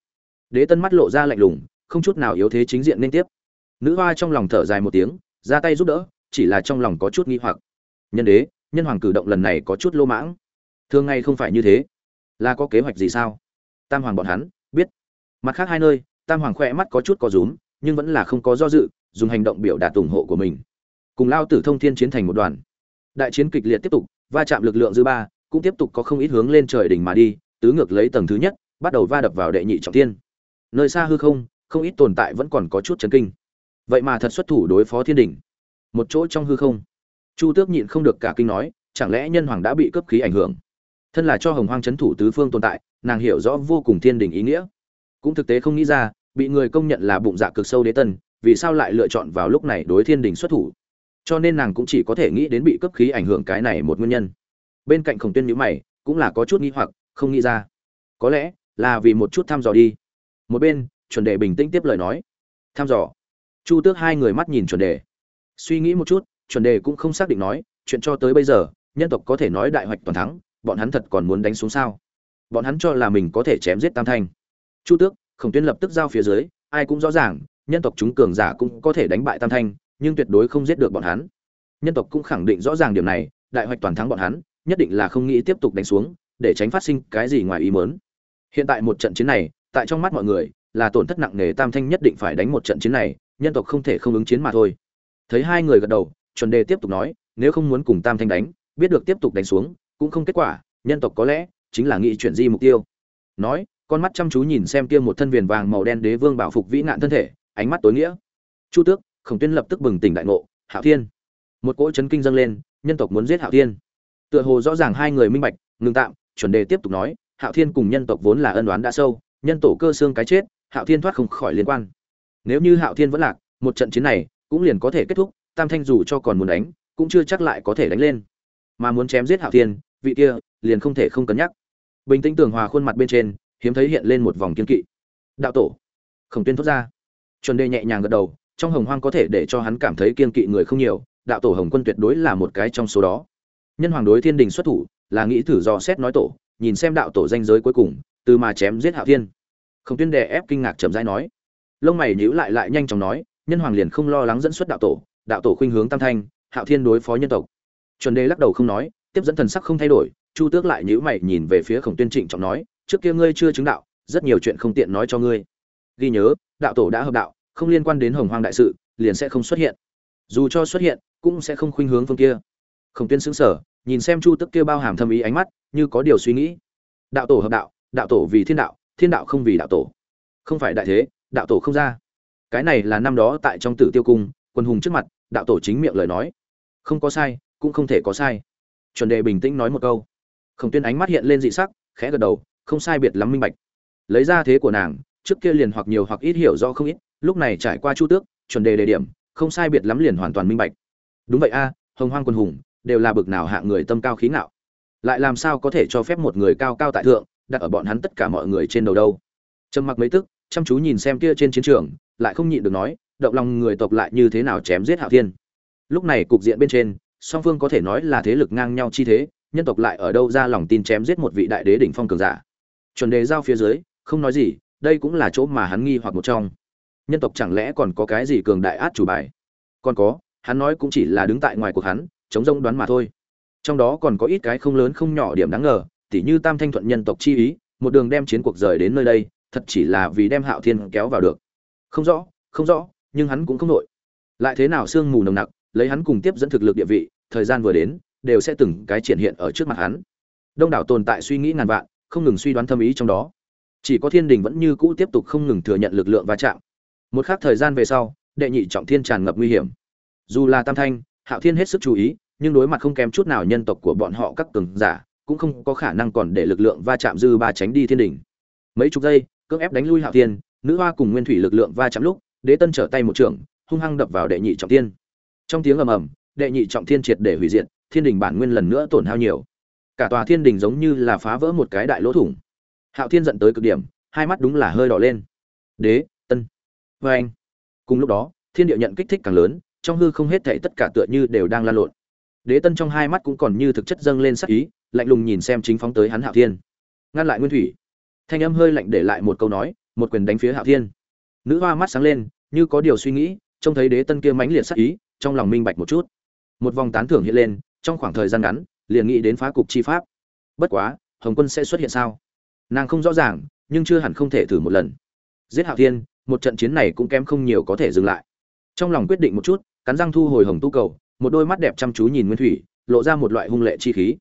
Đế tân mắt lộ ra lạnh lùng, không chút nào yếu thế chính diện nên tiếp. Nữ hoa trong lòng thở dài một tiếng, ra tay giúp đỡ, chỉ là trong lòng có chút nghi hoặc. Nhân đế, nhân hoàng cử động lần này có chút lô mãng. Thường ngày không phải như thế là có kế hoạch gì sao? Tam hoàng bọn hắn biết. Mặt khác hai nơi, tam hoàng khoe mắt có chút có rúm, nhưng vẫn là không có do dự, dùng hành động biểu đạt ủng hộ của mình. Cùng lao tử thông thiên chiến thành một đoàn. Đại chiến kịch liệt tiếp tục, va chạm lực lượng dư ba, cũng tiếp tục có không ít hướng lên trời đỉnh mà đi, tứ ngược lấy tầng thứ nhất, bắt đầu va đập vào đệ nhị trọng thiên. Nơi xa hư không không ít tồn tại vẫn còn có chút chấn kinh. Vậy mà thật xuất thủ đối phó thiên đỉnh. Một chỗ trong hư không. Chu tước nhịn không được cả kinh nói, chẳng lẽ nhân hoàng đã bị cấp khí ảnh hưởng? Thân là cho hồng hoang chấn thủ tứ phương tồn tại, nàng hiểu rõ vô cùng thiên đình ý nghĩa. Cũng thực tế không nghĩ ra, bị người công nhận là bụng dạ cực sâu đế tân, vì sao lại lựa chọn vào lúc này đối thiên đình xuất thủ? Cho nên nàng cũng chỉ có thể nghĩ đến bị cấp khí ảnh hưởng cái này một nguyên nhân. Bên cạnh khổng tuyên nhữ mày, cũng là có chút nghĩ hoặc, không nghĩ ra. Có lẽ là vì một chút thăm dò đi. Một bên, chuẩn đề bình tĩnh tiếp lời nói. Thăm dò. Chu tước hai người mắt nhìn chuẩn đề. Suy nghĩ một chút, chuẩn đề cũng không xác định nói, chuyện cho tới bây giờ, nhân tộc có thể nói đại hoạch toàn thắng bọn hắn thật còn muốn đánh xuống sao? Bọn hắn cho là mình có thể chém giết tam thanh. Chu tước, khổng tuyên lập tức giao phía dưới, ai cũng rõ ràng, nhân tộc chúng cường giả cũng có thể đánh bại tam thanh, nhưng tuyệt đối không giết được bọn hắn. Nhân tộc cũng khẳng định rõ ràng điểm này, đại hoạch toàn thắng bọn hắn, nhất định là không nghĩ tiếp tục đánh xuống, để tránh phát sinh cái gì ngoài ý mớn hiện tại một trận chiến này, tại trong mắt mọi người, là tổn thất nặng nề tam thanh nhất định phải đánh một trận chiến này, nhân tộc không thể không ứng chiến mà thôi. Thấy hai người gật đầu, chuẩn đề tiếp tục nói, nếu không muốn cùng tam thanh đánh, biết được tiếp tục đánh xuống cũng không kết quả, nhân tộc có lẽ chính là nghị chuyển di mục tiêu. Nói, con mắt chăm chú nhìn xem kia một thân viền vàng màu đen đế vương bảo phục vĩ nạn thân thể, ánh mắt tối nghĩa. Chu tước, khổng tuyên lập tức bừng tỉnh đại ngộ, hạo thiên. Một cỗ chấn kinh dâng lên, nhân tộc muốn giết hạo thiên. Tựa hồ rõ ràng hai người minh bạch ngừng tạm, chuẩn đề tiếp tục nói, hạo thiên cùng nhân tộc vốn là ân oán đã sâu, nhân tổ cơ xương cái chết, hạo thiên thoát không khỏi liên quan. Nếu như hạo thiên vẫn lạc, một trận chiến này cũng liền có thể kết thúc, tam thanh dù cho còn muốn đánh, cũng chưa chắc lại có thể đánh lên. Mà muốn chém giết hạo thiên vị kia, liền không thể không cân nhắc. Bình tĩnh tường hòa khuôn mặt bên trên, hiếm thấy hiện lên một vòng kiên kỵ. Đạo tổ. Khổng tuyên thốt ra. Chuẩn đề nhẹ nhàng gật đầu, trong hồng hoang có thể để cho hắn cảm thấy kiên kỵ người không nhiều, đạo tổ hồng quân tuyệt đối là một cái trong số đó. Nhân hoàng đối thiên đình xuất thủ, là nghĩ thử dò xét nói tổ, nhìn xem đạo tổ danh giới cuối cùng, từ mà chém giết hạo thiên. Khổng tuyên đè ép kinh ngạc chậm rãi nói. Lông mày nhíu lại lại nhanh chóng nói, nhân hoàng liền không lo lắng dẫn xuất đạo tổ đạo tổ khuynh hướng tam thanh, hạo thiên đối phó nhân tộc. Chuẩn đề lắc đầu không nói tiếp dẫn thần sắc không thay đổi, chu tước lại nhíu mày nhìn về phía khổng tuyên trịnh trọng nói, trước kia ngươi chưa chứng đạo, rất nhiều chuyện không tiện nói cho ngươi. Ghi nhớ, đạo tổ đã hợp đạo, không liên quan đến hồng hoang đại sự, liền sẽ không xuất hiện. Dù cho xuất hiện, cũng sẽ không khuynh hướng phương kia. Khổng tuyên xứng sở nhìn xem chu tước kia bao hàm thâm ý ánh mắt, như có điều suy nghĩ. Đạo tổ hợp đạo đạo tổ vì thiên đạo thiên đạo không vì đạo tổ. Không phải đại thế, đạo tổ không ra. Cái này là năm đó tại trong tử tiêu cung, quân hùng trước mặt, đạo tổ chính miệng lời nói. Không có sai, cũng không thể có sai chuẩn đề bình tĩnh nói một câu. Khổng tuyên ánh mắt hiện lên dị sắc, khẽ gật đầu, không sai biệt lắm minh bạch. Lấy ra thế của nàng, trước kia liền hoặc nhiều hoặc ít hiểu do không ít, lúc này trải qua chu tước, chuẩn đề đề điểm, không sai biệt lắm liền hoàn toàn minh bạch. Đúng vậy a, hồng hoang quân hùng, đều là bực nào hạ người tâm cao khí ngạo. Lại làm sao có thể cho phép một người cao cao tại thượng, đặt ở bọn hắn tất cả mọi người trên đầu đâu. Trầm mặc mấy tức, chăm chú nhìn xem kia trên chiến trường, lại không nhịn được nói, động lòng người tộc lại như thế nào chém giết hạo thiên. Lúc này cục diện bên trên song phương có thể nói là thế lực ngang nhau chi thế, nhân tộc lại ở đâu ra lòng tin chém giết một vị đại đế đỉnh phong cường giả. Chuẩn đề giao phía dưới, không nói gì, đây cũng là chỗ mà hắn nghi hoặc một trong. Nhân tộc chẳng lẽ còn có cái gì cường đại át chủ bài? Còn có, hắn nói cũng chỉ là đứng tại ngoài cuộc hắn, chống rông đoán mà thôi. Trong đó còn có ít cái không lớn không nhỏ điểm đáng ngờ, tỉ như tam thanh thuận nhân tộc chi ý, một đường đem chiến cuộc rời đến nơi đây, thật chỉ là vì đem hạo thiên kéo vào được. Không rõ không rõ, nhưng hắn cũng không nội lại thế nào sương mù nồng nặc lấy hắn cùng tiếp dẫn thực lực địa vị, thời gian vừa đến, đều sẽ từng cái triển hiện ở trước mặt hắn. Đông đảo tồn tại suy nghĩ ngàn vạn, không ngừng suy đoán thâm ý trong đó. Chỉ có thiên đình vẫn như cũ tiếp tục không ngừng thừa nhận lực lượng va chạm. Một khắc thời gian về sau, đệ nhị trọng thiên tràn ngập nguy hiểm. Dù là tam thanh, hạo thiên hết sức chú ý, nhưng đối mặt không kém chút nào nhân tộc của bọn họ các cường giả, cũng không có khả năng còn để lực lượng va chạm dư ba tránh đi thiên đình. mấy chục giây, cưỡng ép đánh lui hạo thiên, nữ hoa cùng nguyên thủy lực lượng va chạm lúc, đế tân trở tay một trường hung hăng đập vào đệ nhị trọng thiên trong tiếng ầm ầm, đệ nhị trọng thiên triệt để hủy diệt, thiên đình bản nguyên lần nữa tổn hao nhiều. Cả tòa thiên đình giống như là phá vỡ một cái đại lỗ thủng. Hạo thiên giận tới cực điểm, hai mắt đúng là hơi đỏ lên. Đế, tân vê anh cùng lúc đó, thiên địa nhận kích thích càng lớn, trong hư không hết thảy tất cả tựa như đều đang lan lộn. Đế tân trong hai mắt cũng còn như thực chất dâng lên sắc ý, lạnh lùng nhìn xem chính phóng tới hắn hạo thiên. Ngăn lại nguyên thủy. Thanh âm hơi lạnh để lại một câu nói, một quyền đánh phía hạo thiên. Nữ hoa mắt sáng lên, như có điều suy nghĩ, trông thấy đế tân kia mãnh liệt sắc ý trong lòng minh bạch một chút. Một vòng tán thưởng hiện lên, trong khoảng thời gian ngắn, liền nghĩ đến phá cục chi pháp. Bất quá, hồng quân sẽ xuất hiện sao? Nàng không rõ ràng, nhưng chưa hẳn không thể thử một lần. Giết hạo thiên, một trận chiến này cũng kém không nhiều có thể dừng lại. Trong lòng quyết định một chút, cắn răng thu hồi hồng tu cầu, một đôi mắt đẹp chăm chú nhìn nguyên thủy, lộ ra một loại hung lệ chi khí.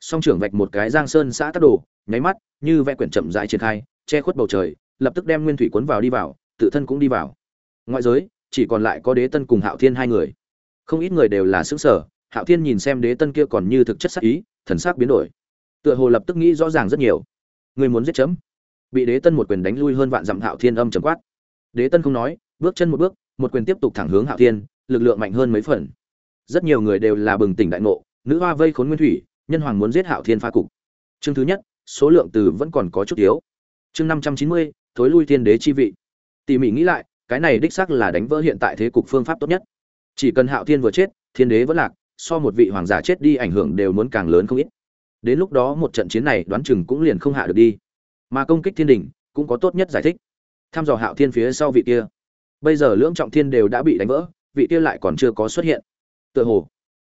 Song trưởng vạch một cái giang sơn xã tắc đồ, nháy mắt, như vẽ quyển chậm rãi triển khai, che khuất bầu trời, lập tức đem nguyên thủy cuốn vào đi vào, tự thân cũng đi vào. Ngoại giới chỉ còn lại có đế tân cùng hạo thiên hai người. Không ít người đều là xứng sở hạo thiên nhìn xem đế tân kia còn như thực chất sắc ý, thần sắc biến đổi. Tựa hồ lập tức nghĩ rõ ràng rất nhiều. Người muốn giết chấm. Bị đế tân một quyền đánh lui hơn vạn dặm hạo thiên âm trầm quát. Đế tân không nói, bước chân một bước, một quyền tiếp tục thẳng hướng hạo thiên, lực lượng mạnh hơn mấy phần. Rất nhiều người đều là bừng tỉnh đại ngộ, nữ hoa vây khốn nguyên thủy, nhân hoàng muốn giết hạo thiên pha cục. Chương thứ nhất, số lượng từ vẫn còn có chút yếu. Chương năm trăm chín mươi, thối lui thiên đế chi vị. Tỉ mỉ nghĩ lại cái này đích xác là đánh vỡ hiện tại thế cục phương pháp tốt nhất. Chỉ cần hạo thiên vừa chết, thiên đế vẫn lạc, so một vị hoàng giả chết đi ảnh hưởng đều muốn càng lớn không ít. Đến lúc đó một trận chiến này đoán chừng cũng liền không hạ được đi. Mà công kích thiên đình cũng có tốt nhất giải thích. Tham dò hạo thiên phía sau vị kia. Bây giờ lưỡng trọng thiên đều đã bị đánh vỡ, vị kia lại còn chưa có xuất hiện. Tựa hồ,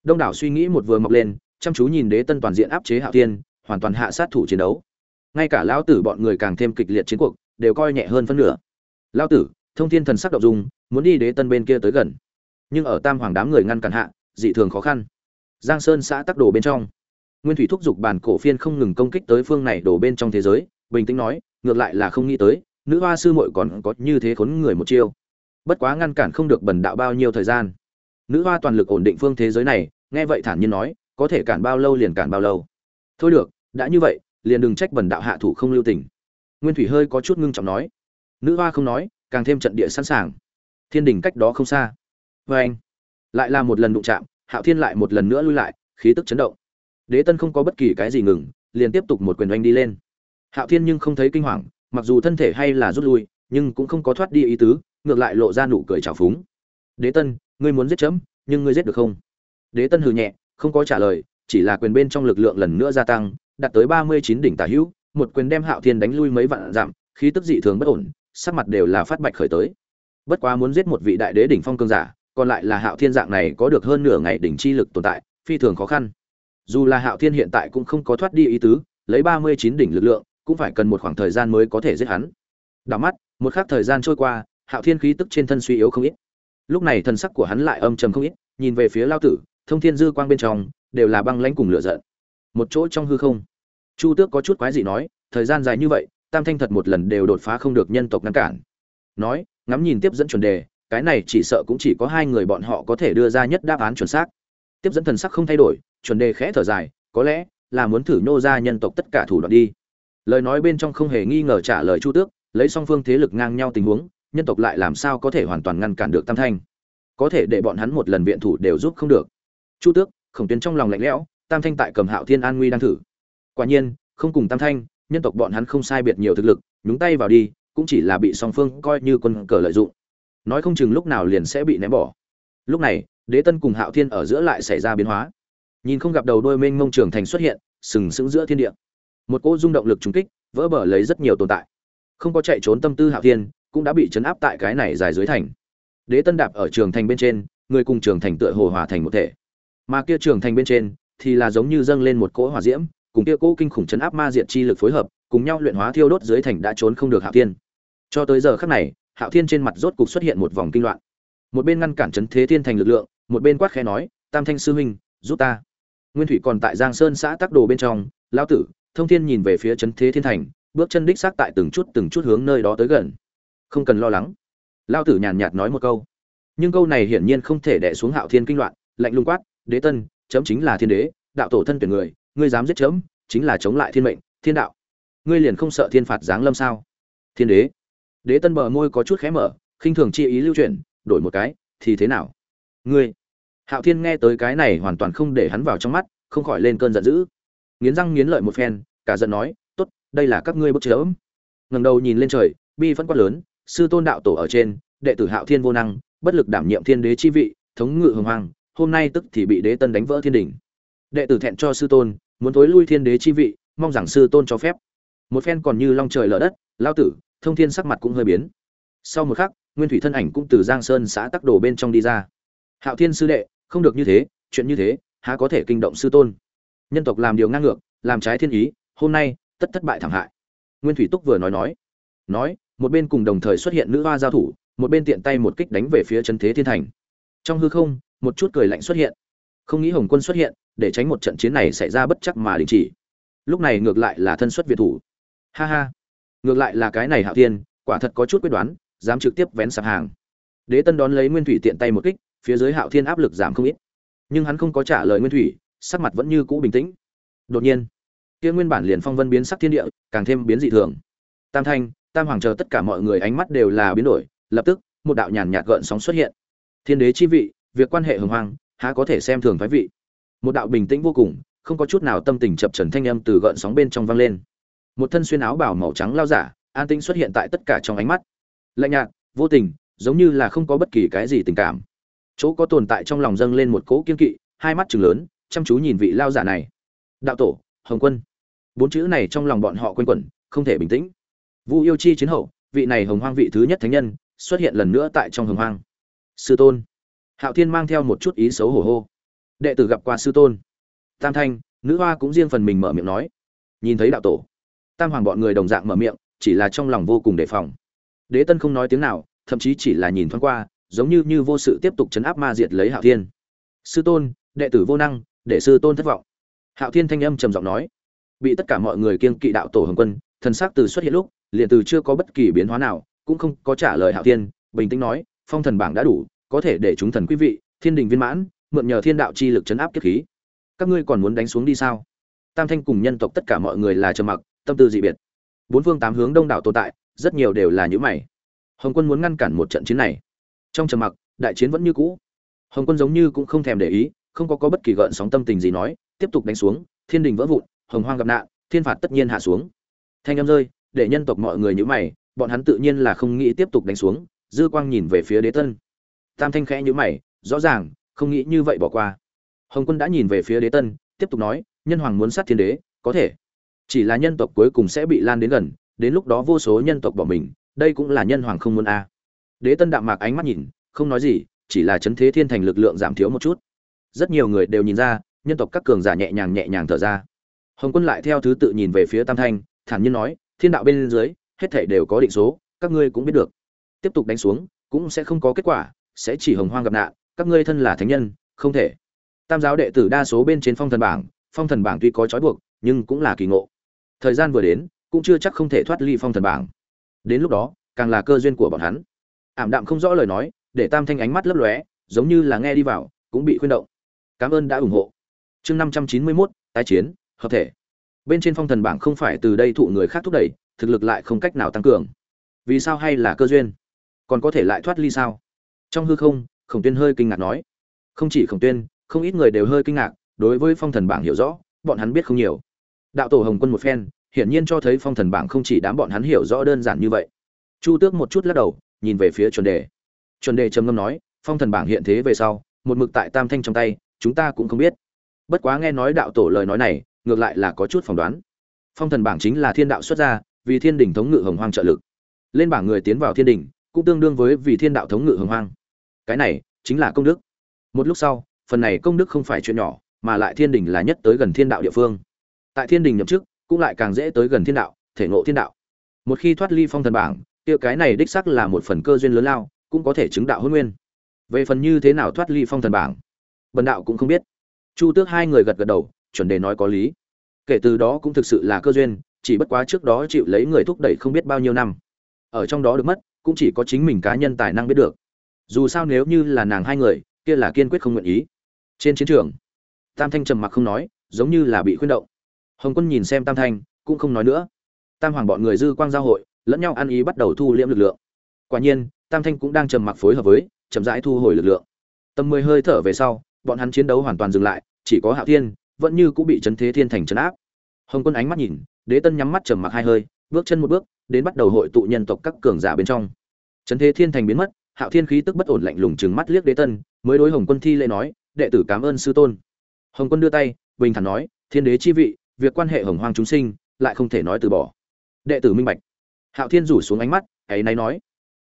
đông đảo suy nghĩ một vừa mọc lên, chăm chú nhìn đế tân toàn diện áp chế hạo thiên, hoàn toàn hạ sát thủ chiến đấu. Ngay cả lão tử bọn người càng thêm kịch liệt chiến cuộc, đều coi nhẹ hơn phân nửa. Lão tử thông thiên thần sắc động dung, muốn đi đế tân bên kia tới gần. Nhưng ở tam hoàng đám người ngăn cản hạ, dị thường khó khăn. Giang sơn xã tắc đồ bên trong. Nguyên thủy thúc giục bản cổ phiên không ngừng công kích tới phương này đổ bên trong thế giới, bình tĩnh nói, ngược lại là không nghĩ tới, nữ hoa sư muội còn có như thế khốn người một chiêu. Bất quá ngăn cản không được bần đạo bao nhiêu thời gian. Nữ hoa toàn lực ổn định phương thế giới này, nghe vậy thản nhiên nói, có thể cản bao lâu liền cản bao lâu. Thôi được, đã như vậy, liền đừng trách bần đạo hạ thủ không lưu tình. Nguyên thủy hơi có chút ngưng trọng nói. Nữ hoa không nói càng thêm trận địa sẵn sàng. Thiên đình cách đó không xa. Vê anh, lại là một lần đụng chạm, hạo thiên lại một lần nữa lui lại, khí tức chấn động. Đế tân không có bất kỳ cái gì ngừng, liền tiếp tục một quyền oanh đi lên. Hạo thiên nhưng không thấy kinh hoàng, mặc dù thân thể hay là rút lui, nhưng cũng không có thoát đi ý tứ, ngược lại lộ ra nụ cười trào phúng. Đế tân, ngươi muốn giết chấm, nhưng ngươi giết được không? Đế tân hừ nhẹ, không có trả lời, chỉ là quyền bên trong lực lượng lần nữa gia tăng, đạt tới ba mươi chín đỉnh tả hữu, một quyền đem hạo thiên đánh lui mấy vạn giảm khí tức dị thường bất ổn sắc mặt đều là phát bạch khởi tới. Bất quá muốn giết một vị đại đế đỉnh phong cương giả, còn lại là hạo thiên dạng này có được hơn nửa ngày đỉnh chi lực tồn tại, phi thường khó khăn. Dù là hạo thiên hiện tại cũng không có thoát đi ý tứ, lấy ba mươi chín đỉnh lực lượng, cũng phải cần một khoảng thời gian mới có thể giết hắn. Đảo mắt, một khắc thời gian trôi qua, hạo thiên khí tức trên thân suy yếu không ít. Lúc này thần sắc của hắn lại âm trầm không ít, nhìn về phía lao tử, thông thiên dư quang bên trong, đều là băng lãnh cùng lửa giận. Một chỗ trong hư không. Chu tước có chút quái dị nói, thời gian dài như vậy tam thanh thật một lần đều đột phá không được nhân tộc ngăn cản. Nói, ngắm nhìn tiếp dẫn chuẩn đề, cái này chỉ sợ cũng chỉ có hai người bọn họ có thể đưa ra nhất đáp án chuẩn xác. Tiếp dẫn thần sắc không thay đổi, chuẩn đề khẽ thở dài, có lẽ là muốn thử nhô ra nhân tộc tất cả thủ đoạn đi. Lời nói bên trong không hề nghi ngờ trả lời chu tước, lấy song phương thế lực ngang nhau tình huống, nhân tộc lại làm sao có thể hoàn toàn ngăn cản được tam thanh? Có thể để bọn hắn một lần viện thủ đều giúp không được. Chu tước, khổng tuyến trong lòng lạnh lẽo, tam thanh tại cầm hạo thiên an nguy đang thử. Quả nhiên, không cùng tam thanh nhân tộc bọn hắn không sai biệt nhiều thực lực, nhúng tay vào đi, cũng chỉ là bị song phương coi như quân cờ lợi dụng. Nói không chừng lúc nào liền sẽ bị ném bỏ. Lúc này, đế tân cùng hạo thiên ở giữa lại xảy ra biến hóa. Nhìn không gặp đầu đôi mênh mông trường thành xuất hiện, sừng sững giữa thiên địa. Một cỗ rung động lực trùng kích, vỡ bờ lấy rất nhiều tồn tại. Không có chạy trốn tâm tư hạo thiên, cũng đã bị chấn áp tại cái này dài dưới thành. Đế tân đạp ở trường thành bên trên, người cùng trường thành tựa hồ hòa thành một thể. Mà kia trường thành bên trên, thì là giống như dâng lên một cỗ hỏa diễm cùng kia cỗ kinh khủng chấn áp ma diệt chi lực phối hợp, cùng nhau luyện hóa thiêu đốt dưới thành đã trốn không được hạo thiên. Cho tới giờ khắc này, hạo thiên trên mặt rốt cục xuất hiện một vòng kinh loạn. Một bên ngăn cản chấn thế thiên thành lực lượng, một bên quát khẽ nói, tam thanh sư huynh, giúp ta. Nguyên thủy còn tại giang sơn xã tắc đồ bên trong, lão tử, thông thiên nhìn về phía chấn thế thiên thành, bước chân đích xác tại từng chút từng chút hướng nơi đó tới gần. Không cần lo lắng. Lão tử nhàn nhạt nói một câu. Nhưng câu này hiển nhiên không thể đè xuống hạo thiên kinh loạn, lạnh lùng quát, đế tân, chấm chính là thiên đế, đạo tổ thân tuyển người ngươi dám giết chấm, chính là chống lại thiên mệnh, thiên đạo. Ngươi liền không sợ thiên phạt giáng lâm sao? Thiên đế. Đế tân bờ môi có chút khé mở, khinh thường chi ý lưu chuyển, đổi một cái, thì thế nào? Ngươi. Hạo thiên nghe tới cái này hoàn toàn không để hắn vào trong mắt, không khỏi lên cơn giận dữ. Nghiến răng nghiến lợi một phen, cả giận nói, tốt, đây là các ngươi bức chớm ngẩng đầu nhìn lên trời, bi vẫn quát lớn, sư tôn đạo tổ ở trên, đệ tử hạo thiên vô năng, bất lực đảm nhiệm thiên đế chi vị, thống ngự hồng hoàng hôm nay tức thì bị đế tân đánh vỡ thiên đỉnh. Đệ tử thẹn cho sư tôn muốn tối lui thiên đế chi vị, mong rằng sư tôn cho phép. Một phen còn như long trời lở đất lao tử, thông thiên sắc mặt cũng hơi biến. Sau một khắc, nguyên thủy thân ảnh cũng từ giang sơn xã tắc đồ bên trong đi ra. Hạo thiên sư đệ, không được như thế, chuyện như thế, há có thể kinh động sư tôn? Nhân tộc làm điều ngang ngược, làm trái thiên ý, hôm nay, tất thất bại thảm hại. Nguyên thủy túc vừa nói nói. Nói, một bên cùng đồng thời xuất hiện nữ hoa giao thủ, một bên tiện tay một kích đánh về phía chân thế thiên thành. Trong hư không, một chút cười lạnh xuất hiện. Không nghĩ hồng quân xuất hiện để tránh một trận chiến này xảy ra bất chắc mà đình chỉ. Lúc này ngược lại là thân xuất việt thủ. Ha ha. Ngược lại là cái này hạo tiên quả thật có chút quyết đoán, dám trực tiếp vén sạp hàng. Đế tân đón lấy nguyên thủy tiện tay một kích, phía dưới hạo thiên áp lực giảm không ít. Nhưng hắn không có trả lời nguyên thủy, sắc mặt vẫn như cũ bình tĩnh. Đột nhiên, kia nguyên bản liền phong vân biến sắc thiên địa, càng thêm biến dị thường. Tam thanh, tam hoàng chờ tất cả mọi người ánh mắt đều là biến đổi, lập tức, một đạo nhàn nhạt gợn sóng xuất hiện. Thiên đế chi vị, việc quan hệ hồng hoang há có thể xem thường phái vị một đạo bình tĩnh vô cùng, không có chút nào tâm tình chập trần thanh âm từ gợn sóng bên trong vang lên. Một thân xuyên áo bảo màu trắng lao giả, an tĩnh xuất hiện tại tất cả trong ánh mắt. Lạnh nhạt, vô tình, giống như là không có bất kỳ cái gì tình cảm. Chỗ có tồn tại trong lòng dâng lên một cỗ kiên kỵ, hai mắt chừng lớn, chăm chú nhìn vị lao giả này. Đạo tổ, hồng quân. Bốn chữ này trong lòng bọn họ quanh quẩn, không thể bình tĩnh. Vu yêu chi chiến hậu, vị này hồng hoang vị thứ nhất thánh nhân, xuất hiện lần nữa tại trong hồng hoang. Sư tôn. Hạo thiên mang theo một chút ý xấu hổ hô đệ tử gặp qua sư tôn. Tam thanh, nữ hoa cũng riêng phần mình mở miệng nói. Nhìn thấy đạo tổ, tam hoàng bọn người đồng dạng mở miệng, chỉ là trong lòng vô cùng đề phòng. Đế tân không nói tiếng nào, thậm chí chỉ là nhìn thoáng qua, giống như như vô sự tiếp tục chấn áp ma diệt lấy hạo thiên. Sư tôn, đệ tử vô năng, để sư tôn thất vọng. Hạo thiên thanh âm trầm giọng nói. Bị tất cả mọi người kiêng kỵ đạo tổ hồng quân, thần sắc từ xuất hiện lúc, liền từ chưa có bất kỳ biến hóa nào, cũng không có trả lời hạo thiên, bình tĩnh nói, phong thần bảng đã đủ, có thể để chúng thần quý vị, thiên đình viên mãn mượn nhờ thiên đạo chi lực chấn áp kiếp khí. Các ngươi còn muốn đánh xuống đi sao? Tam thanh cùng nhân tộc tất cả mọi người là trầm mặc, tâm tư dị biệt. Bốn phương tám hướng đông đảo tồn tại, rất nhiều đều là những mày. Hồng quân muốn ngăn cản một trận chiến này. Trong trầm mặc, đại chiến vẫn như cũ. Hồng quân giống như cũng không thèm để ý, không có có bất kỳ gợn sóng tâm tình gì nói, tiếp tục đánh xuống, thiên đình vỡ vụn, hồng hoang gặp nạn, thiên phạt tất nhiên hạ xuống. Thanh âm rơi, để nhân tộc mọi người nhữ mày, bọn hắn tự nhiên là không nghĩ tiếp tục đánh xuống, dư quang nhìn về phía đế tân. Tam thanh khẽ nhữ mày, rõ ràng không nghĩ như vậy bỏ qua. Hồng quân đã nhìn về phía đế tân, tiếp tục nói, nhân hoàng muốn sát thiên đế, có thể. Chỉ là nhân tộc cuối cùng sẽ bị lan đến gần, đến lúc đó vô số nhân tộc bỏ mình, đây cũng là nhân hoàng không muốn a. Đế tân đạm mạc ánh mắt nhìn, không nói gì, chỉ là chấn thế thiên thành lực lượng giảm thiếu một chút. Rất nhiều người đều nhìn ra, nhân tộc các cường giả nhẹ nhàng nhẹ nhàng thở ra. Hồng quân lại theo thứ tự nhìn về phía tam thanh, thản nhiên nói, thiên đạo bên dưới, hết thảy đều có định số, các ngươi cũng biết được. Tiếp tục đánh xuống, cũng sẽ không có kết quả, sẽ chỉ hồng hoang gặp nạn các ngươi thân là thánh nhân, không thể. Tam giáo đệ tử đa số bên trên phong thần bảng, phong thần bảng tuy có trói buộc, nhưng cũng là kỳ ngộ. Thời gian vừa đến, cũng chưa chắc không thể thoát ly phong thần bảng. Đến lúc đó, càng là cơ duyên của bọn hắn. Ảm đạm không rõ lời nói, để tam thanh ánh mắt lấp lóe, giống như là nghe đi vào, cũng bị khuyên động. Cảm ơn đã ủng hộ. Chương năm trăm chín mươi mốt, tái chiến, hợp thể. Bên trên phong thần bảng không phải từ đây thụ người khác thúc đẩy, thực lực lại không cách nào tăng cường. Vì sao hay là cơ duyên? Còn có thể lại thoát ly sao? Trong hư không khổng tuyên hơi kinh ngạc nói. Không chỉ khổng tuyên, không ít người đều hơi kinh ngạc, đối với phong thần bảng hiểu rõ, bọn hắn biết không nhiều. Đạo tổ hồng quân một phen, hiển nhiên cho thấy phong thần bảng không chỉ đám bọn hắn hiểu rõ đơn giản như vậy. Chu tước một chút lắc đầu, nhìn về phía chuẩn đề. Chuẩn đề trầm ngâm nói, phong thần bảng hiện thế về sau, một mực tại tam thanh trong tay, chúng ta cũng không biết. Bất quá nghe nói đạo tổ lời nói này, ngược lại là có chút phỏng đoán. Phong thần bảng chính là thiên đạo xuất ra vì thiên đình thống ngự hồng hoang trợ lực. Lên bảng người tiến vào thiên đình cũng tương đương với vì thiên đạo thống ngự hồng hoang cái này chính là công đức. Một lúc sau, phần này công đức không phải chuyện nhỏ, mà lại thiên đình là nhất tới gần thiên đạo địa phương. Tại thiên đình nhậm chức, cũng lại càng dễ tới gần thiên đạo, thể ngộ thiên đạo. Một khi thoát ly phong thần bảng, kia cái này đích xác là một phần cơ duyên lớn lao, cũng có thể chứng đạo hôn nguyên. Về phần như thế nào thoát ly phong thần bảng, bần đạo cũng không biết. Chu tước hai người gật gật đầu, chuẩn đề nói có lý. Kể từ đó cũng thực sự là cơ duyên, chỉ bất quá trước đó chịu lấy người thúc đẩy không biết bao nhiêu năm. Ở trong đó được mất, cũng chỉ có chính mình cá nhân tài năng biết được dù sao nếu như là nàng hai người, kia là kiên quyết không nguyện ý. Trên chiến trường, tam thanh trầm mặc không nói, giống như là bị khuyên động. Hồng quân nhìn xem tam thanh, cũng không nói nữa. Tam hoàng bọn người dư quang giao hội, lẫn nhau ăn ý bắt đầu thu liễm lực lượng. Quả nhiên, tam thanh cũng đang trầm mặc phối hợp với, chậm rãi thu hồi lực lượng. Tầm mười hơi thở về sau, bọn hắn chiến đấu hoàn toàn dừng lại, chỉ có hạo thiên, vẫn như cũng bị chấn thế thiên thành chấn áp. Hồng quân ánh mắt nhìn, đế tân nhắm mắt trầm mặc hai hơi, bước chân một bước, đến bắt đầu hội tụ nhân tộc các cường giả bên trong. Chấn thế thiên thành biến mất hạo thiên khí tức bất ổn lạnh lùng chừng mắt liếc đế tân, mới đối hồng quân thi lễ nói, đệ tử cảm ơn sư tôn. Hồng quân đưa tay, bình thản nói, thiên đế chi vị, việc quan hệ hồng hoang chúng sinh, lại không thể nói từ bỏ. Đệ tử minh bạch. Hạo thiên rủ xuống ánh mắt, ấy nay nói,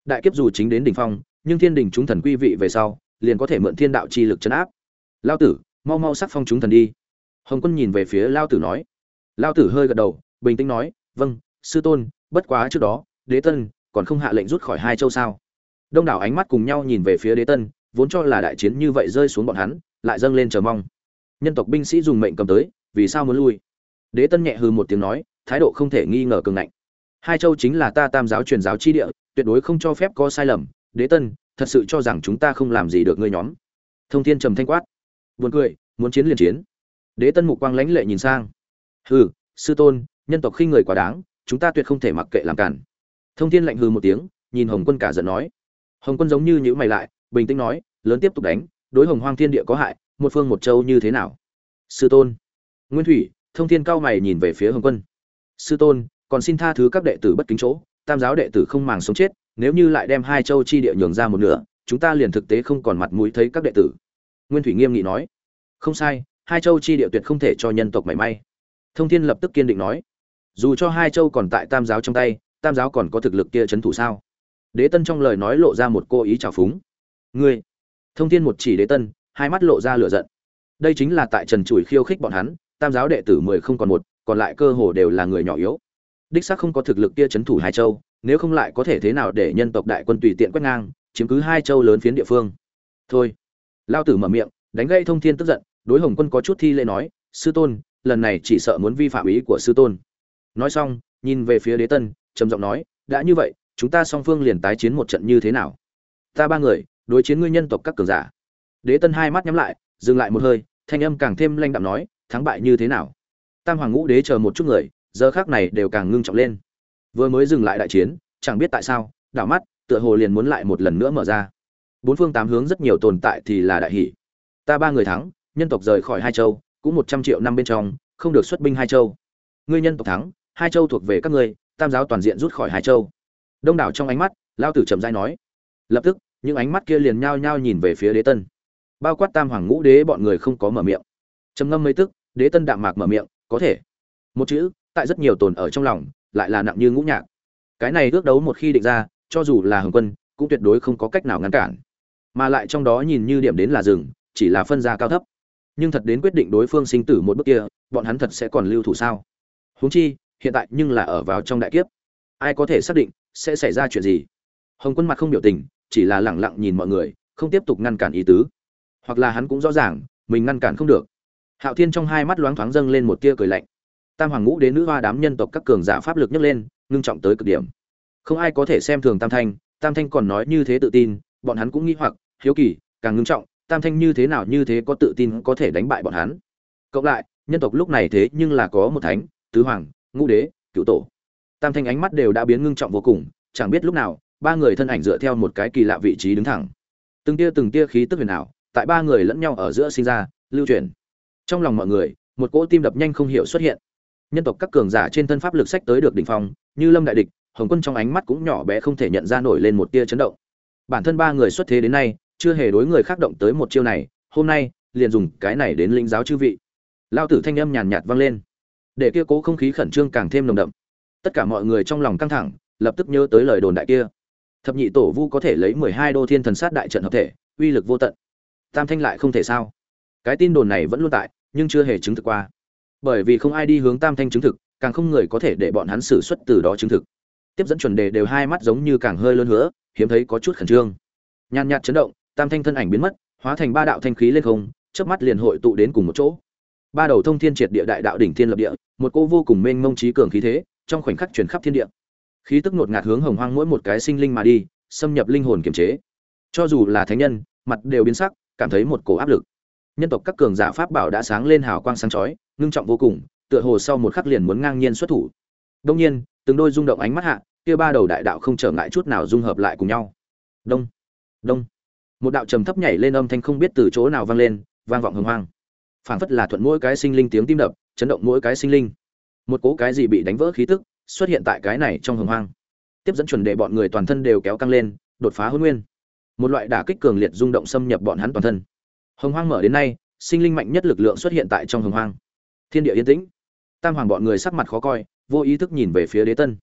đại kiếp dù chính đến đỉnh phong, nhưng thiên đình chúng thần quy vị về sau, liền có thể mượn thiên đạo chi lực chấn áp. Lao tử, mau mau sắc phong chúng thần đi. Hồng quân nhìn về phía lao tử nói. Lao tử hơi gật đầu, bình tĩnh nói vâng sư tôn, bất quá trước đó, đế tân còn không hạ lệnh rút khỏi hai châu sao? Đông đảo ánh mắt cùng nhau nhìn về phía đế tân, vốn cho là đại chiến như vậy rơi xuống bọn hắn, lại dâng lên chờ mong. Nhân tộc binh sĩ dùng mệnh cầm tới, vì sao muốn lui? Đế tân nhẹ hư một tiếng nói, thái độ không thể nghi ngờ cường ngạnh. Hai châu chính là ta tam giáo truyền giáo chi địa, tuyệt đối không cho phép có sai lầm. Đế tân, thật sự cho rằng chúng ta không làm gì được ngươi nhóm. Thông thiên trầm thanh quát. Buồn cười, muốn chiến liền chiến. Đế tân mục quang lãnh lệ nhìn sang. Hừ, sư tôn, nhân tộc khi người quá đáng, chúng ta tuyệt không thể mặc kệ làm cản thông thiên lạnh hừ một tiếng, nhìn hồng quân cả giận nói hồng quân giống như nhữ mày lại, bình tĩnh nói, lớn tiếp tục đánh, đối hồng hoang thiên địa có hại, một phương một châu như thế nào? Sư tôn. Nguyên thủy, thông thiên cao mày nhìn về phía hồng quân. Sư tôn, còn xin tha thứ các đệ tử bất kính chỗ, tam giáo đệ tử không màng sống chết, nếu như lại đem hai châu chi địa nhường ra một nửa, chúng ta liền thực tế không còn mặt mũi thấy các đệ tử. Nguyên thủy nghiêm nghị nói. Không sai, hai châu chi địa tuyệt không thể cho nhân tộc mảy may. Thông thiên lập tức kiên định nói. Dù cho hai châu còn tại tam giáo trong tay, tam giáo còn có thực lực kia c thủ sao? Đế tân trong lời nói lộ ra một cô ý trào phúng. Ngươi! Thông thiên một chỉ đế tân, hai mắt lộ ra lửa giận. Đây chính là tại trần chùi khiêu khích bọn hắn, tam giáo đệ tử mười không còn một, còn lại cơ hồ đều là người nhỏ yếu. Đích xác không có thực lực kia c thủ hai châu, nếu không lại có thể thế nào để nhân tộc đại quân tùy tiện quét ngang, chiếm cứ hai châu lớn phiến địa phương? Thôi. Lao tử mở miệng, đánh gây thông thiên tức giận, đối hồng quân có chút thi lễ nói, sư tôn, lần này chỉ sợ muốn vi phạm ý của sư tôn. Nói xong, nhìn về phía đế tân, trầm giọng nói, đã như vậy chúng ta song phương liền tái chiến một trận như thế nào? Ta ba người, đối chiến ngươi nhân tộc các cường giả. Đế tân hai mắt nhắm lại, dừng lại một hơi, thanh âm càng thêm lanh đạm nói, thắng bại như thế nào? Tam hoàng ngũ đế chờ một chút người, giờ khác này đều càng ngưng trọng lên. Vừa mới dừng lại đại chiến, chẳng biết tại sao, đảo mắt, tựa hồ liền muốn lại một lần nữa mở ra. Bốn phương tám hướng rất nhiều tồn tại thì là đại hỷ. Ta ba người thắng, nhân tộc rời khỏi hai châu, cũng một trăm triệu năm bên trong, không được xuất binh hai châu. Ngươi nhân tộc thắng, hai châu thuộc về các ngươi, tam giáo toàn diện rút khỏi hai châu đông đảo trong ánh mắt lao tử trầm dai nói. Lập tức, những ánh mắt kia liền nhao nhao nhìn về phía đế tân. Bao quát tam hoàng ngũ đế, bọn người không có mở miệng. Trầm ngâm mấy tức, đế tân đạm mạc mở miệng, có thể. Một chữ, tại rất nhiều tồn ở trong lòng, lại là nặng như ngũ nhạc. Cái này ước đấu một khi định ra, cho dù là hồng quân, cũng tuyệt đối không có cách nào ngăn cản. Mà lại trong đó nhìn như điểm đến là rừng, chỉ là phân ra cao thấp. Nhưng thật đến quyết định đối phương sinh tử một bước kia, bọn hắn thật sẽ còn lưu thủ sao? Huống chi, hiện tại nhưng là ở vào trong đại kiếp. Ai có thể xác định sẽ xảy ra chuyện gì? Hồng quân mặt không biểu tình, chỉ là lẳng lặng nhìn mọi người, không tiếp tục ngăn cản ý tứ. Hoặc là hắn cũng rõ ràng, mình ngăn cản không được. Hạo thiên trong hai mắt loáng thoáng dâng lên một tia cười lạnh. Tam hoàng ngũ đến nữ hoa đám nhân tộc các cường giả pháp lực nhấc lên, ngưng trọng tới cực điểm. Không ai có thể xem thường tam thanh tam thanh còn nói như thế tự tin, bọn hắn cũng nghĩ hoặc, hiếu kỳ, càng ngưng trọng, tam thanh như thế nào như thế có tự tin có thể đánh bại bọn hắn. Cộng lại, nhân tộc lúc này thế nhưng là có một thánh, tứ hoàng, ngũ đế cựu tổ tam thanh ánh mắt đều đã biến ngưng trọng vô cùng, chẳng biết lúc nào, ba người thân ảnh dựa theo một cái kỳ lạ vị trí đứng thẳng. Từng tia từng tia khí tức huyền ảo, tại ba người lẫn nhau ở giữa sinh ra, lưu truyền. Trong lòng mọi người, một cỗ tim đập nhanh không hiểu xuất hiện. Nhân tộc các cường giả trên thân pháp lực sách tới được đỉnh phong, như lâm đại địch, hồng quân trong ánh mắt cũng nhỏ bé không thể nhận ra nổi lên một tia chấn động. Bản thân ba người xuất thế đến nay, chưa hề đối người khác động tới một chiêu này, hôm nay, liền dùng cái này đến linh giáo chư vị. Lao tử thanh âm nhàn nhạt vang lên. Để kia cố không khí khẩn trương càng thêm nồng đậm tất cả mọi người trong lòng căng thẳng lập tức nhớ tới lời đồn đại kia. Thập nhị tổ vu có thể lấy mười hai đô thiên thần sát đại trận hợp thể uy lực vô tận. Tam thanh lại không thể sao? Cái tin đồn này vẫn luôn tại nhưng chưa hề chứng thực qua. Bởi vì không ai đi hướng tam thanh chứng thực càng không người có thể để bọn hắn xử xuất từ đó chứng thực. Tiếp dẫn chuẩn đề đều hai mắt giống như càng hơi lớn hứa, hiếm thấy có chút khẩn trương. Nhàn nhạt chấn động tam thanh thân ảnh biến mất hóa thành ba đạo thanh khí lên không chớp mắt liền hội tụ đến cùng một chỗ. Ba đầu thông thiên triệt địa đại đạo đỉnh thiên lập địa một cô vô cùng mênh mông trí cường khí thế trong khoảnh khắc truyền khắp thiên địa. Khí tức ngột ngạt hướng hồng hoang mỗi một cái sinh linh mà đi, xâm nhập linh hồn kiềm chế. Cho dù là thánh nhân, mặt đều biến sắc, cảm thấy một cổ áp lực. Nhân tộc các cường giả pháp bảo đã sáng lên hào quang sáng chói, ngưng trọng vô cùng, tựa hồ sau một khắc liền muốn ngang nhiên xuất thủ. Đông nhiên, từng đôi rung động ánh mắt hạ, kia ba đầu đại đạo không trở ngại chút nào dung hợp lại cùng nhau. Đông đông. Một đạo trầm thấp nhảy lên âm thanh không biết từ chỗ nào vang lên, vang vọng hồng hoang. Phảng phất là thuận mỗi cái sinh linh tiếng tim đập, chấn động mỗi cái sinh linh một cố cái gì bị đánh vỡ khí tức xuất hiện tại cái này trong hồng hoang. Tiếp dẫn chuẩn đệ bọn người toàn thân đều kéo căng lên, đột phá hôn nguyên. Một loại đả kích cường liệt rung động xâm nhập bọn hắn toàn thân. Hồng hoang mở đến nay, sinh linh mạnh nhất lực lượng xuất hiện tại trong hồng hoang. Thiên địa yên tĩnh. Tam hoàng bọn người sắc mặt khó coi, vô ý thức nhìn về phía đế tân.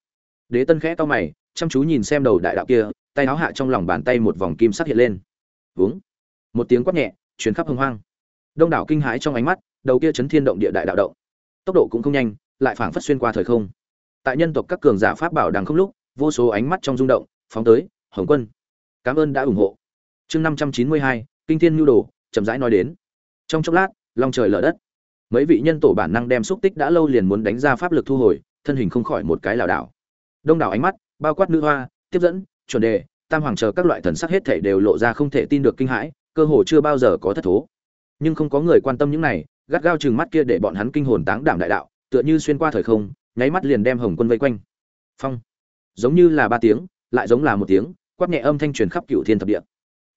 Đế tân khẽ to mày, chăm chú nhìn xem đầu đại đạo kia, tay áo hạ trong lòng bàn tay một vòng kim sắc hiện lên. Vướng một tiếng quát nhẹ chuyến khắp hồng hoang. Đông đảo kinh hãi trong ánh mắt, đầu kia chấn thiên động địa đại đạo động. Tốc độ cũng không nhanh lại phảng phất xuyên qua thời không. Tại nhân tộc các cường giả pháp bảo đằng không lúc, vô số ánh mắt trong rung động, phóng tới, hồng quân, cảm ơn đã ủng hộ. Chương năm trăm chín mươi hai, kinh thiên nhu đồ, chậm rãi nói đến. Trong chốc lát, long trời lở đất. Mấy vị nhân tổ bản năng đem xúc tích đã lâu liền muốn đánh ra pháp lực thu hồi, thân hình không khỏi một cái lảo đảo. Đông đảo ánh mắt, bao quát nữ hoa, tiếp dẫn, chuẩn đề, tam hoàng chờ các loại thần sắc hết thể đều lộ ra không thể tin được kinh hãi, cơ hồ chưa bao giờ có thất thố. Nhưng không có người quan tâm những này, gắt gao chừng mắt kia để bọn hắn kinh hồn táng đảm đại đạo tựa như xuyên qua thời không, nháy mắt liền đem hồng quân vây quanh. Phong. Giống như là ba tiếng, lại giống là một tiếng, quát nhẹ âm thanh truyền khắp cựu thiên thập địa.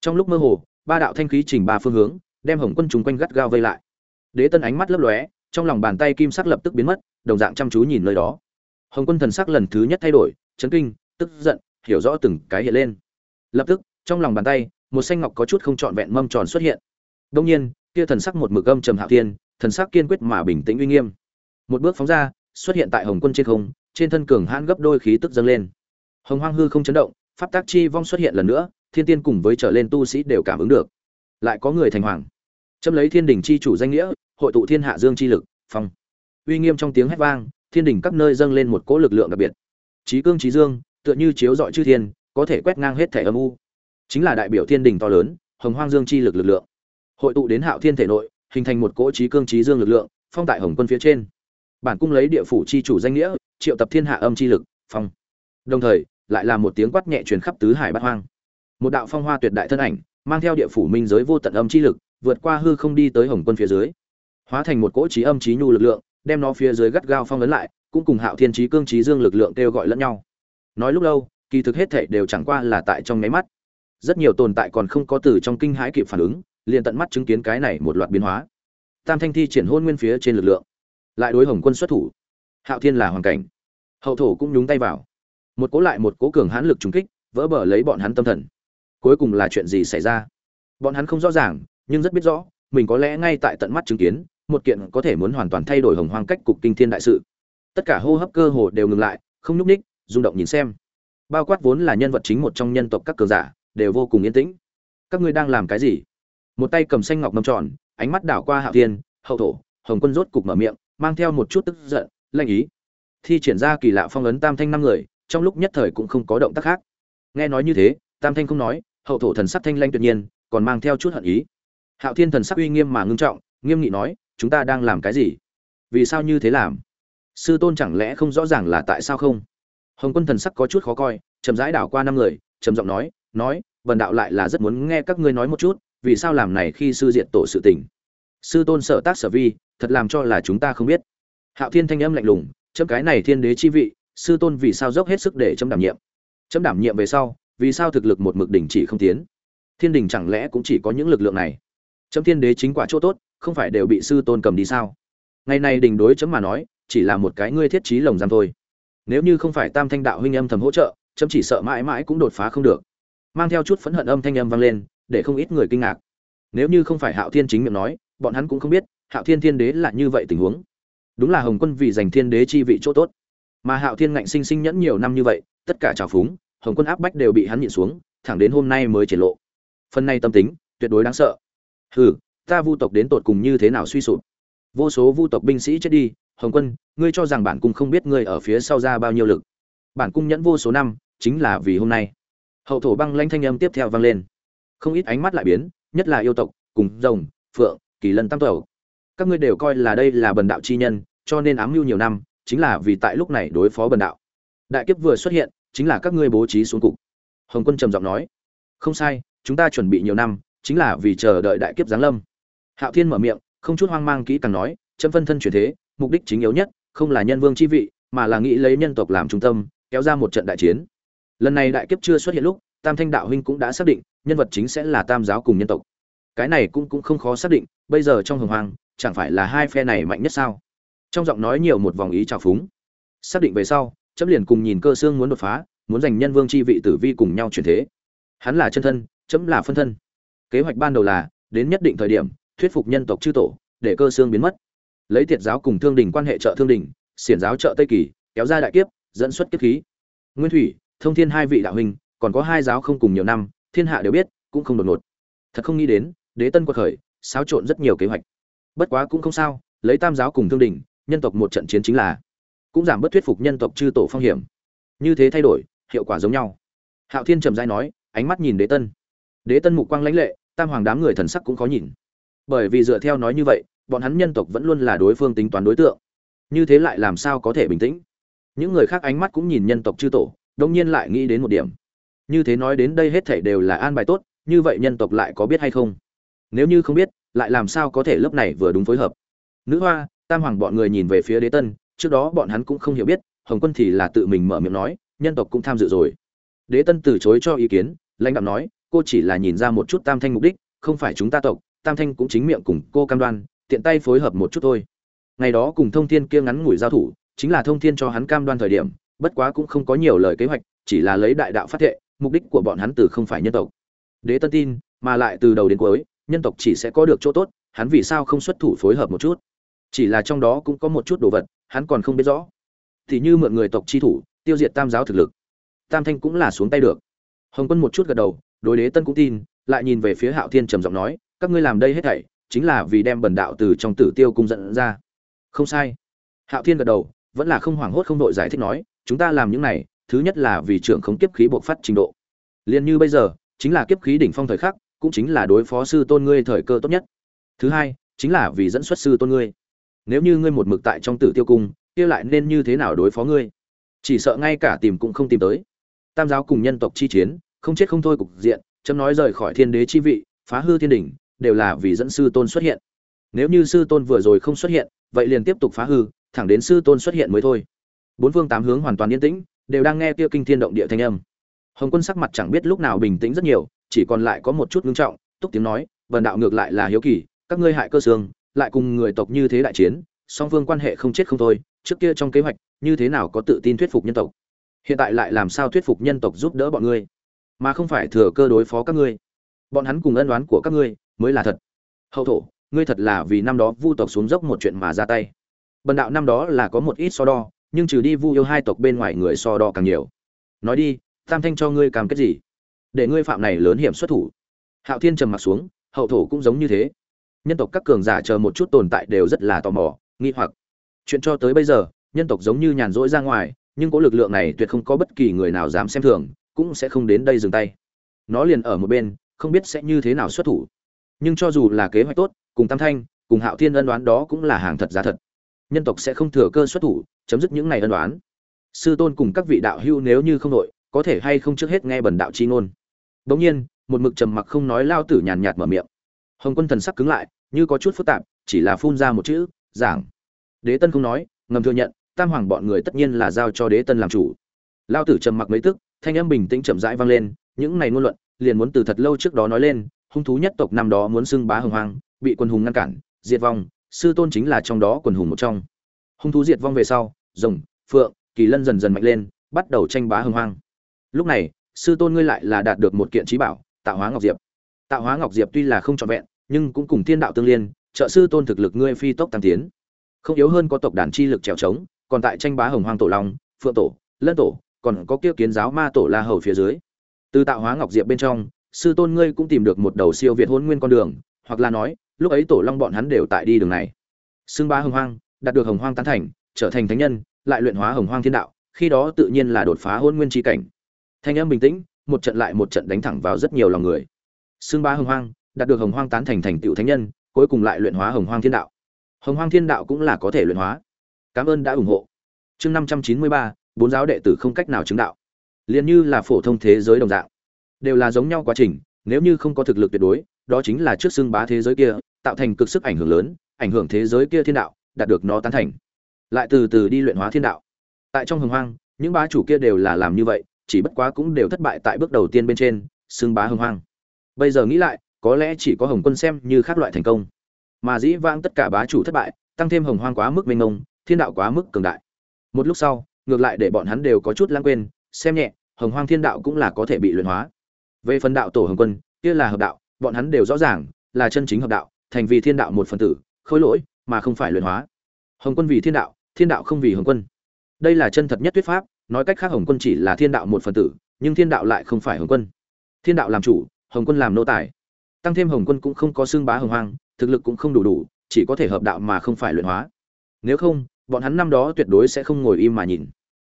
Trong lúc mơ hồ, ba đạo thanh khí chỉnh ba phương hướng, đem hồng quân chúng quanh gắt gao vây lại. Đế tân ánh mắt lấp lóe, trong lòng bàn tay kim sắc lập tức biến mất, đồng dạng chăm chú nhìn nơi đó. Hồng quân thần sắc lần thứ nhất thay đổi, chấn kinh, tức giận, hiểu rõ từng cái hiện lên. Lập tức, trong lòng bàn tay, một xanh ngọc có chút không trọn vẹn mâm tròn xuất hiện. Đông nhiên, kia thần sắc một mực âm trầm hạo tiên thần sắc kiên quyết mà bình tĩnh uy nghiêm một bước phóng ra, xuất hiện tại hồng quân trên không, trên thân cường hãn gấp đôi khí tức dâng lên. Hồng hoang hư không chấn động, pháp tác chi vong xuất hiện lần nữa, thiên tiên cùng với trở lên tu sĩ đều cảm ứng được. Lại có người thành hoàng. Châm lấy thiên đình chi chủ danh nghĩa, hội tụ thiên hạ dương chi lực, phong. Uy nghiêm trong tiếng hét vang, thiên đình các nơi dâng lên một cỗ lực lượng đặc biệt. Trí cương trí dương, tựa như chiếu dọi chư thiên, có thể quét ngang hết thể âm u. Chính là đại biểu thiên đình to lớn, hồng hoang dương chi lực lực lượng. Hội tụ đến hạo thiên thể nội, hình thành một cỗ trí cương trí dương lực lượng, phong tại hồng quân phía trên bản cung lấy địa phủ chi chủ danh nghĩa, triệu tập thiên hạ âm chi lực, phong. Đồng thời, lại là một tiếng quát nhẹ truyền khắp tứ hải bát hoang. Một đạo phong hoa tuyệt đại thân ảnh, mang theo địa phủ minh giới vô tận âm chi lực, vượt qua hư không đi tới hồng quân phía dưới. Hóa thành một cỗ trí âm trí nhu lực lượng, đem nó phía dưới gắt gao phong ấn lại, cũng cùng hạo thiên trí cương trí dương lực lượng kêu gọi lẫn nhau. Nói lúc lâu, kỳ thực hết thể đều chẳng qua là tại trong nháy mắt. Rất nhiều tồn tại còn không có từ trong kinh hãi kịp phản ứng, liền tận mắt chứng kiến cái này một loạt biến hóa. Tam thanh thi triển hôn nguyên phía trên lực lượng lại đối hồng quân xuất thủ. Hạo thiên là hoàn cảnh. Hậu thổ cũng nhúng tay vào. Một cố lại một cố cường hãn lực trúng kích, vỡ bờ lấy bọn hắn tâm thần. Cuối cùng là chuyện gì xảy ra? Bọn hắn không rõ ràng, nhưng rất biết rõ, mình có lẽ ngay tại tận mắt chứng kiến, một kiện có thể muốn hoàn toàn thay đổi hồng hoang cách cục kinh thiên đại sự. Tất cả hô hấp cơ hồ đều ngừng lại, không nhúc ních rung động nhìn xem. Bao quát vốn là nhân vật chính một trong nhân tộc các cường giả, đều vô cùng yên tĩnh. Các ngươi đang làm cái gì? Một tay cầm xanh ngọc mâm tròn, ánh mắt đảo qua hạo thiên, hậu thổ, hồng quân rốt cục mở miệng mang theo một chút tức giận lanh ý. Thi triển ra kỳ lạ phong ấn tam thanh năm người, trong lúc nhất thời cũng không có động tác khác. Nghe nói như thế, tam thanh không nói, hậu thổ thần sắc thanh lanh tuyệt nhiên, còn mang theo chút hận ý. Hạo thiên thần sắc uy nghiêm mà ngưng trọng, nghiêm nghị nói, chúng ta đang làm cái gì? Vì sao như thế làm? Sư tôn chẳng lẽ không rõ ràng là tại sao không? Hồng quân thần sắc có chút khó coi, chậm rãi đảo qua năm người, trầm giọng nói nói vần đạo lại là rất muốn nghe các ngươi nói một chút, vì sao làm này khi sư diện tổ sự tình? Sư tôn sở tác sở vi thật làm cho là chúng ta không biết. Hạo thiên thanh âm lạnh lùng, chấm cái này thiên đế chi vị, sư tôn vì sao dốc hết sức để chấm đảm nhiệm? Chấm đảm nhiệm về sau, vì sao thực lực một mực đỉnh chỉ không tiến? Thiên đình chẳng lẽ cũng chỉ có những lực lượng này? Chấm thiên đế chính quả chỗ tốt, không phải đều bị sư tôn cầm đi sao? Ngày này đình đối chấm mà nói, chỉ là một cái ngươi thiết trí lồng giam thôi. Nếu như không phải tam thanh đạo huynh âm thầm hỗ trợ, chấm chỉ sợ mãi mãi cũng đột phá không được. Mang theo chút phẫn hận âm thanh âm vang lên, để không ít người kinh ngạc. Nếu như không phải hạo thiên chính miệng nói, bọn hắn cũng không biết hạo thiên thiên đế là như vậy tình huống. Đúng là hồng quân vì giành thiên đế chi vị chỗ tốt. Mà hạo thiên ngạnh sinh sinh nhẫn nhiều năm như vậy, tất cả trào phúng, hồng quân áp bách đều bị hắn nhịn xuống, thẳng đến hôm nay mới triển lộ. Phần này tâm tính, tuyệt đối đáng sợ. Hừ, ta vu tộc đến tột cùng như thế nào suy sụp? Vô số vu tộc binh sĩ chết đi, hồng quân, ngươi cho rằng bản cung không biết ngươi ở phía sau ra bao nhiêu lực. Bản cung nhẫn vô số năm, chính là vì hôm nay. Hậu thổ băng lanh thanh âm tiếp theo vang lên. Không ít ánh mắt lại biến, nhất là yêu tộc, cùng rồng, phượng, kỳ lân tam tẩu các ngươi đều coi là đây là bần đạo chi nhân, cho nên ám mưu nhiều năm, chính là vì tại lúc này đối phó bần đạo. Đại kiếp vừa xuất hiện, chính là các ngươi bố trí xuống cục. Hồng quân trầm giọng nói. Không sai, chúng ta chuẩn bị nhiều năm, chính là vì chờ đợi đại kiếp giáng lâm. Hạo thiên mở miệng, không chút hoang mang kỹ càng nói chấm phân thân chuyển thế, mục đích chính yếu nhất, không là nhân vương chi vị, mà là nghĩ lấy nhân tộc làm trung tâm, kéo ra một trận đại chiến. Lần này đại kiếp chưa xuất hiện lúc, tam thanh đạo huynh cũng đã xác định, nhân vật chính sẽ là tam giáo cùng nhân tộc. Cái này cũng cũng không khó xác định, bây giờ trong hồng hoàng chẳng phải là hai phe này mạnh nhất sao? Trong giọng nói nhiều một vòng ý trào phúng. Xác định về sau, chấm liền cùng nhìn cơ xương muốn đột phá, muốn giành nhân vương chi vị tử vi cùng nhau chuyển thế. Hắn là chân thân, chấm là phân thân. Kế hoạch ban đầu là, đến nhất định thời điểm, thuyết phục nhân tộc chư tổ, để cơ xương biến mất. Lấy tiệt giáo cùng thương đình quan hệ trợ thương đình, xiển giáo trợ tây kỳ, kéo ra đại kiếp, dẫn xuất kiếp khí. Nguyên thủy, thông thiên hai vị đạo huynh còn có hai giáo không cùng nhiều năm, thiên hạ đều biết, cũng không đột ngột. Thật không nghĩ đến, đế tân quật khởi, xáo trộn rất nhiều kế hoạch bất quá cũng không sao, lấy tam giáo cùng thương đình nhân tộc một trận chiến chính là cũng giảm bớt thuyết phục nhân tộc chư tổ phong hiểm. Như thế thay đổi, hiệu quả giống nhau. Hạo thiên trầm dai nói, ánh mắt nhìn đế tân. Đế tân mục quang lãnh lệ, tam hoàng đám người thần sắc cũng khó nhìn. Bởi vì dựa theo nói như vậy, bọn hắn nhân tộc vẫn luôn là đối phương tính toán đối tượng. Như thế lại làm sao có thể bình tĩnh? Những người khác ánh mắt cũng nhìn nhân tộc chư tổ đông nhiên lại nghĩ đến một điểm. Như thế nói đến đây hết thảy đều là an bài tốt, như vậy nhân tộc lại có biết hay không? Nếu như không biết lại làm sao có thể lớp này vừa đúng phối hợp. Nữ hoa, tam hoàng bọn người nhìn về phía đế tân, trước đó bọn hắn cũng không hiểu biết, hồng quân thì là tự mình mở miệng nói, nhân tộc cũng tham dự rồi. Đế tân từ chối cho ý kiến, lãnh đạo nói, cô chỉ là nhìn ra một chút tam thanh mục đích, không phải chúng ta tộc, tam thanh cũng chính miệng cùng cô cam đoan, tiện tay phối hợp một chút thôi. Ngày đó cùng thông thiên kia ngắn ngủi giao thủ, chính là thông thiên cho hắn cam đoan thời điểm, bất quá cũng không có nhiều lời kế hoạch, chỉ là lấy đại đạo phát thệ, mục đích của bọn hắn từ không phải nhân tộc. Đế tân tin, mà lại từ đầu đến cuối nhân tộc chỉ sẽ có được chỗ tốt, hắn vì sao không xuất thủ phối hợp một chút? Chỉ là trong đó cũng có một chút đồ vật, hắn còn không biết rõ. Thì như mượn người tộc chi thủ, tiêu diệt tam giáo thực lực. Tam thanh cũng là xuống tay được. Hồng quân một chút gật đầu, đối đế tân cũng tin, lại nhìn về phía hạo thiên trầm giọng nói, các ngươi làm đây hết thảy, chính là vì đem bần đạo từ trong tử tiêu cung dẫn ra. Không sai. Hạo thiên gật đầu, vẫn là không hoảng hốt không đội giải thích nói, chúng ta làm những này, thứ nhất là vì trưởng không kiếp khí bộc phát trình độ. Liền như bây giờ, chính là kiếp khí đỉnh phong thời khắc cũng chính là đối phó sư tôn ngươi thời cơ tốt nhất. Thứ hai, chính là vì dẫn xuất sư tôn ngươi. Nếu như ngươi một mực tại trong tử tiêu cung, kia lại nên như thế nào đối phó ngươi? Chỉ sợ ngay cả tìm cũng không tìm tới. Tam giáo cùng nhân tộc chi chiến, không chết không thôi cục diện, chấm nói rời khỏi thiên đế chi vị, phá hư thiên đỉnh, đều là vì dẫn sư tôn xuất hiện. Nếu như sư tôn vừa rồi không xuất hiện, vậy liền tiếp tục phá hư, thẳng đến sư tôn xuất hiện mới thôi. Bốn phương tám hướng hoàn toàn yên tĩnh, đều đang nghe kia kinh thiên động địa thanh âm. Hồng quân sắc mặt chẳng biết lúc nào bình tĩnh rất nhiều chỉ còn lại có một chút ngưng trọng, túc tiếng nói vần đạo ngược lại là hiếu kỳ, các ngươi hại cơ xương, lại cùng người tộc như thế đại chiến, song phương quan hệ không chết không thôi, trước kia trong kế hoạch, như thế nào có tự tin thuyết phục nhân tộc? Hiện tại lại làm sao thuyết phục nhân tộc giúp đỡ bọn ngươi? Mà không phải thừa cơ đối phó các ngươi. Bọn hắn cùng ân đoán của các ngươi mới là thật. Hậu thổ, ngươi thật là vì năm đó vu tộc xuống dốc một chuyện mà ra tay. Bần đạo năm đó là có một ít so đo, nhưng trừ đi vu yêu hai tộc bên ngoài người so đo càng nhiều. Nói đi, tam thanh cho ngươi cam kết gì? Để ngươi phạm này lớn hiểm xuất thủ. Hạo thiên trầm mặt xuống, hậu thổ cũng giống như thế. Nhân tộc các cường giả chờ một chút tồn tại đều rất là tò mò, nghi hoặc. Chuyện cho tới bây giờ, nhân tộc giống như nhàn rỗi ra ngoài, nhưng có lực lượng này tuyệt không có bất kỳ người nào dám xem thường, cũng sẽ không đến đây dừng tay. Nó liền ở một bên, không biết sẽ như thế nào xuất thủ. Nhưng cho dù là kế hoạch tốt, cùng tam thanh, cùng hạo thiên ân đoán đó cũng là hàng thật giá thật. Nhân tộc sẽ không thừa cơ xuất thủ, chấm dứt những này ân đoán. Sư tôn cùng các vị đạo hưu nếu như không đội, có thể hay không trước hết nghe bần đạo chi ngôn bỗng nhiên, một mực trầm mặc không nói lao tử nhàn nhạt mở miệng. Hồng quân thần sắc cứng lại, như có chút phức tạp, chỉ là phun ra một chữ, giảng. Đế tân không nói, ngầm thừa nhận, tam hoàng bọn người tất nhiên là giao cho đế tân làm chủ. Lao tử trầm mặc mấy tức, thanh âm bình tĩnh chậm rãi vang lên, những này ngôn luận, liền muốn từ thật lâu trước đó nói lên, hung thú nhất tộc năm đó muốn xưng bá hồng hoàng bị quân hùng ngăn cản, diệt vong, sư tôn chính là trong đó quần hùng một trong. Hung thú diệt vong về sau, rồng, phượng, kỳ lân dần dần mạnh lên, bắt đầu tranh bá hồng hoang. Lúc này sư tôn ngươi lại là đạt được một kiện trí bảo, tạo hóa ngọc diệp. Tạo hóa ngọc diệp tuy là không trọn vẹn, nhưng cũng cùng thiên đạo tương liên, trợ sư tôn thực lực ngươi phi tốc tăng tiến. Không yếu hơn có tộc đàn chi lực trèo trống, còn tại tranh bá hồng hoang tổ long, phượng tổ, lân tổ, còn có kia kiến giáo ma tổ la hầu phía dưới. Từ tạo hóa ngọc diệp bên trong, sư tôn ngươi cũng tìm được một đầu siêu việt hôn nguyên con đường, hoặc là nói, lúc ấy tổ long bọn hắn đều tại đi đường này. Xưng ba hồng hoang, đạt được hồng hoang tán thành, trở thành thánh nhân, lại luyện hóa hồng hoang thiên đạo, khi đó tự nhiên là đột phá hôn nguyên tri cảnh thanh âm bình tĩnh, một trận lại một trận đánh thẳng vào rất nhiều lòng người. Xương bá hồng hoang, đạt được hồng hoang tán thành thành tựu thánh nhân, cuối cùng lại luyện hóa hồng hoang thiên đạo. Hồng hoang thiên đạo cũng là có thể luyện hóa. Cảm ơn đã ủng hộ. Chương năm trăm chín mươi ba, bốn giáo đệ tử không cách nào chứng đạo. Liền như là phổ thông thế giới đồng dạng, đều là giống nhau quá trình, nếu như không có thực lực tuyệt đối, đó chính là trước xưng bá thế giới kia, tạo thành cực sức ảnh hưởng lớn, ảnh hưởng thế giới kia thiên đạo, đạt được nó tán thành. Lại từ từ đi luyện hóa thiên đạo. Tại trong hồng hoang, những bá chủ kia đều là làm như vậy chỉ bất quá cũng đều thất bại tại bước đầu tiên bên trên, xưng bá hưng hoang. Bây giờ nghĩ lại, có lẽ chỉ có hồng quân xem như khác loại thành công. Mà dĩ vãng tất cả bá chủ thất bại, tăng thêm hồng hoang quá mức mênh mông, thiên đạo quá mức cường đại. Một lúc sau, ngược lại để bọn hắn đều có chút lãng quên, xem nhẹ, hồng hoang thiên đạo cũng là có thể bị luyện hóa. Về phần đạo tổ hồng quân, kia là hợp đạo, bọn hắn đều rõ ràng là chân chính hợp đạo, thành vì thiên đạo một phần tử, khôi lỗi, mà không phải luyện hóa. Hồng quân vì thiên đạo thiên đạo không vì hồng quân. Đây là chân thật nhất thuyết pháp nói cách khác hồng quân chỉ là thiên đạo một phần tử, nhưng thiên đạo lại không phải hồng quân. Thiên đạo làm chủ, hồng quân làm nô tài. Tăng thêm hồng quân cũng không có xương bá hồng hoang, thực lực cũng không đủ đủ, chỉ có thể hợp đạo mà không phải luyện hóa. Nếu không, bọn hắn năm đó tuyệt đối sẽ không ngồi im mà nhìn.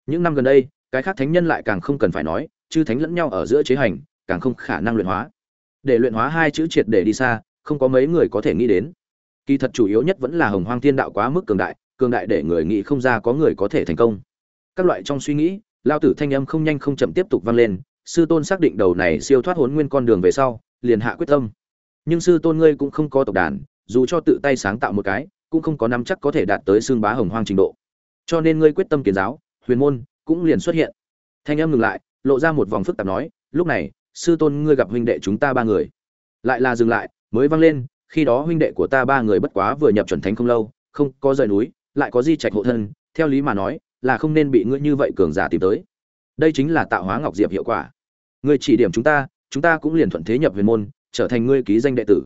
Những năm gần đây, cái khác thánh nhân lại càng không cần phải nói chứ thánh lẫn nhau ở giữa chế hành, càng không khả năng luyện hóa. Để luyện hóa hai chữ triệt để đi xa, không có mấy người có thể nghĩ đến. Kỳ thật chủ yếu nhất vẫn là hồng hoang thiên đạo quá mức cường đại cường đại để người nghĩ không ra có người có thể thành công các loại trong suy nghĩ, lao tử thanh âm không nhanh không chậm tiếp tục vang lên, sư tôn xác định đầu này siêu thoát hốn nguyên con đường về sau, liền hạ quyết tâm. Nhưng sư tôn ngươi cũng không có tộc đàn, dù cho tự tay sáng tạo một cái, cũng không có nắm chắc có thể đạt tới xương bá hồng hoang trình độ. Cho nên ngươi quyết tâm kiến giáo, huyền môn cũng liền xuất hiện. Thanh âm ngừng lại, lộ ra một vòng phức tạp nói, lúc này, sư tôn ngươi gặp huynh đệ chúng ta ba người. Lại là dừng lại, mới vang lên, khi đó huynh đệ của ta ba người bất quá vừa nhập chuẩn thánh không lâu, không có rời núi, lại có di trạch hộ thân, theo lý mà nói là không nên bị ngươi như vậy cường giả tìm tới. Đây chính là tạo hóa ngọc diệp hiệu quả. Ngươi chỉ điểm chúng ta chúng ta cũng liền thuận thế nhập huyền môn, trở thành ngươi ký danh đệ tử.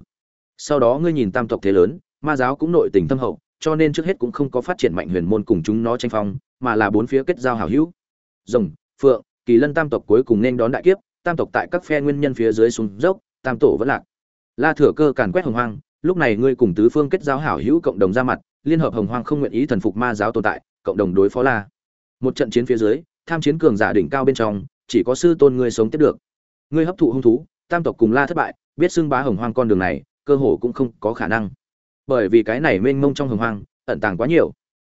Sau đó ngươi nhìn tam tộc thế lớn, ma giáo cũng nội tình thâm hậu, cho nên trước hết cũng không có phát triển mạnh huyền môn cùng chúng nó tranh phong, mà là bốn phía kết giao hảo hữu. Rồng, phượng, kỳ lân tam tộc cuối cùng nên đón đại kiếp, tam tộc tại các phe nguyên nhân phía dưới xuống dốc, tam tổ vẫn lạc. La thừa cơ càn quét hồng hoang, lúc này ngươi cùng tứ phương kết giao hảo hữu cộng đồng ra mặt, liên hợp hồng hoang không nguyện ý thần phục ma giáo tồn tại cộng đồng đối phó la. Một trận chiến phía dưới, tham chiến cường giả đỉnh cao bên trong, chỉ có sư tôn ngươi sống tiếp được. Ngươi hấp thụ hung thú, tam tộc cùng la thất bại, biết xưng bá hồng hoang con đường này, cơ hồ cũng không có khả năng. Bởi vì cái này mênh mông trong hồng hoang, ẩn tàng quá nhiều.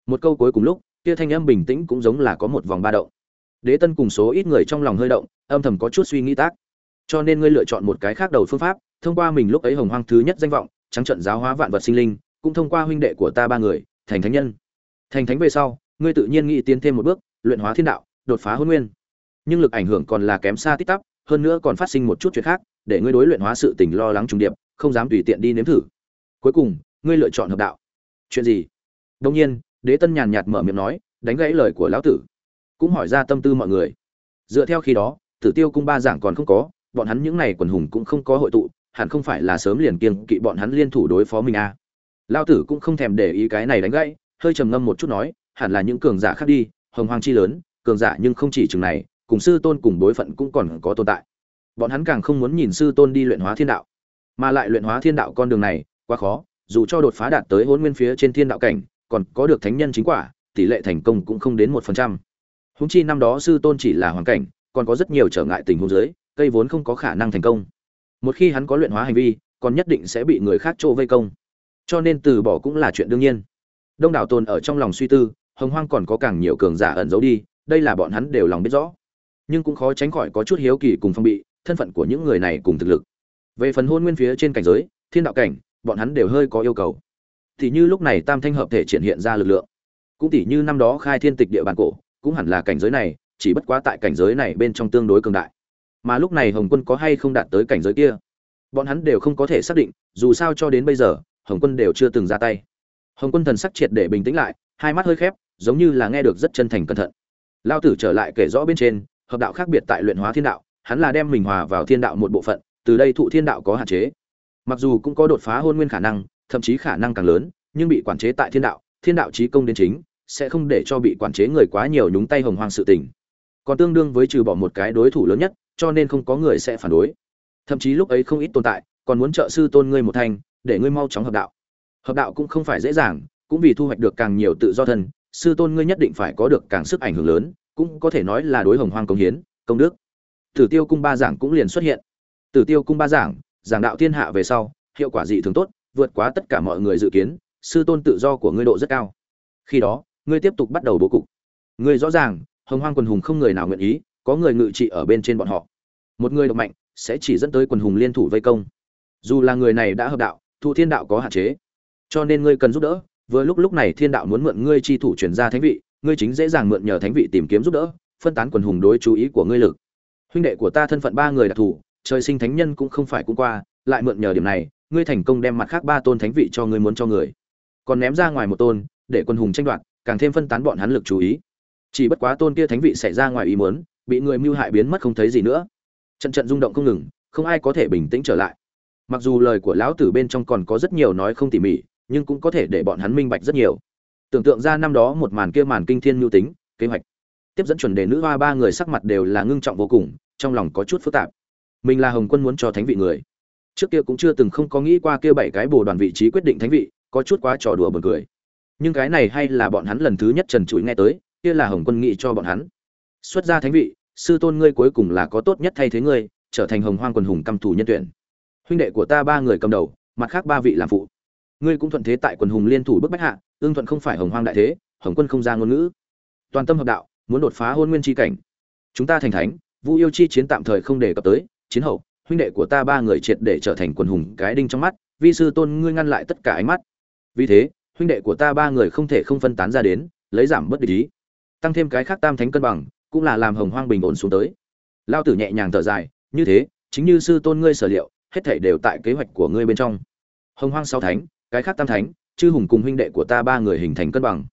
Một câu cuối cùng lúc, kia thanh âm bình tĩnh cũng giống là có một vòng ba động. Đế tân cùng số ít người trong lòng hơi động, âm thầm có chút suy nghĩ tác. Cho nên ngươi lựa chọn một cái khác đầu phương pháp, thông qua mình lúc ấy hồng hoang thứ nhất danh vọng, trắng trận giáo hóa vạn vật sinh linh, cũng thông qua huynh đệ của ta ba người, thành thánh nhân thành thánh về sau, ngươi tự nhiên nghĩ tiến thêm một bước, luyện hóa thiên đạo, đột phá hôn nguyên. Nhưng lực ảnh hưởng còn là kém xa tít tắp, hơn nữa còn phát sinh một chút chuyện khác, để ngươi đối luyện hóa sự tình lo lắng trùng điệp, không dám tùy tiện đi nếm thử. Cuối cùng, ngươi lựa chọn hợp đạo. Chuyện gì? Đông nhiên, đế tân nhàn nhạt mở miệng nói, đánh gãy lời của lão tử. Cũng hỏi ra tâm tư mọi người. Dựa theo khi đó, tử tiêu cung ba giảng còn không có, bọn hắn những này quần hùng cũng không có hội tụ, hẳn không phải là sớm liền kiêng kỵ bọn hắn liên thủ đối phó mình à. Lão tử cũng không thèm để ý cái này đánh gãy hơi trầm ngâm một chút nói, hẳn là những cường giả khác đi, hồng hoàng chi lớn, cường giả nhưng không chỉ chừng này, cùng sư tôn cùng bối phận cũng còn có tồn tại. Bọn hắn càng không muốn nhìn sư tôn đi luyện hóa thiên đạo, mà lại luyện hóa thiên đạo con đường này, quá khó, dù cho đột phá đạt tới hôn nguyên phía trên thiên đạo cảnh, còn có được thánh nhân chính quả, tỷ lệ thành công cũng không đến một phần trăm. Húng chi năm đó sư tôn chỉ là hoàn cảnh, còn có rất nhiều trở ngại tình huống dưới, cây vốn không có khả năng thành công. Một khi hắn có luyện hóa hành vi, còn nhất định sẽ bị người khác trô vây công. Cho nên từ bỏ cũng là chuyện đương nhiên đông đảo tồn ở trong lòng suy tư, hồng hoang còn có càng nhiều cường giả ẩn giấu đi, đây là bọn hắn đều lòng biết rõ. Nhưng cũng khó tránh khỏi có chút hiếu kỳ cùng phong bị, thân phận của những người này cùng thực lực. Về phần hôn nguyên phía trên cảnh giới, thiên đạo cảnh, bọn hắn đều hơi có yêu cầu. Thì như lúc này tam thanh hợp thể triển hiện ra lực lượng. Cũng tỉ như năm đó khai thiên tịch địa bàn cổ, cũng hẳn là cảnh giới này, chỉ bất quá tại cảnh giới này bên trong tương đối cường đại. Mà lúc này hồng quân có hay không đạt tới cảnh giới kia? Bọn hắn đều không có thể xác định, dù sao cho đến bây giờ, hồng quân đều chưa từng ra tay hồng quân thần sắc triệt để bình tĩnh lại, hai mắt hơi khép, giống như là nghe được rất chân thành cẩn thận. Lao tử trở lại kể rõ bên trên, hợp đạo khác biệt tại luyện hóa thiên đạo, hắn là đem mình hòa vào thiên đạo một bộ phận, từ đây thụ thiên đạo có hạn chế. Mặc dù cũng có đột phá hôn nguyên khả năng, thậm chí khả năng càng lớn, nhưng bị quản chế tại thiên đạo thiên đạo chí công đến chính, sẽ không để cho bị quản chế người quá nhiều nhúng tay hồng hoang sự tình. Còn tương đương với trừ bỏ một cái đối thủ lớn nhất, cho nên không có người sẽ phản đối. Thậm chí lúc ấy không ít tồn tại, còn muốn trợ sư tôn ngươi một thanh, để ngươi mau chóng hợp đạo hợp đạo cũng không phải dễ dàng, cũng vì thu hoạch được càng nhiều tự do thân, sư tôn ngươi nhất định phải có được càng sức ảnh hưởng lớn, cũng có thể nói là đối hồng hoang công hiến, công đức. Tử tiêu cung ba giảng cũng liền xuất hiện. Tử tiêu cung ba giảng giảng đạo thiên hạ về sau, hiệu quả dị thường tốt, vượt quá tất cả mọi người dự kiến, sư tôn tự do của ngươi độ rất cao. Khi đó, ngươi tiếp tục bắt đầu bố cục. Ngươi rõ ràng, hồng hoang quần hùng không người nào nguyện ý, có người ngự trị ở bên trên bọn họ. Một người độc mạnh, sẽ chỉ dẫn tới quần hùng liên thủ vây công. Dù là người này đã hợp đạo, thụ thiên đạo có hạn chế cho nên ngươi cần giúp đỡ, vừa lúc lúc này thiên đạo muốn mượn ngươi chi thủ chuyển ra thánh vị, ngươi chính dễ dàng mượn nhờ thánh vị tìm kiếm giúp đỡ, phân tán quần hùng đối chú ý của ngươi lực. Huynh đệ của ta thân phận ba người đặc thù, trời sinh thánh nhân cũng không phải cũng qua, lại mượn nhờ điểm này, ngươi thành công đem mặt khác ba tôn thánh vị cho ngươi muốn cho người. Còn ném ra ngoài một tôn, để quần hùng tranh đoạt, càng thêm phân tán bọn hắn lực chú ý. Chỉ bất quá tôn kia thánh vị xảy ra ngoài ý muốn, bị người mưu hại biến mất không thấy gì nữa. Trận trận rung động không ngừng, không ai có thể bình tĩnh trở lại. Mặc dù lời của lão tử bên trong còn có rất nhiều nói không tỉ mỉ nhưng cũng có thể để bọn hắn minh bạch rất nhiều. Tưởng tượng ra năm đó một màn kia màn kinh thiên mưu tính, kế hoạch. Tiếp dẫn chuẩn đề nữ hoa ba người sắc mặt đều là ngưng trọng vô cùng, trong lòng có chút phức tạp. Mình là hồng quân muốn cho thánh vị người. Trước kia cũng chưa từng không có nghĩ qua kia bảy cái bồ đoàn vị trí quyết định thánh vị, có chút quá trò đùa buồn cười. Nhưng cái này hay là bọn hắn lần thứ nhất trần trụi nghe tới, kia là hồng quân nghĩ cho bọn hắn. Xuất ra thánh vị, sư tôn ngươi cuối cùng là có tốt nhất thay thế ngươi, trở thành hồng hoang quần hùng căm thủ nhân tuyển. Huynh đệ của ta ba người cầm đầu, mặt khác ba vị làm phụ ngươi cũng thuận thế tại quần hùng liên thủ bức bách hạ, ương thuận không phải hồng hoang đại thế, hồng quân không ra ngôn ngữ. Toàn tâm hợp đạo, muốn đột phá hôn nguyên chi cảnh. Chúng ta thành thánh, vu yêu chi chiến tạm thời không đề cập tới, chiến hậu, huynh đệ của ta ba người triệt để trở thành quần hùng cái đinh trong mắt, vi sư tôn ngươi ngăn lại tất cả ánh mắt. Vì thế, huynh đệ của ta ba người không thể không phân tán ra đến, lấy giảm bất địch ý, tăng thêm cái khác tam thánh cân bằng, cũng là làm hồng hoang bình ổn xuống tới. Lao tử nhẹ nhàng thở dài, như thế, chính như sư tôn ngươi sở liệu, hết thảy đều tại kế hoạch của ngươi bên trong. Hồng hoang sáu thánh cái khác tam thánh, chư hùng cùng huynh đệ của ta ba người hình thành cân bằng.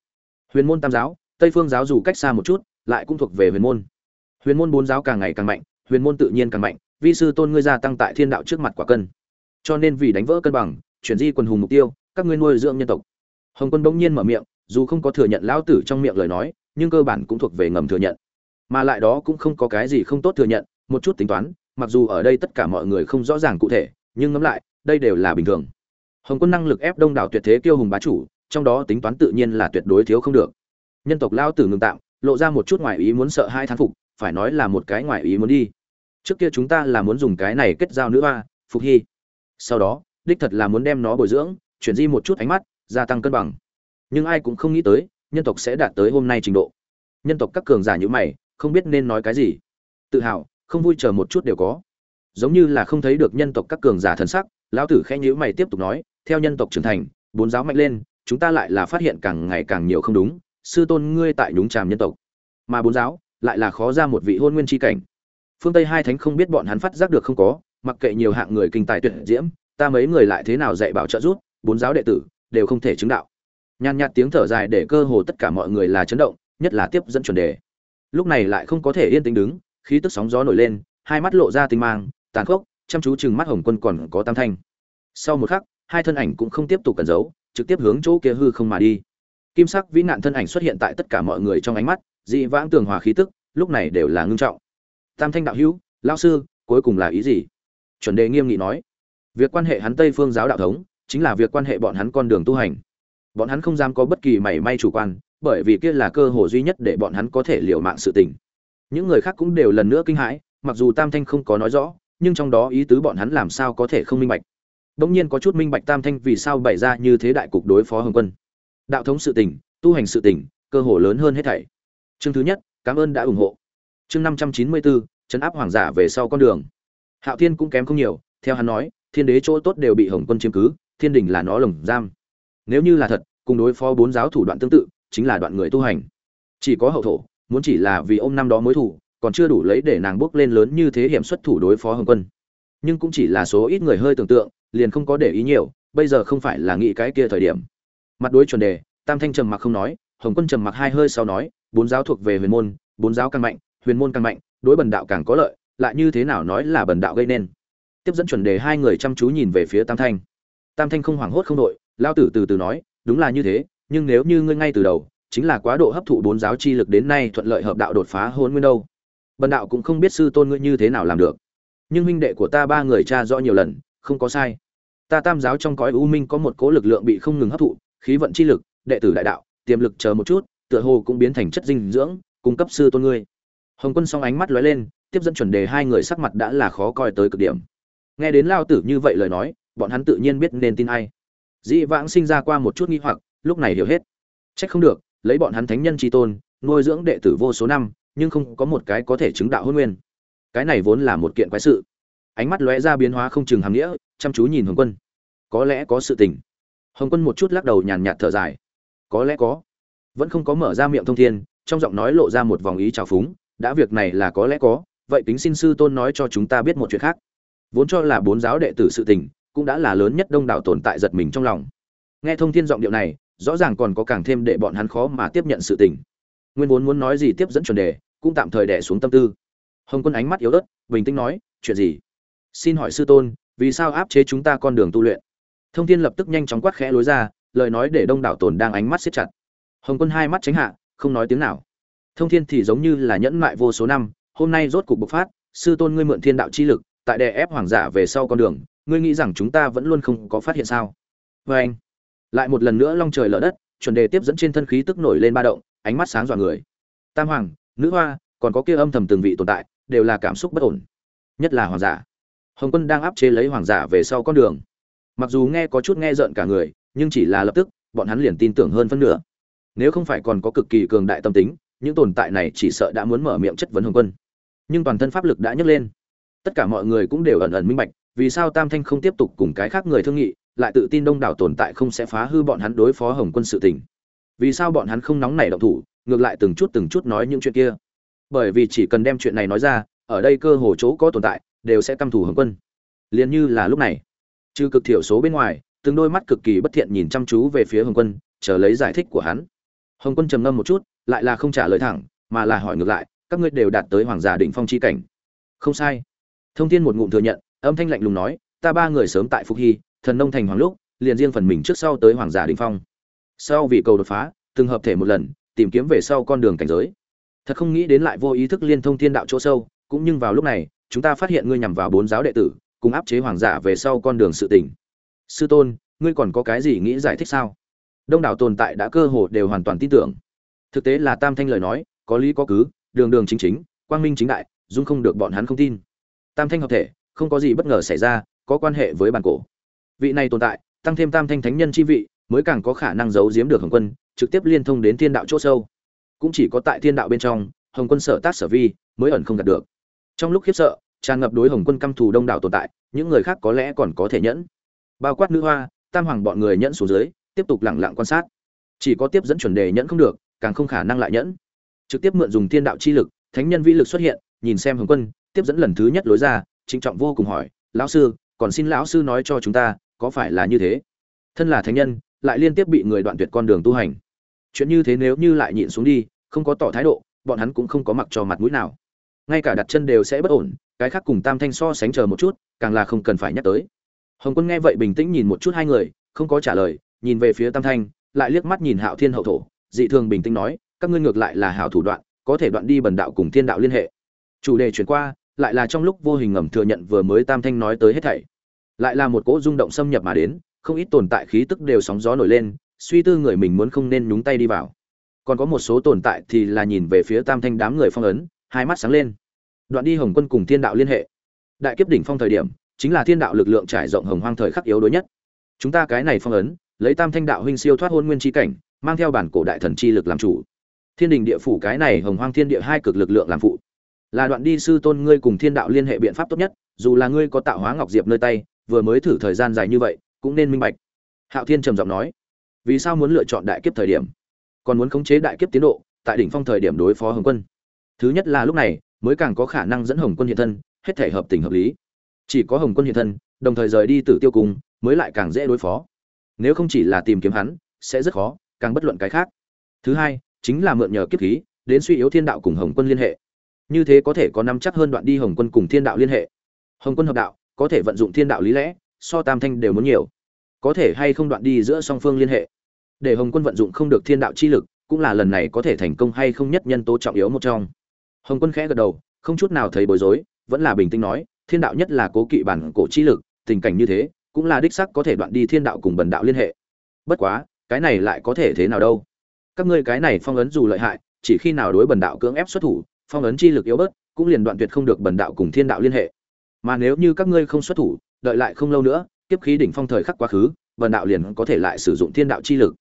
Huyền môn tam giáo, tây phương giáo dù cách xa một chút, lại cũng thuộc về huyền môn. Huyền môn bốn giáo càng ngày càng mạnh, huyền môn tự nhiên càng mạnh, vi sư tôn ngươi gia tăng tại thiên đạo trước mặt quả cân. Cho nên vì đánh vỡ cân bằng, chuyển di quần hùng mục tiêu, các ngươi nuôi dưỡng nhân tộc. Hồng quân bỗng nhiên mở miệng, dù không có thừa nhận lão tử trong miệng lời nói, nhưng cơ bản cũng thuộc về ngầm thừa nhận. Mà lại đó cũng không có cái gì không tốt thừa nhận, một chút tính toán, mặc dù ở đây tất cả mọi người không rõ ràng cụ thể, nhưng ngẫm lại, đây đều là bình thường hồng quân năng lực ép đông đảo tuyệt thế kiêu hùng bá chủ, trong đó tính toán tự nhiên là tuyệt đối thiếu không được. Nhân tộc lao tử ngừng tạm, lộ ra một chút ngoại ý muốn sợ hai thán phục, phải nói là một cái ngoại ý muốn đi. Trước kia chúng ta là muốn dùng cái này kết giao nữ hoa, phục hy. Sau đó, đích thật là muốn đem nó bồi dưỡng, chuyển di một chút ánh mắt, gia tăng cân bằng. Nhưng ai cũng không nghĩ tới, nhân tộc sẽ đạt tới hôm nay trình độ. Nhân tộc các cường giả như mày, không biết nên nói cái gì. Tự hào, không vui chờ một chút đều có. Giống như là không thấy được nhân tộc các cường giả thần sắc, lão tử khẽ nhíu mày tiếp tục nói theo nhân tộc trưởng thành, bốn giáo mạnh lên, chúng ta lại là phát hiện càng ngày càng nhiều không đúng, sư tôn ngươi tại nhúng tràm nhân tộc. Mà bốn giáo lại là khó ra một vị hôn nguyên tri cảnh. Phương tây hai thánh không biết bọn hắn phát giác được không có, mặc kệ nhiều hạng người kinh tài tuyệt diễm, ta mấy người lại thế nào dạy bảo trợ giúp, bốn giáo đệ tử đều không thể chứng đạo. Nhàn nhạt tiếng thở dài để cơ hồ tất cả mọi người là chấn động, nhất là tiếp dẫn chuẩn đề. Lúc này lại không có thể yên tĩnh đứng, khí tức sóng gió nổi lên, hai mắt lộ ra tinh mang, tàn khốc, chăm chú chừng mắt hồng quân còn có tam thanh. Sau một khắc hai thân ảnh cũng không tiếp tục cẩn giấu, trực tiếp hướng chỗ kia hư không mà đi. Kim sắc vĩ nạn thân ảnh xuất hiện tại tất cả mọi người trong ánh mắt, dị vãng tường hòa khí tức, lúc này đều là ngưng trọng. Tam thanh đạo hữu lao sư, cuối cùng là ý gì? Chuẩn đề nghiêm nghị nói. Việc quan hệ hắn tây phương giáo đạo thống, chính là việc quan hệ bọn hắn con đường tu hành. Bọn hắn không dám có bất kỳ mảy may chủ quan, bởi vì kia là cơ hội duy nhất để bọn hắn có thể liều mạng sự tình. Những người khác cũng đều lần nữa kinh hãi, mặc dù tam thanh không có nói rõ, nhưng trong đó ý tứ bọn hắn làm sao có thể không minh bạch bỗng nhiên có chút minh bạch tam thanh vì sao bày ra như thế đại cục đối phó hồng quân. Đạo thống sự tình, tu hành sự tình, cơ hồ lớn hơn hết thảy. Chương thứ nhất, cảm ơn đã ủng hộ. Chương năm trăm chín mươi bốn chấn áp hoàng giả về sau con đường. Hạo thiên cũng kém không nhiều, theo hắn nói, thiên đế chỗ tốt đều bị hồng quân chiếm cứ, thiên đình là nó lồng giam. Nếu như là thật, cùng đối phó bốn giáo thủ đoạn tương tự, chính là đoạn người tu hành. Chỉ có hậu thổ, muốn chỉ là vì ôm năm đó mối thủ còn chưa đủ lấy để nàng bước lên lớn như thế hiểm xuất thủ đối phó hồng quân. Nhưng cũng chỉ là số ít người hơi tưởng tượng liền không có để ý nhiều, bây giờ không phải là nghĩ cái kia thời điểm. Mặt đối chuẩn đề, tam thanh trầm mặc không nói, hồng quân trầm mặc hai hơi sau nói, bốn giáo thuộc về huyền môn, bốn giáo càng mạnh, huyền môn càng mạnh, đối bần đạo càng có lợi, lại như thế nào nói là bần đạo gây nên. Tiếp dẫn chuẩn đề hai người chăm chú nhìn về phía tam thanh. Tam thanh không hoảng hốt không đội, lao tử từ từ nói, đúng là như thế, nhưng nếu như ngươi ngay từ đầu, chính là quá độ hấp thụ bốn giáo chi lực đến nay thuận lợi hợp đạo đột phá hôn nguyên đâu. Bần đạo cũng không biết sư tôn ngươi như thế nào làm được. Nhưng huynh đệ của ta ba người cha rõ nhiều lần, không có sai ta tam giáo trong cõi u minh có một cố lực lượng bị không ngừng hấp thụ, khí vận chi lực, đệ tử đại đạo, tiềm lực chờ một chút, tựa hồ cũng biến thành chất dinh dưỡng, cung cấp sư tôn ngươi. Hồng quân song ánh mắt lóe lên, tiếp dẫn chuẩn đề hai người sắc mặt đã là khó coi tới cực điểm. Nghe đến lao tử như vậy lời nói, bọn hắn tự nhiên biết nên tin ai. Dĩ vãng sinh ra qua một chút nghi hoặc, lúc này hiểu hết. Trách không được, lấy bọn hắn thánh nhân tri tôn, nuôi dưỡng đệ tử vô số năm, nhưng không có một cái có thể chứng đạo hôn nguyên. Cái này vốn là một kiện quái sự. Ánh mắt lóe ra biến hóa không chừng hàm nghĩa chăm chú nhìn hồng quân. Có lẽ có sự tình. Hồng quân một chút lắc đầu nhàn nhạt thở dài. Có lẽ có. Vẫn không có mở ra miệng thông thiên, trong giọng nói lộ ra một vòng ý trào phúng, đã việc này là có lẽ có, vậy kính xin sư tôn nói cho chúng ta biết một chuyện khác. Vốn cho là bốn giáo đệ tử sự tình, cũng đã là lớn nhất đông đảo tồn tại giật mình trong lòng. Nghe thông thiên giọng điệu này, rõ ràng còn có càng thêm để bọn hắn khó mà tiếp nhận sự tình. Nguyên vốn muốn nói gì tiếp dẫn chuẩn đề, cũng tạm thời đẻ xuống tâm tư. Hồng quân ánh mắt yếu ớt, bình tĩnh nói, chuyện gì? Xin hỏi sư tôn vì sao áp chế chúng ta con đường tu luyện? Thông thiên lập tức nhanh chóng quát khẽ lối ra, lời nói để đông đảo tồn đang ánh mắt siết chặt. Hồng quân hai mắt tránh hạ, không nói tiếng nào. Thông thiên thì giống như là nhẫn mại vô số năm, hôm nay rốt cục bộc phát, sư tôn ngươi mượn thiên đạo chi lực, tại đè ép hoàng giả về sau con đường, ngươi nghĩ rằng chúng ta vẫn luôn không có phát hiện sao? Vê anh, lại một lần nữa long trời lở đất, chuẩn đề tiếp dẫn trên thân khí tức nổi lên ba động, ánh mắt sáng dọa người. Tam hoàng, nữ hoa, còn có kia âm thầm từng vị tồn tại, đều là cảm xúc bất ổn. Nhất là hoàng giả hồng quân đang áp chế lấy hoàng giả về sau con đường. Mặc dù nghe có chút nghe rợn cả người, nhưng chỉ là lập tức, bọn hắn liền tin tưởng hơn phân nửa. Nếu không phải còn có cực kỳ cường đại tâm tính, những tồn tại này chỉ sợ đã muốn mở miệng chất vấn hồng quân. Nhưng toàn thân pháp lực đã nhấc lên. Tất cả mọi người cũng đều ẩn ẩn minh bạch, vì sao tam thanh không tiếp tục cùng cái khác người thương nghị, lại tự tin đông đảo tồn tại không sẽ phá hư bọn hắn đối phó hồng quân sự tình. Vì sao bọn hắn không nóng nảy động thủ, ngược lại từng chút từng chút nói những chuyện kia? Bởi vì chỉ cần đem chuyện này nói ra, ở đây cơ hồ chỗ có tồn tại đều sẽ căm thù hướng quân. Liền như là lúc này, trừ cực thiểu số bên ngoài, từng đôi mắt cực kỳ bất thiện nhìn chăm chú về phía hồng quân, chờ lấy giải thích của hắn. Hồng quân trầm ngâm một chút, lại là không trả lời thẳng, mà là hỏi ngược lại, các ngươi đều đạt tới hoàng giả đỉnh phong chi cảnh. Không sai. Thông thiên một ngụm thừa nhận, âm thanh lạnh lùng nói, ta ba người sớm tại phúc hy, thần nông thành hoàng lúc, liền riêng phần mình trước sau tới hoàng giả đỉnh phong. Sau vì cầu đột phá, từng hợp thể một lần, tìm kiếm về sau con đường cảnh giới. Thật không nghĩ đến lại vô ý thức liên thông thiên đạo chỗ sâu, cũng nhưng vào lúc này chúng ta phát hiện ngươi nhằm vào bốn giáo đệ tử, cùng áp chế hoàng giả về sau con đường sự tình. Sư tôn, ngươi còn có cái gì nghĩ giải thích sao? Đông đảo tồn tại đã cơ hồ đều hoàn toàn tin tưởng. Thực tế là tam thanh lời nói, có lý có cứ, đường đường chính chính, quang minh chính đại, dung không được bọn hắn không tin. Tam thanh hợp thể, không có gì bất ngờ xảy ra, có quan hệ với bản cổ. Vị này tồn tại, tăng thêm tam thanh thánh nhân chi vị, mới càng có khả năng giấu giếm được hồng quân, trực tiếp liên thông đến thiên đạo chỗ sâu. Cũng chỉ có tại thiên đạo bên trong, hồng quân sở tác sở vi, mới ẩn không đạt được trong lúc khiếp sợ, tràn ngập đối hồng quân căm thù đông đảo tồn tại, những người khác có lẽ còn có thể nhẫn. Bao quát nữ hoa, tam hoàng bọn người nhẫn xuống dưới, tiếp tục lẳng lặng quan sát. Chỉ có tiếp dẫn chuẩn đề nhẫn không được, càng không khả năng lại nhẫn. Trực tiếp mượn dùng thiên đạo chi lực, thánh nhân vĩ lực xuất hiện, nhìn xem hồng quân, tiếp dẫn lần thứ nhất lối ra, trịnh trọng vô cùng hỏi, lão sư, còn xin lão sư nói cho chúng ta, có phải là như thế? Thân là thánh nhân, lại liên tiếp bị người đoạn tuyệt con đường tu hành. Chuyện như thế nếu như lại nhịn xuống đi, không có tỏ thái độ, bọn hắn cũng không có mặc cho mặt mũi nào ngay cả đặt chân đều sẽ bất ổn, cái khác cùng tam thanh so sánh chờ một chút, càng là không cần phải nhắc tới. Hồng quân nghe vậy bình tĩnh nhìn một chút hai người, không có trả lời, nhìn về phía tam thanh, lại liếc mắt nhìn hạo thiên hậu thổ, dị thường bình tĩnh nói, các ngươi ngược lại là hảo thủ đoạn, có thể đoạn đi bần đạo cùng thiên đạo liên hệ. Chủ đề chuyển qua, lại là trong lúc vô hình ngầm thừa nhận vừa mới tam thanh nói tới hết thảy. Lại là một cỗ rung động xâm nhập mà đến, không ít tồn tại khí tức đều sóng gió nổi lên, suy tư người mình muốn không nên nhúng tay đi vào. Còn có một số tồn tại thì là nhìn về phía tam thanh đám người phong ấn hai mắt sáng lên. Đoạn đi hồng quân cùng thiên đạo liên hệ. Đại kiếp đỉnh phong thời điểm, chính là thiên đạo lực lượng trải rộng hồng hoang thời khắc yếu đối nhất. Chúng ta cái này phong ấn, lấy tam thanh đạo huynh siêu thoát hôn nguyên chi cảnh, mang theo bản cổ đại thần chi lực làm chủ. Thiên đình địa phủ cái này hồng hoang thiên địa hai cực lực lượng làm phụ. Là đoạn đi sư tôn ngươi cùng thiên đạo liên hệ biện pháp tốt nhất, dù là ngươi có tạo hóa ngọc diệp nơi tay, vừa mới thử thời gian dài như vậy, cũng nên minh bạch. Hạo thiên trầm giọng nói, vì sao muốn lựa chọn đại kiếp thời điểm? Còn muốn khống chế đại kiếp tiến độ, tại đỉnh phong thời điểm đối phó hồng quân thứ nhất là lúc này, mới càng có khả năng dẫn hồng quân hiện thân, hết thể hợp tình hợp lý. Chỉ có hồng quân hiện thân, đồng thời rời đi tử tiêu cung, mới lại càng dễ đối phó. Nếu không chỉ là tìm kiếm hắn, sẽ rất khó, càng bất luận cái khác. Thứ hai, chính là mượn nhờ kiếp khí, đến suy yếu thiên đạo cùng hồng quân liên hệ. Như thế có thể có năm chắc hơn đoạn đi hồng quân cùng thiên đạo liên hệ. Hồng quân hợp đạo, có thể vận dụng thiên đạo lý lẽ, so tam thanh đều muốn nhiều. Có thể hay không đoạn đi giữa song phương liên hệ. Để hồng quân vận dụng không được thiên đạo chi lực, cũng là lần này có thể thành công hay không nhất nhân tố trọng yếu một trong hồng quân khẽ gật đầu, không chút nào thấy bối rối, vẫn là bình tĩnh nói, thiên đạo nhất là cố kỵ bản cổ chi lực, tình cảnh như thế, cũng là đích sắc có thể đoạn đi thiên đạo cùng bần đạo liên hệ. Bất quá, cái này lại có thể thế nào đâu? Các ngươi cái này phong ấn dù lợi hại, chỉ khi nào đối bần đạo cưỡng ép xuất thủ, phong ấn chi lực yếu bớt, cũng liền đoạn tuyệt không được bần đạo cùng thiên đạo liên hệ. Mà nếu như các ngươi không xuất thủ, đợi lại không lâu nữa tiếp khí đỉnh phong thời khắc quá khứ, bần đạo liền có thể lại sử dụng thiên đạo chi lực.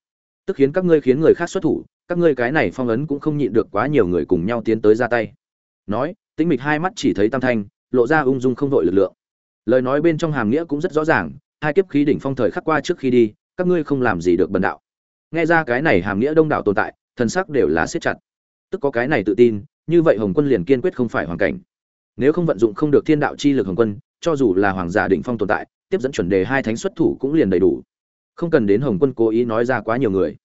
Tức khiến các ngươi khiến người khác xuất thủ các ngươi cái này phong ấn cũng không nhịn được quá nhiều người cùng nhau tiến tới ra tay. Nói, tĩnh mịch hai mắt chỉ thấy tam thanh, lộ ra ung dung không đội lực lượng. Lời nói bên trong hàm nghĩa cũng rất rõ ràng, hai kiếp khí đỉnh phong thời khắc qua trước khi đi, các ngươi không làm gì được bần đạo. Nghe ra cái này hàm nghĩa đông đảo tồn tại, thần sắc đều là siết chặt. Tức có cái này tự tin, như vậy hồng quân liền kiên quyết không phải hoàn cảnh. Nếu không vận dụng không được thiên đạo chi lực hồng quân, cho dù là hoàng giả đỉnh phong tồn tại, tiếp dẫn chuẩn đề hai thánh xuất thủ cũng liền đầy đủ. Không cần đến hồng quân cố ý nói ra quá nhiều người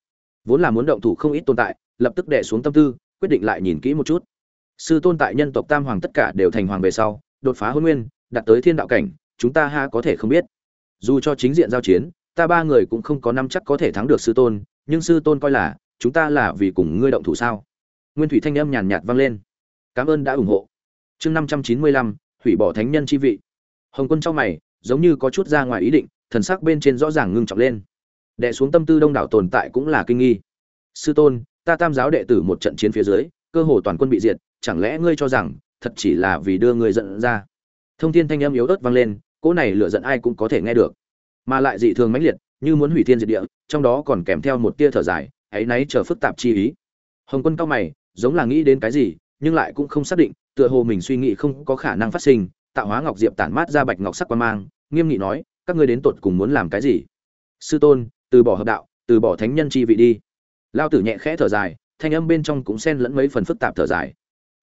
vốn là muốn động thủ không ít tồn tại, lập tức đè xuống tâm tư, quyết định lại nhìn kỹ một chút. Sư tôn tại nhân tộc tam hoàng tất cả đều thành hoàng về sau, đột phá hôn nguyên, đạt tới thiên đạo cảnh, chúng ta ha có thể không biết. Dù cho chính diện giao chiến, ta ba người cũng không có năm chắc có thể thắng được sư tôn, nhưng sư tôn coi là, chúng ta là vì cùng ngươi động thủ sao? Nguyên thủy thanh âm nhàn nhạt vang lên. Cảm ơn đã ủng hộ. Chương năm trăm chín mươi lăm, hủy bỏ thánh nhân chi vị. Hồng quân trong mày, giống như có chút ra ngoài ý định, thần sắc bên trên rõ ràng ngưng trọng lên đệ xuống tâm tư đông đảo tồn tại cũng là kinh nghi. Sư tôn, ta tam giáo đệ tử một trận chiến phía dưới, cơ hồ toàn quân bị diệt, chẳng lẽ ngươi cho rằng, thật chỉ là vì đưa ngươi giận ra? Thông thiên thanh âm yếu ớt vang lên, cỗ này lửa giận ai cũng có thể nghe được. Mà lại dị thường mãnh liệt, như muốn hủy thiên diệt địa, trong đó còn kèm theo một tia thở dài ấy náy chờ phức tạp chi ý. Hồng quân cao mày, giống là nghĩ đến cái gì, nhưng lại cũng không xác định, tựa hồ mình suy nghĩ không có khả năng phát sinh, tạo hóa ngọc diệp tản mát ra bạch ngọc sắc quan mang, nghiêm nghị nói, các ngươi đến tột cùng muốn làm cái gì? Sư tôn từ bỏ hợp đạo, từ bỏ thánh nhân chi vị đi. Lao tử nhẹ khẽ thở dài, thanh âm bên trong cũng xen lẫn mấy phần phức tạp thở dài.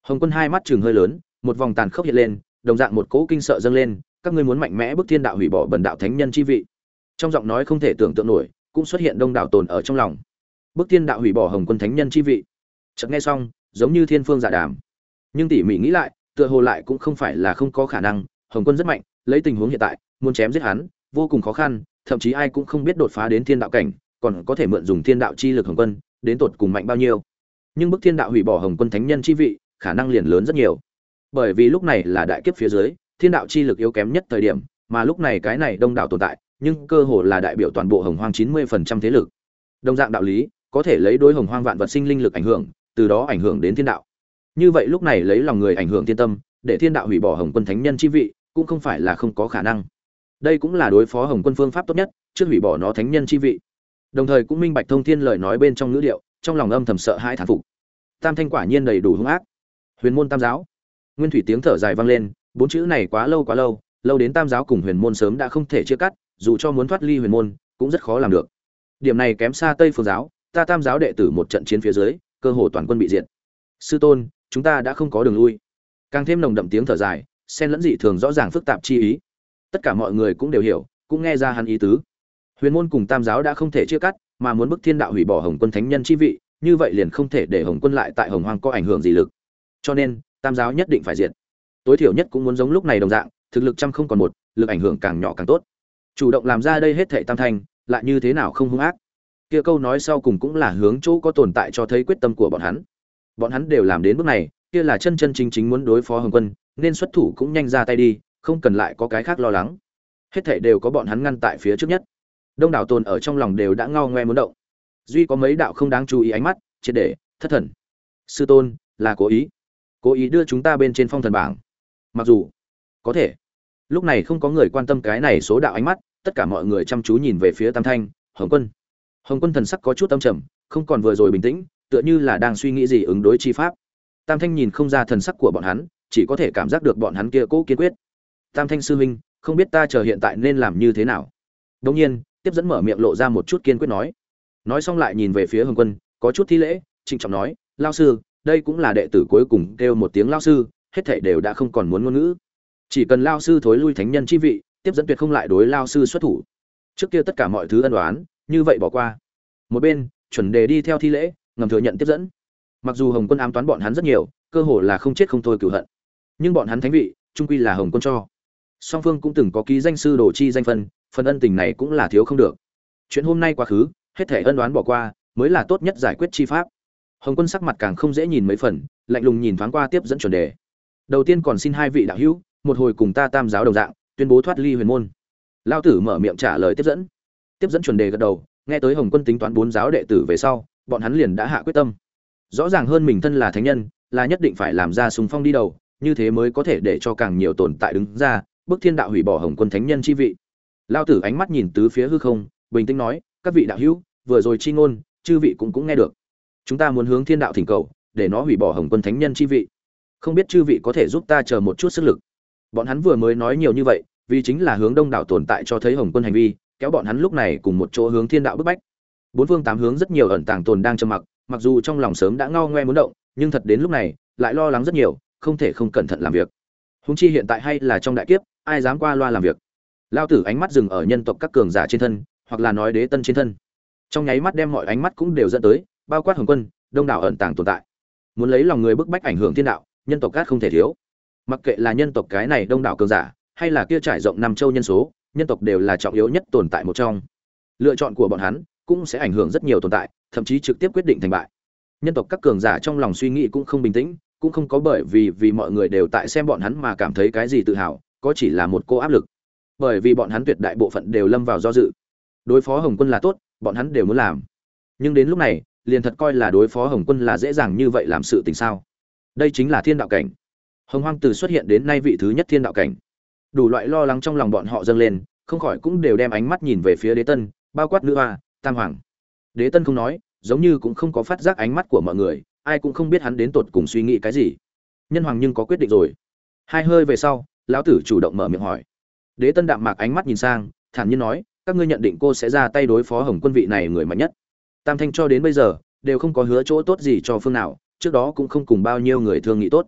Hồng quân hai mắt chừng hơi lớn, một vòng tàn khốc hiện lên, đồng dạng một cỗ kinh sợ dâng lên, các ngươi muốn mạnh mẽ bức thiên đạo hủy bỏ bần đạo thánh nhân chi vị. Trong giọng nói không thể tưởng tượng nổi, cũng xuất hiện đông đảo tồn ở trong lòng. Bức thiên đạo hủy bỏ hồng quân thánh nhân chi vị. Chợt nghe xong, giống như thiên phương giả đàm. Nhưng tỉ mỉ nghĩ lại, tựa hồ lại cũng không phải là không có khả năng, hồng quân rất mạnh, lấy tình huống hiện tại, muốn chém giết hắn, vô cùng khó khăn thậm chí ai cũng không biết đột phá đến thiên đạo cảnh, còn có thể mượn dùng thiên đạo chi lực hồng quân, đến tột cùng mạnh bao nhiêu. Nhưng bức thiên đạo hủy bỏ hồng quân thánh nhân chi vị, khả năng liền lớn rất nhiều. Bởi vì lúc này là đại kiếp phía dưới, thiên đạo chi lực yếu kém nhất thời điểm, mà lúc này cái này đông đảo tồn tại, nhưng cơ hồ là đại biểu toàn bộ hồng hoang chín mươi phần trăm thế lực. Đồng dạng đạo lý, có thể lấy đối hồng hoang vạn vật sinh linh lực ảnh hưởng, từ đó ảnh hưởng đến thiên đạo. Như vậy lúc này lấy lòng người ảnh hưởng thiên tâm, để thiên đạo hủy bỏ hồng quân thánh nhân chi vị, cũng không phải là không có khả năng đây cũng là đối phó hồng quân phương pháp tốt nhất, trước hủy bỏ nó thánh nhân chi vị. Đồng thời cũng minh bạch thông thiên lời nói bên trong ngữ điệu, trong lòng âm thầm sợ hai thản phục. Tam thanh quả nhiên đầy đủ hung ác. Huyền môn tam giáo. Nguyên thủy tiếng thở dài vang lên, bốn chữ này quá lâu quá lâu lâu đến tam giáo cùng huyền môn sớm đã không thể chia cắt, dù cho muốn thoát ly huyền môn, cũng rất khó làm được. Điểm này kém xa tây phương giáo, ta tam giáo đệ tử một trận chiến phía dưới, cơ hồ toàn quân bị diệt. Sư tôn, chúng ta đã không có đường lui. Càng thêm nồng đậm tiếng thở dài, xen lẫn dị thường rõ ràng phức tạp chi ý tất cả mọi người cũng đều hiểu, cũng nghe ra hắn ý tứ. Huyền môn cùng tam giáo đã không thể chia cắt, mà muốn bức thiên đạo hủy bỏ hồng quân thánh nhân chi vị, như vậy liền không thể để hồng quân lại tại hồng hoang có ảnh hưởng gì lực. Cho nên, tam giáo nhất định phải diệt. Tối thiểu nhất cũng muốn giống lúc này đồng dạng, thực lực trăm không còn một, lực ảnh hưởng càng nhỏ càng tốt. Chủ động làm ra đây hết thệ tam thanh, lại như thế nào không hung ác? Kia câu nói sau cùng cũng là hướng chỗ có tồn tại cho thấy quyết tâm của bọn hắn. Bọn hắn đều làm đến bước này, kia là chân chân chính chính muốn đối phó hồng quân, nên xuất thủ cũng nhanh ra tay đi không cần lại có cái khác lo lắng. Hết thảy đều có bọn hắn ngăn tại phía trước nhất. Đông đảo tồn ở trong lòng đều đã ngao ngoe muốn động. Duy có mấy đạo không đáng chú ý ánh mắt, triệt để, thất thần. Sư tôn, là cố ý. Cố ý đưa chúng ta bên trên phong thần bảng. Mặc dù, có thể. Lúc này không có người quan tâm cái này số đạo ánh mắt, tất cả mọi người chăm chú nhìn về phía tam thanh, hồng quân. Hồng quân thần sắc có chút âm trầm, không còn vừa rồi bình tĩnh, tựa như là đang suy nghĩ gì ứng đối chi pháp. Tam thanh nhìn không ra thần sắc của bọn hắn, chỉ có thể cảm giác được bọn hắn kia cố kiên quyết tam thanh sư huynh, không biết ta chờ hiện tại nên làm như thế nào. Đông nhiên, tiếp dẫn mở miệng lộ ra một chút kiên quyết nói. Nói xong lại nhìn về phía hồng quân, có chút thi lễ, trịnh trọng nói lao sư, đây cũng là đệ tử cuối cùng kêu một tiếng lao sư, hết thảy đều đã không còn muốn ngôn ngữ. Chỉ cần lao sư thối lui thánh nhân chi vị, tiếp dẫn tuyệt không lại đối lao sư xuất thủ. Trước kia tất cả mọi thứ ân đoán như vậy bỏ qua. Một bên, chuẩn đề đi theo thi lễ, ngầm thừa nhận tiếp dẫn. Mặc dù hồng quân ám toán bọn hắn rất nhiều, cơ hồ là không chết không thôi cửu hận. Nhưng bọn hắn thánh vị, trung quy là hồng quân cho song phương cũng từng có ký danh sư đồ chi danh phân, phần ân tình này cũng là thiếu không được. Chuyện hôm nay quá khứ, hết thể ân đoán bỏ qua, mới là tốt nhất giải quyết chi pháp. Hồng quân sắc mặt càng không dễ nhìn mấy phần, lạnh lùng nhìn thoáng qua tiếp dẫn chuẩn đề. Đầu tiên còn xin hai vị đạo hữu, một hồi cùng ta tam giáo đồng dạng, tuyên bố thoát ly huyền môn. Lao tử mở miệng trả lời tiếp dẫn. Tiếp dẫn chuẩn đề gật đầu, nghe tới hồng quân tính toán bốn giáo đệ tử về sau, bọn hắn liền đã hạ quyết tâm. Rõ ràng hơn mình thân là thánh nhân, là nhất định phải làm ra súng phong đi đầu, như thế mới có thể để cho càng nhiều tồn tại đứng ra bức thiên đạo hủy bỏ hồng quân thánh nhân chi vị. Lao tử ánh mắt nhìn tứ phía hư không, bình tĩnh nói, các vị đạo hữu, vừa rồi chi ngôn, chư vị cũng cũng nghe được. Chúng ta muốn hướng thiên đạo thỉnh cầu, để nó hủy bỏ hồng quân thánh nhân chi vị. Không biết chư vị có thể giúp ta chờ một chút sức lực. Bọn hắn vừa mới nói nhiều như vậy, vì chính là hướng đông đảo tồn tại cho thấy hồng quân hành vi, kéo bọn hắn lúc này cùng một chỗ hướng thiên đạo bức bách. Bốn phương tám hướng rất nhiều ẩn tàng tồn đang trầm mặc mặc dù trong lòng sớm đã ngao ngoe muốn động, nhưng thật đến lúc này, lại lo lắng rất nhiều, không thể không cẩn thận làm việc. Húng chi hiện tại hay là trong đại kiếp ai dám qua loa làm việc. Lao tử ánh mắt dừng ở nhân tộc các cường giả trên thân, hoặc là nói đế tân trên thân. Trong nháy mắt đem mọi ánh mắt cũng đều dẫn tới, bao quát hồng quân, đông đảo ẩn tàng tồn tại. Muốn lấy lòng người bức bách ảnh hưởng thiên đạo, nhân tộc cát không thể thiếu. Mặc kệ là nhân tộc cái này đông đảo cường giả, hay là kia trải rộng năm châu nhân số, nhân tộc đều là trọng yếu nhất tồn tại một trong. Lựa chọn của bọn hắn cũng sẽ ảnh hưởng rất nhiều tồn tại, thậm chí trực tiếp quyết định thành bại. Nhân tộc các cường giả trong lòng suy nghĩ cũng không bình tĩnh, cũng không có bởi vì vì mọi người đều tại xem bọn hắn mà cảm thấy cái gì tự hào có chỉ là một cô áp lực. Bởi vì bọn hắn tuyệt đại bộ phận đều lâm vào do dự. Đối phó hồng quân là tốt, bọn hắn đều muốn làm. Nhưng đến lúc này, liền thật coi là đối phó hồng quân là dễ dàng như vậy làm sự tình sao? Đây chính là thiên đạo cảnh. Hồng hoang từ xuất hiện đến nay vị thứ nhất thiên đạo cảnh. Đủ loại lo lắng trong lòng bọn họ dâng lên, không khỏi cũng đều đem ánh mắt nhìn về phía đế tân, bao quát nữ hoa, tam hoàng. Đế tân không nói, giống như cũng không có phát giác ánh mắt của mọi người, ai cũng không biết hắn đến tột cùng suy nghĩ cái gì. Nhân hoàng nhưng có quyết định rồi. Hai hơi về sau lão tử chủ động mở miệng hỏi. Đế tân đạm mạc ánh mắt nhìn sang, thản nhiên nói, các ngươi nhận định cô sẽ ra tay đối phó hồng quân vị này người mạnh nhất. Tam thanh cho đến bây giờ, đều không có hứa chỗ tốt gì cho phương nào, trước đó cũng không cùng bao nhiêu người thương nghị tốt.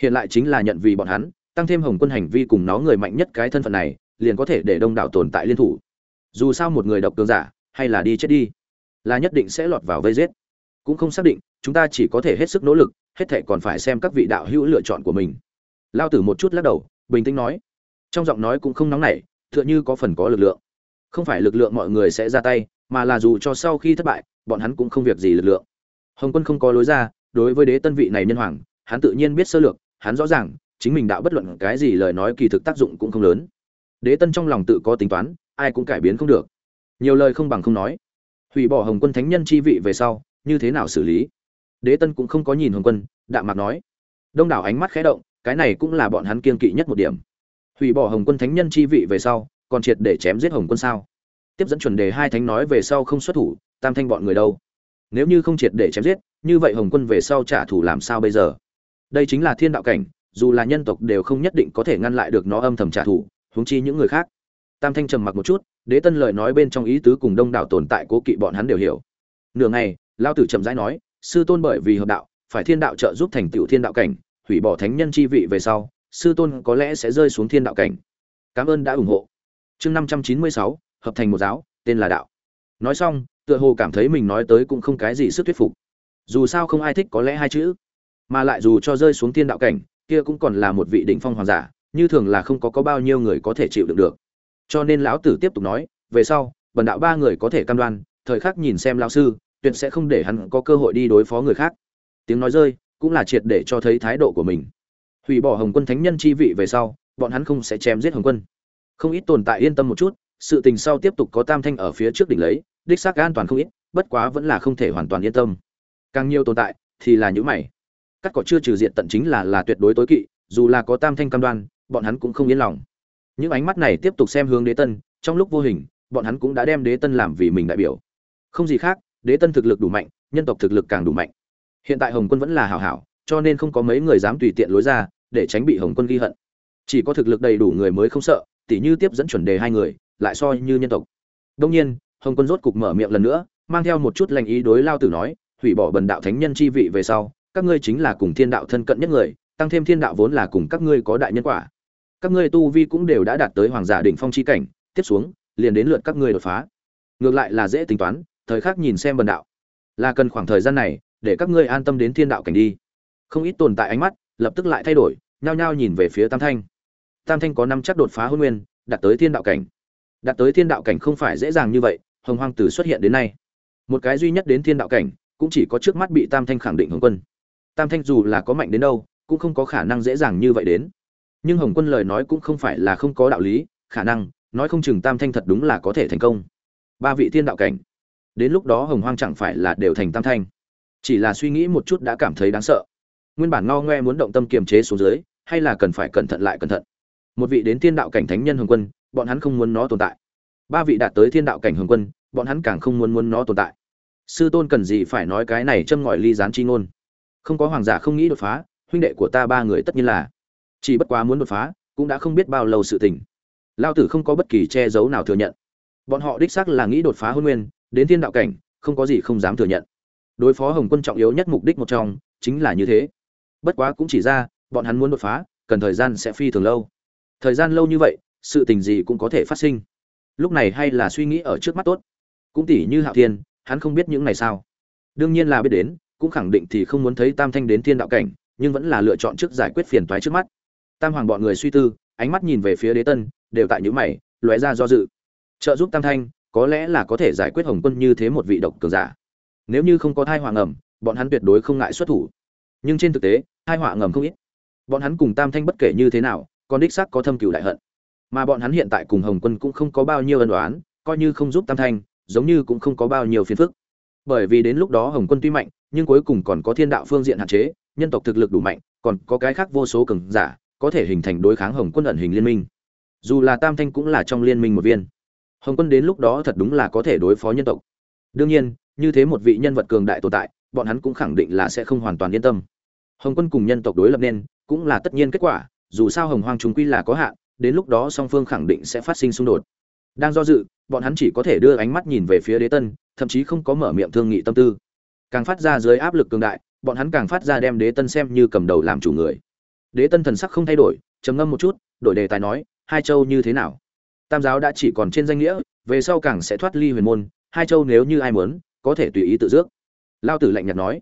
Hiện lại chính là nhận vì bọn hắn, tăng thêm hồng quân hành vi cùng nó người mạnh nhất cái thân phận này, liền có thể để đông đảo tồn tại liên thủ. Dù sao một người độc cường giả, hay là đi chết đi, là nhất định sẽ lọt vào vây giết. Cũng không xác định, chúng ta chỉ có thể hết sức nỗ lực, hết thệ còn phải xem các vị đạo hữu lựa chọn của mình. Lao tử một chút lắc đầu bình tĩnh nói. Trong giọng nói cũng không nóng nảy, tựa như có phần có lực lượng. Không phải lực lượng mọi người sẽ ra tay, mà là dù cho sau khi thất bại, bọn hắn cũng không việc gì lực lượng. Hồng quân không có lối ra, đối với đế tân vị này nhân hoàng, hắn tự nhiên biết sơ lược, hắn rõ ràng, chính mình đạo bất luận cái gì lời nói kỳ thực tác dụng cũng không lớn. Đế tân trong lòng tự có tính toán, ai cũng cải biến không được. Nhiều lời không bằng không nói. Hủy bỏ hồng quân thánh nhân chi vị về sau, như thế nào xử lý? Đế tân cũng không có nhìn hồng quân, đạm mạc nói. Đông đảo ánh mắt khẽ động cái này cũng là bọn hắn kiên kỵ nhất một điểm. Hủy bỏ hồng quân thánh nhân chi vị về sau, còn triệt để chém giết hồng quân sao? Tiếp dẫn chuẩn đề hai thánh nói về sau không xuất thủ, tam thanh bọn người đâu? Nếu như không triệt để chém giết, như vậy hồng quân về sau trả thù làm sao bây giờ? Đây chính là thiên đạo cảnh, dù là nhân tộc đều không nhất định có thể ngăn lại được nó âm thầm trả thù, huống chi những người khác. Tam thanh trầm mặc một chút, đế tân lời nói bên trong ý tứ cùng đông đảo tồn tại cố kỵ bọn hắn đều hiểu. Nửa ngày, lao tử chậm rãi nói, sư tôn bởi vì hợp đạo, phải thiên đạo trợ giúp thành tựu thiên đạo cảnh hủy bỏ thánh nhân chi vị về sau, sư tôn có lẽ sẽ rơi xuống thiên đạo cảnh. Cảm ơn đã ủng hộ. Chương năm trăm chín mươi sáu, hợp thành một giáo, tên là đạo. Nói xong, tựa hồ cảm thấy mình nói tới cũng không cái gì sức thuyết phục. Dù sao không ai thích có lẽ hai chữ. Mà lại dù cho rơi xuống thiên đạo cảnh, kia cũng còn là một vị đỉnh phong hoàng giả, như thường là không có có bao nhiêu người có thể chịu đựng được. Cho nên lão tử tiếp tục nói, về sau, bần đạo ba người có thể cam đoan, thời khắc nhìn xem lão sư, tuyệt sẽ không để hắn có cơ hội đi đối phó người khác. Tiếng nói rơi cũng là triệt để cho thấy thái độ của mình. Hủy bỏ hồng quân thánh nhân chi vị về sau, bọn hắn không sẽ chém giết hồng quân. Không ít tồn tại yên tâm một chút, sự tình sau tiếp tục có tam thanh ở phía trước đỉnh lấy, đích xác an toàn không ít, bất quá vẫn là không thể hoàn toàn yên tâm. Càng nhiều tồn tại, thì là những mày. Cắt cỏ chưa trừ diện tận chính là là tuyệt đối tối kỵ, dù là có tam thanh cam đoan, bọn hắn cũng không yên lòng. Những ánh mắt này tiếp tục xem hướng đế tân, trong lúc vô hình, bọn hắn cũng đã đem đế tân làm vì mình đại biểu. Không gì khác, đế tân thực lực đủ mạnh, nhân tộc thực lực càng đủ mạnh hiện tại hồng quân vẫn là hảo hảo, cho nên không có mấy người dám tùy tiện lối ra, để tránh bị hồng quân ghi hận. Chỉ có thực lực đầy đủ người mới không sợ, tỉ như tiếp dẫn chuẩn đề hai người, lại so như nhân tộc. Đông nhiên, hồng quân rốt cục mở miệng lần nữa, mang theo một chút lành ý đối lao tử nói, hủy bỏ bần đạo thánh nhân chi vị về sau, các ngươi chính là cùng thiên đạo thân cận nhất người, tăng thêm thiên đạo vốn là cùng các ngươi có đại nhân quả. Các ngươi tu vi cũng đều đã đạt tới hoàng giả đỉnh phong chi cảnh, tiếp xuống, liền đến lượt các ngươi đột phá. Ngược lại là dễ tính toán, thời khắc nhìn xem bần đạo. Là cần khoảng thời gian này để các ngươi an tâm đến thiên đạo cảnh đi. Không ít tồn tại ánh mắt lập tức lại thay đổi, nhao nhao nhìn về phía tam thanh. Tam thanh có năm chắc đột phá hôn nguyên, đạt tới thiên đạo cảnh. Đạt tới thiên đạo cảnh không phải dễ dàng như vậy, hồng hoang tử xuất hiện đến nay. Một cái duy nhất đến thiên đạo cảnh, cũng chỉ có trước mắt bị tam thanh khẳng định hồng quân. Tam thanh dù là có mạnh đến đâu, cũng không có khả năng dễ dàng như vậy đến. Nhưng hồng quân lời nói cũng không phải là không có đạo lý, khả năng, nói không chừng tam thanh thật đúng là có thể thành công. Ba vị thiên đạo cảnh. Đến lúc đó hồng hoang chẳng phải là đều thành tam thanh chỉ là suy nghĩ một chút đã cảm thấy đáng sợ. Nguyên bản ngao ngoe muốn động tâm kiềm chế xuống dưới, hay là cần phải cẩn thận lại cẩn thận. Một vị đến thiên đạo cảnh thánh nhân hồng quân, bọn hắn không muốn nó tồn tại. Ba vị đạt tới thiên đạo cảnh hồng quân, bọn hắn càng không muốn muốn nó tồn tại. Sư tôn cần gì phải nói cái này châm ngòi ly gián chi ngôn? Không có hoàng giả không nghĩ đột phá, huynh đệ của ta ba người tất nhiên là. Chỉ bất quá muốn đột phá, cũng đã không biết bao lâu sự tình. Lao tử không có bất kỳ che giấu nào thừa nhận. Bọn họ đích xác là nghĩ đột phá hôn nguyên, đến thiên đạo cảnh, không có gì không dám thừa nhận đối phó hồng quân trọng yếu nhất mục đích một trong chính là như thế. Bất quá cũng chỉ ra, bọn hắn muốn đột phá, cần thời gian sẽ phi thường lâu. Thời gian lâu như vậy, sự tình gì cũng có thể phát sinh. Lúc này hay là suy nghĩ ở trước mắt tốt. Cũng tỉ như hạo thiên, hắn không biết những này sao. Đương nhiên là biết đến, cũng khẳng định thì không muốn thấy tam thanh đến thiên đạo cảnh, nhưng vẫn là lựa chọn trước giải quyết phiền toái trước mắt. Tam hoàng bọn người suy tư, ánh mắt nhìn về phía đế tân, đều tại những mày, lóe ra do dự. Trợ giúp tam thanh, có lẽ là có thể giải quyết hồng quân như thế một vị độc cường giả nếu như không có thai họa ngầm, bọn hắn tuyệt đối không ngại xuất thủ. Nhưng trên thực tế, thai họa ngầm không ít. Bọn hắn cùng tam thanh bất kể như thế nào còn đích xác có thâm cựu đại hận. Mà bọn hắn hiện tại cùng hồng quân cũng không có bao nhiêu ân đoán coi như không giúp tam thanh, giống như cũng không có bao nhiêu phiền phức. Bởi vì đến lúc đó hồng quân tuy mạnh, nhưng cuối cùng còn có thiên đạo phương diện hạn chế, nhân tộc thực lực đủ mạnh, còn có cái khác vô số cường giả, có thể hình thành đối kháng hồng quân ẩn hình liên minh. Dù là tam thanh cũng là trong liên minh một viên. Hồng quân đến lúc đó thật đúng là có thể đối phó nhân tộc. Đương nhiên như thế một vị nhân vật cường đại tồn tại, bọn hắn cũng khẳng định là sẽ không hoàn toàn yên tâm. Hồng quân cùng nhân tộc đối lập nên, cũng là tất nhiên kết quả, dù sao hồng hoang chúng quy là có hạn, đến lúc đó song phương khẳng định sẽ phát sinh xung đột. Đang do dự, bọn hắn chỉ có thể đưa ánh mắt nhìn về phía đế tân, thậm chí không có mở miệng thương nghị tâm tư. Càng phát ra dưới áp lực cường đại, bọn hắn càng phát ra đem đế tân xem như cầm đầu làm chủ người. Đế tân thần sắc không thay đổi, trầm ngâm một chút, đổi đề tài nói, hai châu như thế nào? Tam giáo đã chỉ còn trên danh nghĩa, về sau càng sẽ thoát ly huyền môn, hai châu nếu như ai muốn có thể tùy ý tự dước lao tử lạnh nhạt nói.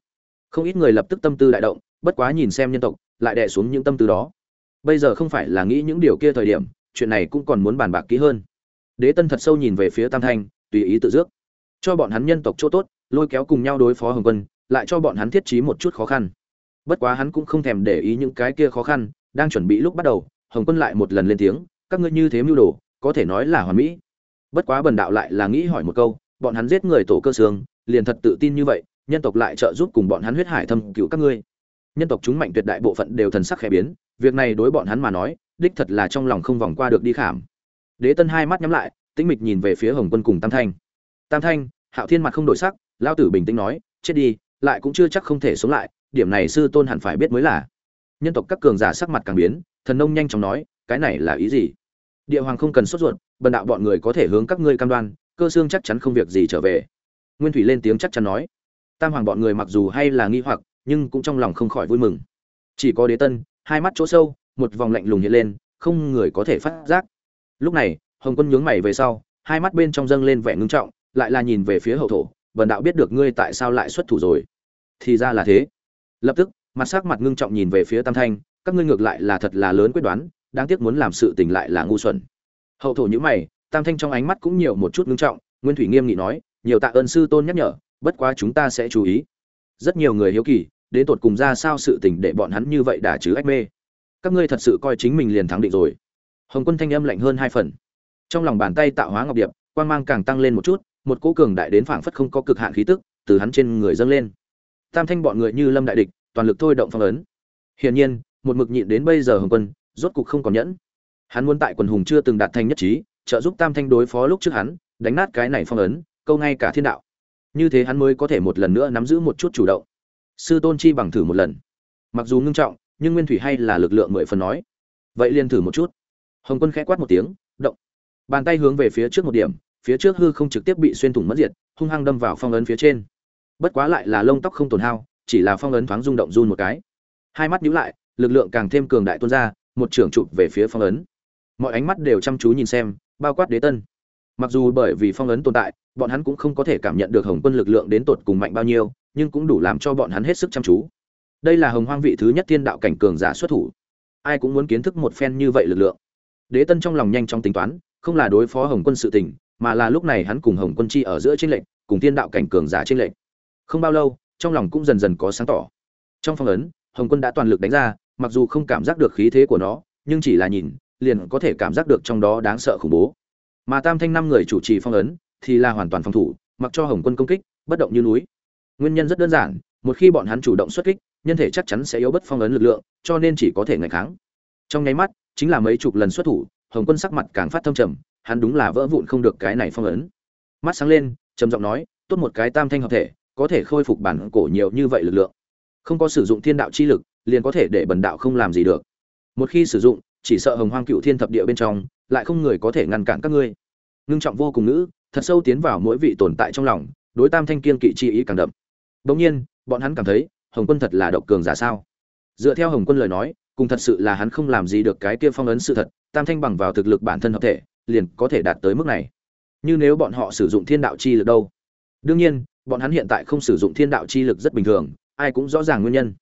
Không ít người lập tức tâm tư đại động, bất quá nhìn xem nhân tộc, lại đè xuống những tâm tư đó. Bây giờ không phải là nghĩ những điều kia thời điểm, chuyện này cũng còn muốn bàn bạc kỹ hơn. Đế tân thật sâu nhìn về phía tam thanh, tùy ý tự dước cho bọn hắn nhân tộc chỗ tốt, lôi kéo cùng nhau đối phó hồng quân, lại cho bọn hắn thiết trí một chút khó khăn. Bất quá hắn cũng không thèm để ý những cái kia khó khăn, đang chuẩn bị lúc bắt đầu, hồng quân lại một lần lên tiếng, các ngươi như thế mưu đồ, có thể nói là hoàn mỹ. Bất quá bần đạo lại là nghĩ hỏi một câu, bọn hắn giết người tổ cơ xương liền thật tự tin như vậy, nhân tộc lại trợ giúp cùng bọn hắn huyết hải thâm cứu các ngươi. Nhân tộc chúng mạnh tuyệt đại bộ phận đều thần sắc khẽ biến, việc này đối bọn hắn mà nói, đích thật là trong lòng không vòng qua được đi khảm. Đế tân hai mắt nhắm lại, tĩnh mịch nhìn về phía hồng quân cùng tam thanh. Tam thanh, hạo thiên mặt không đổi sắc lao tử bình tĩnh nói, chết đi, lại cũng chưa chắc không thể sống lại, điểm này sư tôn hẳn phải biết mới là. Nhân tộc các cường giả sắc mặt càng biến, thần nông nhanh chóng nói, cái này là ý gì? Địa hoàng không cần sốt ruột, bần đạo bọn người có thể hướng các ngươi cam đoan, cơ xương chắc chắn không việc gì trở về nguyên thủy lên tiếng chắc chắn nói. Tam hoàng bọn người mặc dù hay là nghi hoặc, nhưng cũng trong lòng không khỏi vui mừng. Chỉ có đế tân, hai mắt chỗ sâu, một vòng lạnh lùng hiện lên, không người có thể phát giác. Lúc này, hồng quân nhướng mày về sau, hai mắt bên trong dâng lên vẻ ngưng trọng, lại là nhìn về phía hậu thổ, bần đạo biết được ngươi tại sao lại xuất thủ rồi. Thì ra là thế. Lập tức, mặt sắc mặt ngưng trọng nhìn về phía tam thanh, các ngươi ngược lại là thật là lớn quyết đoán, đáng tiếc muốn làm sự tình lại là ngu xuẩn. Hậu thổ nhữ mày, tam thanh trong ánh mắt cũng nhiều một chút ngưng trọng, nguyên thủy nghiêm nghị nói nhiều tạ ơn sư tôn nhắc nhở, bất quá chúng ta sẽ chú ý. Rất nhiều người hiếu kỳ, đến tột cùng ra sao sự tình để bọn hắn như vậy đả chứ ách mê. Các ngươi thật sự coi chính mình liền thắng định rồi. Hồng quân thanh âm lạnh hơn hai phần. Trong lòng bàn tay tạo hóa ngọc điệp quan mang càng tăng lên một chút, một cỗ cường đại đến phảng phất không có cực hạn khí tức, từ hắn trên người dâng lên. Tam thanh bọn người như lâm đại địch, toàn lực thôi động phong ấn. Hiển nhiên, một mực nhịn đến bây giờ hồng quân, rốt cục không còn nhẫn. Hắn muốn tại quần hùng chưa từng đạt thành nhất trí, trợ giúp tam thanh đối phó lúc trước hắn, đánh nát cái này phong ấn câu ngay cả thiên đạo. Như thế hắn mới có thể một lần nữa nắm giữ một chút chủ động. Sư tôn chi bằng thử một lần. Mặc dù ngưng trọng, nhưng nguyên thủy hay là lực lượng mười phần nói. Vậy liền thử một chút. Hồng quân khẽ quát một tiếng, động. Bàn tay hướng về phía trước một điểm, phía trước hư không trực tiếp bị xuyên thủng mất diệt, hung hăng đâm vào phong ấn phía trên. Bất quá lại là lông tóc không tổn hao, chỉ là phong ấn thoáng rung động run một cái. Hai mắt nhíu lại, lực lượng càng thêm cường đại tuôn ra, một trưởng chụp về phía phong ấn. Mọi ánh mắt đều chăm chú nhìn xem, bao quát đế tân mặc dù bởi vì phong ấn tồn tại, bọn hắn cũng không có thể cảm nhận được hồng quân lực lượng đến tột cùng mạnh bao nhiêu, nhưng cũng đủ làm cho bọn hắn hết sức chăm chú. Đây là hồng hoang vị thứ nhất thiên đạo cảnh cường giả xuất thủ. Ai cũng muốn kiến thức một phen như vậy lực lượng. Đế tân trong lòng nhanh chóng tính toán, không là đối phó hồng quân sự tình, mà là lúc này hắn cùng hồng quân chi ở giữa tranh lệnh cùng thiên đạo cảnh cường giả trên lệnh không bao lâu, trong lòng cũng dần dần có sáng tỏ. Trong phong ấn, hồng quân đã toàn lực đánh ra, mặc dù không cảm giác được khí thế của nó, nhưng chỉ là nhìn, liền có thể cảm giác được trong đó đáng sợ khủng bố mà tam thanh năm người chủ trì phong ấn thì là hoàn toàn phòng thủ, mặc cho hồng quân công kích, bất động như núi. Nguyên nhân rất đơn giản, một khi bọn hắn chủ động xuất kích, nhân thể chắc chắn sẽ yếu bất phong ấn lực lượng, cho nên chỉ có thể ngày kháng. Trong nháy mắt, chính là mấy chục lần xuất thủ, hồng quân sắc mặt càng phát thâm trầm, hắn đúng là vỡ vụn không được cái này phong ấn. Mắt sáng lên, trầm giọng nói, tốt một cái tam thanh hợp thể, có thể khôi phục bản cổ nhiều như vậy lực lượng. Không có sử dụng thiên đạo chi lực, liền có thể để bần đạo không làm gì được. Một khi sử dụng, chỉ sợ hồng hoang cựu thiên thập địa bên trong lại không người có thể ngăn cản các ngươi. Ngưng trọng vô cùng ngữ, thật sâu tiến vào mỗi vị tồn tại trong lòng, đối tam thanh kiên kỵ chi ý càng đậm. Bỗng nhiên, bọn hắn cảm thấy, hồng quân thật là độc cường giả sao? Dựa theo hồng quân lời nói, cùng thật sự là hắn không làm gì được cái kia phong ấn sự thật, tam thanh bằng vào thực lực bản thân hợp thể, liền có thể đạt tới mức này. Như nếu bọn họ sử dụng thiên đạo chi lực đâu? Đương nhiên, bọn hắn hiện tại không sử dụng thiên đạo chi lực rất bình thường, ai cũng rõ ràng nguyên nhân.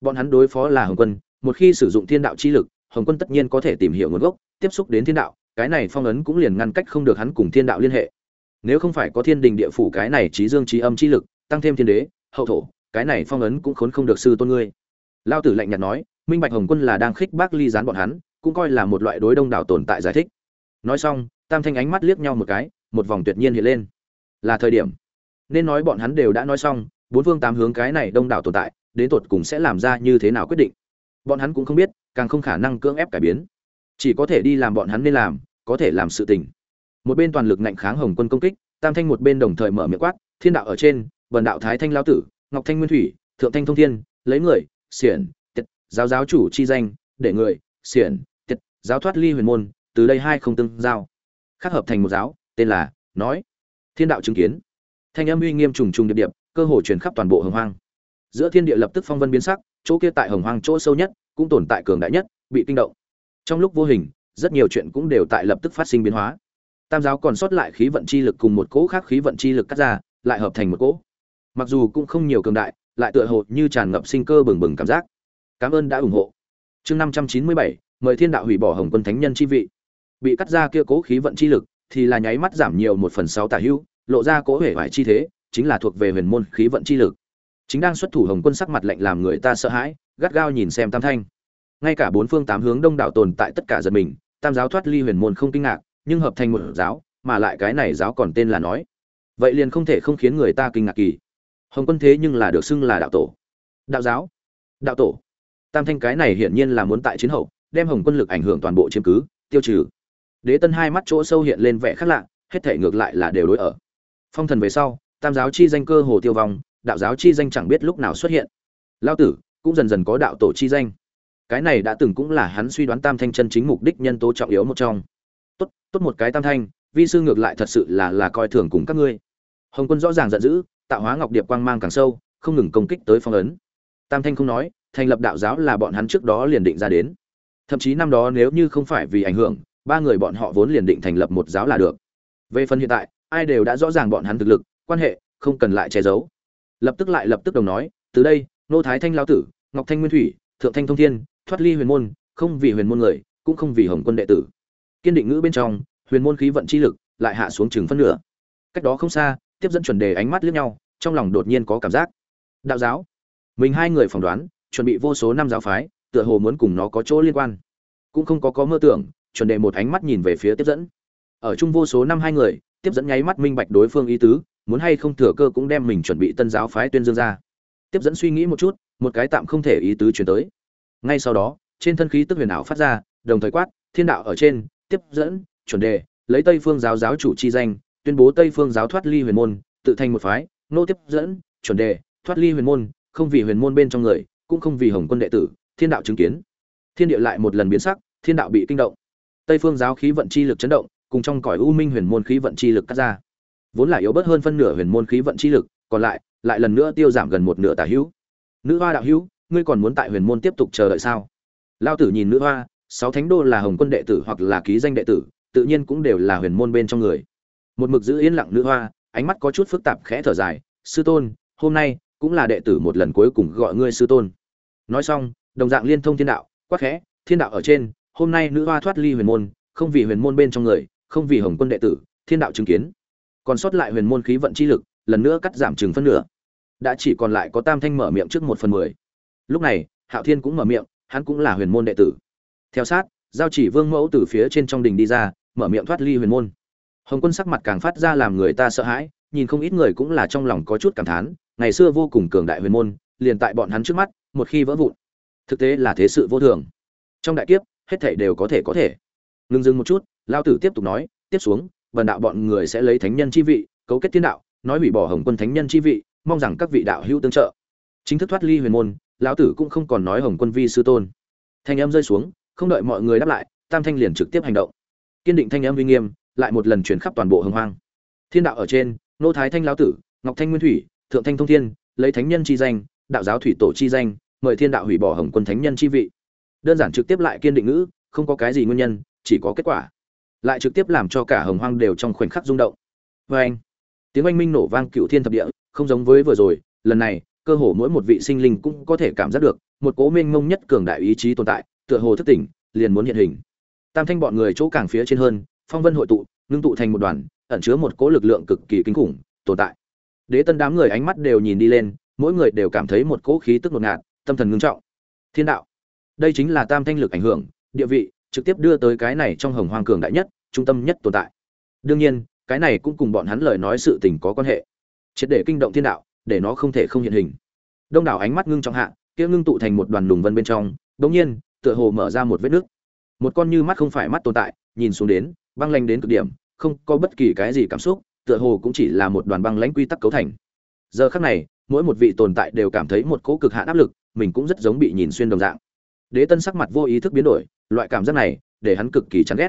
Bọn hắn đối phó là hồng quân, một khi sử dụng thiên đạo chi lực hồng quân tất nhiên có thể tìm hiểu nguồn gốc, tiếp xúc đến thiên đạo, cái này phong ấn cũng liền ngăn cách không được hắn cùng thiên đạo liên hệ. Nếu không phải có thiên đình địa phủ cái này trí dương trí âm trí lực, tăng thêm thiên đế, hậu thổ, cái này phong ấn cũng khốn không được sư tôn ngươi. Lão tử lạnh nhạt nói, minh bạch hồng quân là đang khích bác ly gián bọn hắn, cũng coi là một loại đối đông đảo tồn tại giải thích. Nói xong, tam thanh ánh mắt liếc nhau một cái, một vòng tuyệt nhiên hiện lên. Là thời điểm. Nên nói bọn hắn đều đã nói xong, bốn phương tám hướng cái này đông đảo tồn tại, đến tột cùng sẽ làm ra như thế nào quyết định bọn hắn cũng không biết, càng không khả năng cưỡng ép cải biến. Chỉ có thể đi làm bọn hắn nên làm, có thể làm sự tình. Một bên toàn lực ngạnh kháng hồng quân công kích, tam thanh một bên đồng thời mở miệng quát, thiên đạo ở trên vần đạo thái thanh lao tử, ngọc thanh nguyên thủy, thượng thanh thông thiên, lấy người, xiển, tiệt, giáo giáo chủ chi danh, để người, xiển, tiệt, giáo thoát ly huyền môn, từ đây hai không tương giao. Khắc hợp thành một giáo, tên là nói. Thiên đạo chứng kiến. Thanh âm uy nghiêm trùng trùng điệp điệp, cơ hồ truyền khắp toàn bộ hồng hoang. Giữa thiên địa lập tức phong vân biến sắc chỗ kia tại hồng hoang chỗ sâu nhất, cũng tồn tại cường đại nhất, bị kinh động. Trong lúc vô hình, rất nhiều chuyện cũng đều tại lập tức phát sinh biến hóa. Tam giáo còn sót lại khí vận chi lực cùng một cỗ khác khí vận chi lực cắt ra, lại hợp thành một cỗ. Mặc dù cũng không nhiều cường đại, lại tựa hồ như tràn ngập sinh cơ bừng bừng cảm giác. Cảm ơn đã ủng hộ. Chương năm trăm chín mươi bảy, mời thiên đạo hủy bỏ hồng quân thánh nhân chi vị. Bị cắt ra kia cố khí vận chi lực, thì là nháy mắt giảm nhiều một phần sáu tả hữu, lộ ra cố hệ vải chi thế, chính là thuộc về huyền môn khí vận chi lực chính đang xuất thủ hồng quân sắc mặt lạnh làm người ta sợ hãi, gắt gao nhìn xem tam thanh. Ngay cả bốn phương tám hướng đông đảo tồn tại tất cả giật mình, tam giáo thoát ly huyền môn không kinh ngạc, nhưng hợp thành một giáo, mà lại cái này giáo còn tên là nói. Vậy liền không thể không khiến người ta kinh ngạc kỳ. Hồng quân thế nhưng là được xưng là đạo tổ. Đạo giáo? Đạo tổ. Tam thanh cái này hiển nhiên là muốn tại chiến hậu, đem hồng quân lực ảnh hưởng toàn bộ chiếm cứ, tiêu trừ. Đế tân hai mắt chỗ sâu hiện lên vẻ khác lạ, hết thể ngược lại là đều đối ở. Phong thần về sau, tam giáo chi danh cơ hồ tiêu vong đạo giáo chi danh chẳng biết lúc nào xuất hiện. Lao tử, cũng dần dần có đạo tổ chi danh. Cái này đã từng cũng là hắn suy đoán tam thanh chân chính mục đích nhân tố trọng yếu một trong. Tốt tốt một cái tam thanh, vi sư ngược lại thật sự là là coi thường cùng các ngươi. Hồng quân rõ ràng giận dữ, tạo hóa ngọc điệp quang mang càng sâu, không ngừng công kích tới phong ấn. Tam thanh không nói, thành lập đạo giáo là bọn hắn trước đó liền định ra đến. Thậm chí năm đó nếu như không phải vì ảnh hưởng, ba người bọn họ vốn liền định thành lập một giáo là được. Về phần hiện tại, ai đều đã rõ ràng bọn hắn thực lực, quan hệ, không cần lại che giấu lập tức lại lập tức đồng nói, từ đây, nô thái thanh lao tử, ngọc thanh nguyên thủy, thượng thanh thông thiên, thoát ly huyền môn, không vì huyền môn người, cũng không vì hồng quân đệ tử. Kiên định ngữ bên trong, huyền môn khí vận chi lực lại hạ xuống chừng phân nửa. Cách đó không xa, tiếp dẫn chuẩn đề ánh mắt liếc nhau, trong lòng đột nhiên có cảm giác. Đạo giáo, mình hai người phỏng đoán, chuẩn bị vô số năm giáo phái, tựa hồ muốn cùng nó có chỗ liên quan. Cũng không có có mơ tưởng, chuẩn đề một ánh mắt nhìn về phía tiếp dẫn. Ở chung vô số năm hai người, tiếp dẫn nháy mắt minh bạch đối phương ý tứ muốn hay không thừa cơ cũng đem mình chuẩn bị tân giáo phái tuyên dương ra. Tiếp dẫn suy nghĩ một chút, một cái tạm không thể ý tứ chuyển tới. Ngay sau đó, trên thân khí tức huyền ảo phát ra, đồng thời quát, thiên đạo ở trên, tiếp dẫn, chuẩn đề, lấy tây phương giáo giáo chủ chi danh, tuyên bố tây phương giáo thoát ly huyền môn, tự thành một phái, nô tiếp dẫn, chuẩn đề, thoát ly huyền môn, không vì huyền môn bên trong người, cũng không vì hồng quân đệ tử, thiên đạo chứng kiến. Thiên địa lại một lần biến sắc, thiên đạo bị kinh động. Tây phương giáo khí vận chi lực chấn động, cùng trong cõi u minh huyền môn khí vận chi lực cắt ra vốn là yếu bớt hơn phân nửa huyền môn khí vận chi lực, còn lại lại lần nữa tiêu giảm gần một nửa tả hữu. Nữ hoa đạo hữu, ngươi còn muốn tại huyền môn tiếp tục chờ đợi sao? Lao tử nhìn nữ hoa, sáu thánh đô là hồng quân đệ tử hoặc là ký danh đệ tử, tự nhiên cũng đều là huyền môn bên trong người. Một mực giữ yên lặng nữ hoa, ánh mắt có chút phức tạp khẽ thở dài, sư tôn, hôm nay cũng là đệ tử một lần cuối cùng gọi ngươi sư tôn. Nói xong, đồng dạng liên thông thiên đạo, quát khẽ, thiên đạo ở trên, hôm nay nữ hoa thoát ly huyền môn, không vì huyền môn bên trong người, không vì hồng quân đệ tử, thiên đạo chứng kiến còn sót lại huyền môn khí vận chi lực, lần nữa cắt giảm chừng phân nửa. Đã chỉ còn lại có tam thanh mở miệng trước một phần mười. Lúc này, hạo thiên cũng mở miệng, hắn cũng là huyền môn đệ tử. Theo sát, giao chỉ vương mẫu từ phía trên trong đình đi ra, mở miệng thoát ly huyền môn. Hồng quân sắc mặt càng phát ra làm người ta sợ hãi, nhìn không ít người cũng là trong lòng có chút cảm thán, ngày xưa vô cùng cường đại huyền môn, liền tại bọn hắn trước mắt, một khi vỡ vụn, thực tế là thế sự vô thường. Trong đại kiếp, hết thảy đều có thể có thể. Ngừng dừng một chút, lao tử tiếp tục nói, tiếp xuống bần đạo bọn người sẽ lấy thánh nhân chi vị, cấu kết tiên đạo, nói hủy bỏ hồng quân thánh nhân chi vị, mong rằng các vị đạo hữu tương trợ. Chính thức thoát ly huyền môn, lão tử cũng không còn nói hồng quân vi sư tôn. Thanh âm rơi xuống, không đợi mọi người đáp lại, tam thanh liền trực tiếp hành động. Kiên định thanh âm uy nghiêm, lại một lần chuyển khắp toàn bộ hồng hoang. Thiên đạo ở trên, nô thái thanh lão tử, ngọc thanh nguyên thủy, thượng thanh thông thiên, lấy thánh nhân chi danh, đạo giáo thủy tổ chi danh, mời thiên đạo hủy bỏ hồng quân thánh nhân chi vị. Đơn giản trực tiếp lại kiên định ngữ, không có cái gì nguyên nhân, chỉ có kết quả lại trực tiếp làm cho cả hồng hoang đều trong khoảnh khắc rung động. Vê anh, tiếng oanh minh nổ vang cựu thiên thập địa, không giống với vừa rồi, lần này, cơ hồ mỗi một vị sinh linh cũng có thể cảm giác được, một cố mênh mông nhất cường đại ý chí tồn tại, tựa hồ thức tỉnh, liền muốn hiện hình. Tam thanh bọn người chỗ càng phía trên hơn, phong vân hội tụ, ngưng tụ thành một đoàn, ẩn chứa một cố lực lượng cực kỳ kinh khủng, tồn tại. Đế tân đám người ánh mắt đều nhìn đi lên, mỗi người đều cảm thấy một cỗ khí tức ngột ngạt, tâm thần ngưng trọng. Thiên đạo, đây chính là tam thanh lực ảnh hưởng, địa vị trực tiếp đưa tới cái này trong hồng hoang cường đại nhất, trung tâm nhất tồn tại. Đương nhiên, cái này cũng cùng bọn hắn lời nói sự tình có quan hệ. Triệt để kinh động thiên đạo, để nó không thể không hiện hình. Đông đảo ánh mắt ngưng trọng hạ, kia ngưng tụ thành một đoàn lùng vân bên trong đống nhiên, tựa hồ mở ra một vết nước. Một con như mắt không phải mắt tồn tại, nhìn xuống đến, băng lanh đến cực điểm, không có bất kỳ cái gì cảm xúc, tựa hồ cũng chỉ là một đoàn băng lãnh quy tắc cấu thành. Giờ khắc này, mỗi một vị tồn tại đều cảm thấy một cỗ cực hạn áp lực, mình cũng rất giống bị nhìn xuyên đồng dạng. Đế tân sắc mặt vô ý thức biến đổi loại cảm giác này để hắn cực kỳ chán ghét.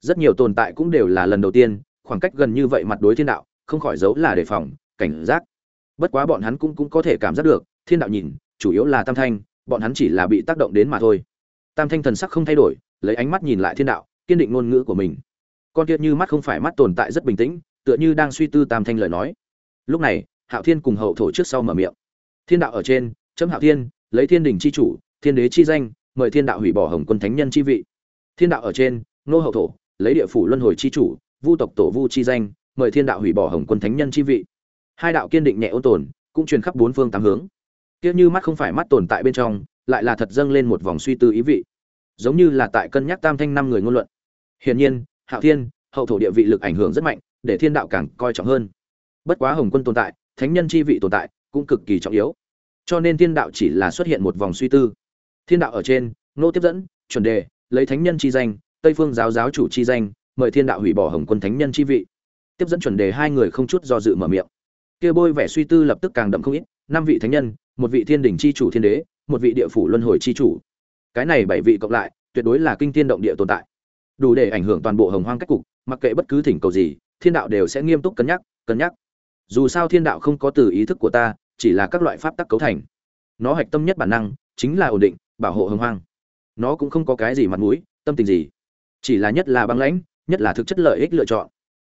Rất nhiều tồn tại cũng đều là lần đầu tiên, khoảng cách gần như vậy mặt đối thiên đạo, không khỏi giấu là đề phòng, cảnh giác. Bất quá bọn hắn cũng cũng có thể cảm giác được, thiên đạo nhìn, chủ yếu là tam thanh, bọn hắn chỉ là bị tác động đến mà thôi. Tam thanh thần sắc không thay đổi, lấy ánh mắt nhìn lại thiên đạo, kiên định ngôn ngữ của mình. Con kia như mắt không phải mắt tồn tại rất bình tĩnh, tựa như đang suy tư tam thanh lời nói. Lúc này, hạo thiên cùng hậu thổ trước sau mở miệng. Thiên đạo ở trên, chấm hạo thiên, lấy thiên đình chi chủ, thiên đế chi danh mời thiên đạo hủy bỏ hồng quân thánh nhân chi vị. Thiên đạo ở trên, nô hậu thổ, lấy địa phủ luân hồi chi chủ, vu tộc tổ vu chi danh, mời thiên đạo hủy bỏ hồng quân thánh nhân chi vị. Hai đạo kiên định nhẹ ôn tồn, cũng truyền khắp bốn phương tám hướng. Tiếc như mắt không phải mắt tồn tại bên trong, lại là thật dâng lên một vòng suy tư ý vị. Giống như là tại cân nhắc tam thanh năm người ngôn luận. Hiển nhiên, hạo thiên, hậu thổ địa vị lực ảnh hưởng rất mạnh, để thiên đạo càng coi trọng hơn. Bất quá hồng quân tồn tại, thánh nhân chi vị tồn tại, cũng cực kỳ trọng yếu. Cho nên thiên đạo chỉ là xuất hiện một vòng suy tư thiên đạo ở trên, nô tiếp dẫn, chuẩn đề, lấy thánh nhân chi danh, tây phương giáo giáo chủ chi danh, mời thiên đạo hủy bỏ hồng quân thánh nhân chi vị. Tiếp dẫn chuẩn đề hai người không chút do dự mở miệng. Kia bôi vẻ suy tư lập tức càng đậm không ít, năm vị thánh nhân, một vị thiên đình chi chủ thiên đế, một vị địa phủ luân hồi chi chủ. Cái này bảy vị cộng lại, tuyệt đối là kinh thiên động địa tồn tại. Đủ để ảnh hưởng toàn bộ hồng hoang cách cục, mặc kệ bất cứ thỉnh cầu gì, thiên đạo đều sẽ nghiêm túc cân nhắc cân nhắc. Dù sao thiên đạo không có từ ý thức của ta, chỉ là các loại pháp tắc cấu thành. Nó hạch tâm nhất bản năng, chính là ổn định bảo hộ hồng hoang. Nó cũng không có cái gì mặt mũi, tâm tình gì. Chỉ là nhất là băng lãnh, nhất là thực chất lợi ích lựa chọn.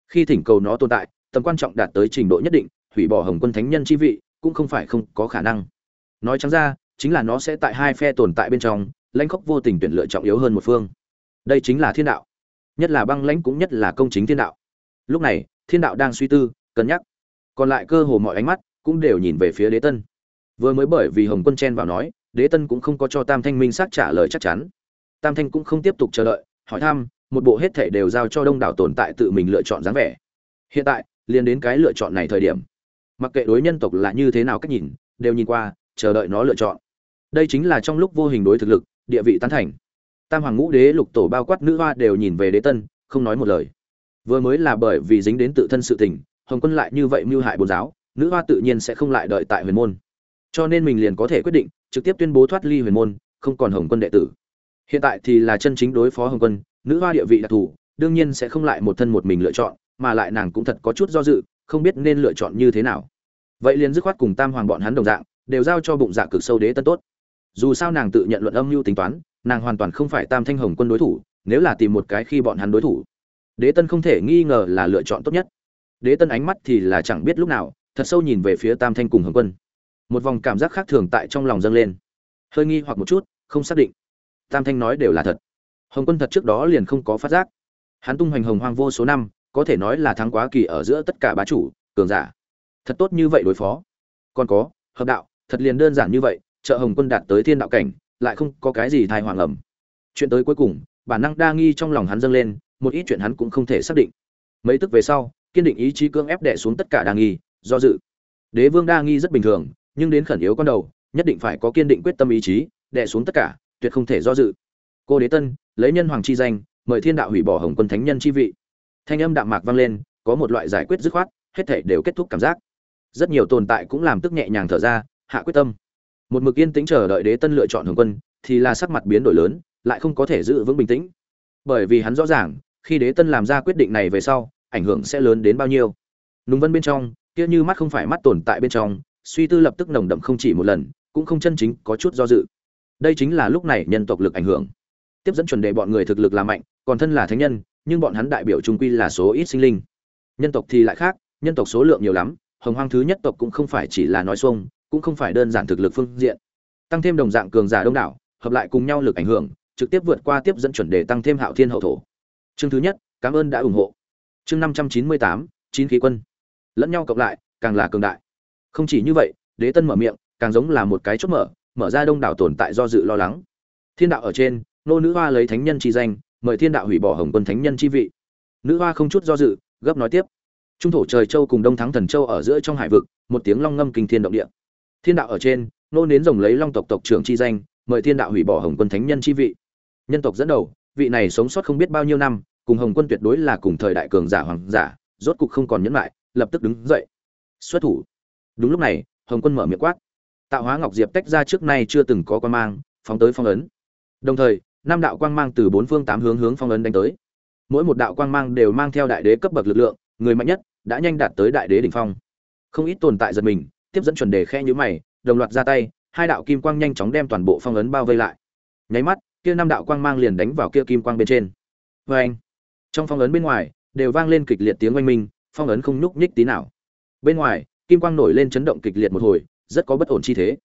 Khi thỉnh cầu nó tồn tại, tầm quan trọng đạt tới trình độ nhất định, hủy bỏ hồng quân thánh nhân chi vị, cũng không phải không có khả năng. Nói trắng ra, chính là nó sẽ tại hai phe tồn tại bên trong, lãnh khóc vô tình tuyển lựa trọng yếu hơn một phương. Đây chính là thiên đạo. Nhất là băng lãnh cũng nhất là công chính thiên đạo. Lúc này, thiên đạo đang suy tư, cân nhắc. Còn lại cơ hồ mọi ánh mắt cũng đều nhìn về phía đế tân. Vừa mới bởi vì hồng quân chen vào nói đế tân cũng không có cho tam thanh minh xác trả lời chắc chắn. Tam thanh cũng không tiếp tục chờ đợi, hỏi thăm, một bộ hết thể đều giao cho đông đảo tồn tại tự mình lựa chọn dáng vẻ. Hiện tại, liền đến cái lựa chọn này thời điểm. Mặc kệ đối nhân tộc là như thế nào cách nhìn, đều nhìn qua, chờ đợi nó lựa chọn. Đây chính là trong lúc vô hình đối thực lực, địa vị tán thành. Tam hoàng ngũ đế, lục tổ bao quát, nữ hoa đều nhìn về đế tân, không nói một lời. Vừa mới là bởi vì dính đến tự thân sự tình, hồng quân lại như vậy mưu hại bồn giáo, nữ hoa tự nhiên sẽ không lại đợi tại huyền môn. Cho nên mình liền có thể quyết định trực tiếp tuyên bố thoát ly huyền môn, không còn hồng quân đệ tử. Hiện tại thì là chân chính đối phó hồng quân, nữ hoa địa vị đặc thù, đương nhiên sẽ không lại một thân một mình lựa chọn, mà lại nàng cũng thật có chút do dự, không biết nên lựa chọn như thế nào. Vậy liền dứt khoát cùng tam hoàng bọn hắn đồng dạng, đều giao cho bụng dạ cực sâu đế tân tốt. Dù sao nàng tự nhận luận âm mưu tính toán, nàng hoàn toàn không phải tam thanh hồng quân đối thủ, nếu là tìm một cái khi bọn hắn đối thủ, đế tân không thể nghi ngờ là lựa chọn tốt nhất. Đế tân ánh mắt thì là chẳng biết lúc nào, thật sâu nhìn về phía tam thanh cùng hồng quân một vòng cảm giác khác thường tại trong lòng dâng lên. Hơi nghi hoặc một chút, không xác định. Tam thanh nói đều là thật. Hồng quân thật trước đó liền không có phát giác. Hắn tung hoành hồng hoang vô số năm, có thể nói là thắng quá kỳ ở giữa tất cả bá chủ, cường giả. Thật tốt như vậy đối phó. Còn có, hợp đạo, thật liền đơn giản như vậy, trợ hồng quân đạt tới thiên đạo cảnh, lại không có cái gì thai hoàng ẩm. Chuyện tới cuối cùng, bản năng đa nghi trong lòng hắn dâng lên, một ít chuyện hắn cũng không thể xác định. Mấy tức về sau, kiên định ý chí cưỡng ép đẻ xuống tất cả đa nghi, do dự. Đế vương đa nghi rất bình thường nhưng đến khẩn yếu con đầu, nhất định phải có kiên định quyết tâm ý chí, đè xuống tất cả, tuyệt không thể do dự. Cô đế tân, lấy nhân hoàng chi danh, mời thiên đạo hủy bỏ hồng quân thánh nhân chi vị. Thanh âm đạm mạc vang lên, có một loại giải quyết dứt khoát, hết thể đều kết thúc cảm giác. Rất nhiều tồn tại cũng làm tức nhẹ nhàng thở ra, hạ quyết tâm. Một mực yên tĩnh chờ đợi đế tân lựa chọn hồng quân, thì là sắc mặt biến đổi lớn, lại không có thể giữ vững bình tĩnh. Bởi vì hắn rõ ràng, khi đế tân làm ra quyết định này về sau, ảnh hưởng sẽ lớn đến bao nhiêu. Nùng vân bên trong, kia như mắt không phải mắt tồn tại bên trong suy tư lập tức nồng đậm không chỉ một lần, cũng không chân chính có chút do dự. Đây chính là lúc này nhân tộc lực ảnh hưởng. Tiếp dẫn chuẩn đề bọn người thực lực là mạnh, còn thân là thánh nhân, nhưng bọn hắn đại biểu trung quy là số ít sinh linh. Nhân tộc thì lại khác, nhân tộc số lượng nhiều lắm, hồng hoang thứ nhất tộc cũng không phải chỉ là nói xuông, cũng không phải đơn giản thực lực phương diện. Tăng thêm đồng dạng cường giả đông đảo, hợp lại cùng nhau lực ảnh hưởng, trực tiếp vượt qua tiếp dẫn chuẩn đề tăng thêm hạo thiên hậu thổ. Chương thứ nhất, cảm ơn đã ủng hộ. Chương năm trăm chín mươi tám, chín khí quân. Lẫn nhau cộng lại, càng là cường đại không chỉ như vậy, đế tân mở miệng, càng giống là một cái chốt mở mở ra đông đảo tồn tại do dự lo lắng. Thiên đạo ở trên, nô nữ hoa lấy thánh nhân chi danh, mời thiên đạo hủy bỏ hồng quân thánh nhân chi vị. Nữ hoa không chút do dự, gấp nói tiếp. Trung thổ trời châu cùng đông thắng thần châu ở giữa trong hải vực, một tiếng long ngâm kinh thiên động địa. Thiên đạo ở trên, nô nến rồng lấy long tộc tộc trưởng chi danh, mời thiên đạo hủy bỏ hồng quân thánh nhân chi vị. Nhân tộc dẫn đầu, vị này sống sót không biết bao nhiêu năm, cùng hồng quân tuyệt đối là cùng thời đại cường giả, hoàng giả, rốt cục không còn nhẫn lại lập tức đứng dậy. Xuất thủ đúng lúc này, hồng quân mở miệng quát. Tạo hóa ngọc diệp tách ra trước nay chưa từng có quan mang, phóng tới phong ấn. Đồng thời, năm đạo quang mang từ bốn phương tám hướng hướng phong ấn đánh tới. Mỗi một đạo quang mang đều mang theo đại đế cấp bậc lực lượng, người mạnh nhất đã nhanh đạt tới đại đế đỉnh phong. Không ít tồn tại giật mình, tiếp dẫn chuẩn đề khe nhữ mày, đồng loạt ra tay, hai đạo kim quang nhanh chóng đem toàn bộ phong ấn bao vây lại. Nháy mắt, kia năm đạo quang mang liền đánh vào kia kim quang bên trên. Vê anh, trong phong ấn bên ngoài, đều vang lên kịch liệt tiếng oanh minh, phong ấn không nhúc nhích tí nào. Bên ngoài kim quang nổi lên chấn động kịch liệt một hồi, rất có bất ổn chi thế.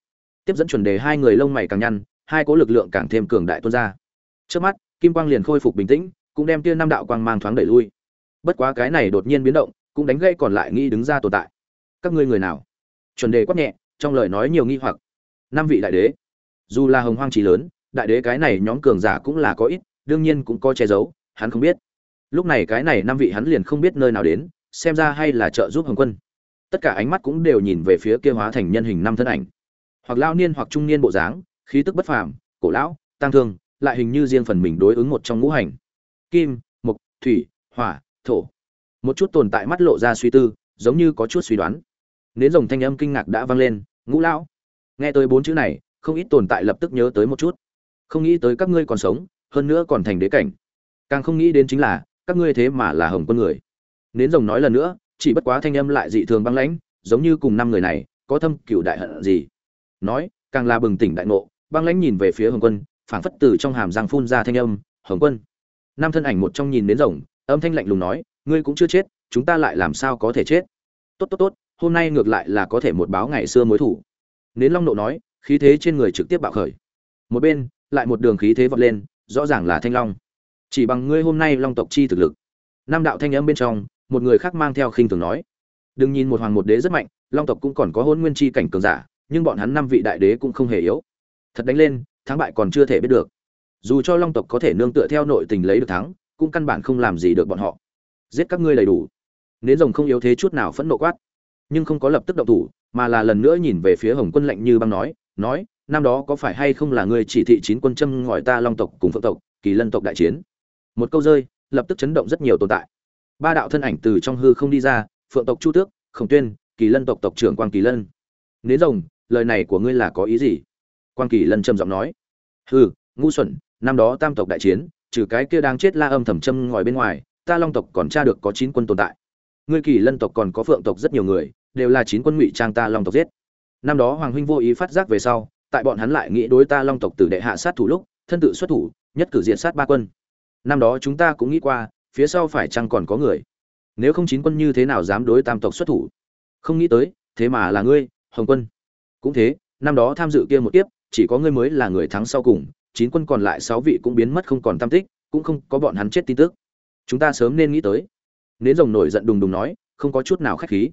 Tiếp dẫn chuẩn đề hai người lông mày càng nhăn, hai cố lực lượng càng thêm cường đại tuôn ra. Trước mắt, kim quang liền khôi phục bình tĩnh, cũng đem tia năm đạo quang mang thoáng đẩy lui. Bất quá cái này đột nhiên biến động, cũng đánh gây còn lại nghi đứng ra tồn tại. Các ngươi người nào? Chuẩn đề quát nhẹ, trong lời nói nhiều nghi hoặc. Năm vị đại đế. Dù là hồng hoang trí lớn, đại đế cái này nhóm cường giả cũng là có ít, đương nhiên cũng có che giấu, hắn không biết. Lúc này cái này năm vị hắn liền không biết nơi nào đến, xem ra hay là trợ giúp hồng quân tất cả ánh mắt cũng đều nhìn về phía kia hóa thành nhân hình năm thân ảnh. Hoặc lao niên hoặc trung niên bộ dáng, khí tức bất phàm, cổ lão tăng thương, lại hình như riêng phần mình đối ứng một trong ngũ hành. Kim, mộc, thủy, hỏa, thổ. Một chút tồn tại mắt lộ ra suy tư, giống như có chút suy đoán. Nến rồng thanh âm kinh ngạc đã vang lên, ngũ lão, nghe tới bốn chữ này, không ít tồn tại lập tức nhớ tới một chút. Không nghĩ tới các ngươi còn sống, hơn nữa còn thành đế cảnh. Càng không nghĩ đến chính là, các ngươi thế mà là hồng quân người. Nến rồng nói lần nữa chỉ bất quá thanh âm lại dị thường băng lãnh, giống như cùng năm người này, có thâm cựu đại hận gì. Nói, càng là bừng tỉnh đại ngộ, băng lãnh nhìn về phía hồng quân, phảng phất từ trong hàm răng phun ra thanh âm, hồng quân. Năm thân ảnh một trong nhìn đến rồng, âm thanh lạnh lùng nói, ngươi cũng chưa chết, chúng ta lại làm sao có thể chết? Tốt tốt tốt, hôm nay ngược lại là có thể một báo ngày xưa mối thủ. Nến long nộ nói, khí thế trên người trực tiếp bạo khởi. Một bên, lại một đường khí thế vọt lên, rõ ràng là thanh long. Chỉ bằng ngươi hôm nay long tộc chi thực lực. Năm đạo thanh âm bên trong một người khác mang theo khinh thường nói. Đừng nhìn một hoàng một đế rất mạnh, long tộc cũng còn có hôn nguyên chi cảnh cường giả, nhưng bọn hắn năm vị đại đế cũng không hề yếu. Thật đánh lên, thắng bại còn chưa thể biết được. Dù cho long tộc có thể nương tựa theo nội tình lấy được thắng, cũng căn bản không làm gì được bọn họ. Giết các ngươi đầy đủ. Nến rồng không yếu thế chút nào phẫn nộ quát. Nhưng không có lập tức động thủ, mà là lần nữa nhìn về phía hồng quân lạnh như băng nói nói, năm đó có phải hay không là ngươi chỉ thị chín quân châm ngòi ta long tộc cùng phượng tộc, kỳ lân tộc đại chiến? Một câu rơi, lập tức chấn động rất nhiều tồn tại ba đạo thân ảnh từ trong hư không đi ra phượng tộc chu tước khổng tuyên kỳ lân tộc tộc trưởng quang kỳ lân. Nến rồng lời này của ngươi là có ý gì? Quang kỳ lân trầm giọng nói. Hừ, ngu xuẩn năm đó tam tộc đại chiến trừ cái kia đang chết la âm thầm châm ngòi bên ngoài ta long tộc còn tra được có chín quân tồn tại. Ngươi kỳ lân tộc còn có phượng tộc rất nhiều người đều là chín quân ngụy trang ta long tộc giết. Năm đó hoàng huynh vô ý phát giác về sau tại bọn hắn lại nghĩ đối ta long tộc tử đệ hạ sát thủ lúc thân tự xuất thủ nhất cử diện sát ba quân. Năm đó chúng ta cũng nghĩ qua phía sau phải chăng còn có người? Nếu không chín quân như thế nào dám đối tam tộc xuất thủ? Không nghĩ tới, thế mà là ngươi, hồng quân. Cũng thế, năm đó tham dự kia một tiếp chỉ có ngươi mới là người thắng sau cùng, chín quân còn lại sáu vị cũng biến mất không còn tam tích, cũng không có bọn hắn chết tin tức. Chúng ta sớm nên nghĩ tới. Nến rồng nổi giận đùng đùng nói, không có chút nào khách khí.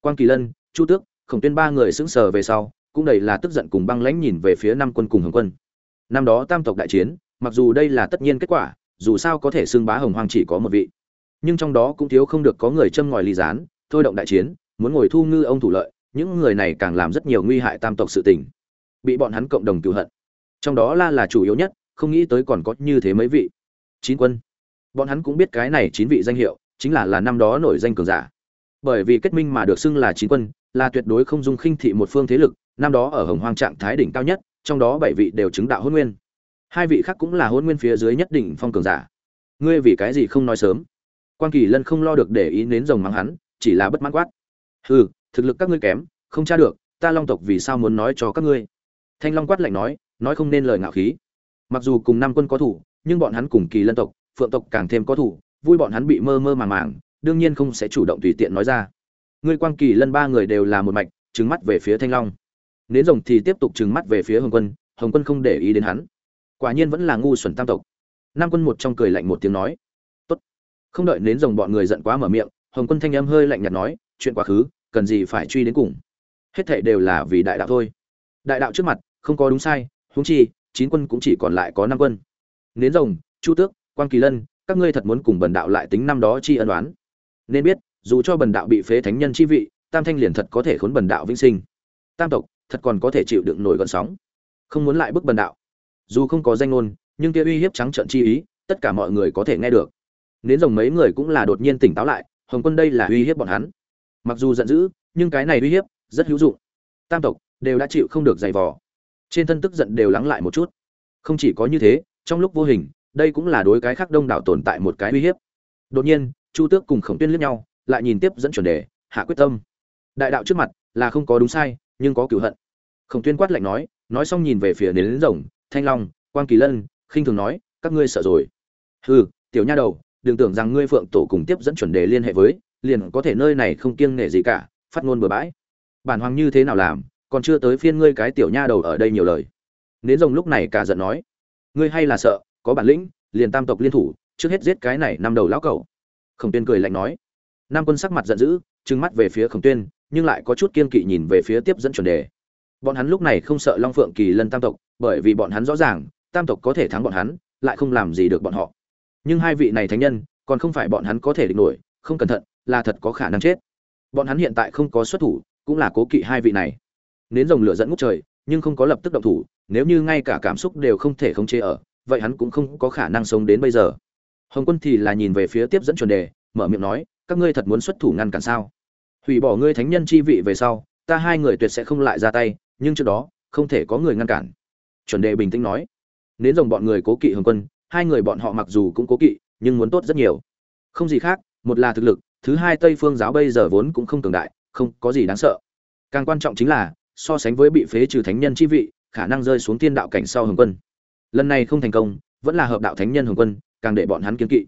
Quang kỳ lân, chu tước, khổng tuyên ba người sững sờ về sau, cũng đầy là tức giận cùng băng lãnh nhìn về phía năm quân cùng hồng quân. Năm đó tam tộc đại chiến, mặc dù đây là tất nhiên kết quả dù sao có thể xưng bá hồng hoang chỉ có một vị. Nhưng trong đó cũng thiếu không được có người châm ngòi ly gián, thôi động đại chiến, muốn ngồi thu ngư ông thủ lợi, những người này càng làm rất nhiều nguy hại tam tộc sự tình. Bị bọn hắn cộng đồng cựu hận. Trong đó la là chủ yếu nhất, không nghĩ tới còn có như thế mấy vị. Chín quân. Bọn hắn cũng biết cái này chín vị danh hiệu, chính là là năm đó nổi danh cường giả. Bởi vì kết minh mà được xưng là chín quân là tuyệt đối không dung khinh thị một phương thế lực, năm đó ở hồng hoang trạng thái đỉnh cao nhất, trong đó bảy vị đều chứng đạo hôn nguyên hai vị khác cũng là hôn nguyên phía dưới nhất định phong cường giả. Ngươi vì cái gì không nói sớm? Quan kỳ lân không lo được để ý đến rồng mắng hắn, chỉ là bất mãn quát. Hừ, thực lực các ngươi kém, không tra được, ta long tộc vì sao muốn nói cho các ngươi? Thanh long quát lạnh nói nói không nên lời ngạo khí. Mặc dù cùng năm quân có thủ, nhưng bọn hắn cùng kỳ lân tộc, phượng tộc càng thêm có thủ, vui bọn hắn bị mơ mơ màng màng, đương nhiên không sẽ chủ động tùy tiện nói ra. Ngươi quan kỳ lân ba người đều là một mạch, trừng mắt về phía thanh long. Nến rồng thì tiếp tục trừng mắt về phía hồng quân hồng quân không để ý đến hắn quả nhiên vẫn là ngu xuẩn tam tộc. Nam quân một trong cười lạnh một tiếng nói, tốt, không đợi đến rồng bọn người giận quá mở miệng, hồng quân thanh âm hơi lạnh nhạt nói, chuyện quá khứ, cần gì phải truy đến cùng. Hết thảy đều là vì đại đạo thôi. Đại đạo trước mặt, không có đúng sai, huống chi, chín quân cũng chỉ còn lại có năm quân. Nến rồng, chu tước quan kỳ lân, các ngươi thật muốn cùng bần đạo lại tính năm đó chi ân đoán nên biết, dù cho bần đạo bị phế thánh nhân chi vị, tam thanh liền thật có thể khốn bần đạo vĩnh sinh. Tam tộc, thật còn có thể chịu đựng nổi gọn sóng. Không muốn lại bức bần đạo dù không có danh ngôn, nhưng kia uy hiếp trắng trợn chi ý, tất cả mọi người có thể nghe được. Nến rồng mấy người cũng là đột nhiên tỉnh táo lại, hồng quân đây là uy hiếp bọn hắn. Mặc dù giận dữ, nhưng cái này uy hiếp rất hữu dụng. Tam tộc đều đã chịu không được giày vò. Trên thân tức giận đều lắng lại một chút. Không chỉ có như thế, trong lúc vô hình, đây cũng là đối cái khác đông đảo tồn tại một cái uy hiếp. Đột nhiên, chu tước cùng khổng tuyên liếc nhau, lại nhìn tiếp dẫn chuẩn đề, hạ quyết tâm. Đại đạo trước mặt là không có đúng sai, nhưng có cửu hận. Khổng tuyên quát lạnh nói nói xong nhìn về phía nến rồng thanh long quan kỳ lân, khinh thường nói, các ngươi sợ rồi. Hừ, tiểu nha đầu, đừng tưởng rằng ngươi phượng tổ cùng tiếp dẫn chuẩn đề liên hệ với, liền có thể nơi này không kiêng nể gì cả, phát ngôn bừa bãi. Bản hoàng như thế nào làm, còn chưa tới phiên ngươi cái tiểu nha đầu ở đây nhiều lời. Nến rồng lúc này cả giận nói, ngươi hay là sợ, có bản lĩnh, liền tam tộc liên thủ, trước hết giết cái này năm đầu lão cẩu. Khổng tuyên cười lạnh nói, nam quân sắc mặt giận dữ, trừng mắt về phía khổng tuyên, nhưng lại có chút kiên kỵ nhìn về phía tiếp dẫn chuẩn đề bọn hắn lúc này không sợ long phượng kỳ lân tam tộc, bởi vì bọn hắn rõ ràng, tam tộc có thể thắng bọn hắn, lại không làm gì được bọn họ. Nhưng hai vị này thánh nhân, còn không phải bọn hắn có thể địch nổi, không cẩn thận, là thật có khả năng chết. Bọn hắn hiện tại không có xuất thủ, cũng là cố kỵ hai vị này. Nến rồng lửa dẫn ngút trời, nhưng không có lập tức động thủ, nếu như ngay cả cảm xúc đều không thể khống chế ở, vậy hắn cũng không có khả năng sống đến bây giờ. Hồng quân thì là nhìn về phía tiếp dẫn chuẩn đề, mở miệng nói, các ngươi thật muốn xuất thủ ngăn cản sao? Hủy bỏ ngươi thánh nhân chi vị về sau, ta hai người tuyệt sẽ không lại ra tay nhưng trước đó, không thể có người ngăn cản. Chuẩn đề bình tĩnh nói, nến rồng bọn người cố kỵ hồng quân, hai người bọn họ mặc dù cũng cố kỵ, nhưng muốn tốt rất nhiều. Không gì khác, một là thực lực, thứ hai tây phương giáo bây giờ vốn cũng không cường đại, không có gì đáng sợ. Càng quan trọng chính là, so sánh với bị phế trừ thánh nhân chi vị, khả năng rơi xuống tiên đạo cảnh sau hồng quân. Lần này không thành công, vẫn là hợp đạo thánh nhân hồng quân, càng để bọn hắn kiến kỵ.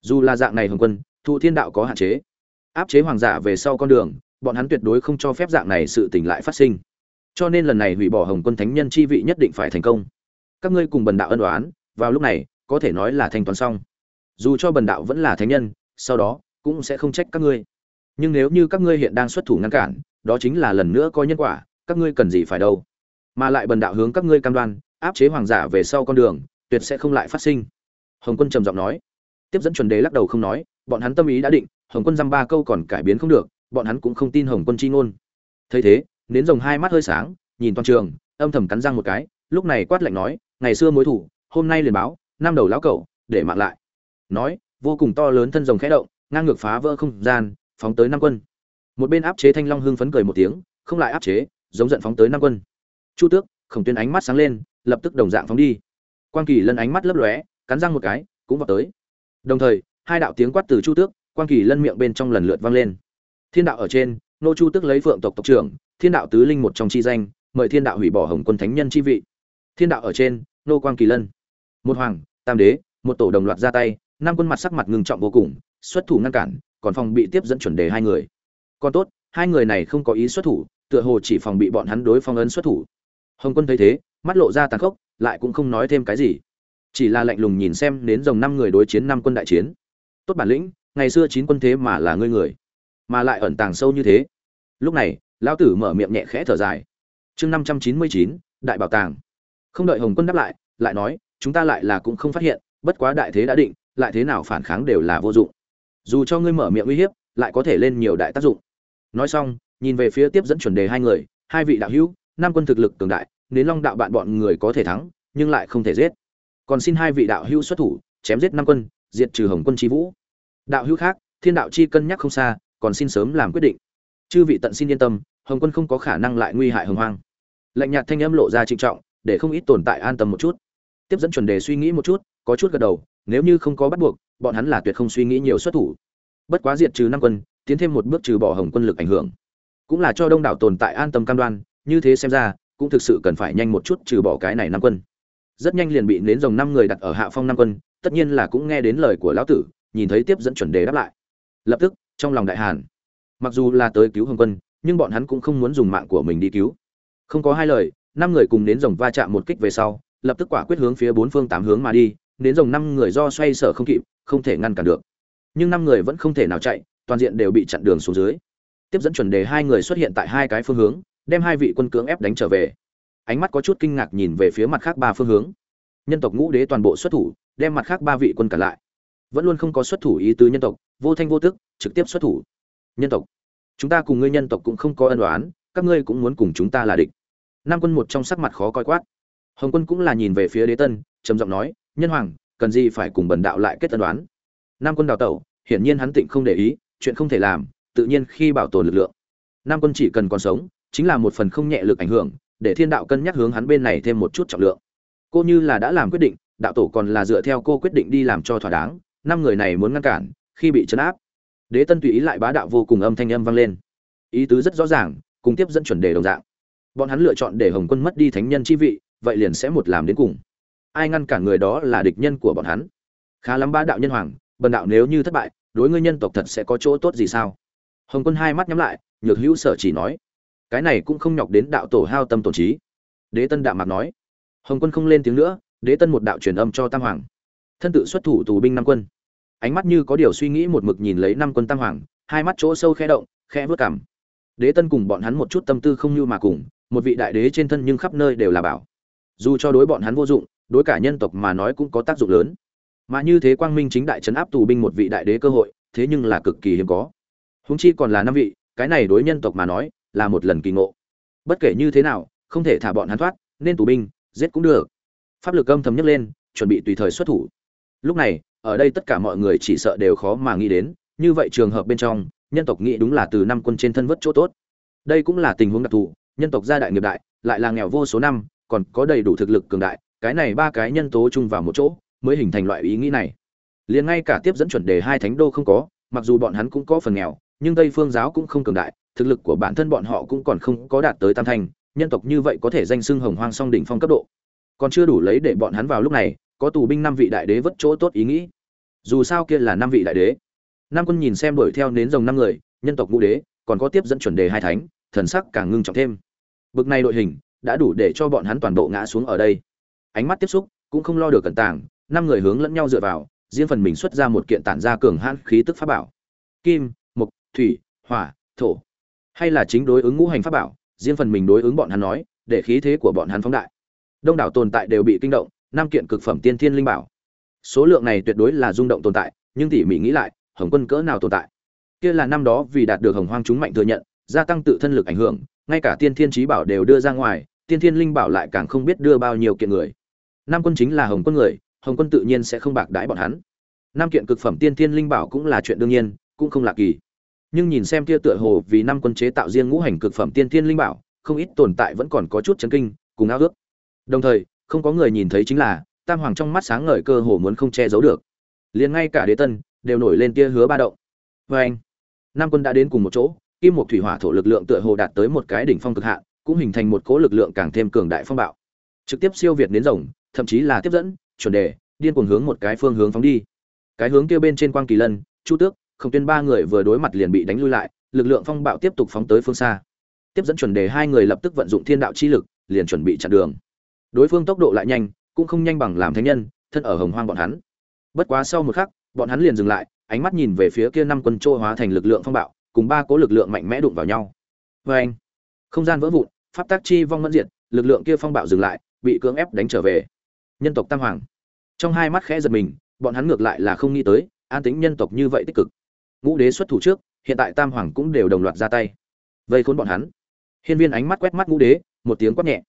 Dù là dạng này hồng quân, thụ thiên đạo có hạn chế. Áp chế hoàng giả về sau con đường, bọn hắn tuyệt đối không cho phép dạng này sự tình lại phát sinh cho nên lần này hủy bỏ hồng quân thánh nhân chi vị nhất định phải thành công. Các ngươi cùng bần đạo ân đoán vào lúc này, có thể nói là thanh toán xong. Dù cho bần đạo vẫn là thánh nhân, sau đó, cũng sẽ không trách các ngươi. Nhưng nếu như các ngươi hiện đang xuất thủ ngăn cản, đó chính là lần nữa coi nhân quả, các ngươi cần gì phải đâu. Mà lại bần đạo hướng các ngươi cam đoan, áp chế hoàng giả về sau con đường, tuyệt sẽ không lại phát sinh. Hồng quân trầm giọng nói. Tiếp dẫn chuẩn đế lắc đầu không nói, bọn hắn tâm ý đã định, hồng quân dăm ba câu còn cải biến không được, bọn hắn cũng không tin hồng quân chi ngôn. Thấy thế nến rồng hai mắt hơi sáng, nhìn toàn trường, âm thầm cắn răng một cái, lúc này quát lạnh nói, ngày xưa mối thủ, hôm nay liền báo, năm đầu lão cẩu, để mạng lại. Nói, vô cùng to lớn thân rồng khẽ động, ngang ngược phá vỡ không gian, phóng tới năm quân. Một bên áp chế thanh long hưng phấn cười một tiếng, không lại áp chế, giống giận phóng tới năm quân. Chu tước, khổng tuyên ánh mắt sáng lên, lập tức đồng dạng phóng đi. Quan kỳ lân ánh mắt lấp lóe, cắn răng một cái, cũng vào tới. Đồng thời, hai đạo tiếng quát từ chu tước quan kỳ lân miệng bên trong lần lượt vang lên. Thiên đạo ở trên, nô chu tước lấy phượng tộc tộc trưởng thiên đạo tứ linh một trong chi danh, mời thiên đạo hủy bỏ hồng quân thánh nhân chi vị. Thiên đạo ở trên, nô quan kỳ lân. Một hoàng, tam đế, một tổ đồng loạt ra tay, năm quân mặt sắc mặt ngưng trọng vô cùng, xuất thủ ngăn cản, còn phòng bị tiếp dẫn chuẩn đề hai người. Còn tốt, hai người này không có ý xuất thủ, tựa hồ chỉ phòng bị bọn hắn đối phong ấn xuất thủ. Hồng quân thấy thế, mắt lộ ra tàn khốc, lại cũng không nói thêm cái gì. Chỉ là lạnh lùng nhìn xem đến dòng năm người đối chiến năm quân đại chiến. Tốt bản lĩnh, ngày xưa chín quân thế mà là ngươi người, mà lại ẩn tàng sâu như thế. Lúc này lão tử mở miệng nhẹ khẽ thở dài. Chương năm trăm chín mươi chín, đại bảo tàng. Không đợi hồng quân đáp lại lại nói, chúng ta lại là cũng không phát hiện, bất quá đại thế đã định, lại thế nào phản kháng đều là vô dụng. Dù cho ngươi mở miệng uy hiếp, lại có thể lên nhiều đại tác dụng. Nói xong, nhìn về phía tiếp dẫn chuẩn đề hai người, hai vị đạo hữu nam quân thực lực cường đại, đến long đạo bạn bọn người có thể thắng, nhưng lại không thể giết. Còn xin hai vị đạo hữu xuất thủ, chém giết năm quân, diệt trừ hồng quân chi vũ. Đạo hữu khác, thiên đạo chi cân nhắc không xa, còn xin sớm làm quyết định chư vị tận xin yên tâm, hồng quân không có khả năng lại nguy hại hồng hoang. Lạnh nhạt thanh âm lộ ra trịnh trọng, để không ít tồn tại an tâm một chút. Tiếp dẫn chuẩn đề suy nghĩ một chút, có chút gật đầu, nếu như không có bắt buộc, bọn hắn là tuyệt không suy nghĩ nhiều xuất thủ. Bất quá diệt trừ năm quân, tiến thêm một bước trừ bỏ hồng quân lực ảnh hưởng. Cũng là cho đông đảo tồn tại an tâm cam đoan, như thế xem ra, cũng thực sự cần phải nhanh một chút trừ bỏ cái này năm quân. Rất nhanh liền bị nến rồng năm người đặt ở hạ phong năm quân, tất nhiên là cũng nghe đến lời của lão tử, nhìn thấy tiếp dẫn chuẩn đề đáp lại. Lập tức, trong lòng đại hàn mặc dù là tới cứu hồng quân, nhưng bọn hắn cũng không muốn dùng mạng của mình đi cứu. Không có hai lời, năm người cùng nến rồng va chạm một kích về sau, lập tức quả quyết hướng phía bốn phương tám hướng mà đi, nến rồng năm người do xoay sở không kịp, không thể ngăn cản được. Nhưng năm người vẫn không thể nào chạy, toàn diện đều bị chặn đường xuống dưới. Tiếp dẫn chuẩn đề hai người xuất hiện tại hai cái phương hướng, đem hai vị quân cưỡng ép đánh trở về. Ánh mắt có chút kinh ngạc nhìn về phía mặt khác ba phương hướng. Nhân tộc ngũ đế toàn bộ xuất thủ, đem mặt khác ba vị quân cản lại. Vẫn luôn không có xuất thủ ý tứ nhân tộc, vô thanh vô tức, trực tiếp xuất thủ nhân tộc. Chúng ta cùng ngươi nhân tộc cũng không có ân oán, các ngươi cũng muốn cùng chúng ta là địch. Nam quân một trong sắc mặt khó coi quát. Hồng quân cũng là nhìn về phía đế tân, trầm giọng nói, nhân hoàng, cần gì phải cùng bần đạo lại kết ân đoán nam quân đào tẩu, hiển nhiên hắn tịnh không để ý, chuyện không thể làm, tự nhiên khi bảo tồn lực lượng. Nam quân chỉ cần còn sống, chính là một phần không nhẹ lực ảnh hưởng, để thiên đạo cân nhắc hướng hắn bên này thêm một chút trọng lượng. Cô như là đã làm quyết định, đạo tổ còn là dựa theo cô quyết định đi làm cho thỏa đáng, năm người này muốn ngăn cản, khi bị chấn áp đế tân tùy ý lại bá đạo vô cùng âm thanh âm vang lên. Ý tứ rất rõ ràng, cùng tiếp dẫn chuẩn đề đồng dạng. Bọn hắn lựa chọn để hồng quân mất đi thánh nhân chi vị, vậy liền sẽ một làm đến cùng. Ai ngăn cản người đó là địch nhân của bọn hắn. Khá lắm ba đạo nhân hoàng, bần đạo nếu như thất bại, đối ngươi nhân tộc thật sẽ có chỗ tốt gì sao? Hồng quân hai mắt nhắm lại, nhược hữu sở chỉ nói. Cái này cũng không nhọc đến đạo tổ hao tâm tổn trí. Đế tân đạo mạc nói. Hồng quân không lên tiếng nữa, đế tân một đạo truyền âm cho tam hoàng. Thân tự xuất thủ tù binh năm quân ánh mắt như có điều suy nghĩ một mực nhìn lấy năm quân tam hoàng, hai mắt chỗ sâu khẽ động, khẽ vớt cảm đế tân cùng bọn hắn một chút tâm tư không như mà cùng, một vị đại đế trên thân nhưng khắp nơi đều là bảo. Dù cho đối bọn hắn vô dụng, đối cả nhân tộc mà nói cũng có tác dụng lớn. Mà như thế quang minh chính đại trấn áp tù binh một vị đại đế cơ hội, thế nhưng là cực kỳ hiếm có. Húng chi còn là năm vị, cái này đối nhân tộc mà nói, là một lần kỳ ngộ. Bất kể như thế nào, không thể thả bọn hắn thoát, nên tù binh, giết cũng được. Pháp lực âm thầm nhấc lên, chuẩn bị tùy thời xuất thủ. Lúc này ở đây tất cả mọi người chỉ sợ đều khó mà nghĩ đến, như vậy trường hợp bên trong, nhân tộc nghĩ đúng là từ năm quân trên thân vất chỗ tốt. Đây cũng là tình huống đặc thù, nhân tộc gia đại nghiệp đại, lại là nghèo vô số năm, còn có đầy đủ thực lực cường đại, cái này ba cái nhân tố chung vào một chỗ, mới hình thành loại ý nghĩ này. Liền ngay cả tiếp dẫn chuẩn đề hai thánh đô không có, mặc dù bọn hắn cũng có phần nghèo, nhưng tây phương giáo cũng không cường đại, thực lực của bản thân bọn họ cũng còn không có đạt tới tam thanh nhân tộc như vậy có thể danh xưng hồng hoang song đỉnh phong cấp độ. Còn chưa đủ lấy để bọn hắn vào lúc này, có tù binh năm vị đại đế vất chỗ tốt ý nghĩ dù sao kia là năm vị đại đế. Nam quân nhìn xem đuổi theo nến rồng năm người, nhân tộc ngũ đế, còn có tiếp dẫn chuẩn đề hai thánh, thần sắc càng ngưng trọng thêm. Bực này đội hình, đã đủ để cho bọn hắn toàn bộ ngã xuống ở đây. Ánh mắt tiếp xúc, cũng không lo được cẩn tàng, năm người hướng lẫn nhau dựa vào, riêng phần mình xuất ra một kiện tản ra cường hãn khí tức pháp bảo. Kim, mộc, thủy, hỏa, thổ. Hay là chính đối ứng ngũ hành pháp bảo, riêng phần mình đối ứng bọn hắn nói, để khí thế của bọn hắn phóng đại. Đông đảo tồn tại đều bị kinh động, năm kiện cực phẩm tiên thiên linh bảo số lượng này tuyệt đối là rung động tồn tại, nhưng tỉ mỉ nghĩ lại, hồng quân cỡ nào tồn tại? Kia là năm đó vì đạt được hồng hoang chúng mạnh thừa nhận, gia tăng tự thân lực ảnh hưởng, ngay cả tiên thiên trí bảo đều đưa ra ngoài, tiên thiên linh bảo lại càng không biết đưa bao nhiêu kiện người. Nam quân chính là hồng quân người, hồng quân tự nhiên sẽ không bạc đãi bọn hắn. Năm kiện cực phẩm tiên thiên linh bảo cũng là chuyện đương nhiên, cũng không lạ kỳ. Nhưng nhìn xem kia tựa hồ vì năm quân chế tạo riêng ngũ hành cực phẩm tiên thiên linh bảo, không ít tồn tại vẫn còn có chút chấn kinh, cùng ao ước. Đồng thời, không có người nhìn thấy chính là tam hoàng trong mắt sáng ngời cơ hồ muốn không che giấu được. Liền ngay cả đế tân đều nổi lên tia hứa ba động. Vê anh, nam quân đã đến cùng một chỗ, kim một thủy hỏa thổ lực lượng tựa hồ đạt tới một cái đỉnh phong cực hạn, cũng hình thành một cố lực lượng càng thêm cường đại phong bạo. Trực tiếp siêu việt đến rồng, thậm chí là tiếp dẫn, chuẩn đề, điên cuồng hướng một cái phương hướng phóng đi. Cái hướng kia bên trên quang kỳ lân, chu tước không tuyên ba người vừa đối mặt liền bị đánh lui lại, lực lượng phong bạo tiếp tục phóng tới phương xa. Tiếp dẫn chuẩn đề hai người lập tức vận dụng thiên đạo chi lực, liền chuẩn bị chặn đường. Đối phương tốc độ lại nhanh cũng không nhanh bằng làm thánh nhân, thân ở hồng hoang bọn hắn. Bất quá sau một khắc, bọn hắn liền dừng lại, ánh mắt nhìn về phía kia năm quân trôi hóa thành lực lượng phong bạo, cùng ba cố lực lượng mạnh mẽ đụng vào nhau. Vê anh, không gian vỡ vụn, pháp tác chi vong mẫn diệt, lực lượng kia phong bạo dừng lại, bị cưỡng ép đánh trở về. Nhân tộc tam hoàng. Trong hai mắt khẽ giật mình, bọn hắn ngược lại là không nghĩ tới, an tính nhân tộc như vậy tích cực. Ngũ đế xuất thủ trước, hiện tại tam hoàng cũng đều đồng loạt ra tay. Vây khốn bọn hắn. Hiên viên ánh mắt quét mắt ngũ đế, một tiếng quát nhẹ.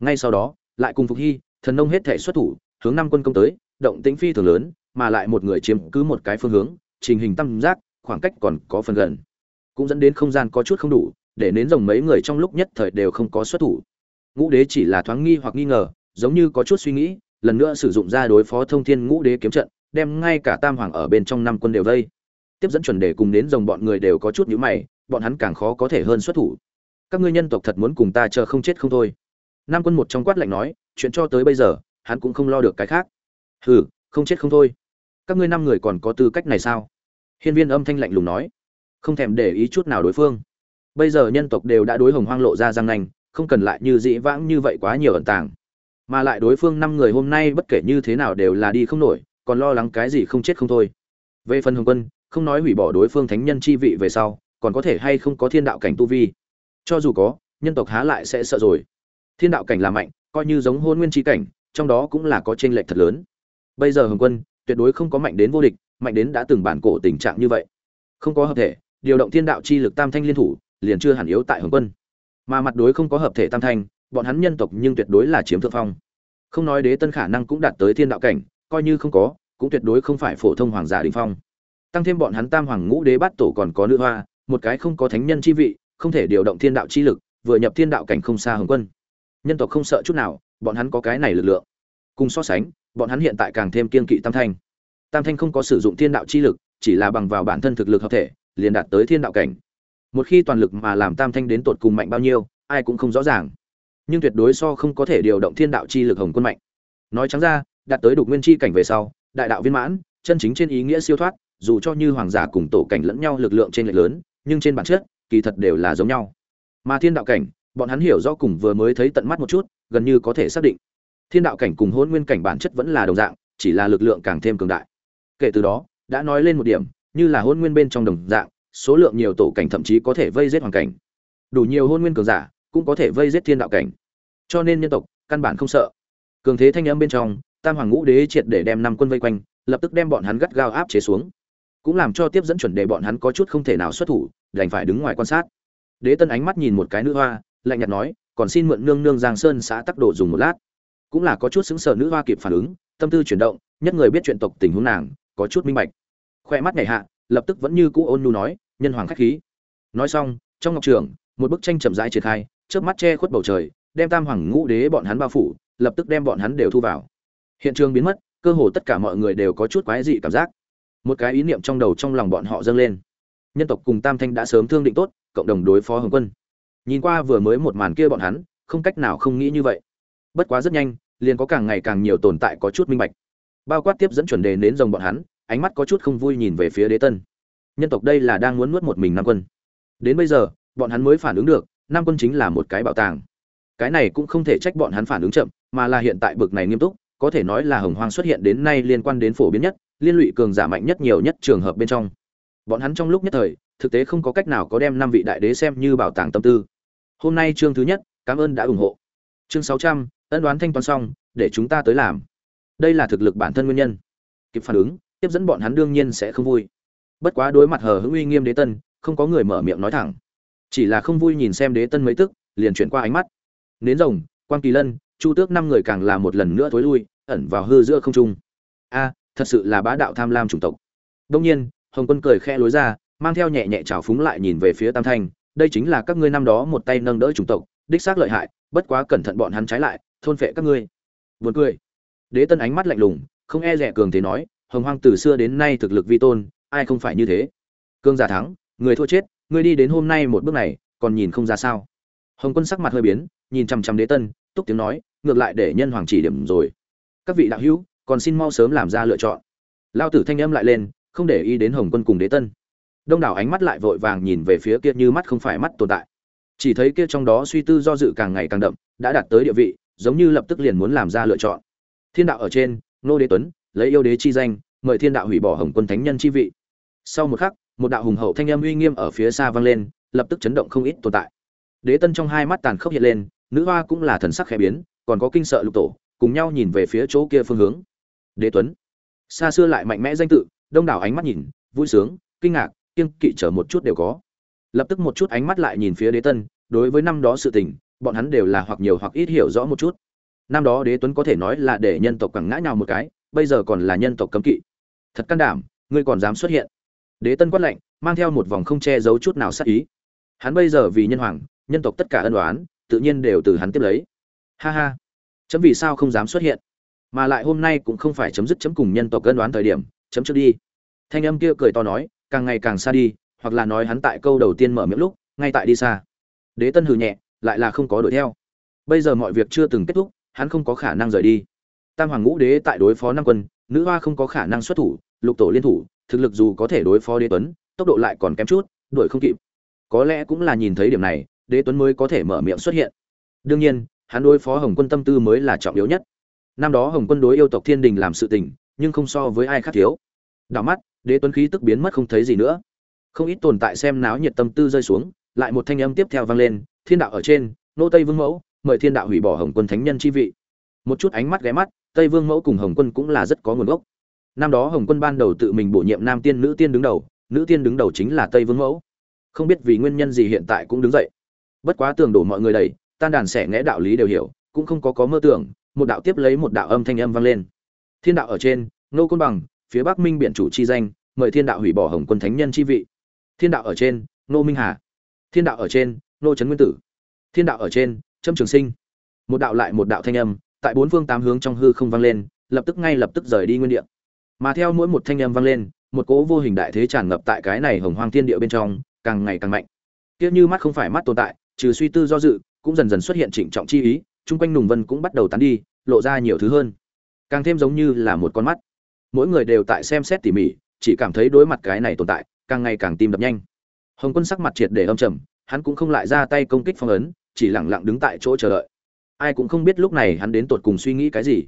Ngay sau đó, lại cùng phục hy thần nông hết thể xuất thủ, hướng năm quân công tới, động tĩnh phi thường lớn, mà lại một người chiếm cứ một cái phương hướng, trình hình tam giác, khoảng cách còn có phần gần. Cũng dẫn đến không gian có chút không đủ, để nến rồng mấy người trong lúc nhất thời đều không có xuất thủ. Ngũ đế chỉ là thoáng nghi hoặc nghi ngờ, giống như có chút suy nghĩ, lần nữa sử dụng ra đối phó thông thiên ngũ đế kiếm trận, đem ngay cả tam hoàng ở bên trong năm quân đều vây. Tiếp dẫn chuẩn đề cùng nến rồng bọn người đều có chút nhũ mày, bọn hắn càng khó có thể hơn xuất thủ. Các ngươi nhân tộc thật muốn cùng ta chờ không chết không thôi. Nam quân một trong quát lạnh nói chuyện cho tới bây giờ, hắn cũng không lo được cái khác. Hừ, không chết không thôi. Các ngươi năm người còn có tư cách này sao? Hiên viên âm thanh lạnh lùng nói. Không thèm để ý chút nào đối phương. Bây giờ nhân tộc đều đã đối hồng hoang lộ ra răng nanh, không cần lại như dĩ vãng như vậy quá nhiều ẩn tàng. Mà lại đối phương năm người hôm nay bất kể như thế nào đều là đi không nổi, còn lo lắng cái gì không chết không thôi. Về phần hồng quân, không nói hủy bỏ đối phương thánh nhân chi vị về sau, còn có thể hay không có thiên đạo cảnh tu vi? Cho dù có, nhân tộc há lại sẽ sợ rồi. Thiên đạo cảnh là mạnh coi như giống hôn nguyên chi cảnh, trong đó cũng là có tranh lệch thật lớn. Bây giờ hồng quân, tuyệt đối không có mạnh đến vô địch, mạnh đến đã từng bản cổ tình trạng như vậy. Không có hợp thể, điều động thiên đạo chi lực tam thanh liên thủ, liền chưa hẳn yếu tại hồng quân. Mà mặt đối không có hợp thể tam thanh, bọn hắn nhân tộc nhưng tuyệt đối là chiếm thượng phong. Không nói đế tân khả năng cũng đạt tới thiên đạo cảnh, coi như không có, cũng tuyệt đối không phải phổ thông hoàng giả đình phong. Tăng thêm bọn hắn tam hoàng ngũ đế bát tổ còn có nữ hoa, một cái không có thánh nhân chi vị, không thể điều động thiên đạo chi lực, vừa nhập thiên đạo cảnh không xa hồng quân nhân tộc không sợ chút nào, bọn hắn có cái này lực lượng. Cùng so sánh, bọn hắn hiện tại càng thêm kiên kỵ tam thanh. Tam thanh không có sử dụng thiên đạo chi lực, chỉ là bằng vào bản thân thực lực hợp thể, liền đạt tới thiên đạo cảnh. Một khi toàn lực mà làm tam thanh đến tột cùng mạnh bao nhiêu, ai cũng không rõ ràng. Nhưng tuyệt đối so không có thể điều động thiên đạo chi lực hồng quân mạnh. Nói trắng ra, đạt tới đục nguyên chi cảnh về sau, đại đạo viên mãn, chân chính trên ý nghĩa siêu thoát, dù cho như hoàng giả cùng tổ cảnh lẫn nhau lực lượng trên lệch lớn, nhưng trên bản chất, kỳ thật đều là giống nhau. Mà thiên đạo cảnh bọn hắn hiểu rõ cùng vừa mới thấy tận mắt một chút, gần như có thể xác định. Thiên đạo cảnh cùng hôn nguyên cảnh bản chất vẫn là đồng dạng, chỉ là lực lượng càng thêm cường đại. Kể từ đó, đã nói lên một điểm, như là hôn nguyên bên trong đồng dạng, số lượng nhiều tổ cảnh thậm chí có thể vây giết hoàn cảnh. Đủ nhiều hôn nguyên cường giả, cũng có thể vây giết thiên đạo cảnh. Cho nên nhân tộc, căn bản không sợ. Cường thế thanh âm bên trong, tam hoàng ngũ đế triệt để đem năm quân vây quanh, lập tức đem bọn hắn gắt gao áp chế xuống. Cũng làm cho tiếp dẫn chuẩn đề bọn hắn có chút không thể nào xuất thủ, đành phải đứng ngoài quan sát. Đế tân ánh mắt nhìn một cái nữ hoa lạnh nhạt nói, còn xin mượn nương nương giang sơn xã tắc độ dùng một lát. Cũng là có chút xứng sở nữ hoa kịp phản ứng, tâm tư chuyển động, nhất người biết chuyện tộc tình huống nàng, có chút minh bạch. Khoe mắt nhảy hạ, lập tức vẫn như cũ ôn nhu nói, nhân hoàng khách khí. Nói xong, trong ngọc trường, một bức tranh chậm rãi triển khai trước mắt che khuất bầu trời, đem tam hoàng ngũ đế bọn hắn bao phủ, lập tức đem bọn hắn đều thu vào. Hiện trường biến mất, cơ hồ tất cả mọi người đều có chút quái dị cảm giác. Một cái ý niệm trong đầu trong lòng bọn họ dâng lên. Nhân tộc cùng tam thanh đã sớm thương định tốt, cộng đồng đối phó hồng quân nhìn qua vừa mới một màn kia bọn hắn, không cách nào không nghĩ như vậy. Bất quá rất nhanh, liền có càng ngày càng nhiều tồn tại có chút minh bạch. Bao quát tiếp dẫn chuẩn đề đến dòng bọn hắn, ánh mắt có chút không vui nhìn về phía đế tân. Nhân tộc đây là đang muốn nuốt một mình nam quân. Đến bây giờ, bọn hắn mới phản ứng được, nam quân chính là một cái bảo tàng. Cái này cũng không thể trách bọn hắn phản ứng chậm, mà là hiện tại bực này nghiêm túc, có thể nói là hồng hoang xuất hiện đến nay liên quan đến phổ biến nhất, liên lụy cường giả mạnh nhất nhiều nhất trường hợp bên trong. Bọn hắn trong lúc nhất thời, thực tế không có cách nào có đem năm vị đại đế xem như bảo tàng tâm tư hôm nay chương thứ nhất, cảm ơn đã ủng hộ. Chương sáu trăm, ân đoán thanh toán xong, để chúng ta tới làm. Đây là thực lực bản thân nguyên nhân. Kịp phản ứng, tiếp dẫn bọn hắn đương nhiên sẽ không vui. Bất quá đối mặt hờ hững uy nghiêm đế tân, không có người mở miệng nói thẳng. Chỉ là không vui nhìn xem đế tân mấy tức, liền chuyển qua ánh mắt. Nến rồng quan kỳ lân, chu tước năm người càng là một lần nữa thối lui, ẩn vào hư giữa không trung. A, thật sự là bá đạo tham lam chủng tộc. Đông nhiên, hồng quân cười khẽ lối ra, mang theo nhẹ nhẹ trào phúng lại nhìn về phía tam thanh đây chính là các ngươi năm đó một tay nâng đỡ chủng tộc, đích xác lợi hại, bất quá cẩn thận bọn hắn trái lại, thôn phệ các ngươi. Buồn cười. Đế tân ánh mắt lạnh lùng, không e rẻ cường thế nói, hồng hoang từ xưa đến nay thực lực vi tôn, ai không phải như thế? Cương giả thắng, người thua chết, ngươi đi đến hôm nay một bước này, còn nhìn không ra sao? Hồng quân sắc mặt hơi biến, nhìn chằm chằm đế tân, túc tiếng nói, ngược lại để nhân hoàng chỉ điểm rồi. Các vị đạo hữu, còn xin mau sớm làm ra lựa chọn. Lao tử thanh âm lại lên, không để ý đến hồng quân cùng đế tân đông đảo ánh mắt lại vội vàng nhìn về phía kia như mắt không phải mắt tồn tại. Chỉ thấy kia trong đó suy tư do dự càng ngày càng đậm, đã đạt tới địa vị, giống như lập tức liền muốn làm ra lựa chọn. Thiên đạo ở trên nô đế tuấn, lấy yêu đế chi danh, mời thiên đạo hủy bỏ hồng quân thánh nhân chi vị. Sau một khắc, một đạo hùng hậu thanh âm uy nghiêm ở phía xa vang lên, lập tức chấn động không ít tồn tại. Đế tân trong hai mắt tàn khốc hiện lên, nữ hoa cũng là thần sắc khẽ biến, còn có kinh sợ lục tổ, cùng nhau nhìn về phía chỗ kia phương hướng. Đế tuấn. Xa xưa lại mạnh mẽ danh tự, đông đảo ánh mắt nhìn, vui sướng, kinh ngạc kiêng kỵ trở một chút đều có. Lập tức một chút ánh mắt lại nhìn phía đế tân, đối với năm đó sự tình, bọn hắn đều là hoặc nhiều hoặc ít hiểu rõ một chút. Năm đó đế tuấn có thể nói là để nhân tộc càng ngã nhào một cái, bây giờ còn là nhân tộc cấm kỵ. Thật can đảm, ngươi còn dám xuất hiện. Đế tân quát lạnh, mang theo một vòng không che giấu chút nào sát ý. Hắn bây giờ vì nhân hoàng, nhân tộc tất cả ân đoán tự nhiên đều từ hắn tiếp lấy. Ha ha. Chấm vì sao không dám xuất hiện? Mà lại hôm nay cũng không phải chấm dứt chấm cùng nhân tộc ân đoán thời điểm, chấm trước đi. Thanh âm kia cười to nói càng ngày càng xa đi, hoặc là nói hắn tại câu đầu tiên mở miệng lúc, ngay tại đi xa. Đế tân hừ nhẹ, lại là không có đuổi theo. Bây giờ mọi việc chưa từng kết thúc, hắn không có khả năng rời đi. Tam hoàng ngũ đế tại đối phó năm quân, nữ hoa không có khả năng xuất thủ, lục tổ liên thủ, thực lực dù có thể đối phó đế tuấn, tốc độ lại còn kém chút, đuổi không kịp. Có lẽ cũng là nhìn thấy điểm này, đế tuấn mới có thể mở miệng xuất hiện. Đương nhiên, hắn đối phó hồng quân tâm tư mới là trọng yếu nhất. Năm đó hồng quân đối yêu tộc thiên đình làm sự tình, nhưng không so với ai khác thiếu. Đảo mắt đế tuấn khí tức biến mất không thấy gì nữa. Không ít tồn tại xem náo nhiệt tâm tư rơi xuống, lại một thanh âm tiếp theo vang lên, thiên đạo ở trên, nô tây vương mẫu, mời thiên đạo hủy bỏ hồng quân thánh nhân chi vị. Một chút ánh mắt ghé mắt, tây vương mẫu cùng hồng quân cũng là rất có nguồn gốc. Năm đó hồng quân ban đầu tự mình bổ nhiệm nam tiên nữ tiên đứng đầu, nữ tiên đứng đầu chính là tây vương mẫu. Không biết vì nguyên nhân gì hiện tại cũng đứng dậy. Bất quá tường đổ mọi người đầy, tan đàn sẻ ngẽ đạo lý đều hiểu, cũng không có có mơ tưởng, một đạo tiếp lấy một đạo âm thanh âm vang lên. Thiên đạo ở trên, nô côn bằng phía bắc minh biện chủ chi danh, mời thiên đạo hủy bỏ hồng quân thánh nhân chi vị. Thiên đạo ở trên nô minh hà. Thiên đạo ở trên nô trấn nguyên tử. Thiên đạo ở trên, trâm trường sinh. Một đạo lại một đạo thanh âm, tại bốn phương tám hướng trong hư không vang lên, lập tức ngay lập tức rời đi nguyên địa. Mà theo mỗi một thanh âm vang lên, một cỗ vô hình đại thế tràn ngập tại cái này hồng hoang thiên địa bên trong, càng ngày càng mạnh. Tiếc như mắt không phải mắt tồn tại, trừ suy tư do dự, cũng dần dần xuất hiện trịnh trọng chi ý, chung quanh nùng vân cũng bắt đầu tán đi, lộ ra nhiều thứ hơn. Càng thêm giống như là một con mắt mỗi người đều tại xem xét tỉ mỉ, chỉ cảm thấy đối mặt cái này tồn tại, càng ngày càng tim đập nhanh. Hồng quân sắc mặt triệt để âm trầm, hắn cũng không lại ra tay công kích phong ấn, chỉ lẳng lặng đứng tại chỗ chờ đợi. Ai cũng không biết lúc này hắn đến tột cùng suy nghĩ cái gì.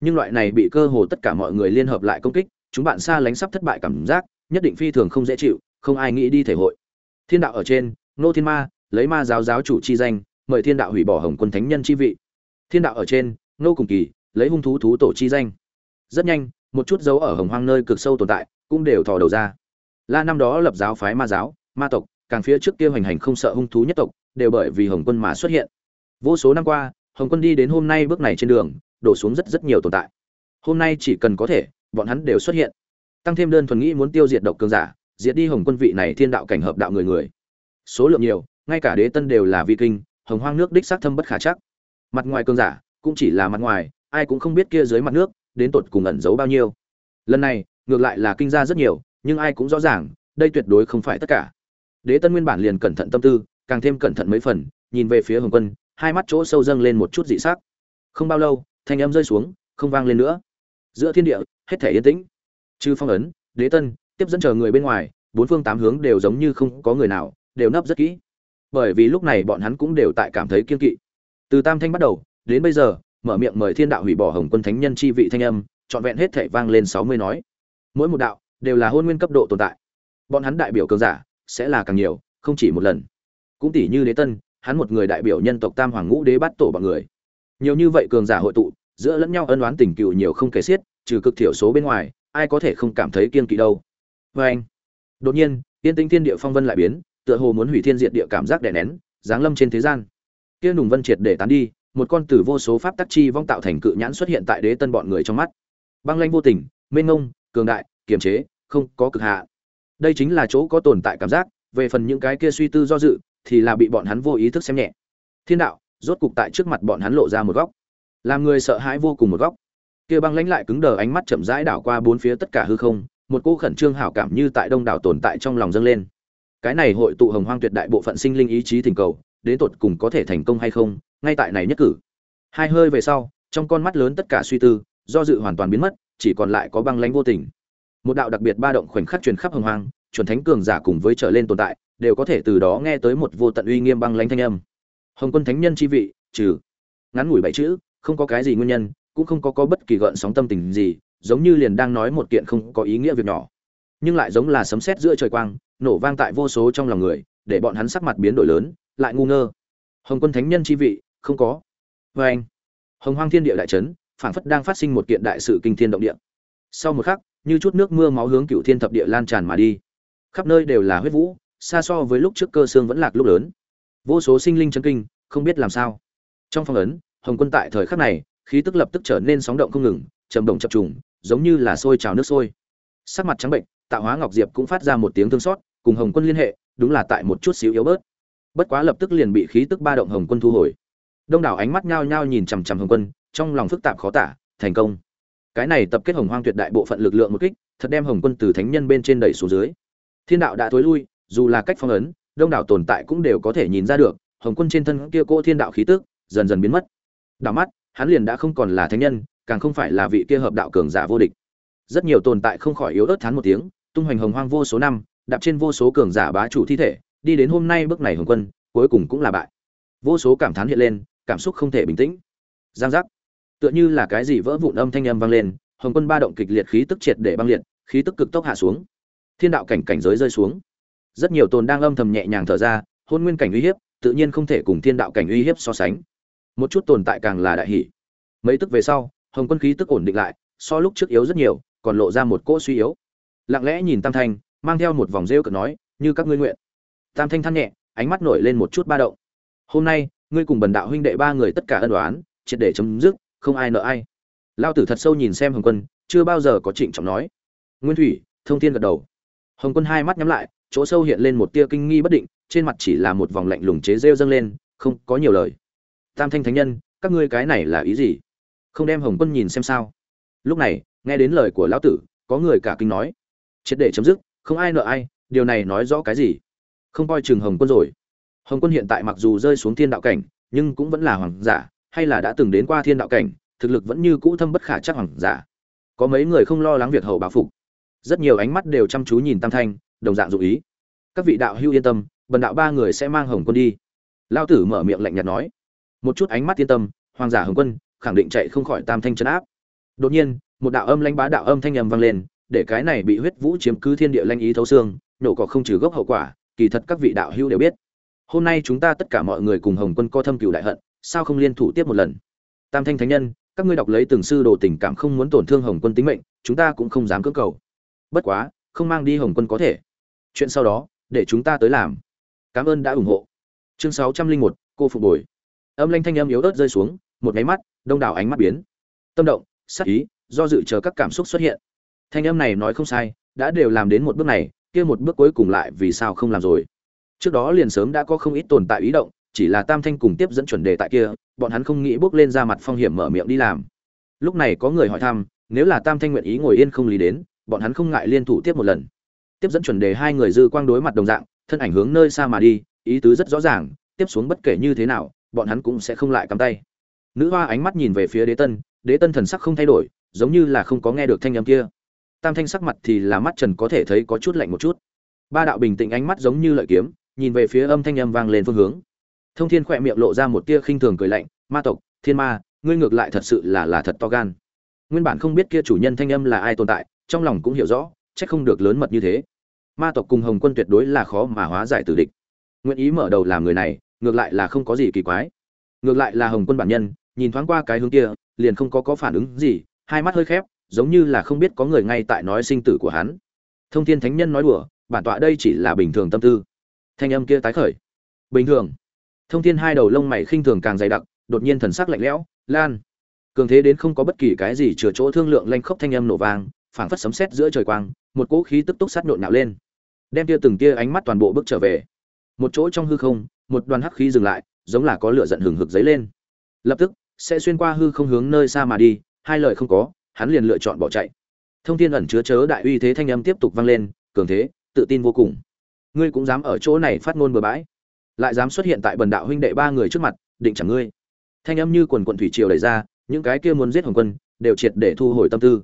Nhưng loại này bị cơ hồ tất cả mọi người liên hợp lại công kích, chúng bạn xa lánh sắp thất bại cảm giác, nhất định phi thường không dễ chịu, không ai nghĩ đi thể hội. Thiên đạo ở trên nô thiên ma, lấy ma giáo giáo chủ chi danh, mời thiên đạo hủy bỏ hồng quân thánh nhân chi vị. Thiên đạo ở trên nô cùng kỳ, lấy hung thú thú tổ chi danh. Rất nhanh một chút dấu ở hồng hoang nơi cực sâu tồn tại, cũng đều thò đầu ra. La năm đó lập giáo phái ma giáo, ma tộc, càng phía trước kia hoành hành không sợ hung thú nhất tộc, đều bởi vì hồng quân mà xuất hiện. Vô số năm qua, hồng quân đi đến hôm nay bước này trên đường, đổ xuống rất rất nhiều tồn tại. Hôm nay chỉ cần có thể, bọn hắn đều xuất hiện. Tăng thêm đơn thuần nghĩ muốn tiêu diệt độc cường giả, diệt đi hồng quân vị này thiên đạo cảnh hợp đạo người người. Số lượng nhiều, ngay cả đế tân đều là vi kinh, hồng hoang nước đích xác thâm bất khả chắc. Mặt ngoài cường giả, cũng chỉ là mặt ngoài, ai cũng không biết kia dưới mặt nước đến tột cùng ẩn giấu bao nhiêu. Lần này, ngược lại là kinh ra rất nhiều, nhưng ai cũng rõ ràng, đây tuyệt đối không phải tất cả. Đế tân nguyên bản liền cẩn thận tâm tư, càng thêm cẩn thận mấy phần, nhìn về phía hồng quân, hai mắt chỗ sâu dâng lên một chút dị sắc. Không bao lâu, thanh âm rơi xuống, không vang lên nữa. Giữa thiên địa, hết thể yên tĩnh. Chư phong ấn, đế tân, tiếp dẫn chờ người bên ngoài, bốn phương tám hướng đều giống như không có người nào, đều nấp rất kỹ. Bởi vì lúc này bọn hắn cũng đều tại cảm thấy kiên kỵ. Từ tam thanh bắt đầu, đến bây giờ mở miệng mời thiên đạo hủy bỏ hồng quân thánh nhân chi vị thanh âm, trọn vẹn hết thể vang lên sáu mươi nói. Mỗi một đạo đều là hôn nguyên cấp độ tồn tại. Bọn hắn đại biểu cường giả sẽ là càng nhiều, không chỉ một lần. Cũng tỷ như đế tân, hắn một người đại biểu nhân tộc tam hoàng ngũ đế bắt tổ bọn người. Nhiều như vậy cường giả hội tụ, giữa lẫn nhau ân oán tình cựu nhiều không kể xiết, trừ cực thiểu số bên ngoài, ai có thể không cảm thấy kiên kỵ đâu. Vê anh, đột nhiên tiên tinh thiên địa phong vân lại biến, tựa hồ muốn hủy thiên diệt địa cảm giác đè nén, giáng lâm trên thế gian. Kia nùng vân triệt để tán đi một con tử vô số pháp tắc chi vong tạo thành cự nhãn xuất hiện tại đế tân bọn người trong mắt. Băng lanh vô tình, mênh ngông cường đại, kiềm chế, không có cực hạ. Đây chính là chỗ có tồn tại cảm giác, về phần những cái kia suy tư do dự, thì là bị bọn hắn vô ý thức xem nhẹ. Thiên đạo, rốt cục tại trước mặt bọn hắn lộ ra một góc. Làm người sợ hãi vô cùng một góc. Kia băng lãnh lại cứng đờ ánh mắt chậm rãi đảo qua bốn phía tất cả hư không, một cô khẩn trương hảo cảm như tại đông đảo tồn tại trong lòng dâng lên. Cái này hội tụ hồng hoang tuyệt đại bộ phận sinh linh ý chí thỉnh cầu, đến tột cùng có thể thành công hay không ngay tại này nhất cử. Hai hơi về sau, trong con mắt lớn tất cả suy tư, do dự hoàn toàn biến mất, chỉ còn lại có băng lãnh vô tình. Một đạo đặc biệt ba động khoảnh khắc truyền khắp hồng hoang, chuẩn thánh cường giả cùng với trở lên tồn tại, đều có thể từ đó nghe tới một vô tận uy nghiêm băng lãnh thanh âm. Hồng quân thánh nhân chi vị, trừ. Ngắn ngủi bảy chữ, không có cái gì nguyên nhân, cũng không có có bất kỳ gợn sóng tâm tình gì, giống như liền đang nói một kiện không có ý nghĩa việc nhỏ. Nhưng lại giống là sấm sét giữa trời quang, nổ vang tại vô số trong lòng người, để bọn hắn sắc mặt biến đổi lớn, lại ngu ngơ. Hồng quân thánh nhân chi vị không có. Vê anh, hồng hoang thiên địa đại trấn, phảng phất đang phát sinh một kiện đại sự kinh thiên động địa. Sau một khắc, như chút nước mưa máu hướng cựu thiên thập địa lan tràn mà đi. Khắp nơi đều là huyết vũ, xa so với lúc trước cơ xương vẫn lạc lúc lớn. Vô số sinh linh chân kinh, không biết làm sao. Trong phong ấn, hồng quân tại thời khắc này, khí tức lập tức trở nên sóng động không ngừng, trầm động chập trùng, giống như là sôi trào nước sôi. Sắc mặt trắng bệnh tạo hóa ngọc diệp cũng phát ra một tiếng thương xót, cùng hồng quân liên hệ, đúng là tại một chút xíu yếu bớt. Bất quá lập tức liền bị khí tức ba động hồng quân thu hồi đông đảo ánh mắt nhao nhao nhìn chằm chằm hồng quân, trong lòng phức tạp khó tả, thành công. Cái này tập kết hồng hoang tuyệt đại bộ phận lực lượng một kích, thật đem hồng quân từ thánh nhân bên trên đẩy xuống dưới. Thiên đạo đã tối lui, dù là cách phong ấn, đông đảo tồn tại cũng đều có thể nhìn ra được, hồng quân trên thân kia cỗ thiên đạo khí tức, dần dần biến mất. Đảo mắt, hắn liền đã không còn là thánh nhân, càng không phải là vị kia hợp đạo cường giả vô địch. Rất nhiều tồn tại không khỏi yếu ớt thán một tiếng, tung hoành hồng hoang vô số năm, đạp trên vô số cường giả bá chủ thi thể, đi đến hôm nay bước này hồng quân, cuối cùng cũng là bại. Vô số cảm thán hiện lên cảm xúc không thể bình tĩnh. Giang giác. Tựa như là cái gì vỡ vụn âm thanh âm vang lên, hồng quân ba động kịch liệt khí tức triệt để băng liệt, khí tức cực tốc hạ xuống. Thiên đạo cảnh cảnh giới rơi xuống. Rất nhiều tồn đang âm thầm nhẹ nhàng thở ra, hôn nguyên cảnh uy hiếp, tự nhiên không thể cùng thiên đạo cảnh uy hiếp so sánh. Một chút tồn tại càng là đại hỷ mấy tức về sau, hồng quân khí tức ổn định lại, so lúc trước yếu rất nhiều, còn lộ ra một cỗ suy yếu. Lặng lẽ nhìn tam thanh, mang theo một vòng rêu cực nói, như các ngươi nguyện. Tam thanh than nhẹ, ánh mắt nổi lên một chút ba động. Hôm nay ngươi cùng bần đạo huynh đệ ba người tất cả ân đoán triệt để chấm dứt, không ai nợ ai. Lao tử thật sâu nhìn xem hồng quân, chưa bao giờ có trịnh trọng nói. Nguyên thủy, thông thiên gật đầu. Hồng quân hai mắt nhắm lại, chỗ sâu hiện lên một tia kinh nghi bất định, trên mặt chỉ là một vòng lạnh lùng chế rêu dâng lên, không có nhiều lời. Tam thanh thánh nhân, các ngươi cái này là ý gì? Không đem hồng quân nhìn xem sao? Lúc này, nghe đến lời của lão tử, có người cả kinh nói. Triệt để chấm dứt, không ai nợ ai, điều này nói rõ cái gì? Không coi chừng hồng quân rồi hồng quân hiện tại mặc dù rơi xuống thiên đạo cảnh, nhưng cũng vẫn là hoàng giả, hay là đã từng đến qua thiên đạo cảnh, thực lực vẫn như cũ thâm bất khả chắc hoàng giả. Có mấy người không lo lắng việc hậu báo phục. Rất nhiều ánh mắt đều chăm chú nhìn tam thanh, đồng dạng dụ ý. Các vị đạo hưu yên tâm, bần đạo ba người sẽ mang hồng quân đi. Lao tử mở miệng lạnh nhạt nói. Một chút ánh mắt yên tâm, hoàng giả hồng quân khẳng định chạy không khỏi tam thanh trấn áp. Đột nhiên, một đạo âm lãnh bá đạo âm thanh ầm vang lên, để cái này bị huyết vũ chiếm cứ thiên địa lanh ý thấu xương, nổ cỏ không trừ gốc hậu quả, kỳ thật các vị đạo hữu đều biết hôm nay chúng ta tất cả mọi người cùng hồng quân co thâm cựu đại hận, sao không liên thủ tiếp một lần? Tam thanh thánh nhân, các ngươi đọc lấy từng sư đồ tình cảm không muốn tổn thương hồng quân tính mệnh, chúng ta cũng không dám cưỡng cầu. Bất quá, không mang đi hồng quân có thể. Chuyện sau đó, để chúng ta tới làm. Cảm ơn đã ủng hộ. Chương sáu trăm linh một, cô phục bồi. Âm lanh thanh âm yếu ớt rơi xuống, một máy mắt, đông đảo ánh mắt biến. Tâm động, sắc ý, do dự chờ các cảm xúc xuất hiện. Thanh âm này nói không sai, đã đều làm đến một bước này, kia một bước cuối cùng lại vì sao không làm rồi? Trước đó liền sớm đã có không ít tồn tại ý động, chỉ là tam thanh cùng tiếp dẫn chuẩn đề tại kia, bọn hắn không nghĩ bước lên ra mặt phong hiểm mở miệng đi làm. Lúc này có người hỏi thăm, nếu là tam thanh nguyện ý ngồi yên không lý đến, bọn hắn không ngại liên thủ tiếp một lần. Tiếp dẫn chuẩn đề hai người dư quang đối mặt đồng dạng, thân ảnh hướng nơi xa mà đi, ý tứ rất rõ ràng, tiếp xuống bất kể như thế nào, bọn hắn cũng sẽ không lại cắm tay. Nữ hoa ánh mắt nhìn về phía đế tân đế tân thần sắc không thay đổi, giống như là không có nghe được thanh âm kia. Tam thanh sắc mặt thì là mắt trần có thể thấy có chút lạnh một chút. Ba đạo bình tĩnh ánh mắt giống như lợi kiếm nhìn về phía âm thanh âm vang lên phương hướng. Thông thiên khỏe miệng lộ ra một tia khinh thường cười lạnh, ma tộc, thiên ma, ngươi ngược lại thật sự là là thật to gan. Nguyên bản không biết kia chủ nhân thanh âm là ai tồn tại, trong lòng cũng hiểu rõ, chắc không được lớn mật như thế. Ma tộc cùng hồng quân tuyệt đối là khó mà hóa giải tử địch. Nguyện ý mở đầu làm người này, ngược lại là không có gì kỳ quái. Ngược lại là hồng quân bản nhân, nhìn thoáng qua cái hướng kia, liền không có có phản ứng gì, hai mắt hơi khép, giống như là không biết có người ngay tại nói sinh tử của hắn. Thông thiên thánh nhân nói đùa, bản tọa đây chỉ là bình thường tâm tư thanh âm kia tái khởi. Bình thường. Thông thiên hai đầu lông mày khinh thường càng dày đặc, đột nhiên thần sắc lạnh lẽo, lan. Cường thế đến không có bất kỳ cái gì chừa chỗ thương lượng lanh khốc thanh âm nổ vang, phảng phất sấm sét giữa trời quang, một cỗ khí tức túc sát nhộn nạo lên. Đem tia từng tia ánh mắt toàn bộ bước trở về. Một chỗ trong hư không, một đoàn hắc khí dừng lại, giống là có lửa giận hừng hực dấy lên. Lập tức, sẽ xuyên qua hư không hướng nơi xa mà đi, hai lời không có, hắn liền lựa chọn bỏ chạy. Thông thiên ẩn chứa chớ đại uy thế thanh âm tiếp tục vang lên, cường thế, tự tin vô cùng ngươi cũng dám ở chỗ này phát ngôn bừa bãi. Lại dám xuất hiện tại bần đạo huynh đệ ba người trước mặt, định chẳng ngươi. Thanh âm như quần quận thủy triều đẩy ra, những cái kia muốn giết hồng quân, đều triệt để thu hồi tâm tư.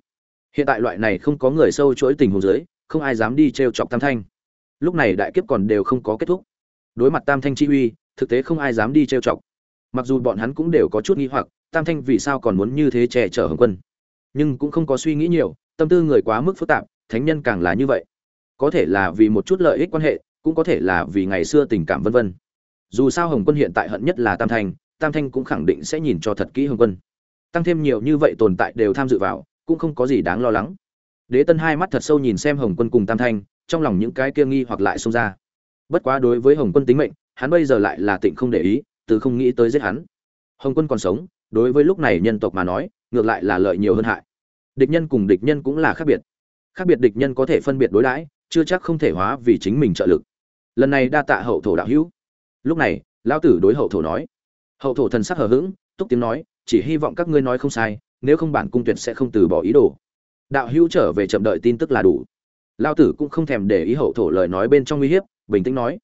Hiện tại loại này không có người sâu chuỗi tình hồ dưới, không ai dám đi t chọc tam thanh. Lúc này đại kiếp còn đều không có kết thúc. Đối mặt tam thanh chi uy, thực tế không ai dám đi t chọc. Mặc dù bọn hắn cũng đều có chút nghi hoặc, tam thanh vì sao còn muốn như thế che chở hồng quân. Nhưng cũng không có suy nghĩ nhiều, tâm tư người quá mức phức tạp, thánh nhân càng là như vậy có thể là vì một chút lợi ích quan hệ, cũng có thể là vì ngày xưa tình cảm vân vân. Dù sao hồng quân hiện tại hận nhất là tam thanh tam thanh cũng khẳng định sẽ nhìn cho thật kỹ hồng quân. Tăng thêm nhiều như vậy tồn tại đều tham dự vào, cũng không có gì đáng lo lắng. Đế tân hai mắt thật sâu nhìn xem hồng quân cùng tam thanh, trong lòng những cái kia nghi hoặc lại xông ra. Bất quá đối với hồng quân tính mệnh, hắn bây giờ lại là tịnh không để ý, từ không nghĩ tới giết hắn. Hồng quân còn sống, đối với lúc này nhân tộc mà nói, ngược lại là lợi nhiều hơn hại. Địch nhân cùng địch nhân cũng là khác biệt. Khác biệt địch nhân có thể phân biệt đối đãi chưa chắc không thể hóa vì chính mình trợ lực. Lần này đa tạ hậu thổ đạo hữu. Lúc này, lão tử đối hậu thổ nói. Hậu thổ thần sắc hờ hững, túc tiếng nói, chỉ hy vọng các ngươi nói không sai, nếu không bản cung tuyệt sẽ không từ bỏ ý đồ. Đạo hữu trở về chậm đợi tin tức là đủ. Lao tử cũng không thèm để ý hậu thổ lời nói bên trong uy hiếp, bình tĩnh nói.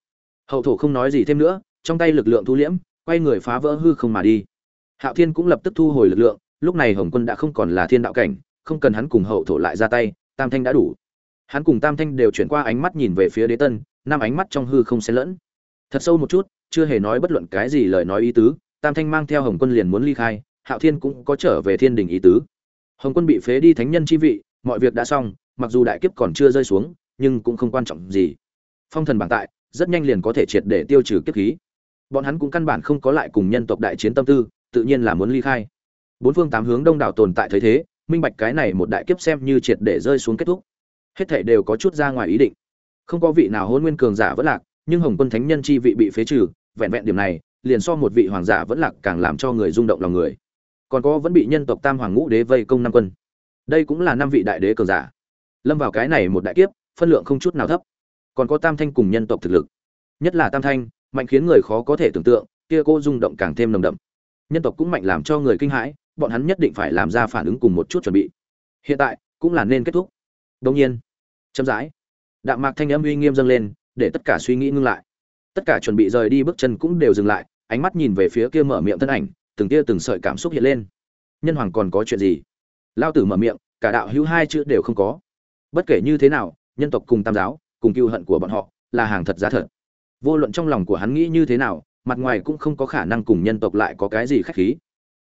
Hậu thổ không nói gì thêm nữa, trong tay lực lượng thu liễm, quay người phá vỡ hư không mà đi. Hạo thiên cũng lập tức thu hồi lực lượng, lúc này hồng quân đã không còn là thiên đạo cảnh, không cần hắn cùng hậu thổ lại ra tay, tam thanh đã đủ hắn cùng tam thanh đều chuyển qua ánh mắt nhìn về phía đế tân, năm ánh mắt trong hư không xen lẫn. Thật sâu một chút, chưa hề nói bất luận cái gì lời nói ý tứ, tam thanh mang theo hồng quân liền muốn ly khai, hạo thiên cũng có trở về thiên đình ý tứ. Hồng quân bị phế đi thánh nhân chi vị, mọi việc đã xong, mặc dù đại kiếp còn chưa rơi xuống, nhưng cũng không quan trọng gì. Phong thần bảng tại, rất nhanh liền có thể triệt để tiêu trừ kiếp khí. Bọn hắn cũng căn bản không có lại cùng nhân tộc đại chiến tâm tư, tự nhiên là muốn ly khai. Bốn phương tám hướng đông đảo tồn tại thấy thế, minh bạch cái này một đại kiếp xem như triệt để rơi xuống kết thúc hết thảy đều có chút ra ngoài ý định. Không có vị nào hôn nguyên cường giả vẫn lạc, nhưng hồng quân thánh nhân chi vị bị phế trừ, vẹn vẹn điểm này, liền so một vị hoàng giả vẫn lạc càng làm cho người rung động lòng người. Còn có vẫn bị nhân tộc tam hoàng ngũ đế vây công năm quân. Đây cũng là năm vị đại đế cường giả. Lâm vào cái này một đại kiếp, phân lượng không chút nào thấp. Còn có tam thanh cùng nhân tộc thực lực. Nhất là tam thanh, mạnh khiến người khó có thể tưởng tượng, kia cô rung động càng thêm nồng đậm. Nhân tộc cũng mạnh làm cho người kinh hãi, bọn hắn nhất định phải làm ra phản ứng cùng một chút chuẩn bị. Hiện tại, cũng là nên kết thúc. Đông nhiên chậm rãi. Đạm mạc thanh âm uy nghiêm dâng lên, để tất cả suy nghĩ ngưng lại. Tất cả chuẩn bị rời đi bước chân cũng đều dừng lại, ánh mắt nhìn về phía kia mở miệng thân ảnh, từng tia từng sợi cảm xúc hiện lên. Nhân hoàng còn có chuyện gì? Lao tử mở miệng, cả đạo hữu hai chữ đều không có. Bất kể như thế nào, nhân tộc cùng tam giáo, cùng cựu hận của bọn họ, là hàng thật giá thật. Vô luận trong lòng của hắn nghĩ như thế nào, mặt ngoài cũng không có khả năng cùng nhân tộc lại có cái gì khách khí.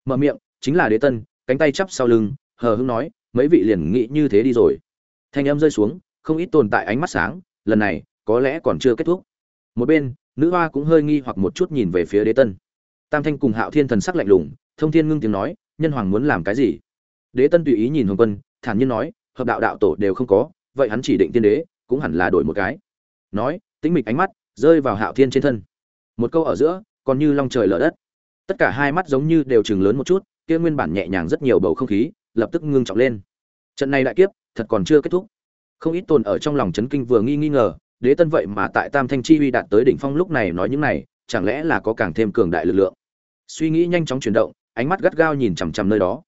Mở miệng, chính là đế tân, cánh tay chắp sau lưng, hờ hững nói, mấy vị liền nghĩ như thế đi rồi. Thanh em rơi xuống không ít tồn tại ánh mắt sáng, lần này, có lẽ còn chưa kết thúc. Một bên, nữ hoa cũng hơi nghi hoặc một chút nhìn về phía đế tân. Tam thanh cùng hạo thiên thần sắc lạnh lùng, thông thiên ngưng tiếng nói, nhân hoàng muốn làm cái gì? Đế tân tùy ý nhìn hồng quân, thản nhiên nói, hợp đạo đạo tổ đều không có, vậy hắn chỉ định tiên đế, cũng hẳn là đổi một cái. Nói, tĩnh mịch ánh mắt rơi vào hạo thiên trên thân. Một câu ở giữa, còn như long trời lở đất. Tất cả hai mắt giống như đều chừng lớn một chút, kia nguyên bản nhẹ nhàng rất nhiều bầu không khí, lập tức ngưng trọng lên. Trận này đại kiếp, thật còn chưa kết thúc không ít tồn ở trong lòng chấn kinh vừa nghi nghi ngờ, đế tân vậy mà tại tam thanh chi uy đạt tới đỉnh phong lúc này nói những này, chẳng lẽ là có càng thêm cường đại lực lượng? Suy nghĩ nhanh chóng chuyển động, ánh mắt gắt gao nhìn chằm chằm nơi đó.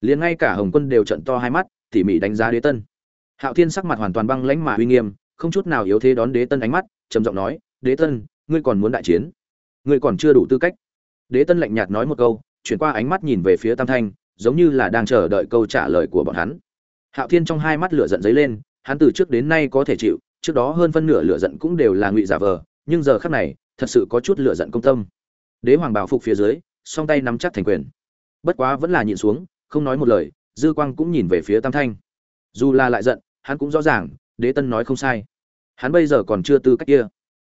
Liền ngay cả hồng quân đều trận to hai mắt, tỉ mỉ đánh giá đế tân. Hạo thiên sắc mặt hoàn toàn băng lãnh mà uy nghiêm, không chút nào yếu thế đón đế tân ánh mắt, trầm giọng nói, đế tân, ngươi còn muốn đại chiến? Ngươi còn chưa đủ tư cách. Đế tân lạnh nhạt nói một câu, chuyển qua ánh mắt nhìn về phía tam thanh, giống như là đang chờ đợi câu trả lời của bọn hắn. Hạo thiên trong hai mắt lửa giận dấy lên hắn từ trước đến nay có thể chịu, trước đó hơn phân nửa lửa giận cũng đều là ngụy giả vờ, nhưng giờ khắc này, thật sự có chút lửa giận công tâm. Đế hoàng bảo phục phía dưới, song tay nắm chắc thành quyền. Bất quá vẫn là nhịn xuống, không nói một lời, dư quang cũng nhìn về phía tam thanh. Dù là lại giận, hắn cũng rõ ràng, đế tân nói không sai. Hắn bây giờ còn chưa tư cách kia.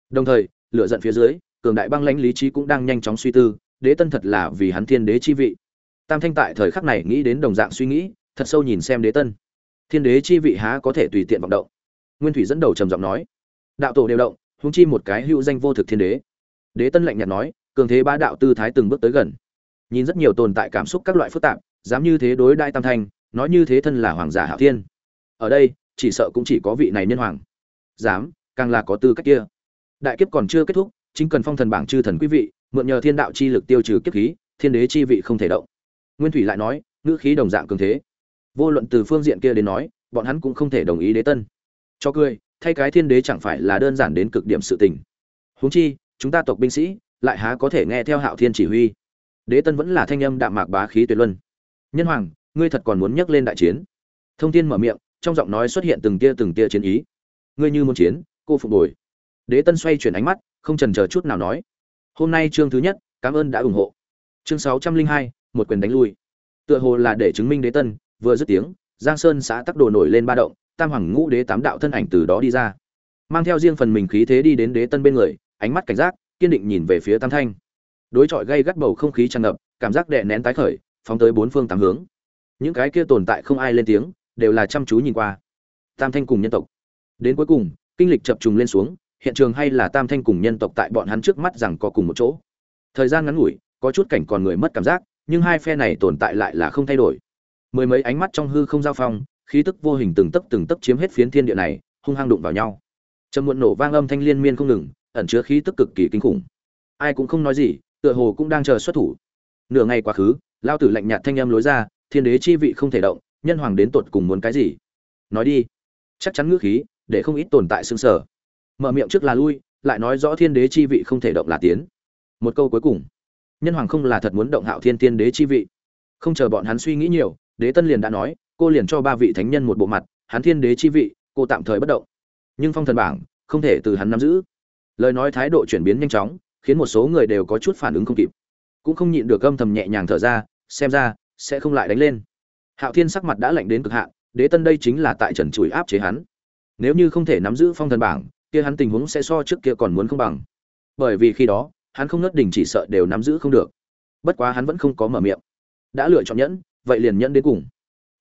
Đồng thời, lửa giận phía dưới, cường đại băng lãnh lý trí cũng đang nhanh chóng suy tư, đế tân thật là vì hắn thiên đế chi vị. Tam thanh tại thời khắc này nghĩ đến đồng dạng suy nghĩ, thật sâu nhìn xem đế tân thiên đế chi vị há có thể tùy tiện vọng động? Nguyên thủy dẫn đầu trầm giọng nói. Đạo tổ đều động húng chi một cái hữu danh vô thực thiên đế. Đế tân lạnh nhạt nói, cường thế ba đạo tư thái từng bước tới gần. Nhìn rất nhiều tồn tại cảm xúc các loại phức tạp, dám như thế đối đại tam thanh, nói như thế thân là hoàng giả hạo thiên. Ở đây, chỉ sợ cũng chỉ có vị này nhân hoàng. Dám, càng là có tư cách kia. Đại kiếp còn chưa kết thúc, chính cần phong thần bảng chư thần quý vị, mượn nhờ thiên đạo chi lực tiêu trừ kiếp khí, thiên đế chi vị không thể động. Nguyên thủy lại nói, ngữ khí đồng dạng cường thế vô luận từ phương diện kia đến nói, bọn hắn cũng không thể đồng ý đế tân. Cho cười, thay cái thiên đế chẳng phải là đơn giản đến cực điểm sự tình. Huống chi, chúng ta tộc binh sĩ, lại há có thể nghe theo hạo thiên chỉ huy. Đế tân vẫn là thanh âm đạm mạc bá khí tuyệt luân. Nhân hoàng, ngươi thật còn muốn nhắc lên đại chiến? Thông thiên mở miệng, trong giọng nói xuất hiện từng tia từng tia chiến ý. Ngươi như muốn chiến, cô phục bồi đế tân xoay chuyển ánh mắt, không trần chờ chút nào nói. Hôm nay chương thứ nhất, cảm ơn đã ủng hộ. Chương sáu trăm linh hai, một quyền đánh lui. Tựa hồ là để chứng minh đế tân vừa dứt tiếng, giang sơn xã tắc đồ nổi lên ba động, tam hoàng ngũ đế tám đạo thân ảnh từ đó đi ra. Mang theo riêng phần mình khí thế đi đến đế tân bên người, ánh mắt cảnh giác, kiên định nhìn về phía tam thanh. Đối chọi gây gắt bầu không khí tràn ngập, cảm giác đè nén tái khởi, phóng tới bốn phương tám hướng. Những cái kia tồn tại không ai lên tiếng, đều là chăm chú nhìn qua. Tam thanh cùng nhân tộc. Đến cuối cùng, kinh lịch chập trùng lên xuống, hiện trường hay là tam thanh cùng nhân tộc tại bọn hắn trước mắt rằng có cùng một chỗ. Thời gian ngắn ngủi, có chút cảnh còn người mất cảm giác, nhưng hai phe này tồn tại lại là không thay đổi mười mấy ánh mắt trong hư không giao phong, khí tức vô hình từng tấc từng tấc chiếm hết phiến thiên địa này, hung hăng đụng vào nhau. Trầm muộn nổ vang âm thanh liên miên không ngừng, ẩn chứa khí tức cực kỳ kinh khủng. Ai cũng không nói gì, tựa hồ cũng đang chờ xuất thủ. Nửa ngày quá khứ, lao tử lạnh nhạt thanh âm lối ra, thiên đế chi vị không thể động, nhân hoàng đến tột cùng muốn cái gì? Nói đi. Chắc chắn ngữ khí, để không ít tồn tại xương sở mở miệng trước là lui, lại nói rõ thiên đế chi vị không thể động là tiến. Một câu cuối cùng. Nhân hoàng không là thật muốn động hạo thiên tiên đế chi vị. Không chờ bọn hắn suy nghĩ nhiều đế tân liền đã nói, cô liền cho ba vị thánh nhân một bộ mặt, hắn thiên đế chi vị, cô tạm thời bất động. Nhưng phong thần bảng, không thể từ hắn nắm giữ. Lời nói thái độ chuyển biến nhanh chóng, khiến một số người đều có chút phản ứng không kịp. Cũng không nhịn được âm thầm nhẹ nhàng thở ra, xem ra, sẽ không lại đánh lên. Hạo thiên sắc mặt đã lạnh đến cực hạn, đế tân đây chính là tại trần chùi áp chế hắn. Nếu như không thể nắm giữ phong thần bảng, kia hắn tình huống sẽ so trước kia còn muốn không bằng. Bởi vì khi đó, hắn không ngất đỉnh chỉ sợ đều nắm giữ không được. Bất quá hắn vẫn không có mở miệng. Đã lựa chọn nhẫn vậy liền nhẫn đến cùng.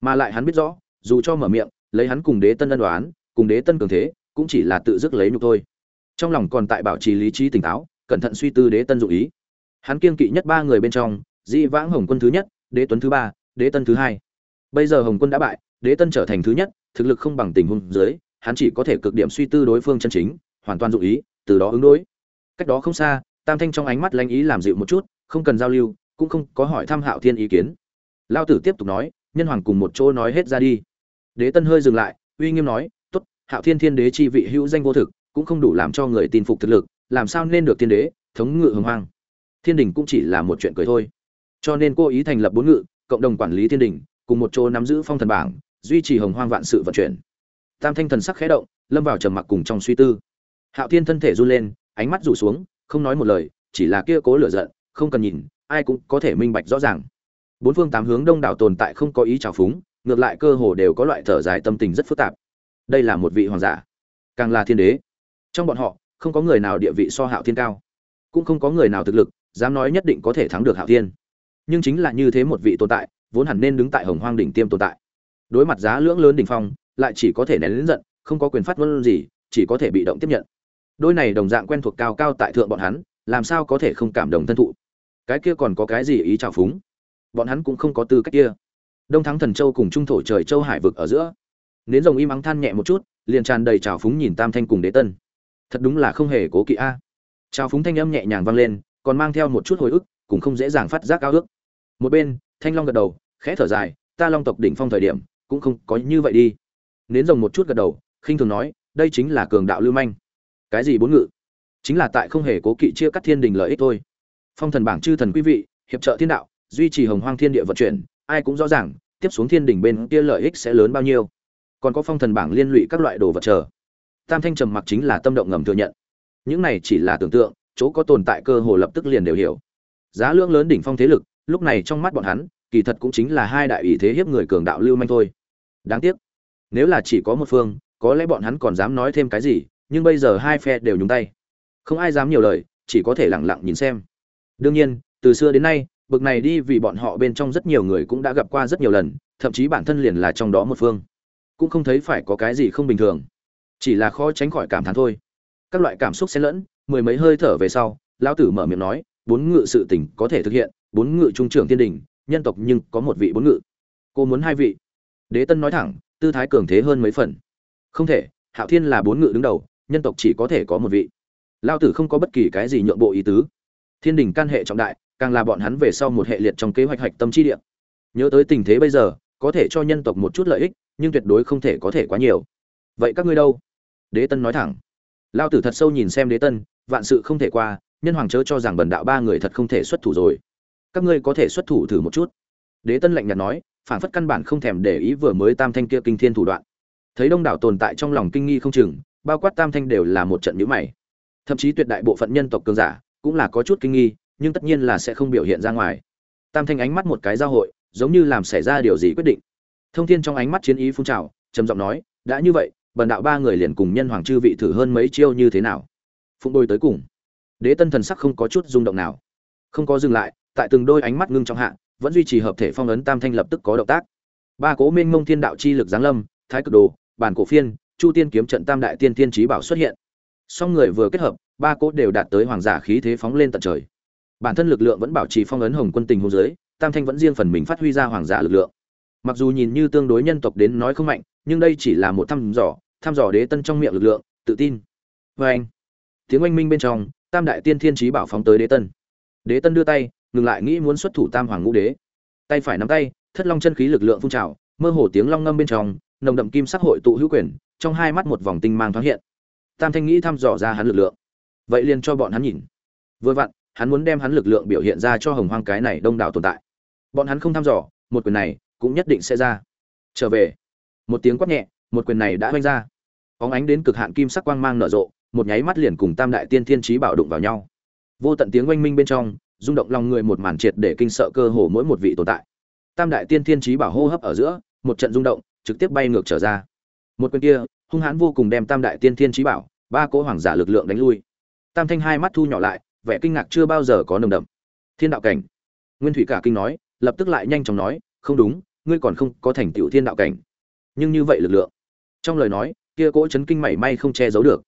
Mà lại hắn biết rõ, dù cho mở miệng, lấy hắn cùng đế tân ân đoán cùng đế tân cường thế, cũng chỉ là tự dứt lấy nhục thôi. Trong lòng còn tại bảo trì lý trí tỉnh táo, cẩn thận suy tư đế tân dụ ý. Hắn kiên kỵ nhất ba người bên trong di vãng hồng quân thứ nhất, đế tuấn thứ ba, đế tân thứ hai. Bây giờ hồng quân đã bại, đế tân trở thành thứ nhất, thực lực không bằng tình huống dưới, hắn chỉ có thể cực điểm suy tư đối phương chân chính, hoàn toàn dụ ý, từ đó ứng đối. Cách đó không xa, tam thanh trong ánh mắt lanh ý làm dịu một chút, không cần giao lưu, cũng không có hỏi thăm hạo thiên ý kiến lao tử tiếp tục nói, nhân hoàng cùng một chỗ nói hết ra đi. Đế tân hơi dừng lại, uy nghiêm nói t ố t hạo thiên thiên đế chi vị hữu danh vô thực, cũng không đủ làm cho người tin phục thực lực, làm sao nên được thiên đế, thống ngự hồng hoang? Thiên đình cũng chỉ là một chuyện cười thôi. Cho nên cô ý thành lập bốn ngự, cộng đồng quản lý thiên đình, cùng một chỗ nắm giữ phong thần bảng, duy trì hồng hoang vạn sự vận chuyển. Tam thanh thần sắc khẽ động, lâm vào trầm mặc cùng trong suy tư. Hạo thiên thân thể run lên, ánh mắt rủ xuống, không nói một lời, chỉ là kia cố lửa giận, không cần nhìn, ai cũng có thể minh bạch rõ ràng bốn phương tám hướng đông đảo tồn tại không có ý trào phúng, ngược lại cơ hồ đều có loại thở dài tâm tình rất phức tạp. Đây là một vị hoàng giả, càng là thiên đế. Trong bọn họ, không có người nào địa vị so hạo thiên cao, cũng không có người nào thực lực dám nói nhất định có thể thắng được hạo thiên. Nhưng chính là như thế một vị tồn tại, vốn hẳn nên đứng tại hồng hoang đỉnh tiêm tồn tại. Đối mặt giá lưỡng lớn đỉnh phong, lại chỉ có thể nén lớn giận, không có quyền phát ngôn gì, chỉ có thể bị động tiếp nhận. Đôi này đồng dạng quen thuộc cao cao tại thượng bọn hắn, làm sao có thể không cảm động thân thụ? Cái kia còn có cái gì ý trào phúng? Bọn hắn cũng không có tư cách kia. Đông thắng thần châu cùng trung thổ trời châu hải vực ở giữa. Nến rồng im ắng than nhẹ một chút, liền tràn đầy trào phúng nhìn tam thanh cùng đế tân. Thật đúng là không hề cố kỵ a. Trào phúng thanh âm nhẹ nhàng vang lên, còn mang theo một chút hồi ức, cũng không dễ dàng phát giác ao ước. Một bên, thanh long gật đầu, khẽ thở dài, ta long tộc đỉnh phong thời điểm, cũng không có như vậy đi. Nến rồng một chút gật đầu, khinh thường nói, đây chính là cường đạo lưu manh. Cái gì bốn ngự? Chính là tại không hề cố kỵ chia cắt thiên đình lợi ích thôi. Phong thần bảng chư thần quý vị, hiệp trợ thiên đạo duy trì hồng hoang thiên địa vận chuyển, ai cũng rõ ràng, tiếp xuống thiên đỉnh bên kia lợi ích sẽ lớn bao nhiêu. Còn có phong thần bảng liên lụy các loại đồ vật chờ. Tam thanh trầm mặc chính là tâm động ngầm thừa nhận. Những này chỉ là tưởng tượng, chỗ có tồn tại cơ hồ lập tức liền đều hiểu. Giá lượng lớn đỉnh phong thế lực, lúc này trong mắt bọn hắn, kỳ thật cũng chính là hai đại ủy thế hiếp người cường đạo lưu manh thôi. Đáng tiếc, nếu là chỉ có một phương, có lẽ bọn hắn còn dám nói thêm cái gì, nhưng bây giờ hai phe đều nhúng tay. Không ai dám nhiều lời, chỉ có thể lẳng lặng nhìn xem. Đương nhiên, từ xưa đến nay bực này đi vì bọn họ bên trong rất nhiều người cũng đã gặp qua rất nhiều lần, thậm chí bản thân liền là trong đó một phương. Cũng không thấy phải có cái gì không bình thường. Chỉ là khó tránh khỏi cảm thán thôi. Các loại cảm xúc xen lẫn, mười mấy hơi thở về sau, lão tử mở miệng nói, bốn ngự sự tỉnh có thể thực hiện, bốn ngự trung trưởng thiên đình, nhân tộc nhưng có một vị bốn ngự. Cô muốn hai vị. Đế tân nói thẳng, tư thái cường thế hơn mấy phần. Không thể, hạo thiên là bốn ngự đứng đầu, nhân tộc chỉ có thể có một vị. Lao tử không có bất kỳ cái gì nhượng bộ ý tứ. Thiên đình can hệ trọng đại càng là bọn hắn về sau một hệ liệt trong kế hoạch hạch tâm chi địa. Nhớ tới tình thế bây giờ, có thể cho nhân tộc một chút lợi ích, nhưng tuyệt đối không thể có thể quá nhiều. Vậy các ngươi đâu? Đế tân nói thẳng. Lao tử thật sâu nhìn xem đế tân, vạn sự không thể qua, nhân hoàng chớ cho rằng bần đạo ba người thật không thể xuất thủ rồi. Các ngươi có thể xuất thủ thử một chút. Đế tân lạnh nhạt nói, phản phất căn bản không thèm để ý vừa mới tam thanh kia kinh thiên thủ đoạn. Thấy đông đảo tồn tại trong lòng kinh nghi không chừng, bao quát tam thanh đều là một trận nhíu mày. Thậm chí tuyệt đại bộ phận nhân tộc cường giả cũng là có chút kinh nghi nhưng tất nhiên là sẽ không biểu hiện ra ngoài. Tam thanh ánh mắt một cái giao hội, giống như làm xảy ra điều gì quyết định. Thông thiên trong ánh mắt chiến ý phun trào, trầm giọng nói, đã như vậy, bần đạo ba người liền cùng nhân hoàng chư vị thử hơn mấy chiêu như thế nào? Phụng đôi tới cùng. Đế tân thần sắc không có chút rung động nào. Không có dừng lại, tại từng đôi ánh mắt ngưng trong hạ, vẫn duy trì hợp thể phong ấn tam thanh lập tức có động tác. Ba cố minh mông thiên đạo chi lực giáng lâm, thái cực đồ, bản cổ phiên, chu tiên kiếm trận tam đại tiên tiên trí bảo xuất hiện. Song người vừa kết hợp, ba cố đều đạt tới hoàng giả khí thế phóng lên tận trời bản thân lực lượng vẫn bảo trì phong ấn hồng quân tình hôn giới, tam thanh vẫn riêng phần mình phát huy ra hoàng giả lực lượng. Mặc dù nhìn như tương đối nhân tộc đến nói không mạnh, nhưng đây chỉ là một thăm dò thăm dò đế tân trong miệng lực lượng, tự tin. Vê anh, tiếng oanh minh bên trong, tam đại tiên thiên trí bảo phóng tới đế tân. Đế tân đưa tay, ngừng lại nghĩ muốn xuất thủ tam hoàng ngũ đế. Tay phải nắm tay, thất long chân khí lực lượng phun trào, mơ hồ tiếng long ngâm bên trong, nồng đậm kim sắc hội tụ hữu quyền, trong hai mắt một vòng tinh mang thoáng hiện. Tam thanh nghĩ thăm dò ra hắn lực lượng. Vậy liền cho bọn hắn nhìn. Vừa vặn hắn muốn đem hắn lực lượng biểu hiện ra cho hồng hoang cái này đông đảo tồn tại. Bọn hắn không thăm dò, một quyền này cũng nhất định sẽ ra. Trở về. Một tiếng quát nhẹ, một quyền này đã oanh ra. Óng ánh đến cực hạn kim sắc quang mang nở rộ, một nháy mắt liền cùng tam đại tiên thiên trí bảo đụng vào nhau. Vô tận tiếng oanh minh bên trong, rung động lòng người một màn triệt để kinh sợ cơ hồ mỗi một vị tồn tại. Tam đại tiên thiên trí bảo hô hấp ở giữa, một trận rung động, trực tiếp bay ngược trở ra. Một quyền kia, hung hãn vô cùng đem tam đại tiên thiên trí bảo, ba cỗ hoàng giả lực lượng đánh lui. Tam thanh hai mắt thu nhỏ lại vẻ kinh ngạc chưa bao giờ có nồng đậm. Thiên đạo cảnh. Nguyên thủy cả kinh nói, lập tức lại nhanh chóng nói, không đúng, ngươi còn không có thành tựu thiên đạo cảnh. Nhưng như vậy lực lượng. Trong lời nói, kia cỗ chấn kinh mảy may không che giấu được.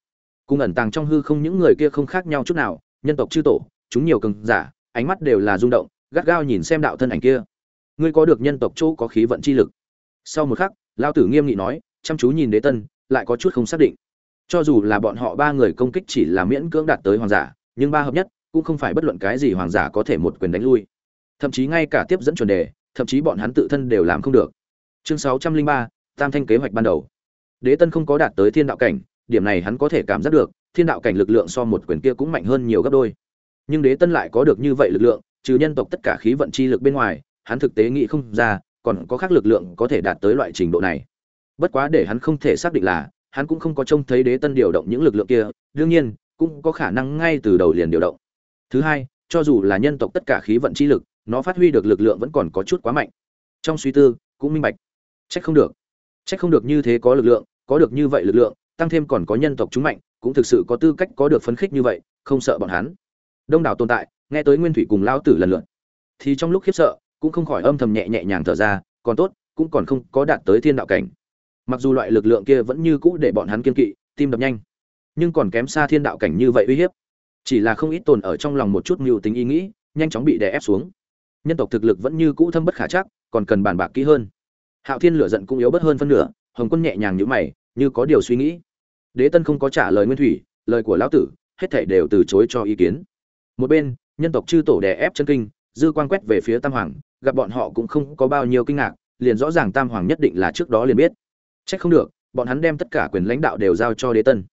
Cùng ẩn tàng trong hư không những người kia không khác nhau chút nào, nhân tộc chư tổ, chúng nhiều cường giả, ánh mắt đều là rung động, gắt gao nhìn xem đạo thân ảnh kia. Ngươi có được nhân tộc chỗ có khí vận chi lực. Sau một khắc, lao tử nghiêm nghị nói, chăm chú nhìn đế tân, lại có chút không xác định. Cho dù là bọn họ ba người công kích chỉ là miễn cưỡng đạt tới hoàng giả nhưng ba hợp nhất cũng không phải bất luận cái gì hoàng giả có thể một quyền đánh lui. Thậm chí ngay cả tiếp dẫn chuẩn đề, thậm chí bọn hắn tự thân đều làm không được. Chương sáu trăm linh ba, tam thanh kế hoạch ban đầu. Đế tân không có đạt tới thiên đạo cảnh, điểm này hắn có thể cảm giác được, thiên đạo cảnh lực lượng so một quyền kia cũng mạnh hơn nhiều gấp đôi. Nhưng đế tân lại có được như vậy lực lượng, trừ nhân tộc tất cả khí vận chi lực bên ngoài, hắn thực tế nghĩ không ra, còn có khác lực lượng có thể đạt tới loại trình độ này. Bất quá để hắn không thể xác định là, hắn cũng không có trông thấy đế tân điều động những lực lượng kia, đương nhiên cũng có khả năng ngay từ đầu liền điều động. Thứ hai, cho dù là nhân tộc tất cả khí vận chi lực, nó phát huy được lực lượng vẫn còn có chút quá mạnh. Trong suy tư, cũng minh bạch. Trách không được. Trách không được như thế có lực lượng, có được như vậy lực lượng, tăng thêm còn có nhân tộc chúng mạnh, cũng thực sự có tư cách có được phấn khích như vậy, không sợ bọn hắn. Đông đảo tồn tại, nghe tới nguyên thủy cùng lao tử lần lượt. Thì trong lúc khiếp sợ, cũng không khỏi âm thầm nhẹ nhẹ nhàng thở ra, còn tốt, cũng còn không có đạt tới thiên đạo cảnh. Mặc dù loại lực lượng kia vẫn như cũ để bọn hắn kiên kỵ, tim đập nhanh nhưng còn kém xa thiên đạo cảnh như vậy uy hiếp. Chỉ là không ít tồn ở trong lòng một chút mưu tính ý nghĩ, nhanh chóng bị đè ép xuống. Nhân tộc thực lực vẫn như cũ thâm bất khả chắc, còn cần bàn bạc kỹ hơn. Hạo thiên lửa giận cũng yếu bớt hơn phân nửa, hồng quân nhẹ nhàng như mày, như có điều suy nghĩ. Đế tân không có trả lời nguyên thủy, lời của lão tử, hết thảy đều từ chối cho ý kiến. Một bên, nhân tộc chư tổ đè ép chân kinh, dư quan quét về phía tam hoàng, gặp bọn họ cũng không có bao nhiêu kinh ngạc, liền rõ ràng tam hoàng nhất định là trước đó liền biết. Trách không được, bọn hắn đem tất cả quyền lãnh đạo đều giao cho đế tân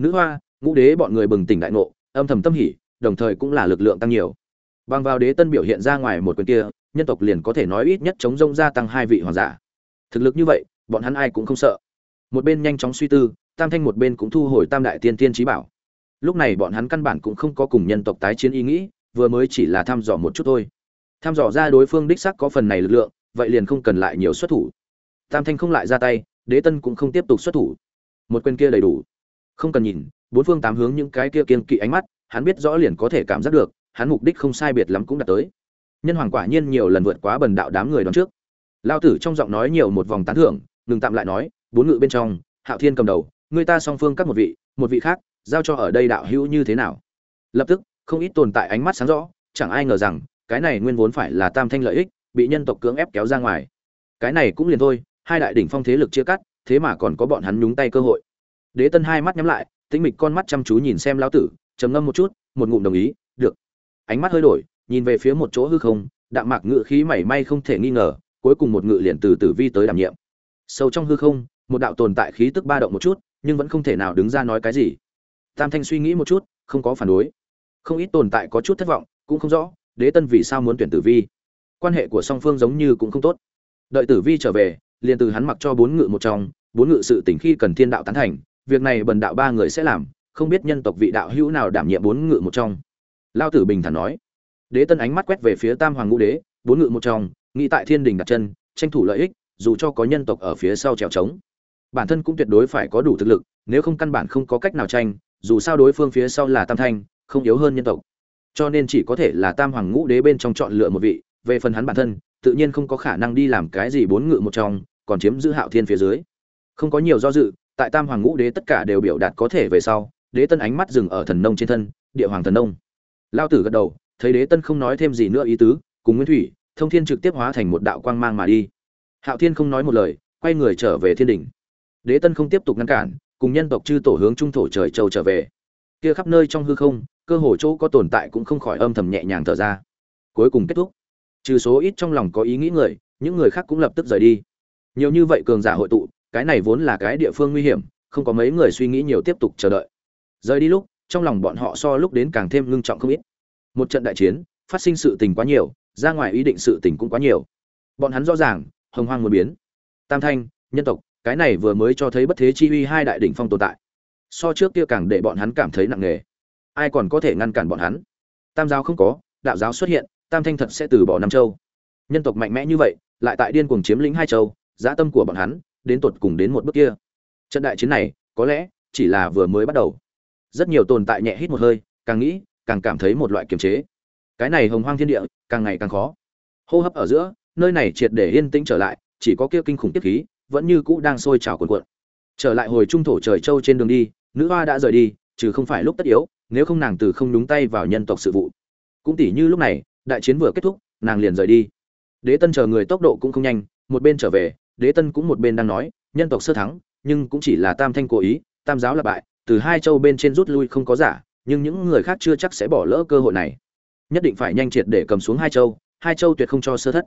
nữ hoa, ngũ đế bọn người bừng tỉnh đại ngộ, âm thầm tâm hỉ, đồng thời cũng là lực lượng tăng nhiều. Bằng vào đế tân biểu hiện ra ngoài một quyền kia, nhân tộc liền có thể nói ít nhất chống rông gia tăng hai vị hoàng giả. Thực lực như vậy, bọn hắn ai cũng không sợ. Một bên nhanh chóng suy tư, tam thanh một bên cũng thu hồi tam đại tiên tiên trí bảo. Lúc này bọn hắn căn bản cũng không có cùng nhân tộc tái chiến ý nghĩ, vừa mới chỉ là thăm dò một chút thôi. Thăm dò ra đối phương đích sắc có phần này lực lượng, vậy liền không cần lại nhiều xuất thủ. Tam thanh không lại ra tay, đế tân cũng không tiếp tục xuất thủ. Một quyền kia đầy đủ không cần nhìn, bốn phương tám hướng những cái kia kiên kỵ ánh mắt, hắn biết rõ liền có thể cảm giác được, hắn mục đích không sai biệt lắm cũng đã tới. Nhân hoàng quả nhiên nhiều lần vượt quá bần đạo đám người đón trước. Lao tử trong giọng nói nhiều một vòng tán thưởng, ngừng tạm lại nói, bốn ngự bên trong, hạo thiên cầm đầu, người ta song phương các một vị một vị khác, giao cho ở đây đạo hữu như thế nào? Lập tức, không ít tồn tại ánh mắt sáng rõ, chẳng ai ngờ rằng, cái này nguyên vốn phải là tam thanh lợi ích, bị nhân tộc cưỡng ép kéo ra ngoài. Cái này cũng liền thôi, hai đại đỉnh phong thế lực chia cắt, thế mà còn có bọn hắn nhúng tay cơ hội đế tân hai mắt nhắm lại, tĩnh mịch con mắt chăm chú nhìn xem lão tử, trầm ngâm một chút, một ngụm đồng ý, được. Ánh mắt hơi đổi, nhìn về phía một chỗ hư không, đạm mạc ngự khí mảy may không thể nghi ngờ, cuối cùng một ngự liền từ tử vi tới đảm nhiệm. Sâu trong hư không, một đạo tồn tại khí tức ba động một chút, nhưng vẫn không thể nào đứng ra nói cái gì. Tam thanh suy nghĩ một chút, không có phản đối. Không ít tồn tại có chút thất vọng, cũng không rõ, đế tân vì sao muốn tuyển tử vi? Quan hệ của song phương giống như cũng không tốt. Đợi tử vi trở về, liền từ hắn mặc cho bốn ngự một trong, bốn ngự sự tỉnh khi cần thiên đạo tán thành việc này bần đạo ba người sẽ làm, không biết nhân tộc vị đạo hữu nào đảm nhiệm bốn ngự một trong. Lao tử bình thản nói. Đế tân ánh mắt quét về phía tam hoàng ngũ đế, bốn ngự một trong, nghĩ tại thiên đình đặt chân, tranh thủ lợi ích, dù cho có nhân tộc ở phía sau trèo trống. Bản thân cũng tuyệt đối phải có đủ thực lực, nếu không căn bản không có cách nào tranh, dù sao đối phương phía sau là tam thanh, không yếu hơn nhân tộc. Cho nên chỉ có thể là tam hoàng ngũ đế bên trong chọn lựa một vị, về phần hắn bản thân, tự nhiên không có khả năng đi làm cái gì bốn ngự một trong, còn chiếm giữ hạo thiên phía dưới. Không có nhiều do dự tại tam hoàng ngũ đế tất cả đều biểu đạt có thể về sau, đế tân ánh mắt dừng ở thần nông trên thân, địa hoàng thần nông. Lao tử gật đầu, thấy đế tân không nói thêm gì nữa ý tứ, cùng nguyên thủy, thông thiên trực tiếp hóa thành một đạo quang mang mà đi. Hạo thiên không nói một lời, quay người trở về thiên đình đế tân không tiếp tục ngăn cản, cùng nhân tộc chư tổ hướng trung thổ trời châu trở về. Kia khắp nơi trong hư không, cơ hồ chỗ có tồn tại cũng không khỏi âm thầm nhẹ nhàng thở ra. Cuối cùng kết thúc. Trừ số ít trong lòng có ý nghĩ người, những người khác cũng lập tức rời đi. Nhiều như vậy cường giả hội tụ cái này vốn là cái địa phương nguy hiểm, không có mấy người suy nghĩ nhiều tiếp tục chờ đợi. Rời đi lúc, trong lòng bọn họ so lúc đến càng thêm ngưng trọng không ít. Một trận đại chiến, phát sinh sự tình quá nhiều, ra ngoài ý định sự tình cũng quá nhiều. Bọn hắn rõ ràng, hồng hoang muốn biến. Tam thanh, nhân tộc, cái này vừa mới cho thấy bất thế chi uy hai đại đỉnh phong tồn tại. So trước kia càng để bọn hắn cảm thấy nặng nề. Ai còn có thể ngăn cản bọn hắn? Tam giáo không có, đạo giáo xuất hiện, tam thanh thật sẽ từ bỏ nam châu. Nhân tộc mạnh mẽ như vậy, lại tại điên cuồng chiếm lĩnh hai châu, dã tâm của bọn hắn đến tột cùng đến một bước kia. Trận đại chiến này, có lẽ, chỉ là vừa mới bắt đầu. Rất nhiều tồn tại nhẹ hít một hơi, càng nghĩ, càng cảm thấy một loại kiềm chế. Cái này hồng hoang thiên địa, càng ngày càng khó. Hô hấp ở giữa, nơi này triệt để yên tĩnh trở lại, chỉ có kia kinh khủng tiếp khí, vẫn như cũ đang sôi trào cuồn cuộn. Trở lại hồi trung thổ trời châu trên đường đi, nữ hoa đã rời đi, trừ không phải lúc tất yếu, nếu không nàng từ không đúng tay vào nhân tộc sự vụ. Cũng tỉ như lúc này, đại chiến vừa kết thúc, nàng liền rời đi. Đế tân chờ người tốc độ cũng không nhanh, một bên trở về đế tân cũng một bên đang nói, nhân tộc sơ thắng, nhưng cũng chỉ là tam thanh cố ý, tam giáo là bại, từ hai châu bên trên rút lui không có giả, nhưng những người khác chưa chắc sẽ bỏ lỡ cơ hội này. Nhất định phải nhanh triệt để cầm xuống hai châu hai châu tuyệt không cho sơ thất.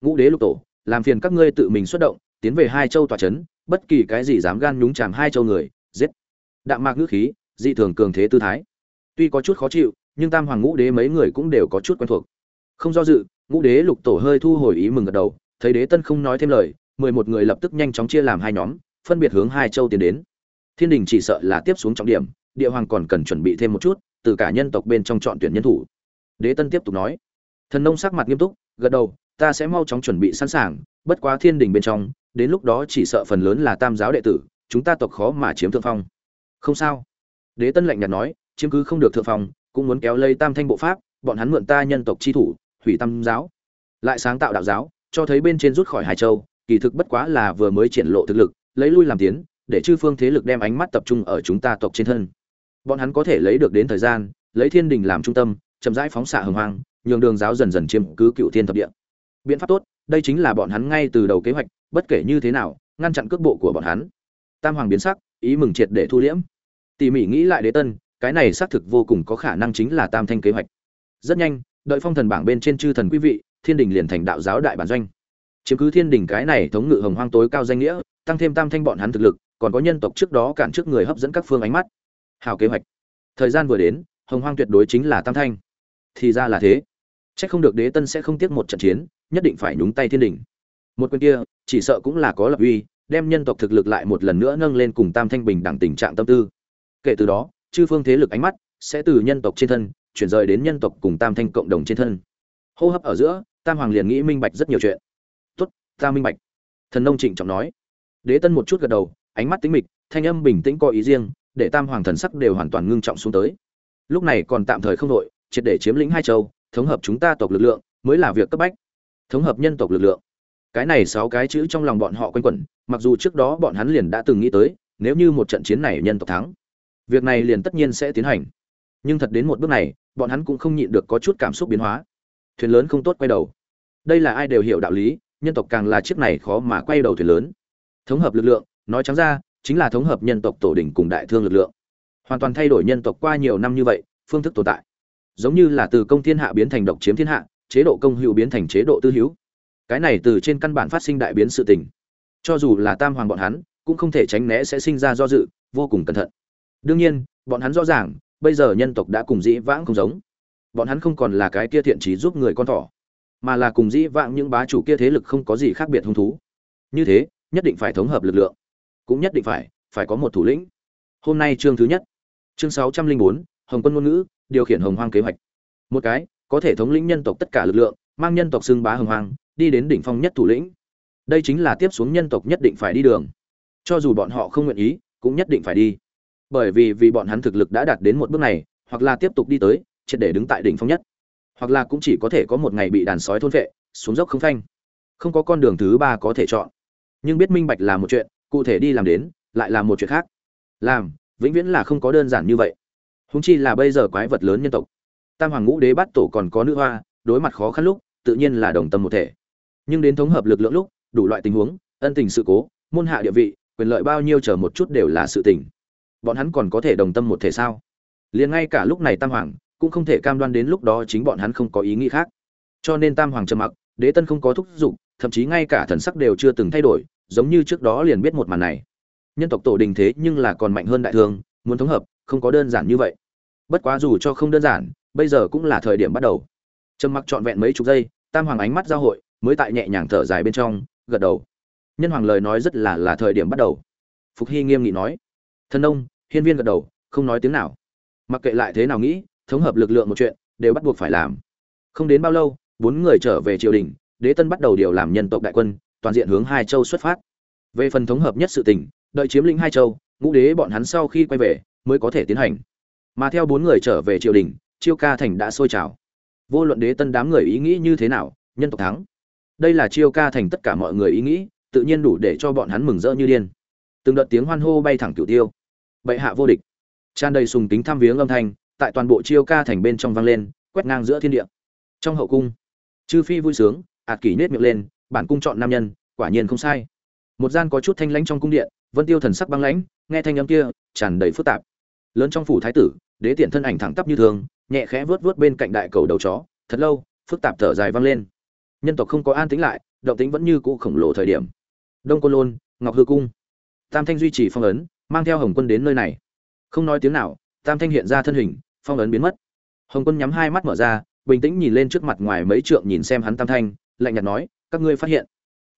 Ngũ đế lục tổ, làm phiền các ngươi tự mình xuất động, tiến về hai châu tòa trấn bất kỳ cái gì dám gan nhúng chàm hai châu người, giết. Đạm mạc ngữ khí, dị thường cường thế tư thái. Tuy có chút khó chịu, nhưng tam hoàng ngũ đế mấy người cũng đều có chút quen thuộc. Không do dự, ngũ đế lục tổ hơi thu hồi ý mừng gật đầu, thấy đế tân không nói thêm lời mười một người lập tức nhanh chóng chia làm hai nhóm, phân biệt hướng hai châu tiến đến. Thiên đình chỉ sợ là tiếp xuống trọng điểm, địa hoàng còn cần chuẩn bị thêm một chút, từ cả nhân tộc bên trong chọn tuyển nhân thủ. Đế tân tiếp tục nói. Thần nông sắc mặt nghiêm túc, gật đầu, ta sẽ mau chóng chuẩn bị sẵn sàng, bất quá thiên đình bên trong, đến lúc đó chỉ sợ phần lớn là tam giáo đệ tử, chúng ta tộc khó mà chiếm thượng phong. Không sao. Đế tân lạnh nhạt nói, chiếm cứ không được thượng phong, cũng muốn kéo lây tam thanh bộ pháp, bọn hắn mượn ta nhân tộc chi thủ, hủy tam giáo, lại sáng tạo đạo giáo, cho thấy bên trên rút khỏi hải châu kỳ thực bất quá là vừa mới triển lộ thực lực, lấy lui làm tiến, để chư phương thế lực đem ánh mắt tập trung ở chúng ta tộc trên thân. Bọn hắn có thể lấy được đến thời gian, lấy thiên đình làm trung tâm, chậm rãi phóng xạ hồng hoang, nhường đường giáo dần dần chiếm cứ cựu thiên thập địa. Biện pháp tốt, đây chính là bọn hắn ngay từ đầu kế hoạch, bất kể như thế nào, ngăn chặn cước bộ của bọn hắn. Tam hoàng biến sắc, ý mừng triệt để thu liễm. Tỉ mỉ nghĩ lại đế tân, cái này xác thực vô cùng có khả năng chính là tam thanh kế hoạch. Rất nhanh, đợi phong thần bảng bên trên chư thần quý vị, thiên đình liền thành đạo giáo đại bản doanh chiếm cứ thiên đình cái này thống ngự hồng hoang tối cao danh nghĩa, tăng thêm tam thanh bọn hắn thực lực, còn có nhân tộc trước đó cản trước người hấp dẫn các phương ánh mắt. Hào kế hoạch. Thời gian vừa đến, hồng hoang tuyệt đối chính là tam thanh. Thì ra là thế. Chắc không được đế tân sẽ không tiếc một trận chiến, nhất định phải nhúng tay thiên đình. Một quyền kia, chỉ sợ cũng là có lập uy, đem nhân tộc thực lực lại một lần nữa nâng lên cùng tam thanh bình đẳng tình trạng tâm tư. Kể từ đó, chư phương thế lực ánh mắt sẽ từ nhân tộc trên thân, chuyển rời đến nhân tộc cùng tam thanh cộng đồng trên thân. Hô hấp ở giữa, tam hoàng liền nghĩ minh bạch rất nhiều chuyện ta minh bạch. Thần nông trịnh trọng nói. Đế tân một chút gật đầu, ánh mắt tính mịch, thanh âm bình tĩnh có ý riêng, để tam hoàng thần sắc đều hoàn toàn ngưng trọng xuống tới. Lúc này còn tạm thời không đội, triệt để chiếm lĩnh hai châu, thống hợp chúng ta tộc lực lượng, mới là việc cấp bách. Thống hợp nhân tộc lực lượng. Cái này sáu cái chữ trong lòng bọn họ quanh quẩn, mặc dù trước đó bọn hắn liền đã từng nghĩ tới, nếu như một trận chiến này nhân tộc thắng, việc này liền tất nhiên sẽ tiến hành. Nhưng thật đến một bước này, bọn hắn cũng không nhịn được có chút cảm xúc biến hóa. Thuyền lớn không tốt quay đầu. Đây là ai đều hiểu đạo lý nhân tộc càng là chiếc này khó mà quay đầu thuyền lớn. Thống hợp lực lượng, nói trắng ra, chính là thống hợp nhân tộc tổ đỉnh cùng đại thương lực lượng. Hoàn toàn thay đổi nhân tộc qua nhiều năm như vậy, phương thức tồn tại. Giống như là từ công thiên hạ biến thành độc chiếm thiên hạ, chế độ công hữu biến thành chế độ tư hữu. Cái này từ trên căn bản phát sinh đại biến sự tình. Cho dù là tam hoàng bọn hắn, cũng không thể tránh né sẽ sinh ra do dự, vô cùng cẩn thận. Đương nhiên, bọn hắn rõ ràng, bây giờ nhân tộc đã cùng dĩ vãng không giống. Bọn hắn không còn là cái kia thiện trí giúp người con thỏ mà là cùng dĩ vãng những bá chủ kia thế lực không có gì khác biệt hung thú. Như thế, nhất định phải thống hợp lực lượng. Cũng nhất định phải phải có một thủ lĩnh. Hôm nay chương thứ nhất, chương sáu trăm linh bốn, hồng quân ngôn ngữ, điều khiển hồng hoang kế hoạch. Một cái, có thể thống lĩnh nhân tộc tất cả lực lượng, mang nhân tộc xưng bá hồng hoang, đi đến đỉnh phong nhất thủ lĩnh. Đây chính là tiếp xuống nhân tộc nhất định phải đi đường. Cho dù bọn họ không nguyện ý, cũng nhất định phải đi. Bởi vì vì bọn hắn thực lực đã đạt đến một bước này, hoặc là tiếp tục đi tới, triệt để đứng tại đỉnh phong nhất hoặc là cũng chỉ có thể có một ngày bị đàn sói thôn vệ xuống dốc không phanh. Không có con đường thứ ba có thể chọn. Nhưng biết minh bạch là một chuyện, cụ thể đi làm đến, lại là một chuyện khác. Làm, vĩnh viễn là không có đơn giản như vậy. Húng chi là bây giờ quái vật lớn nhân tộc. Tam hoàng ngũ đế bắt tổ còn có nữ hoa, đối mặt khó khăn lúc, tự nhiên là đồng tâm một thể. Nhưng đến thống hợp lực lượng lúc, đủ loại tình huống, ân tình sự cố, môn hạ địa vị, quyền lợi bao nhiêu chờ một chút đều là sự tình. Bọn hắn còn có thể đồng tâm một thể sao? Liền ngay cả lúc này tam hoàng cũng không thể cam đoan đến lúc đó chính bọn hắn không có ý nghĩ khác. Cho nên tam hoàng trầm mặc, đế tân không có thúc giục, thậm chí ngay cả thần sắc đều chưa từng thay đổi, giống như trước đó liền biết một màn này. Nhân tộc tổ đình thế nhưng là còn mạnh hơn đại thương, muốn thống hợp, không có đơn giản như vậy. Bất quá dù cho không đơn giản, bây giờ cũng là thời điểm bắt đầu. Trầm mặc trọn vẹn mấy chục giây, tam hoàng ánh mắt giao hội, mới tại nhẹ nhàng thở dài bên trong, gật đầu. Nhân hoàng lời nói rất là là thời điểm bắt đầu. Phục hy nghiêm nghị nói. Thân ông hiên viên gật đầu, không nói tiếng nào. Mặc kệ lại thế nào nghĩ thống hợp lực lượng một chuyện, đều bắt buộc phải làm. Không đến bao lâu, bốn người trở về triều đình, đế tân bắt đầu điều làm nhân tộc đại quân, toàn diện hướng hai châu xuất phát. Về phần thống hợp nhất sự tình, đợi chiếm lĩnh hai châu, ngũ đế bọn hắn sau khi quay về, mới có thể tiến hành. Mà theo bốn người trở về triều đình, chiêu ca thành đã sôi trào. Vô luận đế tân đám người ý nghĩ như thế nào, nhân tộc thắng. Đây là chiêu ca thành tất cả mọi người ý nghĩ, tự nhiên đủ để cho bọn hắn mừng rỡ như điên. Từng đợt tiếng hoan hô bay thẳng cửu tiêu. Bệ hạ vô địch. Tràn đầy sùng tính thăm viếng âm thanh tại toàn bộ chiêu ca thành bên trong vang lên, quét ngang giữa thiên địa. Trong hậu cung, chư phi vui sướng, ạt kỷ nết miệng lên, bản cung chọn nam nhân, quả nhiên không sai. Một gian có chút thanh lãnh trong cung điện, vân tiêu thần sắc băng lãnh, nghe thanh âm kia, tràn đầy phức tạp. Lớn trong phủ thái tử, đế tiện thân ảnh thẳng tắp như thường, nhẹ khẽ vớt vớt bên cạnh đại cầu đầu chó, thật lâu, phức tạp thở dài vang lên. Nhân tộc không có an tĩnh lại, động tĩnh vẫn như cũ khổng lồ thời điểm. Đông côn lôn, ngọc hư cung. Tam thanh duy trì phong ấn, mang theo hồng quân đến nơi này. Không nói tiếng nào, tam thanh hiện ra thân hình phong ấn biến mất. Hồng quân nhắm hai mắt mở ra, bình tĩnh nhìn lên trước mặt ngoài mấy trượng nhìn xem hắn tam thanh, lạnh nhạt nói, các ngươi phát hiện.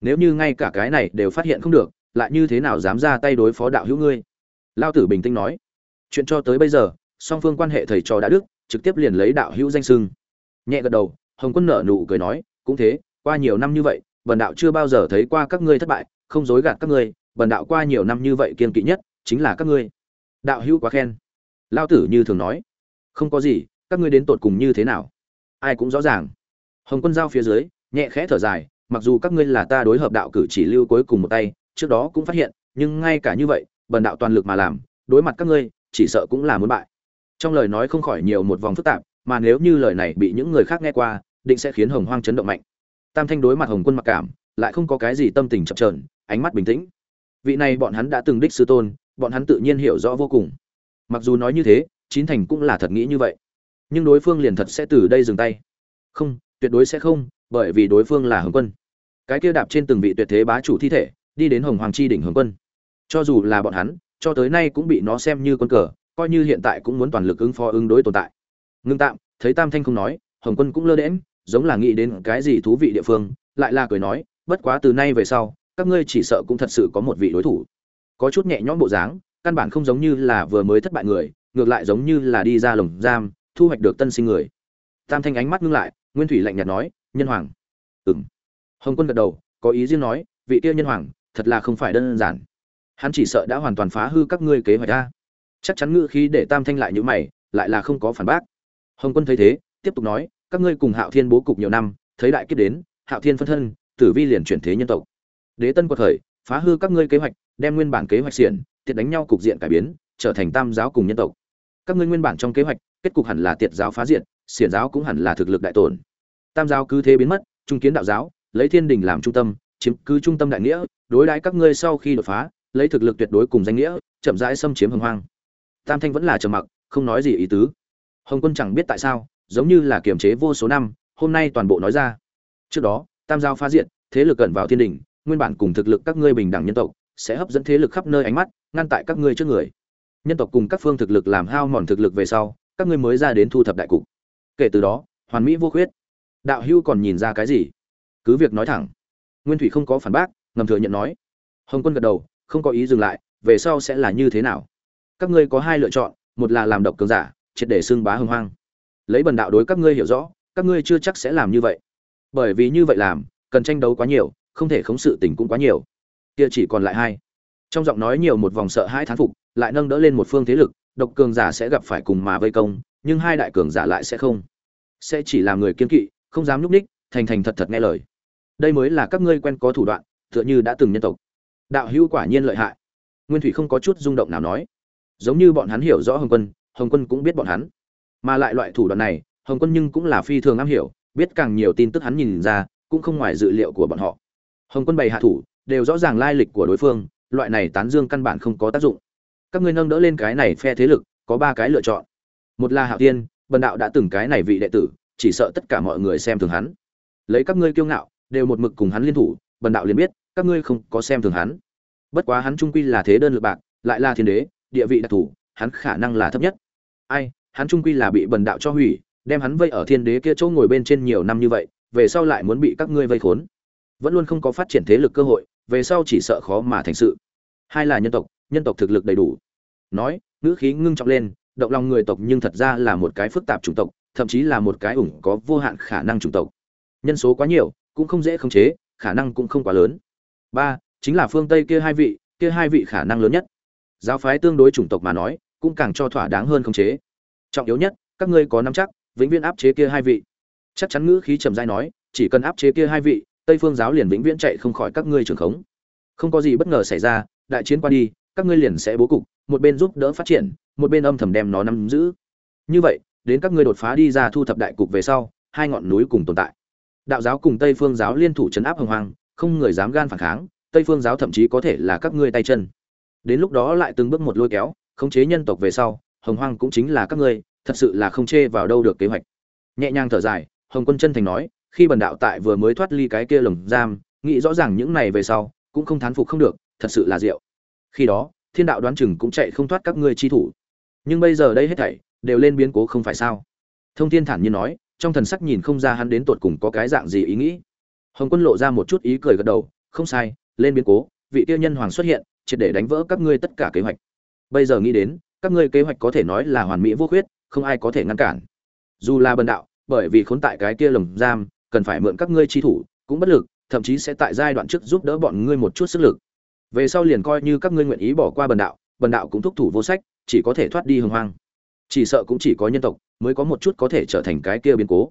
Nếu như ngay cả cái này đều phát hiện không được, lại như thế nào dám ra tay đối phó đạo hữu ngươi? Lao tử bình tĩnh nói. Chuyện cho tới bây giờ, song phương quan hệ thầy trò đã đức, trực tiếp liền lấy đạo hữu danh sưng nhẹ gật đầu, hồng quân nở nụ cười nói, cũng thế, qua nhiều năm như vậy, bần đạo chưa bao giờ thấy qua các ngươi thất bại, không dối gạt các ngươi, bần đạo qua nhiều năm như vậy kiên kỵ nhất chính là các ngươi. Đạo hữu quá khen. Lao tử như thường nói không có gì, các ngươi đến tột cùng như thế nào? Ai cũng rõ ràng. Hồng quân giao phía dưới, nhẹ khẽ thở dài, mặc dù các ngươi là ta đối hợp đạo cử chỉ lưu cuối cùng một tay, trước đó cũng phát hiện, nhưng ngay cả như vậy, bần đạo toàn lực mà làm, đối mặt các ngươi, chỉ sợ cũng là muốn bại. Trong lời nói không khỏi nhiều một vòng phức tạp, mà nếu như lời này bị những người khác nghe qua, định sẽ khiến hồng hoang chấn động mạnh. Tam thanh đối mặt hồng quân mặc cảm, lại không có cái gì tâm tình chập trờn ánh mắt bình tĩnh. Vị này bọn hắn đã từng đích sư tôn, bọn hắn tự nhiên hiểu rõ vô cùng. Mặc dù nói như thế chín thành cũng là thật nghĩ như vậy. Nhưng đối phương liền thật sẽ từ đây dừng tay. Không, tuyệt đối sẽ không, bởi vì đối phương là hồng quân. Cái kia đạp trên từng vị tuyệt thế bá chủ thi thể, đi đến hồng hoàng chi đỉnh hồng quân. Cho dù là bọn hắn, cho tới nay cũng bị nó xem như con cờ, coi như hiện tại cũng muốn toàn lực ứng phó ứng đối tồn tại. Ngưng tạm, thấy tam thanh không nói, hồng quân cũng lơ đễm giống là nghĩ đến cái gì thú vị địa phương, lại là cười nói, bất quá từ nay về sau, các ngươi chỉ sợ cũng thật sự có một vị đối thủ. Có chút nhẹ nhõm bộ dáng, căn bản không giống như là vừa mới thất bại người ngược lại giống như là đi ra lồng giam, thu hoạch được tân sinh người. Tam thanh ánh mắt ngưng lại, nguyên thủy lạnh nhạt nói, nhân hoàng. Ừng hồng quân gật đầu, có ý riêng nói, vị kia nhân hoàng, thật là không phải đơn giản. Hắn chỉ sợ đã hoàn toàn phá hư các ngươi kế hoạch ta chắc chắn ngữ khí để tam thanh lại như mày, lại là không có phản bác. Hồng quân thấy thế, tiếp tục nói, các ngươi cùng hạo thiên bố cục nhiều năm, thấy đại kiếp đến, hạo thiên phân thân, tử vi liền chuyển thế nhân tộc. Đế tân quật khởi, phá hư các ngươi kế hoạch, đem nguyên bản kế hoạch xiển tiệt đánh nhau cục diện cải biến, trở thành tam giáo cùng nhân tộc các ngươi nguyên bản trong kế hoạch, kết cục hẳn là tiệt giáo phá diện xiển giáo cũng hẳn là thực lực đại tổn. Tam giáo cứ thế biến mất, trung kiến đạo giáo, lấy thiên đình làm trung tâm, chiếm cứ trung tâm đại nghĩa, đối đãi các ngươi sau khi đột phá, lấy thực lực tuyệt đối cùng danh nghĩa, chậm rãi xâm chiếm hồng hoang. Tam thanh vẫn là trầm mặc, không nói gì ý tứ. Hồng quân chẳng biết tại sao, giống như là kiềm chế vô số năm, hôm nay toàn bộ nói ra. Trước đó, tam giao phá diện thế lực cận vào thiên đình, nguyên bản cùng thực lực các ngươi bình đẳng nhân tộc, sẽ hấp dẫn thế lực khắp nơi ánh mắt, ngăn tại các ngươi trước người nhân tộc cùng các phương thực lực làm hao mòn thực lực về sau, các ngươi mới ra đến thu thập đại cục. Kể từ đó, hoàn mỹ vô khuyết. Đạo hưu còn nhìn ra cái gì? Cứ việc nói thẳng. Nguyên thủy không có phản bác, ngầm thừa nhận nói. Hồng quân gật đầu, không có ý dừng lại, về sau sẽ là như thế nào? Các ngươi có hai lựa chọn, một là làm độc cường giả, triệt để xưng bá hưng hoang. Lấy bần đạo đối các ngươi hiểu rõ, các ngươi chưa chắc sẽ làm như vậy. Bởi vì như vậy làm, cần tranh đấu quá nhiều, không thể khống sự tình cũng quá nhiều. Kia chỉ còn lại hai. Trong giọng nói nhiều một vòng sợ hãi thán phục lại nâng đỡ lên một phương thế lực độc cường giả sẽ gặp phải cùng mà vây công nhưng hai đại cường giả lại sẽ không. Sẽ chỉ làm người kiên kỵ không dám nhúc nhích, thành thành thật thật nghe lời. Đây mới là các ngươi quen có thủ đoạn tựa như đã từng nhân tộc. Đạo hữu quả nhiên lợi hại. Nguyên thủy không có chút rung động nào nói. Giống như bọn hắn hiểu rõ hồng quân hồng quân cũng biết bọn hắn. Mà lại loại thủ đoạn này hồng quân nhưng cũng là phi thường am hiểu biết càng nhiều tin tức hắn nhìn ra cũng không ngoài dự liệu của bọn họ. Hồng quân bày hạ thủ đều rõ ràng lai lịch của đối phương loại này tán dương căn bản không có tác dụng các ngươi nâng đỡ lên cái này phe thế lực, có ba cái lựa chọn. Một là hạo tiên bần đạo đã từng cái này vị đệ tử, chỉ sợ tất cả mọi người xem thường hắn. Lấy các ngươi kiêu ngạo, đều một mực cùng hắn liên thủ, bần đạo liền biết, các ngươi không có xem thường hắn. Bất quá hắn trung quy là thế đơn lựa bạc, lại là thiên đế, địa vị đặc thù, hắn khả năng là thấp nhất. Ai, hắn trung quy là bị bần đạo cho hủy, đem hắn vây ở thiên đế kia chỗ ngồi bên trên nhiều năm như vậy, về sau lại muốn bị các ngươi vây khốn. Vẫn luôn không có phát triển thế lực cơ hội, về sau chỉ sợ khó mà thành sự. Hai là nhân tộc nhân tộc thực lực đầy đủ. Nói, ngữ khí ngưng trọng lên, động lòng người tộc nhưng thật ra là một cái phức tạp chủng tộc, thậm chí là một cái ủng có vô hạn khả năng chủng tộc. Nhân số quá nhiều, cũng không dễ khống chế, khả năng cũng không quá lớn. Ba, chính là phương tây kia hai vị, kia hai vị khả năng lớn nhất. Giáo phái tương đối chủng tộc mà nói, cũng càng cho thỏa đáng hơn khống chế. Trọng yếu nhất, các ngươi có nắm chắc, vĩnh viễn áp chế kia hai vị. Chắc chắn ngữ khí trầm dai nói, chỉ cần áp chế kia hai vị, tây phương giáo liền vĩnh viễn chạy không khỏi các ngươi trường khống. Không có gì bất ngờ xảy ra, đại chiến qua đi các ngươi liền sẽ bố cục, một bên giúp đỡ phát triển, một bên âm thầm đem nó nắm giữ. Như vậy, đến các ngươi đột phá đi ra thu thập đại cục về sau, hai ngọn núi cùng tồn tại. Đạo giáo cùng tây phương giáo liên thủ chấn áp hồng hoang, không người dám gan phản kháng, tây phương giáo thậm chí có thể là các ngươi tay chân. Đến lúc đó lại từng bước một lôi kéo, khống chế nhân tộc về sau, hồng hoang cũng chính là các ngươi, thật sự là không chê vào đâu được kế hoạch. Nhẹ nhàng thở dài, hồng quân chân thành nói, khi bần đạo tại vừa mới thoát ly cái kia lồng giam, nghĩ rõ ràng những này về sau, cũng không thán phục không được, thật sự là diệu khi đó, thiên đạo đoán chừng cũng chạy không thoát các ngươi chi thủ. Nhưng bây giờ đây hết thảy đều lên biến cố không phải sao? Thông thiên thản nhiên nói, trong thần sắc nhìn không ra hắn đến tột cùng có cái dạng gì ý nghĩ. Hồng quân lộ ra một chút ý cười gật đầu, không sai, lên biến cố, vị tiêu nhân hoàng xuất hiện, triệt để đánh vỡ các ngươi tất cả kế hoạch. Bây giờ nghĩ đến, các ngươi kế hoạch có thể nói là hoàn mỹ vô khuyết, không ai có thể ngăn cản. Dù là bần đạo, bởi vì khốn tại cái kia lồng giam, cần phải mượn các ngươi chi thủ, cũng bất lực, thậm chí sẽ tại giai đoạn trước giúp đỡ bọn ngươi một chút sức lực về sau liền coi như các ngươi nguyện ý bỏ qua bần đạo bần đạo cũng thúc thủ vô sách, chỉ có thể thoát đi hưng hoang. Chỉ sợ cũng chỉ có nhân tộc mới có một chút có thể trở thành cái kia biến cố.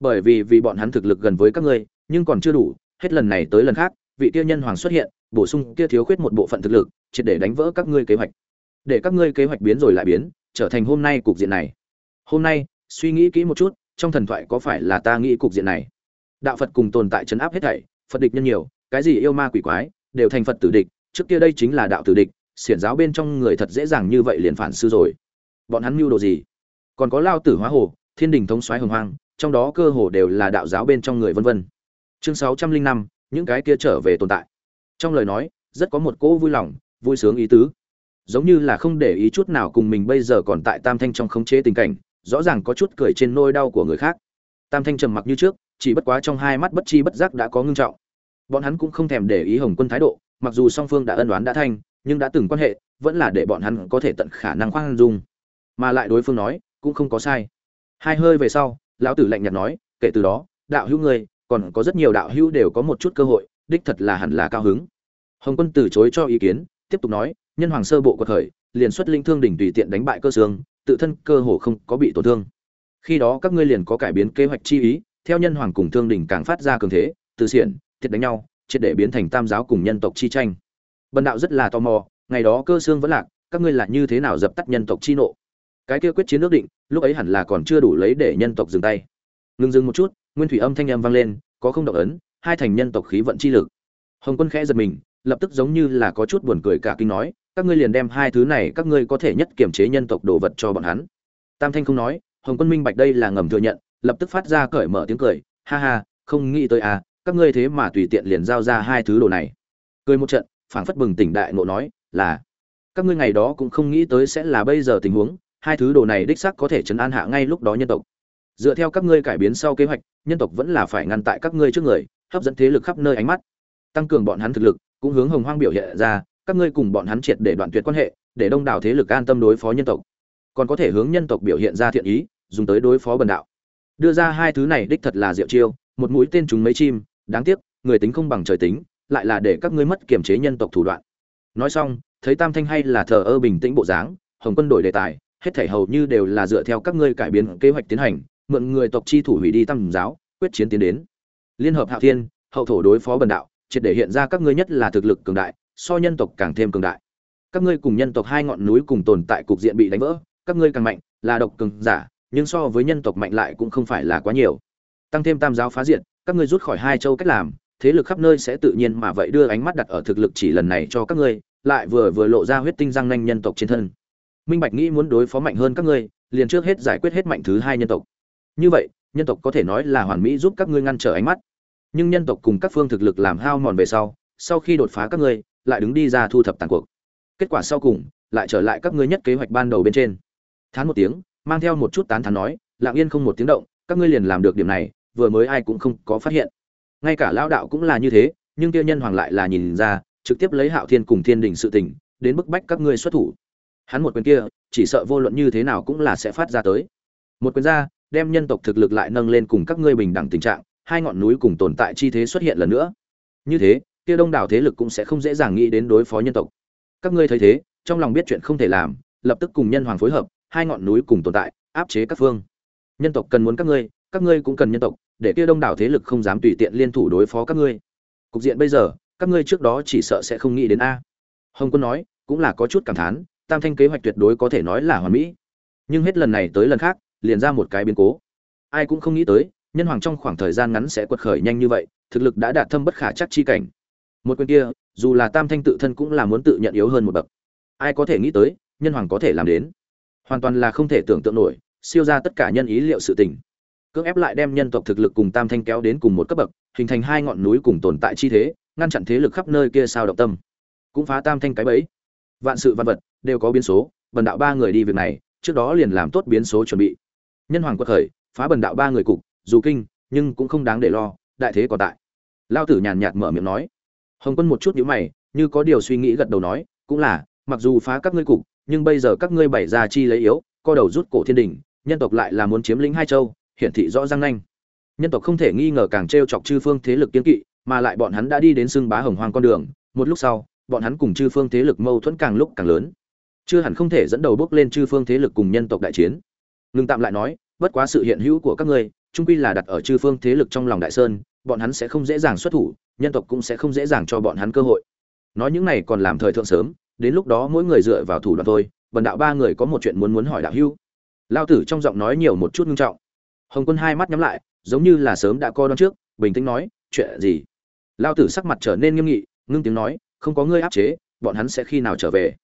Bởi vì vì bọn hắn thực lực gần với các ngươi, nhưng còn chưa đủ, hết lần này tới lần khác, vị kia nhân hoàng xuất hiện, bổ sung kia thiếu khuyết một bộ phận thực lực, triệt để đánh vỡ các ngươi kế hoạch. Để các ngươi kế hoạch biến rồi lại biến, trở thành hôm nay cục diện này. Hôm nay, suy nghĩ kỹ một chút, trong thần thoại có phải là ta nghĩ cục diện này? Đạo phật cùng tồn tại chấn áp hết thảy, phật địch nhân nhiều, cái gì yêu ma quỷ quái, đều thành phật tử địch trước kia đây chính là đạo tử địch, xiển giáo bên trong người thật dễ dàng như vậy liền phản sư rồi. Bọn hắn mưu đồ gì? Còn có lao tử hóa hồ, thiên đình thống soái hồng hoang, trong đó cơ hồ đều là đạo giáo bên trong người vân vân. Chương sáu trăm linh năm, những cái kia trở về tồn tại. Trong lời nói, rất có một cỗ vui lòng, vui sướng ý tứ. Giống như là không để ý chút nào cùng mình bây giờ còn tại tam thanh trong khống chế tình cảnh, rõ ràng có chút cười trên nôi đau của người khác. Tam thanh trầm mặc như trước, chỉ bất quá trong hai mắt bất chi bất giác đã có ngưng trọng. Bọn hắn cũng không thèm để ý hồng quân thái độ mặc dù song phương đã ân đoán đã thanh, nhưng đã từng quan hệ, vẫn là để bọn hắn có thể tận khả năng khoan dung. Mà lại đối phương nói, cũng không có sai. Hai hơi về sau, lão tử lạnh nhạt nói, kể từ đó, đạo hữu ngươi, còn có rất nhiều đạo hữu đều có một chút cơ hội, đích thật là hẳn là cao hứng. Hồng quân từ chối cho ý kiến, tiếp tục nói, nhân hoàng sơ bộ của thời, liền xuất linh thương đỉnh tùy tiện đánh bại cơ xương, tự thân cơ hồ không có bị tổn thương. Khi đó các ngươi liền có cải biến kế hoạch chi ý, theo nhân hoàng cùng thương đỉnh càng phát ra cường thế, từ xiển, thiệt đánh nhau triệt để biến thành tam giáo cùng nhân tộc chi tranh. Bần đạo rất là tò mò, ngày đó cơ xương vẫn lạc, các ngươi là như thế nào dập tắt nhân tộc chi nộ? Cái kia quyết chiến nước định, lúc ấy hẳn là còn chưa đủ lấy để nhân tộc dừng tay. Ngưng dừng một chút, nguyên thủy âm thanh âm vang lên, có không động ấn, hai thành nhân tộc khí vận chi lực. Hồng quân khẽ giật mình, lập tức giống như là có chút buồn cười cả kinh nói, các ngươi liền đem hai thứ này các ngươi có thể nhất kiểm chế nhân tộc đồ vật cho bọn hắn. Tam thanh không nói, hồng quân minh bạch đây là ngầm thừa nhận, lập tức phát ra cởi mở tiếng cười, ha ha, không nghĩ tới à các ngươi thế mà tùy tiện liền giao ra hai thứ đồ này. Cười một trận, phảng phất bừng tỉnh đại ngộ nói, là, các ngươi ngày đó cũng không nghĩ tới sẽ là bây giờ tình huống, hai thứ đồ này đích xác có thể chấn an hạ ngay lúc đó nhân tộc. Dựa theo các ngươi cải biến sau kế hoạch, nhân tộc vẫn là phải ngăn tại các ngươi trước người, hấp dẫn thế lực khắp nơi ánh mắt. Tăng cường bọn hắn thực lực, cũng hướng hồng hoang biểu hiện ra, các ngươi cùng bọn hắn triệt để đoạn tuyệt quan hệ, để đông đảo thế lực an tâm đối phó nhân tộc. Còn có thể hướng nhân tộc biểu hiện ra thiện ý, dùng tới đối phó bần đạo. Đưa ra hai thứ này đích thật là diệu chiêu, một mũi tên chúng mấy chim đáng tiếc, người tính không bằng trời tính, lại là để các ngươi mất kiểm chế nhân tộc thủ đoạn. Nói xong, thấy tam thanh hay là thờ ơ bình tĩnh bộ dáng, hồng quân đổi đề tài, hết thảy hầu như đều là dựa theo các ngươi cải biến kế hoạch tiến hành, mượn người tộc chi thủ hủy đi tam giáo, quyết chiến tiến đến. Liên hợp hạo thiên, hậu thổ đối phó bần đạo, triệt để hiện ra các ngươi nhất là thực lực cường đại, so nhân tộc càng thêm cường đại. Các ngươi cùng nhân tộc hai ngọn núi cùng tồn tại cục diện bị đánh vỡ, các ngươi càng mạnh, là độc cường giả, nhưng so với nhân tộc mạnh lại cũng không phải là quá nhiều. Tăng thêm tam giáo phá diện các ngươi rút khỏi hai châu cách làm, thế lực khắp nơi sẽ tự nhiên mà vậy đưa ánh mắt đặt ở thực lực chỉ lần này cho các ngươi, lại vừa vừa lộ ra huyết tinh răng nanh nhân tộc trên thân. Minh bạch nghĩ muốn đối phó mạnh hơn các ngươi, liền trước hết giải quyết hết mạnh thứ hai nhân tộc. Như vậy, nhân tộc có thể nói là hoàn mỹ giúp các ngươi ngăn trở ánh mắt. Nhưng nhân tộc cùng các phương thực lực làm hao mòn về sau sau khi đột phá các ngươi, lại đứng đi ra thu thập tàn cuộc. Kết quả sau cùng, lại trở lại các ngươi nhất kế hoạch ban đầu bên trên. Thán một tiếng, mang theo một chút tán thán nói, lặng yên không một tiếng động, các ngươi liền làm được điểm này vừa mới ai cũng không có phát hiện. Ngay cả lão đạo cũng là như thế, nhưng tiêu nhân hoàng lại là nhìn ra, trực tiếp lấy hạo thiên cùng thiên đình sự tình, đến bức bách các ngươi xuất thủ. Hắn một quyền kia, chỉ sợ vô luận như thế nào cũng là sẽ phát ra tới. Một quyền ra, đem nhân tộc thực lực lại nâng lên cùng các ngươi bình đẳng tình trạng, hai ngọn núi cùng tồn tại chi thế xuất hiện lần nữa. Như thế, kia đông đảo thế lực cũng sẽ không dễ dàng nghĩ đến đối phó nhân tộc. Các ngươi thấy thế, trong lòng biết chuyện không thể làm, lập tức cùng nhân hoàng phối hợp, hai ngọn núi cùng tồn tại, áp chế các phương. Nhân tộc cần muốn các ngươi các ngươi cũng cần nhân tộc, để kia đông đảo thế lực không dám tùy tiện liên thủ đối phó các ngươi. Cục diện bây giờ, các ngươi trước đó chỉ sợ sẽ không nghĩ đến a. Hồng quân nói, cũng là có chút cảm thán, tam thanh kế hoạch tuyệt đối có thể nói là hoàn mỹ. Nhưng hết lần này tới lần khác, liền ra một cái biến cố. Ai cũng không nghĩ tới, nhân hoàng trong khoảng thời gian ngắn sẽ quật khởi nhanh như vậy, thực lực đã đạt thâm bất khả chắc chi cảnh. Một quyền kia, dù là tam thanh tự thân cũng là muốn tự nhận yếu hơn một bậc. Ai có thể nghĩ tới, nhân hoàng có thể làm đến. Hoàn toàn là không thể tưởng tượng nổi, siêu ra tất cả nhân ý liệu sự tình cưỡng ép lại đem nhân tộc thực lực cùng tam thanh kéo đến cùng một cấp bậc, hình thành hai ngọn núi cùng tồn tại chi thế, ngăn chặn thế lực khắp nơi kia sao động tâm. Cũng phá tam thanh cái bẫy. Vạn sự vạn vật đều có biến số, bần đạo ba người đi việc này, trước đó liền làm tốt biến số chuẩn bị. Nhân hoàng quật khởi, phá bần đạo ba người cục, dù kinh, nhưng cũng không đáng để lo, đại thế còn tại. Lao tử nhàn nhạt mở miệng nói. Hồng quân một chút nhíu mày, như có điều suy nghĩ gật đầu nói, cũng là, mặc dù phá các ngươi cục, nhưng bây giờ các ngươi bày ra chi lấy yếu, co đầu rút cổ thiên đình, nhân tộc lại là muốn chiếm lĩnh hai châu hiển thị rõ răng nanh nhân tộc không thể nghi ngờ càng t chọc chư phương thế lực kiên kỵ, mà lại bọn hắn đã đi đến xưng bá hồng hoang con đường, một lúc sau, bọn hắn cùng chư phương thế lực mâu thuẫn càng lúc càng lớn. Chưa hẳn không thể dẫn đầu bước lên chư phương thế lực cùng nhân tộc đại chiến. Ngừng tạm lại nói, bất quá sự hiện hữu của các ngươi trung quy là đặt ở chư phương thế lực trong lòng đại sơn, bọn hắn sẽ không dễ dàng xuất thủ, nhân tộc cũng sẽ không dễ dàng cho bọn hắn cơ hội. Nói những này còn làm thời thượng sớm, đến lúc đó mỗi người dựa vào thủ đoạn thôi, bần đạo ba người có một chuyện muốn muốn hỏi đạo hữu. Lao tử trong giọng nói nhiều một chút nghiêm trọng hồng quân hai mắt nhắm lại, giống như là sớm đã co đón trước, bình tĩnh nói, chuyện gì? Lao tử sắc mặt trở nên nghiêm nghị, ngưng tiếng nói, không có ngươi áp chế, bọn hắn sẽ khi nào trở về?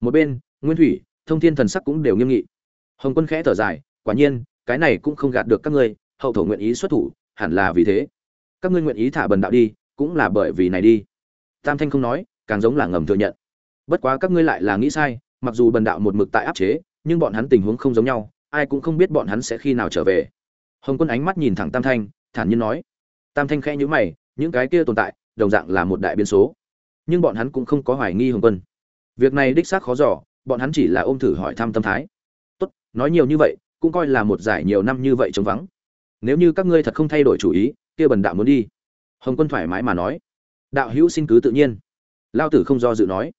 Một bên, nguyên thủy, thông thiên thần sắc cũng đều nghiêm nghị. Hồng quân khẽ thở dài, quả nhiên, cái này cũng không gạt được các ngươi, hậu thổ nguyện ý xuất thủ, hẳn là vì thế. Các ngươi nguyện ý thả bần đạo đi, cũng là bởi vì này đi. Tam thanh không nói, càng giống là ngầm thừa nhận. Bất quá các ngươi lại là nghĩ sai, mặc dù bần đạo một mực tại áp chế, nhưng bọn hắn tình huống không giống nhau, ai cũng không biết bọn hắn sẽ khi nào trở về hồng quân ánh mắt nhìn thẳng tam thanh, thản nhiên nói. Tam thanh khẽ nhữ mày, những cái kia tồn tại, đồng dạng là một đại biến số. Nhưng bọn hắn cũng không có hoài nghi hồng quân. Việc này đích xác khó dò, bọn hắn chỉ là ôm thử hỏi thăm tâm thái. Tốt, nói nhiều như vậy, cũng coi là một giải nhiều năm như vậy trống vắng. Nếu như các ngươi thật không thay đổi chủ ý, kia bần đạo muốn đi. Hồng quân thoải mái mà nói. Đạo hữu xin cứ tự nhiên. Lao tử không do dự nói.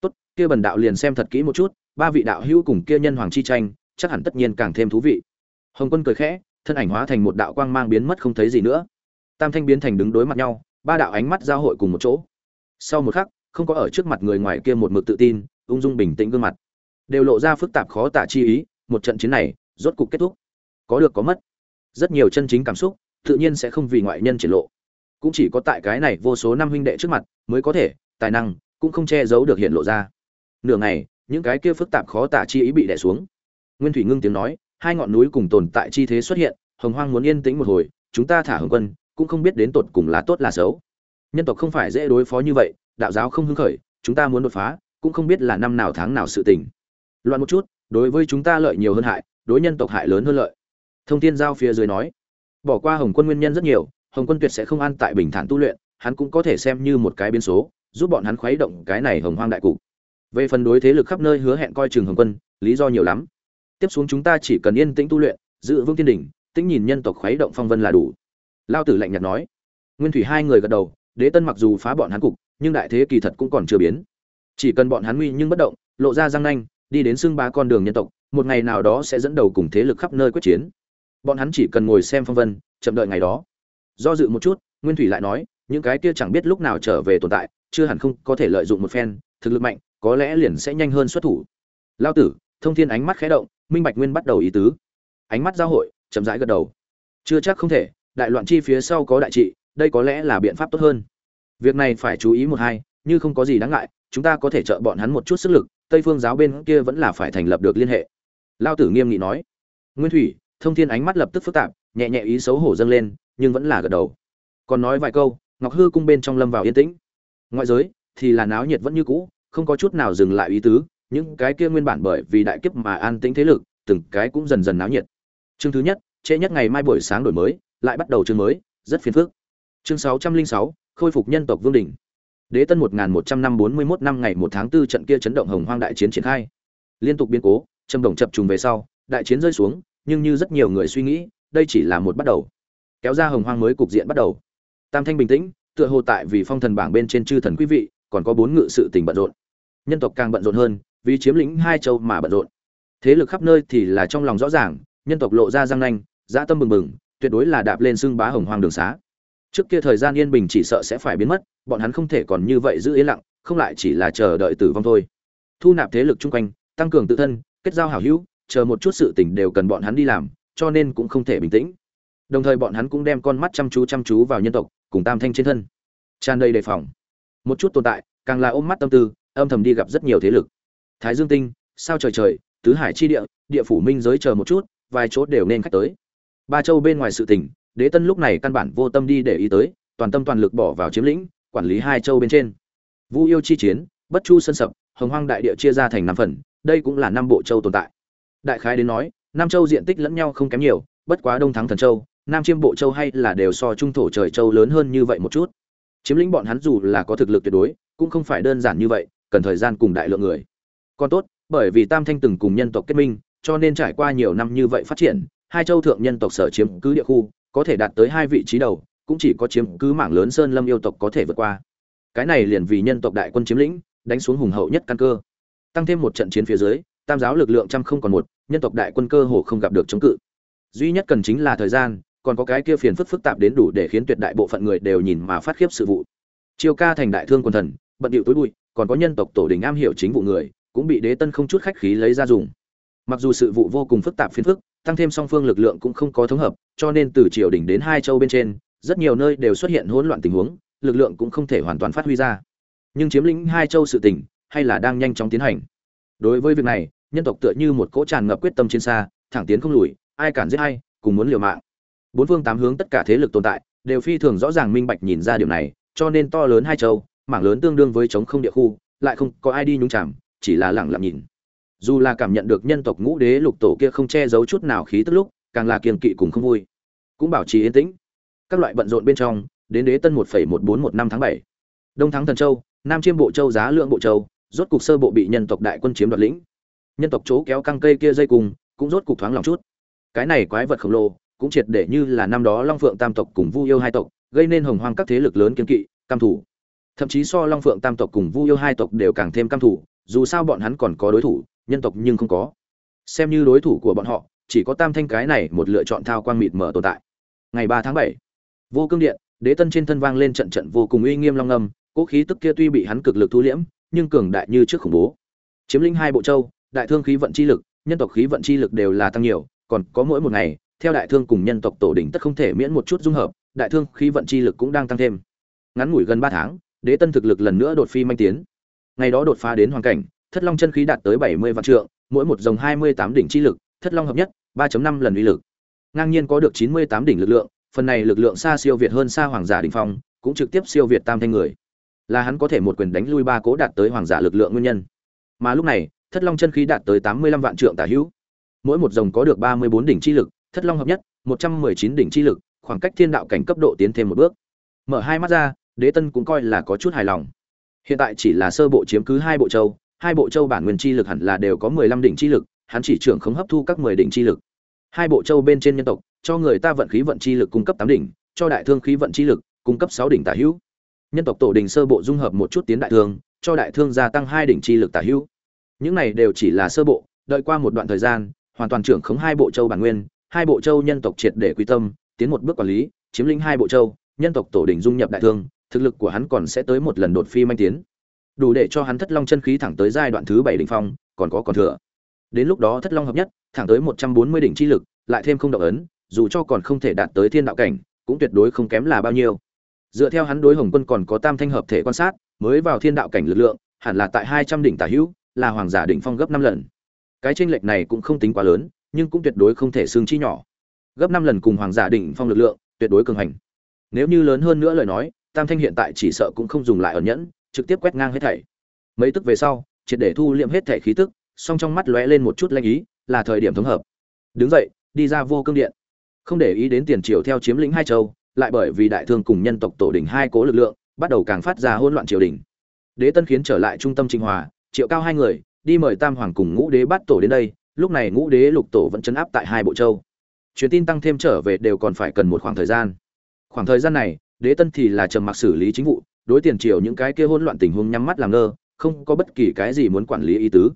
Tốt, kia bần đạo liền xem thật kỹ một chút, ba vị đạo hữu cùng kia nhân hoàng chi tranh, chắc hẳn tất nhiên càng thêm thú vị. Hồng quân cười khẽ thân ảnh hóa thành một đạo quang mang biến mất không thấy gì nữa. Tam thanh biến thành đứng đối mặt nhau, ba đạo ánh mắt giao hội cùng một chỗ. Sau một khắc, không có ở trước mặt người ngoài kia một mực tự tin, ung dung bình tĩnh gương mặt. Đều lộ ra phức tạp khó tả chi ý, một trận chiến này, rốt cục kết thúc. Có được có mất. Rất nhiều chân chính cảm xúc, tự nhiên sẽ không vì ngoại nhân triển lộ. Cũng chỉ có tại cái này vô số năm huynh đệ trước mặt, mới có thể, tài năng, cũng không che giấu được hiện lộ ra. Nửa ngày, những cái kia phức tạp khó tả chi ý bị đè xuống. Nguyên thủy ngưng tiếng nói hai ngọn núi cùng tồn tại chi thế xuất hiện, hồng hoang muốn yên tĩnh một hồi, chúng ta thả hồng quân, cũng không biết đến tột cùng là tốt là xấu. Nhân tộc không phải dễ đối phó như vậy, đạo giáo không hứng khởi, chúng ta muốn đột phá, cũng không biết là năm nào tháng nào sự tình. Loạn một chút, đối với chúng ta lợi nhiều hơn hại, đối nhân tộc hại lớn hơn lợi. Thông tin giao phía dưới nói, bỏ qua hồng quân nguyên nhân rất nhiều, hồng quân tuyệt sẽ không an tại bình thản tu luyện, hắn cũng có thể xem như một cái biến số, giúp bọn hắn khuấy động cái này hồng hoang đại cục. Về phần đối thế lực khắp nơi hứa hẹn coi chừng hồng quân, lý do nhiều lắm tiếp xuống chúng ta chỉ cần yên tĩnh tu luyện, giữ vững thiên đỉnh, tĩnh nhìn nhân tộc khuấy động phong vân là đủ. Lao tử lạnh nhạt nói. Nguyên thủy hai người gật đầu, đế tân mặc dù phá bọn hắn cục, nhưng đại thế kỳ thật cũng còn chưa biến. Chỉ cần bọn hắn nguy nhưng bất động, lộ ra răng nanh, đi đến xưng ba con đường nhân tộc, một ngày nào đó sẽ dẫn đầu cùng thế lực khắp nơi quyết chiến. Bọn hắn chỉ cần ngồi xem phong vân, chậm đợi ngày đó. Do dự một chút, nguyên thủy lại nói, những cái kia chẳng biết lúc nào trở về tồn tại, chưa hẳn không có thể lợi dụng một phen, thực lực mạnh, có lẽ liền sẽ nhanh hơn xuất thủ. Lao tử, thông thiên ánh mắt khẽ động minh bạch nguyên bắt đầu ý tứ. Ánh mắt giao hội, chậm rãi gật đầu. Chưa chắc không thể, đại loạn chi phía sau có đại trị, đây có lẽ là biện pháp tốt hơn. Việc này phải chú ý một hai, như không có gì đáng ngại, chúng ta có thể trợ bọn hắn một chút sức lực, tây phương giáo bên kia vẫn là phải thành lập được liên hệ. Lao tử nghiêm nghị nói. Nguyên thủy, thông thiên ánh mắt lập tức phức tạp, nhẹ nhẹ ý xấu hổ dâng lên, nhưng vẫn là gật đầu. Còn nói vài câu, ngọc hư cung bên trong lâm vào yên tĩnh. Ngoại giới, thì là náo nhiệt vẫn như cũ, không có chút nào dừng lại ý tứ những cái kia nguyên bản bởi vì đại kiếp mà an tĩnh thế lực, từng cái cũng dần dần náo nhiệt. Chương thứ nhất, trễ nhất ngày mai buổi sáng đổi mới, lại bắt đầu chương mới, rất phiền phức. Chương sáu trăm linh sáu, khôi phục nhân tộc vương đỉnh. Đế tân một nghìn một trăm năm bốn mươi năm ngày một tháng 4 trận kia chấn động hồng hoang đại chiến triển khai. Liên tục biến cố châm đồng chập trùng về sau, đại chiến rơi xuống, nhưng như rất nhiều người suy nghĩ, đây chỉ là một bắt đầu. Kéo ra hồng hoang mới cục diện bắt đầu. Tam thanh bình tĩnh, tựa hồ tại vì phong thần bảng bên trên chư thần quý vị, còn có bốn ngự sự tình bận rộn. Nhân tộc càng bận rộn hơn vì chiếm lĩnh hai châu mà bận rộn. Thế lực khắp nơi thì là trong lòng rõ ràng, nhân tộc lộ ra răng nanh, dã tâm bừng bừng, tuyệt đối là đạp lên xương bá hồng hoang đường xá. Trước kia thời gian yên bình chỉ sợ sẽ phải biến mất, bọn hắn không thể còn như vậy giữ yên lặng, không lại chỉ là chờ đợi tử vong thôi. Thu nạp thế lực chung quanh, tăng cường tự thân, kết giao hảo hữu, chờ một chút sự tình đều cần bọn hắn đi làm, cho nên cũng không thể bình tĩnh. Đồng thời bọn hắn cũng đem con mắt chăm chú chăm chú vào nhân tộc, cùng tam thanh trên thân. Tràn đầy đề phòng. Một chút tồn tại, càng là ôm mắt tâm tư, âm thầm đi gặp rất nhiều thế lực thái dương tinh, sao trời trời, tứ hải chi địa địa phủ minh giới chờ một chút, vài chỗ đều nên khách tới. Ba châu bên ngoài sự tình, đế tân lúc này căn bản vô tâm đi để ý tới, toàn tâm toàn lực bỏ vào chiếm lĩnh, quản lý hai châu bên trên. Vu yêu chi chiến, bất chu sân sập, hồng hoang đại địa chia ra thành năm phần, đây cũng là năm bộ châu tồn tại. Đại khái đến nói nam châu diện tích lẫn nhau không kém nhiều, bất quá đông thắng thần châu, nam chiêm bộ châu hay là đều so trung thổ trời châu lớn hơn như vậy một chút. Chiếm lĩnh bọn hắn dù là có thực lực tuyệt đối, cũng không phải đơn giản như vậy, cần thời gian cùng đại lượng người còn tốt, bởi vì tam thanh từng cùng nhân tộc kết minh, cho nên trải qua nhiều năm như vậy phát triển, hai châu thượng nhân tộc sở chiếm cứ địa khu, có thể đạt tới hai vị trí đầu, cũng chỉ có chiếm cứ mảng lớn sơn lâm yêu tộc có thể vượt qua. Cái này liền vì nhân tộc đại quân chiếm lĩnh, đánh xuống hùng hậu nhất căn cơ. Tăng thêm một trận chiến phía dưới, tam giáo lực lượng trăm không còn một, nhân tộc đại quân cơ hồ không gặp được chống cự. Duy nhất cần chính là thời gian, còn có cái kia phiền phức phức tạp đến đủ để khiến tuyệt đại bộ phận người đều nhìn mà phát khiếp sự vụ. Chiêu ca thành đại thương quân thần, bận điệu tối bụi, còn có nhân tộc tổ đình am hiểu chính vụ người cũng bị đế tân không chút khách khí lấy ra dùng. Mặc dù sự vụ vô cùng phức tạp phiền phức, tăng thêm song phương lực lượng cũng không có thống hợp, cho nên từ triều đình đến hai châu bên trên, rất nhiều nơi đều xuất hiện hỗn loạn tình huống, lực lượng cũng không thể hoàn toàn phát huy ra. Nhưng chiếm lĩnh hai châu sự tỉnh hay là đang nhanh chóng tiến hành. Đối với việc này, nhân tộc tựa như một cỗ tràn ngập quyết tâm trên xa, thẳng tiến không lùi, ai cản giết hay cùng muốn liều mạng. Bốn phương tám hướng tất cả thế lực tồn tại, đều phi thường rõ ràng minh bạch nhìn ra điều này, cho nên to lớn hai châu, mảng lớn tương đương với chống không địa khu, lại không có ai đi nhúng chạm chỉ là lẳng lặng nhìn. Dù là cảm nhận được nhân tộc ngũ đế lục tổ kia không che giấu chút nào khí tức lúc, càng là kiềm kỵ cùng không vui. Cũng bảo trì yên tĩnh. Các loại bận rộn bên trong, đến đế tân một một bốn một năm tháng bảy. Đông thắng thần châu, nam chiêm bộ châu giá lượng bộ châu, rốt cục sơ bộ bị nhân tộc đại quân chiếm đoạt lĩnh. Nhân tộc chỗ kéo căng cây kia dây cùng, cũng rốt cục thoáng lòng chút. Cái này quái vật khổng lồ, cũng triệt để như là năm đó long phượng tam tộc cùng vu yêu hai tộc, gây nên hồng hoang các thế lực lớn kiên kỵ cam thủ thậm chí so long phượng tam tộc cùng vu yêu hai tộc đều càng thêm cam thủ dù sao bọn hắn còn có đối thủ, nhân tộc nhưng không có. Xem như đối thủ của bọn họ, chỉ có tam thanh cái này một lựa chọn thao quang mịt mở tồn tại. Ngày ba tháng bảy, vô cương điện, đế tân trên thân vang lên trận trận vô cùng uy nghiêm long âm, cỗ khí tức kia tuy bị hắn cực lực thu liễm, nhưng cường đại như trước khủng bố. Chiếm lĩnh hai bộ châu, đại thương khí vận chi lực, nhân tộc khí vận chi lực đều là tăng nhiều, còn có mỗi một ngày, theo đại thương cùng nhân tộc tổ đỉnh tất không thể miễn một chút dung hợp, đại thương khí vận chi lực cũng đang tăng thêm. Ngắn ngủi gần ba tháng, đế tân thực lực lần nữa đột phi manh tiến ngày đó đột phá đến hoàn cảnh, thất long chân khí đạt tới bảy mươi vạn trượng, mỗi một dòng hai mươi tám đỉnh chi lực, thất long hợp nhất, ba năm lần uy lực. Ngang nhiên có được chín mươi tám đỉnh lực lượng, phần này lực lượng xa siêu việt hơn xa hoàng giả đỉnh phong, cũng trực tiếp siêu việt tam thanh người. Là hắn có thể một quyền đánh lui ba cố đạt tới hoàng giả lực lượng nguyên nhân. Mà lúc này, thất long chân khí đạt tới tám mươi lăm vạn trượng tả hữu. Mỗi một dòng có được ba mươi bốn đỉnh chi lực, thất long hợp nhất, một trăm mười chín đỉnh chi lực, khoảng cách thiên đạo cảnh cấp độ tiến thêm một bước. Mở hai mắt ra, đế tân cũng coi là có chút hài lòng hiện tại chỉ là sơ bộ chiếm cứ hai bộ châu, hai bộ châu bản nguyên chi lực hẳn là đều có mười lăm đỉnh chi lực, hắn chỉ trưởng không hấp thu các mười đỉnh chi lực. Hai bộ châu bên trên nhân tộc, cho người ta vận khí vận chi lực cung cấp tám đỉnh, cho đại thương khí vận chi lực cung cấp sáu đỉnh tả hữu. Nhân tộc tổ đình sơ bộ dung hợp một chút tiến đại thương, cho đại thương gia tăng hai đỉnh chi lực tả hữu. Những này đều chỉ là sơ bộ, đợi qua một đoạn thời gian, hoàn toàn trưởng khống hai bộ châu bản nguyên, hai bộ châu nhân tộc triệt để quy tâm, tiến một bước quản lý, chiếm lĩnh hai bộ châu, nhân tộc tổ đỉnh dung nhập đại thương thực lực của hắn còn sẽ tới một lần đột phi manh tiến. Đủ để cho hắn thất long chân khí thẳng tới giai đoạn thứ bảy đỉnh phong, còn có còn thừa. Đến lúc đó thất long hợp nhất, thẳng tới một trăm bốn mươi đỉnh chi lực, lại thêm không động ấn, dù cho còn không thể đạt tới thiên đạo cảnh, cũng tuyệt đối không kém là bao nhiêu. Dựa theo hắn đối hồng quân còn có tam thanh hợp thể quan sát, mới vào thiên đạo cảnh lực lượng, hẳn là tại hai trăm đỉnh tả hữu, là hoàng giả đỉnh phong gấp năm lần. Cái tranh lệch này cũng không tính quá lớn, nhưng cũng tuyệt đối không thể xương chi nhỏ. Gấp năm lần cùng hoàng giả đỉnh phong lực lượng, tuyệt đối cường hành. Nếu như lớn hơn nữa lời nói tam thanh hiện tại chỉ sợ cũng không dùng lại ẩn nhẫn, trực tiếp quét ngang hết thảy. Mấy tức về sau, triệt để thu liệm hết thảy khí tức, song trong mắt lóe lên một chút lanh ý, là thời điểm thống hợp. Đứng dậy, đi ra vô cương điện. Không để ý đến tiền triều theo chiếm lĩnh hai châu, lại bởi vì đại thương cùng nhân tộc tổ đỉnh hai cố lực lượng, bắt đầu càng phát ra hỗn loạn triều đình. Đế tân khiến trở lại trung tâm trinh hòa, triệu cao hai người, đi mời tam hoàng cùng ngũ đế bắt tổ đến đây, lúc này ngũ đế lục tổ vẫn chấn áp tại hai bộ châu. Truyền tin tăng thêm trở về đều còn phải cần một khoảng thời gian. Khoảng thời gian này đế tân thì là trầm mặc xử lý chính vụ, đối tiền triều những cái kia hỗn loạn tình huống nhắm mắt làm ngơ, không có bất kỳ cái gì muốn quản lý ý tứ.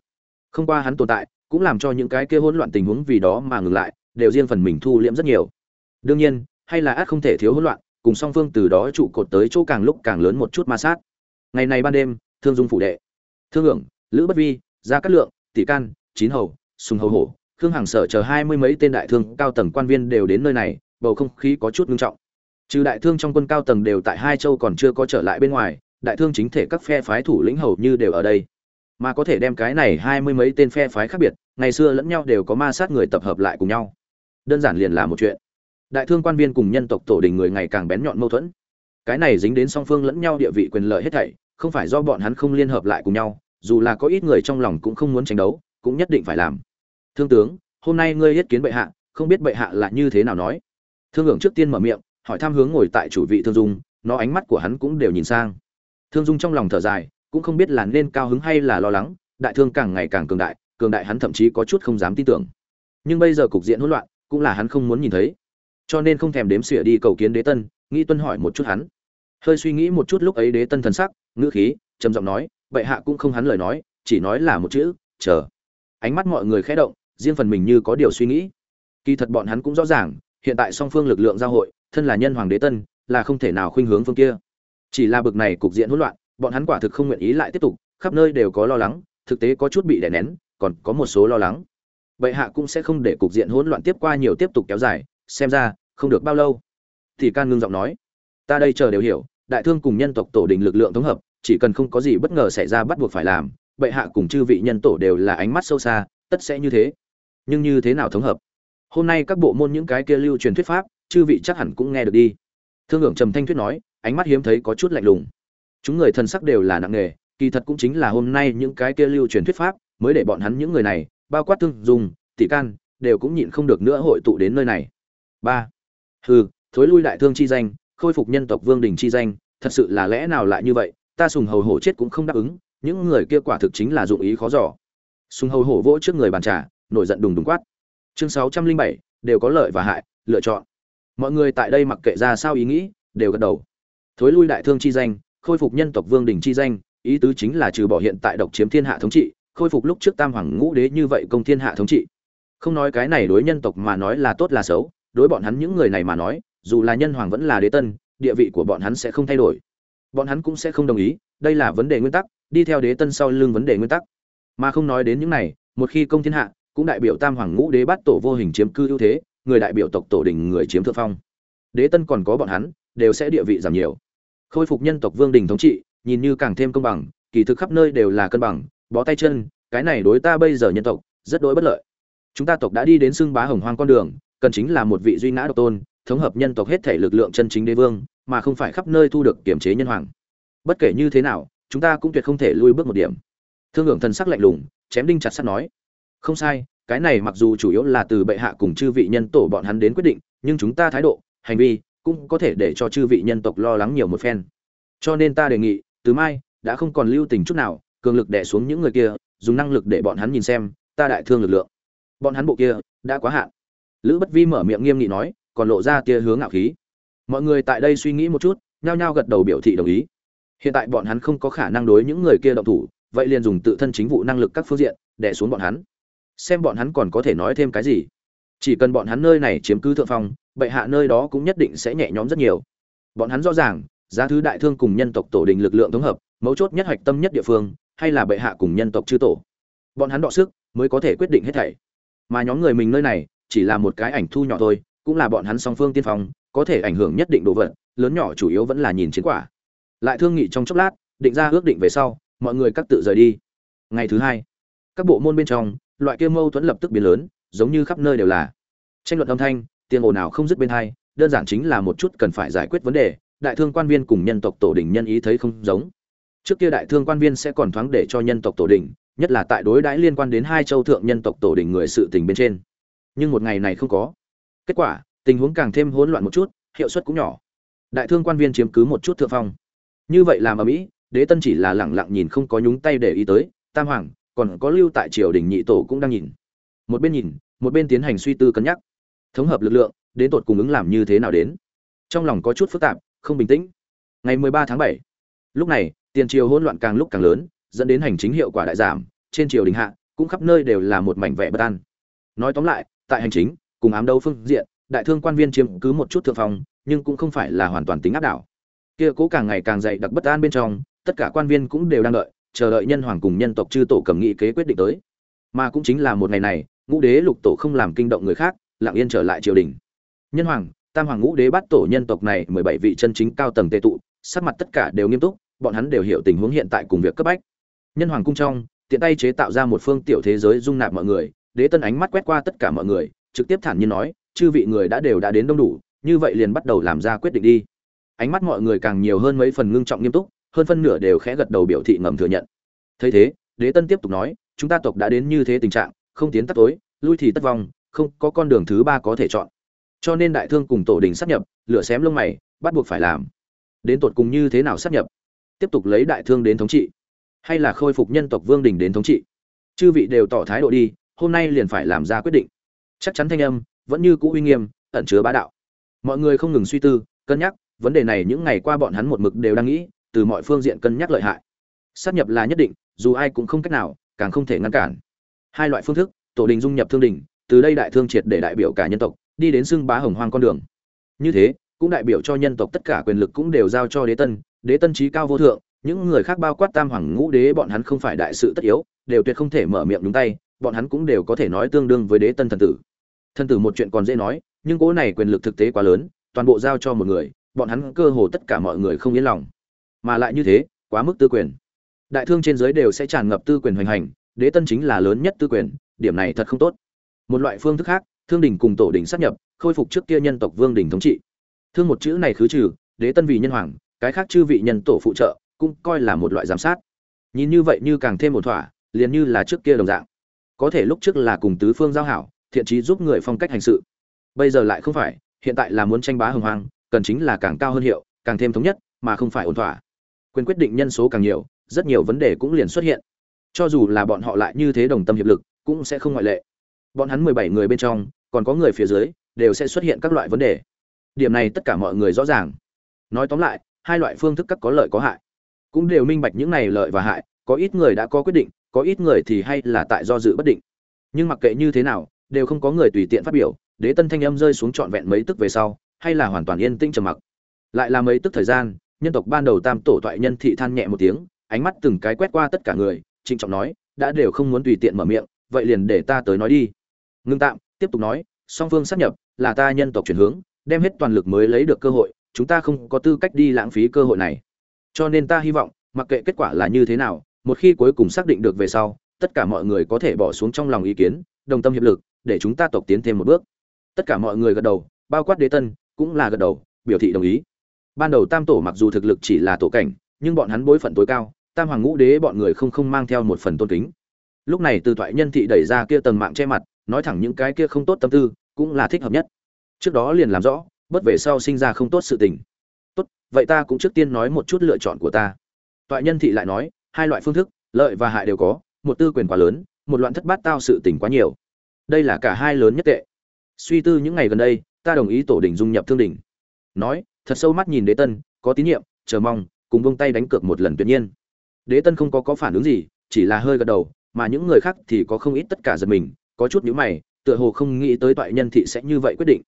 Không qua hắn tồn tại, cũng làm cho những cái kia hỗn loạn tình huống vì đó mà ngừng lại, đều riêng phần mình thu liễm rất nhiều. Đương nhiên, hay là ác không thể thiếu hỗn loạn, cùng song phương từ đó trụ cột tới chỗ càng lúc càng lớn một chút ma sát. Ngày này ban đêm, thương dung phủ đệ. Thương hưởng lữ bất vi, gia cát lượng, tỷ can, chín hầu, sùng hầu hổ, khương hàng sở chờ hai mươi mấy tên đại thương cao tầng quan viên đều đến nơi này, bầu không khí có chút ngưng trọng trừ đại thương trong quân cao tầng đều tại hai châu còn chưa có trở lại bên ngoài, đại thương chính thể các phe phái thủ lĩnh hầu như đều ở đây. Mà có thể đem cái này hai mươi mấy tên phe phái khác biệt, ngày xưa lẫn nhau đều có ma sát người tập hợp lại cùng nhau. Đơn giản liền là một chuyện. Đại thương quan viên cùng nhân tộc tổ đình người ngày càng bén nhọn mâu thuẫn. Cái này dính đến song phương lẫn nhau địa vị quyền lợi hết thảy, không phải do bọn hắn không liên hợp lại cùng nhau, dù là có ít người trong lòng cũng không muốn tranh đấu, cũng nhất định phải làm. Thương tướng, hôm nay ngươi yết kiến bệ hạ, không biết bệ hạ là như thế nào nói. Thương hưởng trước tiên mở miệng hỏi thăm hướng ngồi tại chủ vị thương dung, nó ánh mắt của hắn cũng đều nhìn sang. Thương dung trong lòng thở dài, cũng không biết là nên cao hứng hay là lo lắng, đại thương càng ngày càng cường đại cường đại hắn thậm chí có chút không dám tin tưởng. Nhưng bây giờ cục diện hỗn loạn, cũng là hắn không muốn nhìn thấy. Cho nên không thèm đếm xỉa đi cầu kiến đế tân nghĩ tuân hỏi một chút hắn. Hơi suy nghĩ một chút lúc ấy đế tân thần sắc, ngữ khí, trầm giọng nói, bệ hạ cũng không hắn lời nói, chỉ nói là một chữ, chờ. Ánh mắt mọi người khẽ động, riêng phần mình như có điều suy nghĩ. Kỳ thật bọn hắn cũng rõ ràng, hiện tại song phương lực lượng giao hội thân là nhân hoàng đế tân, là không thể nào khuynh hướng phương kia. Chỉ là bực này cục diện hỗn loạn, bọn hắn quả thực không nguyện ý lại tiếp tục, khắp nơi đều có lo lắng, thực tế có chút bị đè nén, còn có một số lo lắng. Bệ hạ cũng sẽ không để cục diện hỗn loạn tiếp qua nhiều tiếp tục kéo dài, xem ra, không được bao lâu. Thì can ngưng giọng nói, ta đây chờ đều hiểu, đại thương cùng nhân tộc tổ đình lực lượng thống hợp, chỉ cần không có gì bất ngờ xảy ra bắt buộc phải làm, bệ hạ cùng chư vị nhân tổ đều là ánh mắt sâu xa, tất sẽ như thế. Nhưng như thế nào thống hợp? Hôm nay các bộ môn những cái kia lưu truyền thuyết pháp chư vị chắc hẳn cũng nghe được đi. Thương hưởng trầm thanh thuyết nói, ánh mắt hiếm thấy có chút lạnh lùng. Chúng người thân sắc đều là nặng nghề kỳ thật cũng chính là hôm nay những cái kia lưu truyền thuyết pháp, mới để bọn hắn những người này, bao quát thương dùng tỷ can, đều cũng nhịn không được nữa hội tụ đến nơi này. Ba. Hừ, thối lui đại thương chi danh, khôi phục nhân tộc vương đình chi danh, thật sự là lẽ nào lại như vậy, ta sùng hầu hổ chết cũng không đáp ứng, những người kia quả thực chính là dụng ý khó giỏ sùng hầu hổ vỗ trước người bàn trà, nổi giận đùng đùng quát. Chương sáu trăm linh bảy, đều có lợi và hại, lựa chọn mọi người tại đây mặc kệ ra sao ý nghĩ, đều gật đầu. Thối lui đại thương chi danh, khôi phục nhân tộc vương đình chi danh, ý tứ chính là trừ bỏ hiện tại độc chiếm thiên hạ thống trị, khôi phục lúc trước tam hoàng ngũ đế như vậy công thiên hạ thống trị. Không nói cái này đối nhân tộc mà nói là tốt là xấu, đối bọn hắn những người này mà nói, dù là nhân hoàng vẫn là đế tân, địa vị của bọn hắn sẽ không thay đổi. Bọn hắn cũng sẽ không đồng ý, đây là vấn đề nguyên tắc, đi theo đế tân sau lưng vấn đề nguyên tắc. Mà không nói đến những này, một khi công thiên hạ, cũng đại biểu tam hoàng ngũ đế bắt tổ vô hình chiếm cư ưu thế người đại biểu tộc tổ đình người chiếm thượng phong. Đế tân còn có bọn hắn, đều sẽ địa vị giảm nhiều. Khôi phục nhân tộc vương đình thống trị, nhìn như càng thêm công bằng, kỳ thực khắp nơi đều là cân bằng, bó tay chân, cái này đối ta bây giờ nhân tộc, rất đối bất lợi. Chúng ta tộc đã đi đến xưng bá hồng hoang con đường, cần chính là một vị duy ngã độc tôn, thống hợp nhân tộc hết thể lực lượng chân chính đế vương, mà không phải khắp nơi thu được kiểm chế nhân hoàng. Bất kể như thế nào, chúng ta cũng tuyệt không thể lui bước một điểm. Thương hưởng thần sắc lạnh lùng, chém đinh chặt sắt nói, không sai cái này mặc dù chủ yếu là từ bệ hạ cùng chư vị nhân tổ bọn hắn đến quyết định, nhưng chúng ta thái độ, hành vi cũng có thể để cho chư vị nhân tộc lo lắng nhiều một phen. Cho nên ta đề nghị, từ mai đã không còn lưu tình chút nào, cường lực đè xuống những người kia, dùng năng lực để bọn hắn nhìn xem, ta đại thương lực lượng. Bọn hắn bộ kia đã quá hạn. Lữ bất vi mở miệng nghiêm nghị nói, còn lộ ra tia hướng ngạo khí. Mọi người tại đây suy nghĩ một chút, nhao nhao gật đầu biểu thị đồng ý. Hiện tại bọn hắn không có khả năng đối những người kia động thủ, vậy liền dùng tự thân chính vụ năng lực các phương diện, đè xuống bọn hắn xem bọn hắn còn có thể nói thêm cái gì. Chỉ cần bọn hắn nơi này chiếm cứ thượng phong, bệ hạ nơi đó cũng nhất định sẽ nhẹ nhõm rất nhiều. Bọn hắn rõ ràng, giá thứ đại thương cùng nhân tộc tổ đình lực lượng thống hợp, mấu chốt nhất hoạch tâm nhất địa phương, hay là bệ hạ cùng nhân tộc chư tổ. Bọn hắn đọ sức, mới có thể quyết định hết thảy. Mà nhóm người mình nơi này, chỉ là một cái ảnh thu nhỏ thôi, cũng là bọn hắn song phương tiên phong, có thể ảnh hưởng nhất định đồ vật, lớn nhỏ chủ yếu vẫn là nhìn chiến quả. Lại thương nghị trong chốc lát, định ra ước định về sau, mọi người các tự rời đi. Ngày thứ hai, các bộ môn bên trong loại kia mâu thuẫn lập tức biến lớn, giống như khắp nơi đều là. Tranh luận âm thanh, tiếng ồn nào không dứt bên hai, đơn giản chính là một chút cần phải giải quyết vấn đề, đại thương quan viên cùng nhân tộc tổ đình nhân ý thấy không giống. Trước kia đại thương quan viên sẽ còn thoáng để cho nhân tộc tổ đình, nhất là tại đối đãi liên quan đến hai châu thượng nhân tộc tổ đình người sự tình bên trên. Nhưng một ngày này không có. Kết quả, tình huống càng thêm hỗn loạn một chút, hiệu suất cũng nhỏ. Đại thương quan viên chiếm cứ một chút thượng phong. Như vậy làm ở mỹ, đế tân chỉ là lẳng lặng nhìn không có nhúng tay để ý tới, tam hoàng còn có lưu tại triều đình nhị tổ cũng đang nhìn. Một bên nhìn, một bên tiến hành suy tư cân nhắc. Thống hợp lực lượng, đến tột cùng ứng làm như thế nào đến? Trong lòng có chút phức tạp, không bình tĩnh. Ngày 13 tháng 7 lúc này, tiền triều hỗn loạn càng lúc càng lớn, dẫn đến hành chính hiệu quả đại giảm, trên triều đình hạ, cũng khắp nơi đều là một mảnh vẻ bất an. Nói tóm lại, tại hành chính, cùng ám đấu phương diện, đại thương quan viên chiếm cứ một chút thượng phòng nhưng cũng không phải là hoàn toàn tính áp đảo. Kia cố càng ngày càng dày đặc bất an bên trong, tất cả quan viên cũng đều đang đợi chờ đợi nhân hoàng cùng nhân tộc chư tổ cầm nghị kế quyết định tới. Mà cũng chính là một ngày này, ngũ đế lục tổ không làm kinh động người khác, lặng yên trở lại triều đình. Nhân hoàng, tam hoàng ngũ đế bắt tổ nhân tộc này mười bảy vị chân chính cao tầng tệ tụ, sắc mặt tất cả đều nghiêm túc, bọn hắn đều hiểu tình huống hiện tại cùng việc cấp bách. Nhân hoàng cung trong, tiện tay chế tạo ra một phương tiểu thế giới dung nạp mọi người, đế tân ánh mắt quét qua tất cả mọi người, trực tiếp thản nhiên nói, chư vị người đã đều đã đến đông đủ, như vậy liền bắt đầu làm ra quyết định đi. Ánh mắt mọi người càng nhiều hơn mấy phần ngưng trọng nghiêm túc hơn phân nửa đều khẽ gật đầu biểu thị ngầm thừa nhận. Thấy thế, đế tân tiếp tục nói, chúng ta tộc đã đến như thế tình trạng, không tiến tắt tối, lui thì tất vong, không có con đường thứ ba có thể chọn. Cho nên đại thương cùng tổ đình sắp nhập, lửa xém lông mày, bắt buộc phải làm. Đến tột cùng như thế nào sắp nhập? Tiếp tục lấy đại thương đến thống trị. Hay là khôi phục nhân tộc vương đình đến thống trị? Chư vị đều tỏ thái độ đi, hôm nay liền phải làm ra quyết định. Chắc chắn thanh âm, vẫn như cũ uy nghiêm, ẩn chứa bá đạo. Mọi người không ngừng suy tư, cân nhắc, vấn đề này những ngày qua bọn hắn một mực đều đang nghĩ từ mọi phương diện cân nhắc lợi hại. Sát nhập là nhất định, dù ai cũng không cách nào, càng không thể ngăn cản. Hai loại phương thức, tổ đình dung nhập thương đình, từ đây đại thương triệt để đại biểu cả nhân tộc, đi đến xưng bá hồng hoang con đường. Như thế, cũng đại biểu cho nhân tộc tất cả quyền lực cũng đều giao cho đế tân đế tân trí cao vô thượng, những người khác bao quát tam hoàng ngũ đế bọn hắn không phải đại sự tất yếu, đều tuyệt không thể mở miệng nhúng tay, bọn hắn cũng đều có thể nói tương đương với đế tân thần tử. Thần tử một chuyện còn dễ nói, nhưng cố này quyền lực thực tế quá lớn, toàn bộ giao cho một người, bọn hắn cơ hồ tất cả mọi người không yên lòng mà lại như thế, quá mức tư quyền. Đại thương trên giới đều sẽ tràn ngập tư quyền hoành hành, đế tân chính là lớn nhất tư quyền, điểm này thật không tốt. Một loại phương thức khác, thương đình cùng tổ đình sát nhập, khôi phục trước kia nhân tộc vương đình thống trị. Thương một chữ này khứ trừ, đế tân vì nhân hoàng, cái khác chư vị nhân tổ phụ trợ, cũng coi là một loại giám sát. Nhìn như vậy như càng thêm một thỏa, liền như là trước kia đồng dạng. Có thể lúc trước là cùng tứ phương giao hảo, thiện trí giúp người phong cách hành sự. Bây giờ lại không phải, hiện tại là muốn tranh bá hồng hoang, cần chính là càng cao hơn hiệu, càng thêm thống nhất, mà không phải ổn thỏa quyền quyết định nhân số càng nhiều, rất nhiều vấn đề cũng liền xuất hiện. Cho dù là bọn họ lại như thế đồng tâm hiệp lực, cũng sẽ không ngoại lệ. Bọn hắn mười bảy người bên trong, còn có người phía dưới, đều sẽ xuất hiện các loại vấn đề. Điểm này tất cả mọi người rõ ràng. Nói tóm lại, hai loại phương thức các có lợi có hại. Cũng đều minh bạch những này lợi và hại, có ít người đã có quyết định, có ít người thì hay là tại do dự bất định. Nhưng mặc kệ như thế nào, đều không có người tùy tiện phát biểu, đế tân thanh âm rơi xuống trọn vẹn mấy tức về sau, hay là hoàn toàn yên tĩnh trầm mặc. Lại là mấy tức thời gian nhân tộc ban đầu tam tổ toại nhân thị than nhẹ một tiếng, ánh mắt từng cái quét qua tất cả người, trịnh trọng nói, đã đều không muốn tùy tiện mở miệng, vậy liền để ta tới nói đi. Ngưng tạm, tiếp tục nói, song phương sắp nhập, là ta nhân tộc chuyển hướng, đem hết toàn lực mới lấy được cơ hội, chúng ta không có tư cách đi lãng phí cơ hội này. Cho nên ta hy vọng, mặc kệ kết quả là như thế nào, một khi cuối cùng xác định được về sau, tất cả mọi người có thể bỏ xuống trong lòng ý kiến, đồng tâm hiệp lực, để chúng ta tộc tiến thêm một bước. Tất cả mọi người gật đầu, bao quát đế tân cũng là gật đầu, biểu thị đồng ý ban đầu tam tổ mặc dù thực lực chỉ là tổ cảnh, nhưng bọn hắn bối phận tối cao, tam hoàng ngũ đế bọn người không không mang theo một phần tôn kính. Lúc này từ thoại nhân thị đẩy ra kia tầng mạng che mặt, nói thẳng những cái kia không tốt tâm tư cũng là thích hợp nhất. Trước đó liền làm rõ, bất về sau sinh ra không tốt sự tình. Tốt, vậy ta cũng trước tiên nói một chút lựa chọn của ta. Thoại nhân thị lại nói, hai loại phương thức, lợi và hại đều có, một tư quyền quá lớn, một loạn thất bát tao sự tình quá nhiều. Đây là cả hai lớn nhất tệ. Suy tư những ngày gần đây, ta đồng ý tổ đình dung nhập thương đình nói thật sâu mắt nhìn đế tân, có tín nhiệm, chờ mong, cùng vung tay đánh cược một lần tuyệt nhiên. Đế tân không có có phản ứng gì, chỉ là hơi gật đầu, mà những người khác thì có không ít tất cả giật mình, có chút nhíu mày, tựa hồ không nghĩ tới toại nhân thị sẽ như vậy quyết định.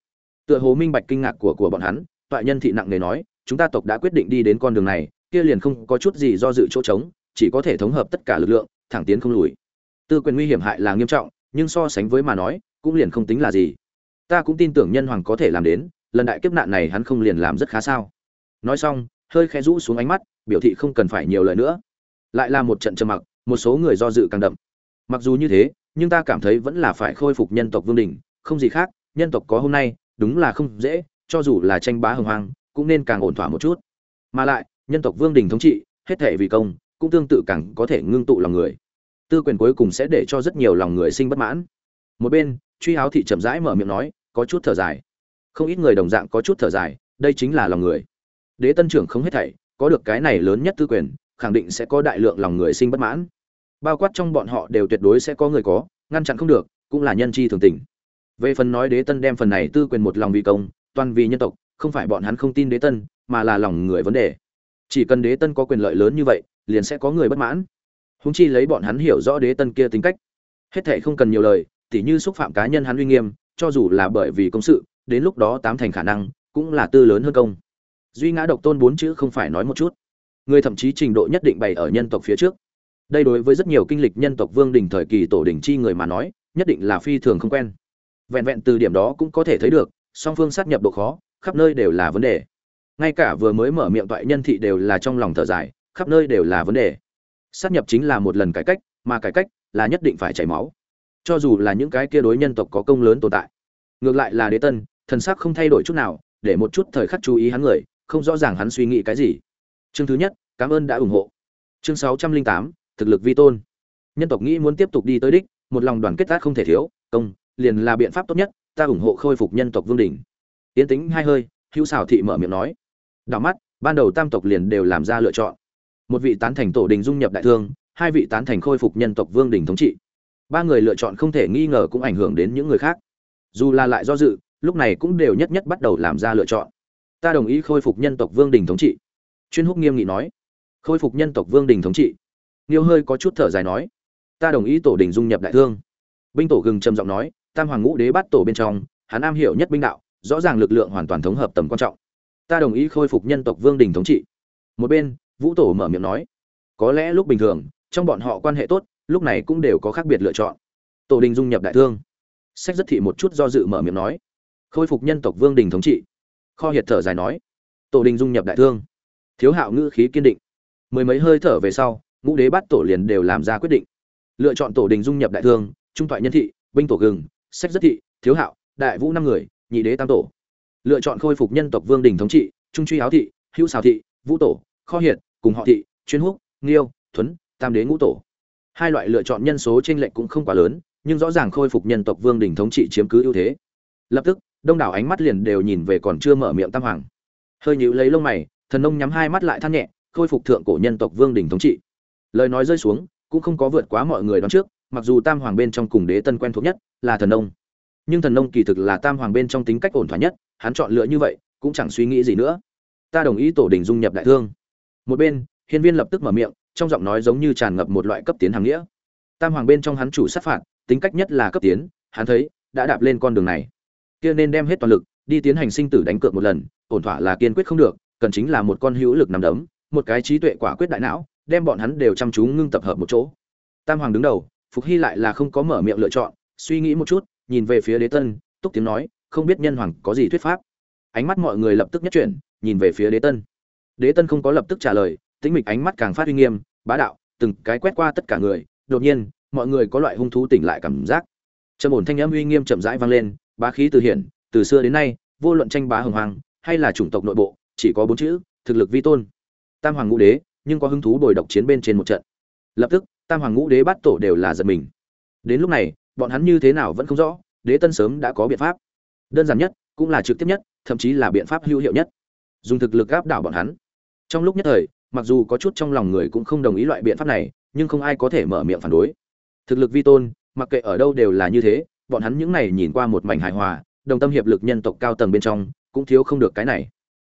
Tựa hồ minh bạch kinh ngạc của của bọn hắn, toại nhân thị nặng nề nói, chúng ta tộc đã quyết định đi đến con đường này, kia liền không có chút gì do dự chỗ trống, chỉ có thể thống hợp tất cả lực lượng, thẳng tiến không lùi. Tư quyền nguy hiểm hại là nghiêm trọng, nhưng so sánh với mà nói, cũng liền không tính là gì. Ta cũng tin tưởng nhân hoàng có thể làm đến lần đại kiếp nạn này hắn không liền làm rất khá sao? Nói xong, hơi khẽ rũ xuống ánh mắt, biểu thị không cần phải nhiều lời nữa. Lại là một trận trầm mặc, một số người do dự càng đậm. Mặc dù như thế, nhưng ta cảm thấy vẫn là phải khôi phục nhân tộc vương đình, không gì khác, nhân tộc có hôm nay, đúng là không dễ, cho dù là tranh bá hồng hoang, cũng nên càng ổn thỏa một chút. Mà lại, nhân tộc vương đình thống trị, hết thể vì công, cũng tương tự càng có thể ngưng tụ lòng người. Tư quyền cuối cùng sẽ để cho rất nhiều lòng người sinh bất mãn. Một bên, truy áo thị chậm rãi mở miệng nói, có chút thở dài không ít người đồng dạng có chút thở dài, đây chính là lòng người. Đế tân trưởng không hết thảy, có được cái này lớn nhất tư quyền, khẳng định sẽ có đại lượng lòng người sinh bất mãn. Bao quát trong bọn họ đều tuyệt đối sẽ có người có, ngăn chặn không được, cũng là nhân chi thường tình. Về phần nói đế tân đem phần này tư quyền một lòng vì công, toàn vì nhân tộc, không phải bọn hắn không tin đế tân, mà là lòng người vấn đề. Chỉ cần đế tân có quyền lợi lớn như vậy, liền sẽ có người bất mãn. Húng chi lấy bọn hắn hiểu rõ đế tân kia tính cách. Hết thệ không cần nhiều lời, tỉ như xúc phạm cá nhân hắn uy nghiêm, cho dù là bởi vì công sự đến lúc đó tám thành khả năng, cũng là tư lớn hơn công. Duy ngã độc tôn bốn chữ không phải nói một chút. Người thậm chí trình độ nhất định bày ở nhân tộc phía trước. Đây đối với rất nhiều kinh lịch nhân tộc vương đình thời kỳ tổ đình chi người mà nói, nhất định là phi thường không quen. Vẹn vẹn từ điểm đó cũng có thể thấy được, song phương sát nhập độ khó, khắp nơi đều là vấn đề. Ngay cả vừa mới mở miệng toại nhân thị đều là trong lòng thở dài, khắp nơi đều là vấn đề. Sát nhập chính là một lần cải cách, mà cải cách là nhất định phải chảy máu. Cho dù là những cái kia đối nhân tộc có công lớn tồn tại, ngược lại là đế tân thần sắc không thay đổi chút nào, để một chút thời khắc chú ý hắn người, không rõ ràng hắn suy nghĩ cái gì. Chương thứ nhất, cảm ơn đã ủng hộ. Chương sáu trăm linh tám, thực lực vi tôn. Nhân tộc nghĩ muốn tiếp tục đi tới đích, một lòng đoàn kết tác không thể thiếu, công, liền là biện pháp tốt nhất, ta ủng hộ khôi phục nhân tộc vương đỉnh. Tiến tính hai hơi, hữu Sảo thị mở miệng nói. Đảo mắt, ban đầu tam tộc liền đều làm ra lựa chọn. Một vị tán thành tổ đình dung nhập đại thương, hai vị tán thành khôi phục nhân tộc vương đỉnh thống trị. Ba người lựa chọn không thể nghi ngờ cũng ảnh hưởng đến những người khác. Dù là lại do dự lúc này cũng đều nhất nhất bắt đầu làm ra lựa chọn ta đồng ý khôi phục nhân tộc vương đình thống trị chuyên húc nghiêm nghị nói khôi phục nhân tộc vương đình thống trị Niêu hơi có chút thở dài nói, ta đồng ý tổ đình dung nhập đại thương. Binh tổ gừng trầm giọng nói, Tam Hoàng Ngũ Đế bắt tổ bên trong, hắn am hiểu nhất binh đạo, rõ ràng lực lượng hoàn toàn thống hợp tầm quan trọng. Ta đồng ý khôi phục nhân tộc vương đình thống trị. Một bên, Vũ Tổ mở miệng nói, có lẽ lúc bình thường, trong bọn họ quan hệ tốt, lúc này cũng đều có khác biệt lựa chọn. Tổ đình dung nhập đại thương. Sách rất thị một chút do dự mở miệng nói, khôi phục nhân tộc vương đình thống trị. Kho hiệt thở dài nói, tổ đình dung nhập đại thương. Thiếu Hạo ngữ khí kiên định. Mười mấy hơi thở về sau, ngũ đế bát tổ liền đều làm ra quyết định lựa chọn tổ đình dung nhập đại thương trung thoại nhân thị binh tổ gừng sách rất thị thiếu hạo đại vũ năm người nhị đế tam tổ lựa chọn khôi phục nhân tộc vương đình thống trị trung truy áo thị hữu xào thị vũ tổ kho hiệt cùng họ thị chuyên húc nghiêu thuấn tam đế ngũ tổ hai loại lựa chọn nhân số trên lệnh cũng không quá lớn nhưng rõ ràng khôi phục nhân tộc vương đình thống trị chiếm cứ ưu thế lập tức đông đảo ánh mắt liền đều nhìn về còn chưa mở miệng tam hoàng. Hơi nhíu lấy lông mày, thần nông nhắm hai mắt lại than nhẹ, khôi phục thượng cổ nhân tộc vương đình thống trị. Lời nói rơi xuống, cũng không có vượt quá mọi người đón trước, mặc dù tam hoàng bên trong cùng đế tân quen thuộc nhất là thần nông. Nhưng thần nông kỳ thực là tam hoàng bên trong tính cách ổn thỏa nhất, hắn chọn lựa như vậy, cũng chẳng suy nghĩ gì nữa. Ta đồng ý tổ đình dung nhập đại thương. Một bên, hiên viên lập tức mở miệng, trong giọng nói giống như tràn ngập một loại cấp tiến hàng nghĩa. Tam hoàng bên trong hắn chủ sát phạt, tính cách nhất là cấp tiến, hắn thấy, đã đạp lên con đường này kia nên đem hết toàn lực, đi tiến hành sinh tử đánh cược một lần, ổn thỏa là kiên quyết không được, cần chính là một con hữu lực nằm đấm, một cái trí tuệ quả quyết đại não, đem bọn hắn đều chăm chú ngưng tập hợp một chỗ. Tam hoàng đứng đầu, phục hy lại là không có mở miệng lựa chọn, suy nghĩ một chút, nhìn về phía đế tân, túc tiếng nói, không biết nhân hoàng có gì thuyết pháp. Ánh mắt mọi người lập tức nhất chuyển, nhìn về phía đế tân. Đế tân không có lập tức trả lời, tĩnh mịch ánh mắt càng phát uy nghiêm, bá đạo, từng cái quét qua tất cả người, đột nhiên, mọi người có loại hung thú tỉnh lại cảm giác. Trầm ổn thanh âm uy nghiêm chậm rãi vang lên bá khí từ hiển, từ xưa đến nay, vô luận tranh bá hồng hoàng hay là chủng tộc nội bộ, chỉ có bốn chữ, thực lực vi tôn. Tam hoàng ngũ đế, nhưng có hứng thú bồi độc chiến bên trên một trận. Lập tức, tam hoàng ngũ đế bắt tổ đều là giật mình. Đến lúc này, bọn hắn như thế nào vẫn không rõ, đế tân sớm đã có biện pháp. Đơn giản nhất, cũng là trực tiếp nhất, thậm chí là biện pháp hữu hiệu nhất. Dùng thực lực áp đảo bọn hắn. Trong lúc nhất thời, mặc dù có chút trong lòng người cũng không đồng ý loại biện pháp này, nhưng không ai có thể mở miệng phản đối. Thực lực vi tôn, mặc kệ ở đâu đều là như thế bọn hắn những này nhìn qua một mảnh hài hòa, đồng tâm hiệp lực nhân tộc cao tầng bên trong, cũng thiếu không được cái này.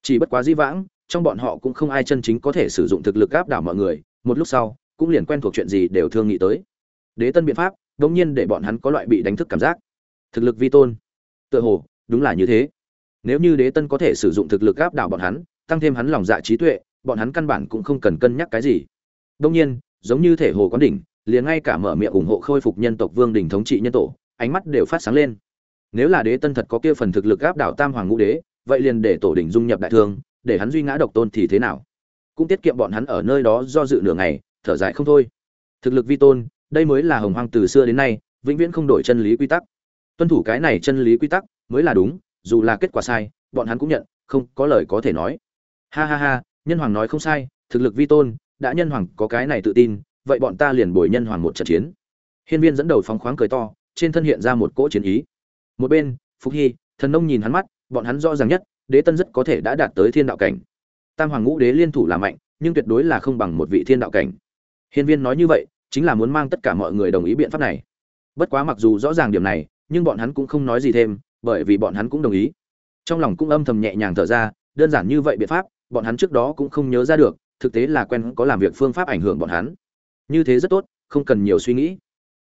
Chỉ bất quá di vãng, trong bọn họ cũng không ai chân chính có thể sử dụng thực lực áp đảo mọi người, một lúc sau, cũng liền quen thuộc chuyện gì đều thương nghị tới. Đế tân biện pháp đương nhiên để bọn hắn có loại bị đánh thức cảm giác. Thực lực vi tôn. Tựa hồ, đúng là như thế. Nếu như đế tân có thể sử dụng thực lực áp đảo bọn hắn, tăng thêm hắn lòng dạ trí tuệ, bọn hắn căn bản cũng không cần cân nhắc cái gì. Đương nhiên, giống như thể hồ quán đỉnh, liền ngay cả mở miệng ủng hộ khôi phục nhân tộc vương đỉnh thống trị nhân tổ ánh mắt đều phát sáng lên. Nếu là đế tân thật có kia phần thực lực áp đảo tam hoàng ngũ đế, vậy liền để tổ đỉnh dung nhập đại thương, để hắn duy ngã độc tôn thì thế nào? Cũng tiết kiệm bọn hắn ở nơi đó do dự nửa ngày, thở dài không thôi. Thực lực vi tôn, đây mới là hồng hoang từ xưa đến nay, vĩnh viễn không đổi chân lý quy tắc. Tuân thủ cái này chân lý quy tắc mới là đúng, dù là kết quả sai, bọn hắn cũng nhận, không có lời có thể nói. Ha ha ha, nhân hoàng nói không sai, thực lực vi tôn, đã nhân hoàng có cái này tự tin, vậy bọn ta liền bồi nhân hoàng một trận chiến. Hiên viên dẫn đầu phóng khoáng cười to trên thân hiện ra một cỗ chiến ý. Một bên phúc hy, thần nông nhìn hắn mắt, bọn hắn rõ ràng nhất, đế tân rất có thể đã đạt tới thiên đạo cảnh. Tam hoàng ngũ đế liên thủ là mạnh, nhưng tuyệt đối là không bằng một vị thiên đạo cảnh. Hiên viên nói như vậy, chính là muốn mang tất cả mọi người đồng ý biện pháp này. Bất quá mặc dù rõ ràng điểm này, nhưng bọn hắn cũng không nói gì thêm, bởi vì bọn hắn cũng đồng ý. Trong lòng cũng âm thầm nhẹ nhàng thở ra, đơn giản như vậy biện pháp, bọn hắn trước đó cũng không nhớ ra được, thực tế là quen có làm việc phương pháp ảnh hưởng bọn hắn. Như thế rất tốt, không cần nhiều suy nghĩ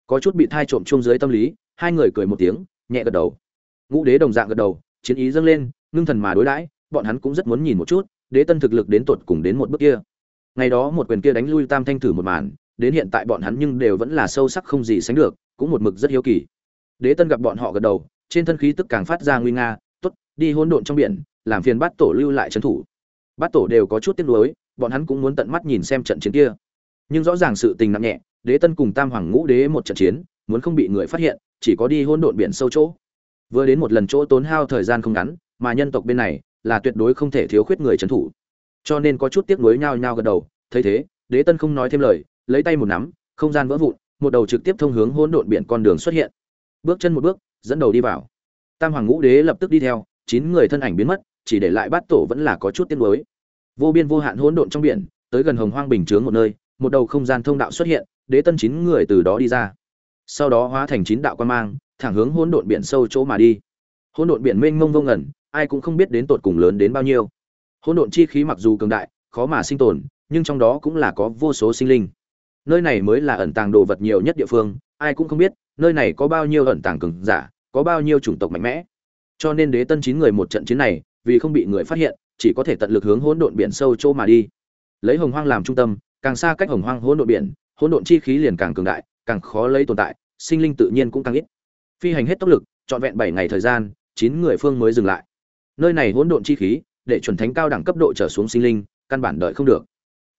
có chút bị thai trộm chung dưới tâm lý, hai người cười một tiếng, nhẹ gật đầu. Ngũ đế đồng dạng gật đầu, chiến ý dâng lên, ngưng thần mà đối đãi, bọn hắn cũng rất muốn nhìn một chút, đế tân thực lực đến tột cùng đến một bước kia. Ngày đó một quyền kia đánh lui tam thanh thử một màn, đến hiện tại bọn hắn nhưng đều vẫn là sâu sắc không gì sánh được, cũng một mực rất hiếu kỳ. Đế tân gặp bọn họ gật đầu, trên thân khí tức càng phát ra nguy nga, tốt, đi hỗn độn trong biển, làm phiền bát tổ lưu lại trấn thủ. Bát tổ đều có chút tiếc nuối, bọn hắn cũng muốn tận mắt nhìn xem trận chiến kia. Nhưng rõ ràng sự tình nặng nhẹ đế tân cùng tam hoàng ngũ đế một trận chiến, muốn không bị người phát hiện, chỉ có đi hỗn độn biển sâu chỗ. Vừa đến một lần chỗ tốn hao thời gian không ngắn, mà nhân tộc bên này là tuyệt đối không thể thiếu khuyết người trấn thủ. Cho nên có chút tiếc nuối nhao nhao gật đầu, thấy thế, đế tân không nói thêm lời, lấy tay một nắm, không gian vỡ vụn, một đầu trực tiếp thông hướng hỗn độn biển con đường xuất hiện. Bước chân một bước, dẫn đầu đi vào. Tam hoàng ngũ đế lập tức đi theo, chín người thân ảnh biến mất, chỉ để lại bát tổ vẫn là có chút tiếc nuối. Vô biên vô hạn hỗn độn trong biển, tới gần hồng hoang bình chướng một nơi một đầu không gian thông đạo xuất hiện đế tân chín người từ đó đi ra. Sau đó hóa thành chín đạo quan mang thẳng hướng hỗn độn biển sâu chỗ mà đi. Hỗn độn biển mênh mông vô ngần, ai cũng không biết đến tột cùng lớn đến bao nhiêu. Hỗn độn chi khí mặc dù cường đại khó mà sinh tồn nhưng trong đó cũng là có vô số sinh linh. Nơi này mới là ẩn tàng đồ vật nhiều nhất địa phương ai cũng không biết nơi này có bao nhiêu ẩn tàng cường giả có bao nhiêu chủng tộc mạnh mẽ. Cho nên đế tân chín người một trận chiến này vì không bị người phát hiện chỉ có thể tận lực hướng hỗn độn biển sâu chỗ mà đi. Lấy hồng hoang làm trung tâm càng xa cách hồng hoang hỗn độn biển, hỗn độn chi khí liền càng cường đại, càng khó lấy tồn tại, sinh linh tự nhiên cũng càng ít. Phi hành hết tốc lực, trọn vẹn bảy ngày thời gian, chín người phương mới dừng lại. Nơi này hỗn độn chi khí, để chuẩn thánh cao đẳng cấp độ trở xuống sinh linh, căn bản đợi không được.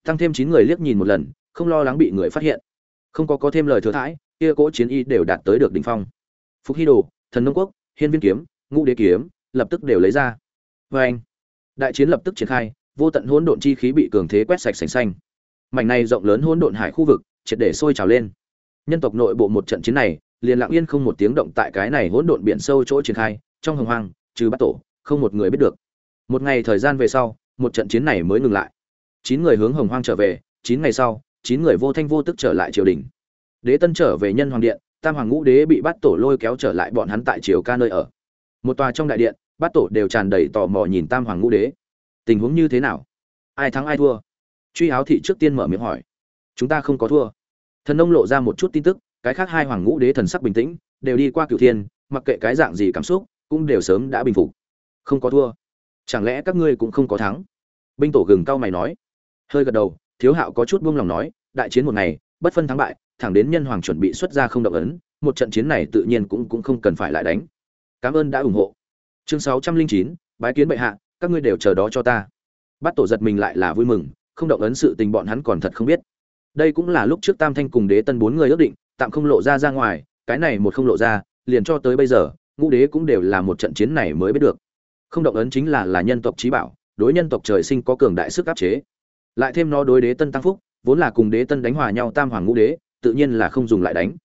Tăng thêm chín người liếc nhìn một lần, không lo lắng bị người phát hiện. Không có có thêm lời thừa thãi, kia cỗ chiến y đều đạt tới được đỉnh phong. Phục hy đồ, thần nông quốc, hiên viên kiếm, ngũ đế kiếm, lập tức đều lấy ra. Vê anh đại chiến lập tức triển khai, vô tận hỗn độn chi khí bị cường thế quét sạch sành xanh mảnh này rộng lớn hỗn độn hải khu vực, triệt để sôi trào lên. Nhân tộc nội bộ một trận chiến này, liền lặng yên không một tiếng động tại cái này hỗn độn biển sâu chỗ triển khai, trong hồng hoang, trừ bắt tổ, không một người biết được. Một ngày thời gian về sau, một trận chiến này mới ngừng lại. Chín người hướng hồng hoang trở về, chín ngày sau, chín người vô thanh vô tức trở lại triều đình. Đế tân trở về nhân hoàng điện, tam hoàng ngũ đế bị bắt tổ lôi kéo trở lại bọn hắn tại triều ca nơi ở. Một tòa trong đại điện bắt tổ đều tràn đầy tò mò nhìn tam hoàng ngũ đế. Tình huống như thế nào? Ai thắng ai thua? Truy áo thị trước tiên mở miệng hỏi. Chúng ta không có thua. Thần nông lộ ra một chút tin tức, cái khác hai hoàng ngũ đế thần sắc bình tĩnh, đều đi qua cửu thiên, mặc kệ cái dạng gì cảm xúc, cũng đều sớm đã bình phục. Không có thua. Chẳng lẽ các ngươi cũng không có thắng? Binh tổ gừng cao mày nói. Hơi gật đầu, thiếu hạo có chút buông lòng nói, đại chiến một ngày, bất phân thắng bại, thẳng đến nhân hoàng chuẩn bị xuất ra không động ấn, một trận chiến này tự nhiên cũng cũng không cần phải lại đánh. Cảm ơn đã ủng hộ. Chương sáu trăm linh chín, bái kiến bệ hạ, các ngươi đều chờ đó cho ta. Bắt tổ giật mình lại là vui mừng không động ấn sự tình bọn hắn còn thật không biết. Đây cũng là lúc trước tam thanh cùng đế tân bốn người ước định, tạm không lộ ra ra ngoài, cái này một không lộ ra, liền cho tới bây giờ, ngũ đế cũng đều là một trận chiến này mới biết được. Không động ấn chính là là nhân tộc trí bảo, đối nhân tộc trời sinh có cường đại sức áp chế. Lại thêm nó đối đế tân tăng phúc, vốn là cùng đế tân đánh hòa nhau tam hoàng ngũ đế, tự nhiên là không dùng lại đánh.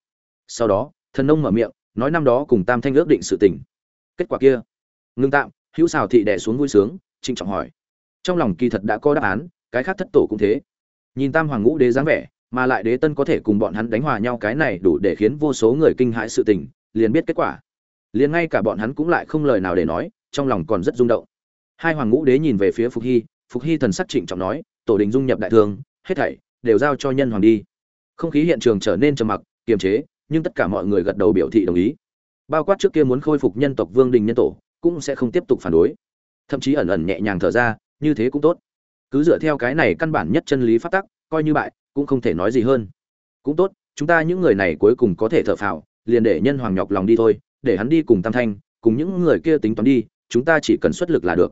Sau đó, thần nông mở miệng, nói năm đó cùng tam thanh ước định sự tình. Kết quả kia. Ngưng tạm, hữu xào thị đẻ xuống vui sướng, trịnh trọng hỏi. Trong lòng kỳ thật đã có đáp án cái khác thất tổ cũng thế. Nhìn tam hoàng ngũ đế dáng vẻ, mà lại đế tân có thể cùng bọn hắn đánh hòa nhau cái này đủ để khiến vô số người kinh hãi sự tình, liền biết kết quả. Liền ngay cả bọn hắn cũng lại không lời nào để nói, trong lòng còn rất rung động. Hai hoàng ngũ đế nhìn về phía phục hy phục hy thần sắc trịnh trọng nói, tổ đình dung nhập đại thương, hết thảy đều giao cho nhân hoàng đi. Không khí hiện trường trở nên trầm mặc, kiềm chế, nhưng tất cả mọi người gật đầu biểu thị đồng ý. Bao quát trước kia muốn khôi phục nhân tộc vương đình nhân tổ, cũng sẽ không tiếp tục phản đối. Thậm chí ẩn ẩn nhẹ nhàng thở ra, như thế cũng tốt cứ dựa theo cái này căn bản nhất chân lý phát tắc, coi như bại, cũng không thể nói gì hơn. Cũng tốt, chúng ta những người này cuối cùng có thể thở phào, liền để nhân hoàng nhọc lòng đi thôi, để hắn đi cùng tam thanh, cùng những người kia tính toán đi, chúng ta chỉ cần xuất lực là được.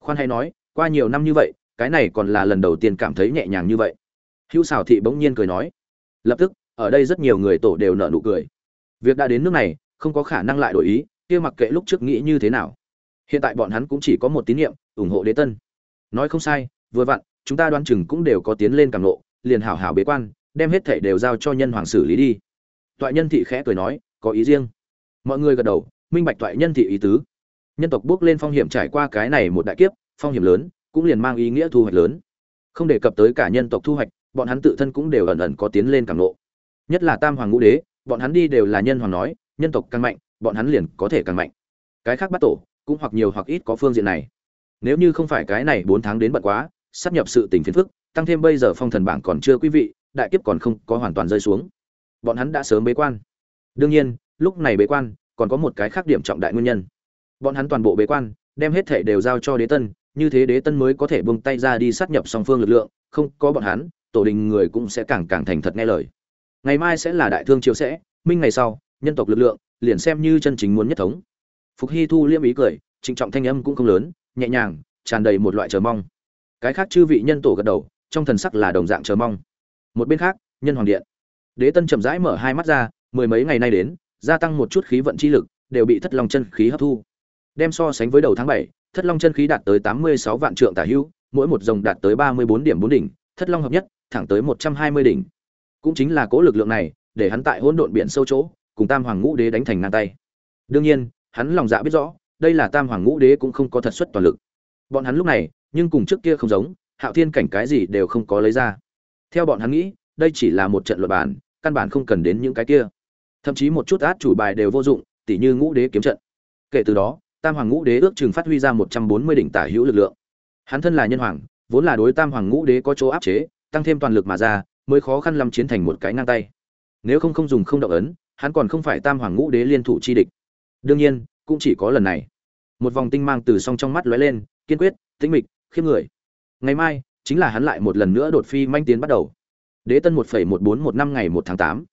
Khoan hay nói, qua nhiều năm như vậy, cái này còn là lần đầu tiên cảm thấy nhẹ nhàng như vậy. Hữu xảo thị bỗng nhiên cười nói, lập tức, ở đây rất nhiều người tổ đều nở nụ cười. Việc đã đến nước này, không có khả năng lại đổi ý, kia mặc kệ lúc trước nghĩ như thế nào. Hiện tại bọn hắn cũng chỉ có một tín nhiệm, ủng hộ đế tân. Nói không sai vừa vặn, chúng ta đoán chừng cũng đều có tiến lên càng lộ liền hảo hảo bế quan, đem hết thảy đều giao cho nhân hoàng xử lý đi. Toại nhân thị khẽ cười nói, có ý riêng. Mọi người gật đầu, minh bạch toại nhân thị ý tứ. Nhân tộc bước lên phong hiểm trải qua cái này một đại kiếp, phong hiểm lớn, cũng liền mang ý nghĩa thu hoạch lớn. Không đề cập tới cả nhân tộc thu hoạch, bọn hắn tự thân cũng đều ẩn ẩn có tiến lên càng lộ nhất là tam hoàng ngũ đế, bọn hắn đi đều là nhân hoàng nói, nhân tộc càng mạnh, bọn hắn liền có thể càng mạnh. Cái khác bắt tổ, cũng hoặc nhiều hoặc ít có phương diện này. Nếu như không phải cái này bốn tháng đến bận quá sắp nhập sự tình phiền phức, tăng thêm bây giờ phong thần bảng còn chưa quý vị, đại kiếp còn không có hoàn toàn rơi xuống. Bọn hắn đã sớm bế quan. Đương nhiên, lúc này bế quan, còn có một cái khác điểm trọng đại nguyên nhân. Bọn hắn toàn bộ bế quan, đem hết thể đều giao cho đế tân, như thế đế tân mới có thể buông tay ra đi sát nhập song phương lực lượng, không có bọn hắn, tổ đình người cũng sẽ càng càng thành thật nghe lời. Ngày mai sẽ là đại thương chiếu sẽ, minh ngày sau, nhân tộc lực lượng, liền xem như chân chính muốn nhất thống. Phục hy thu liêm ý cười, trịnh trọng thanh âm cũng không lớn, nhẹ nhàng, tràn đầy một loại chờ mong cái khác chư vị nhân tổ gật đầu, trong thần sắc là đồng dạng chờ mong. Một bên khác, nhân hoàng điện. Đế tân chậm rãi mở hai mắt ra, mười mấy ngày nay đến, gia tăng một chút khí vận chi lực, đều bị thất long chân khí hấp thu. Đem so sánh với đầu tháng bảy, thất long chân khí đạt tới tám mươi sáu vạn trượng tả hữu mỗi một dòng đạt tới ba mươi bốn điểm bốn đỉnh, thất long hợp nhất, thẳng tới một trăm hai mươi đỉnh. Cũng chính là cố lực lượng này, để hắn tại hỗn độn biển sâu chỗ, cùng tam hoàng ngũ đế đánh thành ngang tay. Đương nhiên, hắn lòng dạ biết rõ, đây là tam hoàng ngũ đế cũng không có thật xuất toàn lực. Bọn hắn lúc này nhưng cùng trước kia không giống, hạo thiên cảnh cái gì đều không có lấy ra. Theo bọn hắn nghĩ, đây chỉ là một trận luật bản, căn bản không cần đến những cái kia. Thậm chí một chút át chủ bài đều vô dụng, tỉ như ngũ đế kiếm trận. Kể từ đó, tam hoàng ngũ đế ước chừng phát huy ra một trăm bốn mươi đỉnh tả hữu lực lượng. Hắn thân là nhân hoàng, vốn là đối tam hoàng ngũ đế có chỗ áp chế, tăng thêm toàn lực mà ra, mới khó khăn lâm chiến thành một cái ngang tay. Nếu không không dùng không động ấn, hắn còn không phải tam hoàng ngũ đế liên thủ chi địch. Đương nhiên, cũng chỉ có lần này. Một vòng tinh mang từ song trong mắt lóe lên, kiên quyết, tĩnh mịch khiếp người. Ngày mai, chính là hắn lại một lần nữa đột phi manh tiến bắt đầu. Đế tân một một bốn một năm ngày một tháng tám.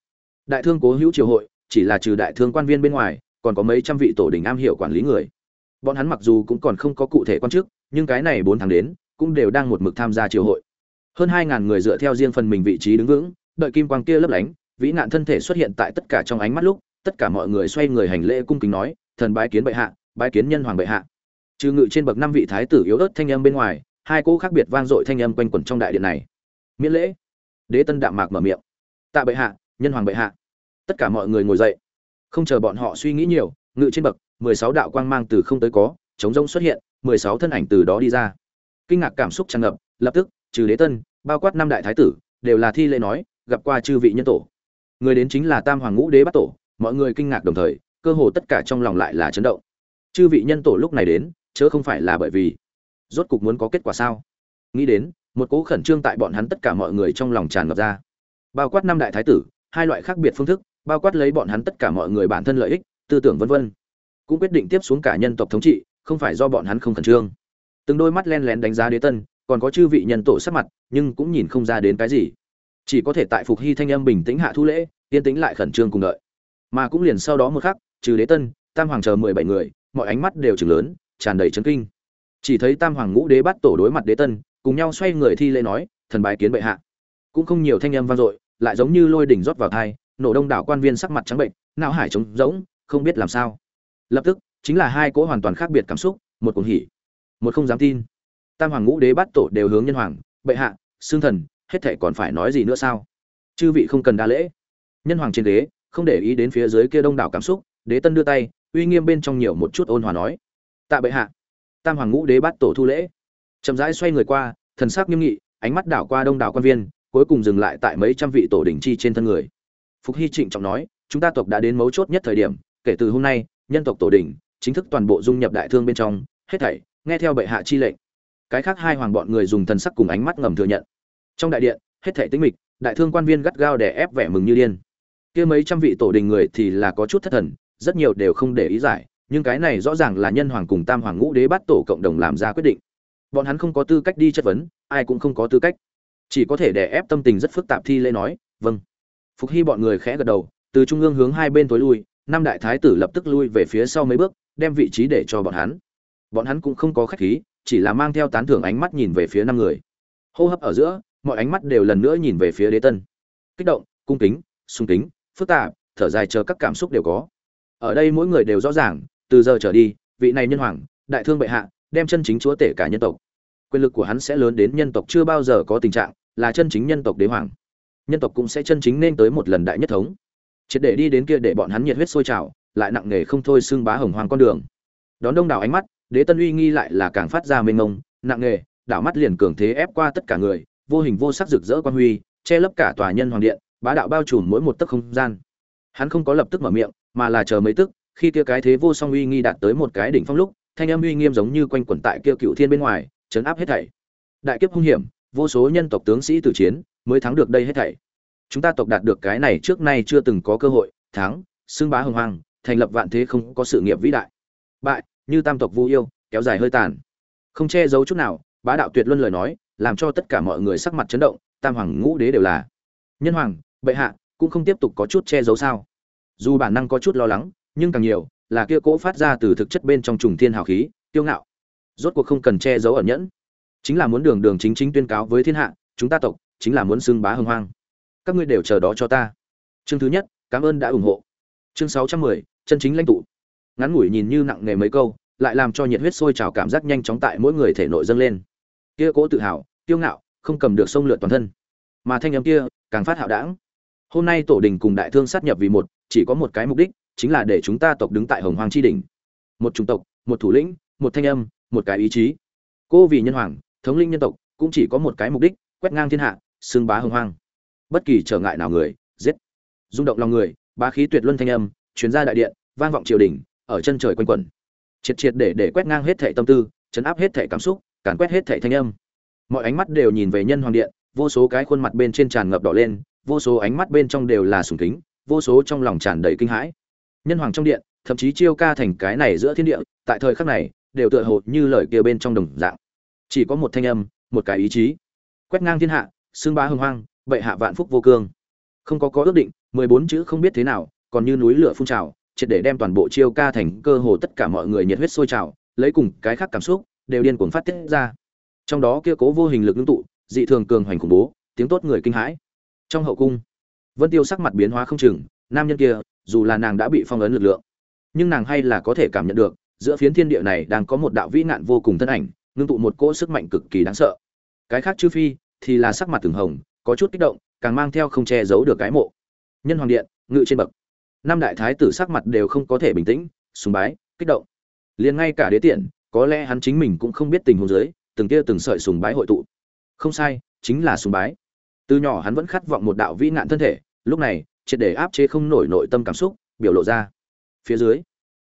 Đại thương cố hữu triều hội, chỉ là trừ đại thương quan viên bên ngoài, còn có mấy trăm vị tổ đình am hiểu quản lý người. Bọn hắn mặc dù cũng còn không có cụ thể quan chức, nhưng cái này bốn tháng đến, cũng đều đang một mực tham gia triều hội. Hơn hai ngàn người dựa theo riêng phần mình vị trí đứng vững, đợi kim quang kia lấp lánh, vĩ nạn thân thể xuất hiện tại tất cả trong ánh mắt lúc, tất cả mọi người xoay người hành lễ cung kính nói, thần bái kiến bệ hạ, bái kiến nhân hoàng bệ hạ trừ ngự trên bậc năm vị thái tử yếu ớt thanh âm bên ngoài, hai cỗ khác biệt vang dội thanh âm quanh quẩn trong đại điện này. Miễn lễ. Đế tân đạm mạc mở miệng. Tạ bệ hạ, nhân hoàng bệ hạ. Tất cả mọi người ngồi dậy. Không chờ bọn họ suy nghĩ nhiều, ngự trên bậc mười sáu đạo quang mang từ không tới có chống rông xuất hiện, mười sáu thân ảnh từ đó đi ra. Kinh ngạc cảm xúc tràn ngập, lập tức, trừ đế tân, bao quát năm đại thái tử, đều là thi lễ nói, gặp qua chư vị nhân tổ. Người đến chính là tam hoàng ngũ đế bắt tổ, mọi người kinh ngạc đồng thời, cơ hồ tất cả trong lòng lại là chấn động. Chư vị nhân tổ lúc này đến chớ không phải là bởi vì. Rốt cục muốn có kết quả sao? Nghĩ đến, một cố khẩn trương tại bọn hắn tất cả mọi người trong lòng tràn ngập ra. Bao quát năm đại thái tử, hai loại khác biệt phương thức, bao quát lấy bọn hắn tất cả mọi người bản thân lợi ích, tư tưởng vân vân. Cũng quyết định tiếp xuống cả nhân tộc thống trị, không phải do bọn hắn không khẩn trương. Từng đôi mắt len lén đánh giá đế tân, còn có chư vị nhân tổ sắc mặt, nhưng cũng nhìn không ra đến cái gì. Chỉ có thể tại phục hy thanh âm bình tĩnh hạ thu lễ, yên tĩnh lại khẩn trương cùng đợi. Mà cũng liền sau đó một khắc, trừ đế tân, tam hoàng chờ mười bảy người, mọi ánh mắt đều chừng lớn tràn đầy chấn kinh. Chỉ thấy tam hoàng ngũ đế bắt tổ đối mặt đế tân, cùng nhau xoay người thi lễ nói, thần bái kiến bệ hạ. Cũng không nhiều thanh âm vang dội, lại giống như lôi đỉnh rót vào thai, nổ đông đảo quan viên sắc mặt trắng bệnh, não hải trống rỗng, không biết làm sao. Lập tức, chính là hai cỗ hoàn toàn khác biệt cảm xúc, một cuồng hỉ, một không dám tin. Tam hoàng ngũ đế bắt tổ đều hướng nhân hoàng, bệ hạ, xương thần, hết thệ còn phải nói gì nữa sao? Chư vị không cần đa lễ. Nhân hoàng trên ghế, không để ý đến phía dưới kia đông đảo cảm xúc, đế tân đưa tay, uy nghiêm bên trong nhiều một chút ôn hòa nói tạ bệ hạ. Tam hoàng ngũ đế bắt tổ thu lễ. Chậm rãi xoay người qua, thần sắc nghiêm nghị, ánh mắt đảo qua đông đảo quan viên, cuối cùng dừng lại tại mấy trăm vị tổ đình chi trên thân người. Phục hy trịnh trọng nói, chúng ta tộc đã đến mấu chốt nhất thời điểm, kể từ hôm nay, nhân tộc tổ đình chính thức toàn bộ dung nhập đại thương bên trong, hết thảy, nghe theo bệ hạ chi lệnh. Cái khác hai hoàng bọn người dùng thần sắc cùng ánh mắt ngầm thừa nhận. Trong đại điện, hết thảy tĩnh mịch, đại thương quan viên gắt gao để ép vẻ mừng như điên. Kia mấy trăm vị tổ đình người thì là có chút thất thần, rất nhiều đều không để ý giải nhưng cái này rõ ràng là nhân hoàng cùng tam hoàng ngũ đế bắt tổ cộng đồng làm ra quyết định. Bọn hắn không có tư cách đi chất vấn, ai cũng không có tư cách. Chỉ có thể để ép tâm tình rất phức tạp thi lễ nói vâng. Phục hy bọn người khẽ gật đầu, từ trung ương hướng hai bên tối lui, năm đại thái tử lập tức lui về phía sau mấy bước, đem vị trí để cho bọn hắn. Bọn hắn cũng không có khách khí, chỉ là mang theo tán thưởng ánh mắt nhìn về phía năm người. Hô hấp ở giữa, mọi ánh mắt đều lần nữa nhìn về phía đế tân. Kích động, cung kính, sung kính, phức tạp, thở dài chờ các cảm xúc đều có. Ở đây mỗi người đều rõ ràng từ giờ trở đi, vị này nhân hoàng, đại thương bệ hạ, đem chân chính chúa tể cả nhân tộc. Quyền lực của hắn sẽ lớn đến nhân tộc chưa bao giờ có tình trạng, là chân chính nhân tộc đế hoàng. Nhân tộc cũng sẽ chân chính nên tới một lần đại nhất thống. Triệt để đi đến kia để bọn hắn nhiệt huyết sôi trào, lại nặng nề không thôi xưng bá hồng hoàng con đường. Đón đông đảo ánh mắt, đế tân uy nghi lại là càng phát ra mênh mông, nặng nề, đảo mắt liền cường thế ép qua tất cả người, vô hình vô sắc rực rỡ quan huy, che lấp cả tòa nhân hoàng điện, bá đạo bao trùm mỗi một tấc không gian. Hắn không có lập tức mở miệng, mà là chờ mấy tức khi kia cái thế vô song uy nghi đạt tới một cái đỉnh phong lúc, thanh âm uy nghiêm giống như quanh quẩn tại kia cựu thiên bên ngoài, chấn áp hết thảy. Đại kiếp hung hiểm, vô số nhân tộc tướng sĩ tử chiến, mới thắng được đây hết thảy. Chúng ta tộc đạt được cái này trước nay chưa từng có cơ hội, thắng, xưng bá hồng hoàng, thành lập vạn thế không có sự nghiệp vĩ đại. Bại, như tam tộc vu yêu, kéo dài hơi tàn. Không che giấu chút nào, bá đạo tuyệt luân lời nói, làm cho tất cả mọi người sắc mặt chấn động, tam hoàng ngũ đế đều là. Nhân hoàng, bệ hạ, cũng không tiếp tục có chút che giấu sao. Dù bản năng có chút lo lắng nhưng càng nhiều là kia cỗ phát ra từ thực chất bên trong trùng thiên hào khí tiêu ngạo. Rốt cuộc không cần che giấu ẩn nhẫn. Chính là muốn đường đường chính chính tuyên cáo với thiên hạ, chúng ta tộc chính là muốn xưng bá hưng hoang. Các ngươi đều chờ đó cho ta. Chương thứ nhất, cảm ơn đã ủng hộ. Chương sáu trăm mười, chân chính lãnh tụ. Ngắn ngủi nhìn như nặng nề mấy câu, lại làm cho nhiệt huyết sôi trào cảm giác nhanh chóng tại mỗi người thể nội dâng lên. Kia cố tự hào tiêu ngạo, không cầm được sông lượn toàn thân. Mà thanh âm kia, càng phát hạo đảng. Hôm nay tổ đình cùng đại thương sát nhập vì một, chỉ có một cái mục đích chính là để chúng ta tộc đứng tại hồng hoàng tri đỉnh. Một chủng tộc, một thủ lĩnh, một thanh âm, một cái ý chí. Cô vì nhân hoàng, thống linh nhân tộc, cũng chỉ có một cái mục đích, quét ngang thiên hạ, xưng bá hồng hoang. Bất kỳ trở ngại nào người, giết. Rung động lòng người, bá khí tuyệt luân thanh âm chuyến ra đại điện, vang vọng triều đình, ở chân trời quanh quẩn. Triệt triệt để để quét ngang hết thệ tâm tư, chấn áp hết thệ cảm xúc, càn quét hết thệ thanh âm. Mọi ánh mắt đều nhìn về nhân hoàng điện, vô số cái khuôn mặt bên trên tràn ngập đỏ lên, vô số ánh mắt bên trong đều là sùng kính, vô số trong lòng tràn đầy kinh hãi nhân hoàng trong điện, thậm chí chiêu ca thành cái này giữa thiên địa, tại thời khắc này, đều tựa hồ như lời kia bên trong đồng dạng. Chỉ có một thanh âm, một cái ý chí. Quét ngang thiên hạ xương bá hưng hoang, bệ hạ vạn phúc vô cương. Không có có ước định, mười bốn chữ không biết thế nào, còn như núi lửa phun trào, triệt để đem toàn bộ chiêu ca thành cơ hồ tất cả mọi người nhiệt huyết sôi trào, lấy cùng cái khác cảm xúc, đều điên cuồng phát tiết ra. Trong đó kia cố vô hình lực ngưng tụ, dị thường cường hoành khủng bố, tiếng tốt người kinh hãi. Trong hậu cung, vân tiêu sắc mặt biến hóa không chừng, nam nhân kia dù là nàng đã bị phong ấn lực lượng, nhưng nàng hay là có thể cảm nhận được, giữa phiến thiên địa này đang có một đạo vĩ nạn vô cùng thân ảnh, ngưng tụ một cỗ sức mạnh cực kỳ đáng sợ. Cái khác chư phi thì là sắc mặt từng hồng, có chút kích động, càng mang theo không che giấu được cái mộ. Nhân hoàng điện, ngự trên bậc. Năm đại thái tử sắc mặt đều không có thể bình tĩnh, sùng bái, kích động. Liền ngay cả đế tiện, có lẽ hắn chính mình cũng không biết tình huống dưới, từng tia từng sợi sùng bái hội tụ. Không sai, chính là sùng bái. Từ nhỏ hắn vẫn khát vọng một đạo vĩ nạn thân thể, lúc này triệt để áp chế không nổi nội tâm cảm xúc, biểu lộ ra. Phía dưới,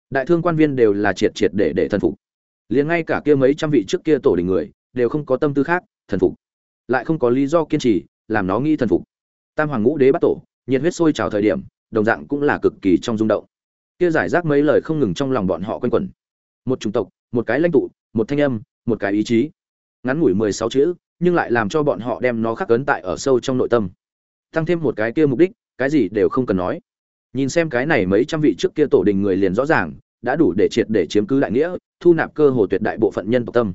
đại thương quan viên đều là triệt triệt để để thần phục. Liền ngay cả kia mấy trăm vị trước kia tổ đình người, đều không có tâm tư khác, thần phục. Lại không có lý do kiên trì, làm nó nghi thần phục. Tam hoàng ngũ đế bắt tổ, nhiệt huyết sôi trào thời điểm, đồng dạng cũng là cực kỳ trong rung động. Kia giải rác mấy lời không ngừng trong lòng bọn họ quanh quẩn. Một chủng tộc, một cái lãnh tụ, một thanh âm, một cái ý chí. Ngắn ngủi mười sáu chữ, nhưng lại làm cho bọn họ đem nó khắc ấn tại ở sâu trong nội tâm. Tăng thêm một cái kia mục đích cái gì đều không cần nói. Nhìn xem cái này mấy trăm vị trước kia tổ đình người liền rõ ràng, đã đủ để triệt để chiếm cứ đại nghĩa, thu nạp cơ hồ tuyệt đại bộ phận nhân tộc tâm.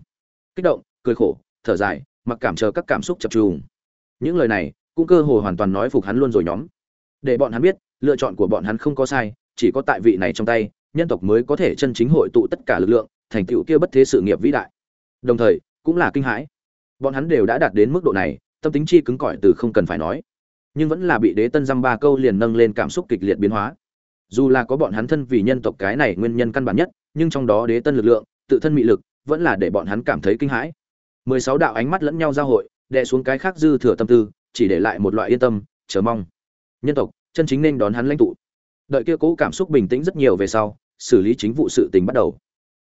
Kích động, cười khổ, thở dài, mặc cảm chờ các cảm xúc chập trùng. Những lời này, cũng cơ hồ hoàn toàn nói phục hắn luôn rồi nhóm. Để bọn hắn biết, lựa chọn của bọn hắn không có sai, chỉ có tại vị này trong tay, nhân tộc mới có thể chân chính hội tụ tất cả lực lượng, thành tựu kia bất thế sự nghiệp vĩ đại. Đồng thời, cũng là kinh hãi. Bọn hắn đều đã đạt đến mức độ này, tâm tính chi cứng cỏi từ không cần phải nói nhưng vẫn là bị đế tân dăm ba câu liền nâng lên cảm xúc kịch liệt biến hóa. Dù là có bọn hắn thân vì nhân tộc cái này nguyên nhân căn bản nhất, nhưng trong đó đế tân lực lượng, tự thân mị lực, vẫn là để bọn hắn cảm thấy kinh hãi. Mười sáu đạo ánh mắt lẫn nhau giao hội, đè xuống cái khác dư thừa tâm tư, chỉ để lại một loại yên tâm, chờ mong. Nhân tộc, chân chính nên đón hắn lãnh tụ. Đợi kia cố cảm xúc bình tĩnh rất nhiều về sau, xử lý chính vụ sự tình bắt đầu.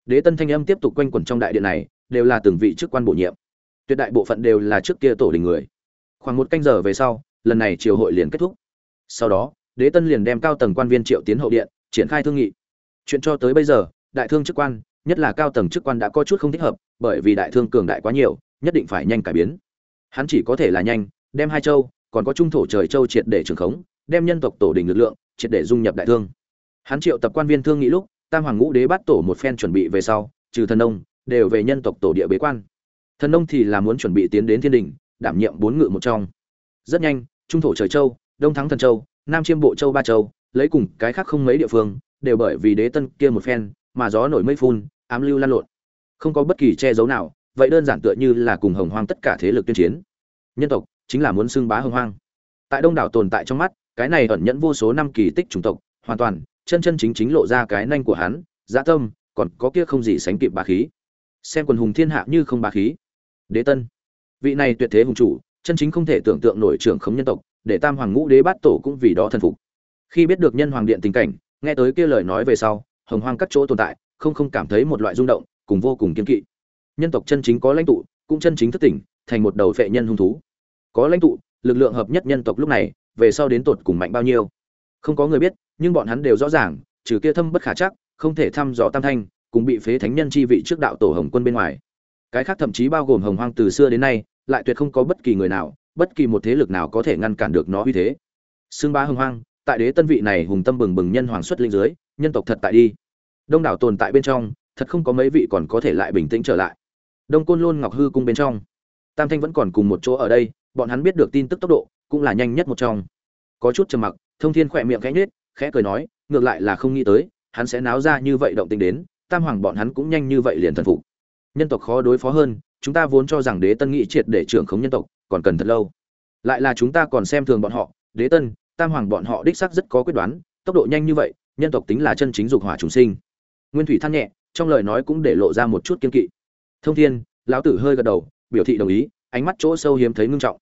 Đế tân thanh âm tiếp tục quanh quẩn trong đại điện này, đều là từng vị chức quan bổ nhiệm. Tuyệt đại bộ phận đều là trước kia tổ đình người. Khoảng một canh giờ về sau lần này triều hội liền kết thúc. Sau đó, đế tân liền đem cao tầng quan viên triệu tiến hậu điện triển khai thương nghị. Chuyện cho tới bây giờ, đại thương chức quan, nhất là cao tầng chức quan đã có chút không thích hợp, bởi vì đại thương cường đại quá nhiều, nhất định phải nhanh cải biến. Hắn chỉ có thể là nhanh, đem hai châu, còn có trung thổ trời châu triệt để trường khống, đem nhân tộc tổ đình lực lượng, triệt để dung nhập đại thương. Hắn triệu tập quan viên thương nghị lúc, tam hoàng ngũ đế bắt tổ một phen chuẩn bị về sau, trừ thần nông, đều về nhân tộc tổ địa bế quan. Thần nông thì là muốn chuẩn bị tiến đến thiên đình, đảm nhiệm bốn ngự một trong. Rất nhanh trung thổ trời châu, đông thắng thần châu, nam chiêm bộ châu ba châu, lấy cùng cái khác không mấy địa phương, đều bởi vì đế tân kia một phen, mà gió nổi mây phun, ám lưu lan lộn. Không có bất kỳ che giấu nào, vậy đơn giản tựa như là cùng hồng hoang tất cả thế lực tuyên chiến. Nhân tộc chính là muốn xưng bá hồng hoang. Tại đông đảo tồn tại trong mắt, cái này ẩn nhẫn vô số năm kỳ tích chủng tộc, hoàn toàn, chân chân chính chính lộ ra cái nanh của hắn dã tâm, còn có kia không gì sánh kịp bá khí. Xem quần hùng thiên hạ như không bá khí. Đế tân. Vị này tuyệt thế hùng chủ chân chính không thể tưởng tượng nổi trưởng khống nhân tộc, để tam hoàng ngũ đế bát tổ cũng vì đó thần phục. Khi biết được nhân hoàng điện tình cảnh, nghe tới kia lời nói về sau, hồng hoang các chỗ tồn tại, không không cảm thấy một loại rung động, cùng vô cùng kiên kỵ. Nhân tộc chân chính có lãnh tụ, cũng chân chính thức tỉnh, thành một đầu phệ nhân hung thú. Có lãnh tụ, lực lượng hợp nhất nhân tộc lúc này, về sau đến tột cùng mạnh bao nhiêu? Không có người biết, nhưng bọn hắn đều rõ ràng, trừ kia thâm bất khả chắc, không thể thăm dò tam thanh, cùng bị phế thánh nhân chi vị trước đạo tổ hồng quân bên ngoài. Cái khác thậm chí bao gồm hồng hoang từ xưa đến nay lại tuyệt không có bất kỳ người nào, bất kỳ một thế lực nào có thể ngăn cản được nó uy thế. Sương bá hưng hoang, tại đế tân vị này hùng tâm bừng bừng nhân hoàng xuất linh dưới, nhân tộc thật tại đi. Đông đảo tồn tại bên trong, thật không có mấy vị còn có thể lại bình tĩnh trở lại. Đông côn lôn ngọc hư cung bên trong, tam thanh vẫn còn cùng một chỗ ở đây, bọn hắn biết được tin tức tốc độ, cũng là nhanh nhất một trong. Có chút trầm mặc, thông thiên khẽ miệng khẽ nhếch, khẽ cười nói, ngược lại là không nghĩ tới, hắn sẽ náo ra như vậy động tình đến, tam hoàng bọn hắn cũng nhanh như vậy liền thần phục. Nhân tộc khó đối phó hơn chúng ta vốn cho rằng đế tân nghĩ triệt để trưởng khống nhân tộc còn cần thật lâu. Lại là chúng ta còn xem thường bọn họ đế tân tam hoàng bọn họ đích xác rất có quyết đoán tốc độ nhanh như vậy nhân tộc tính là chân chính dục hỏa trùng sinh. Nguyên thủy than nhẹ trong lời nói cũng để lộ ra một chút kiên kỵ. Thông thiên lão tử hơi gật đầu biểu thị đồng ý ánh mắt chỗ sâu hiếm thấy ngưng trọng.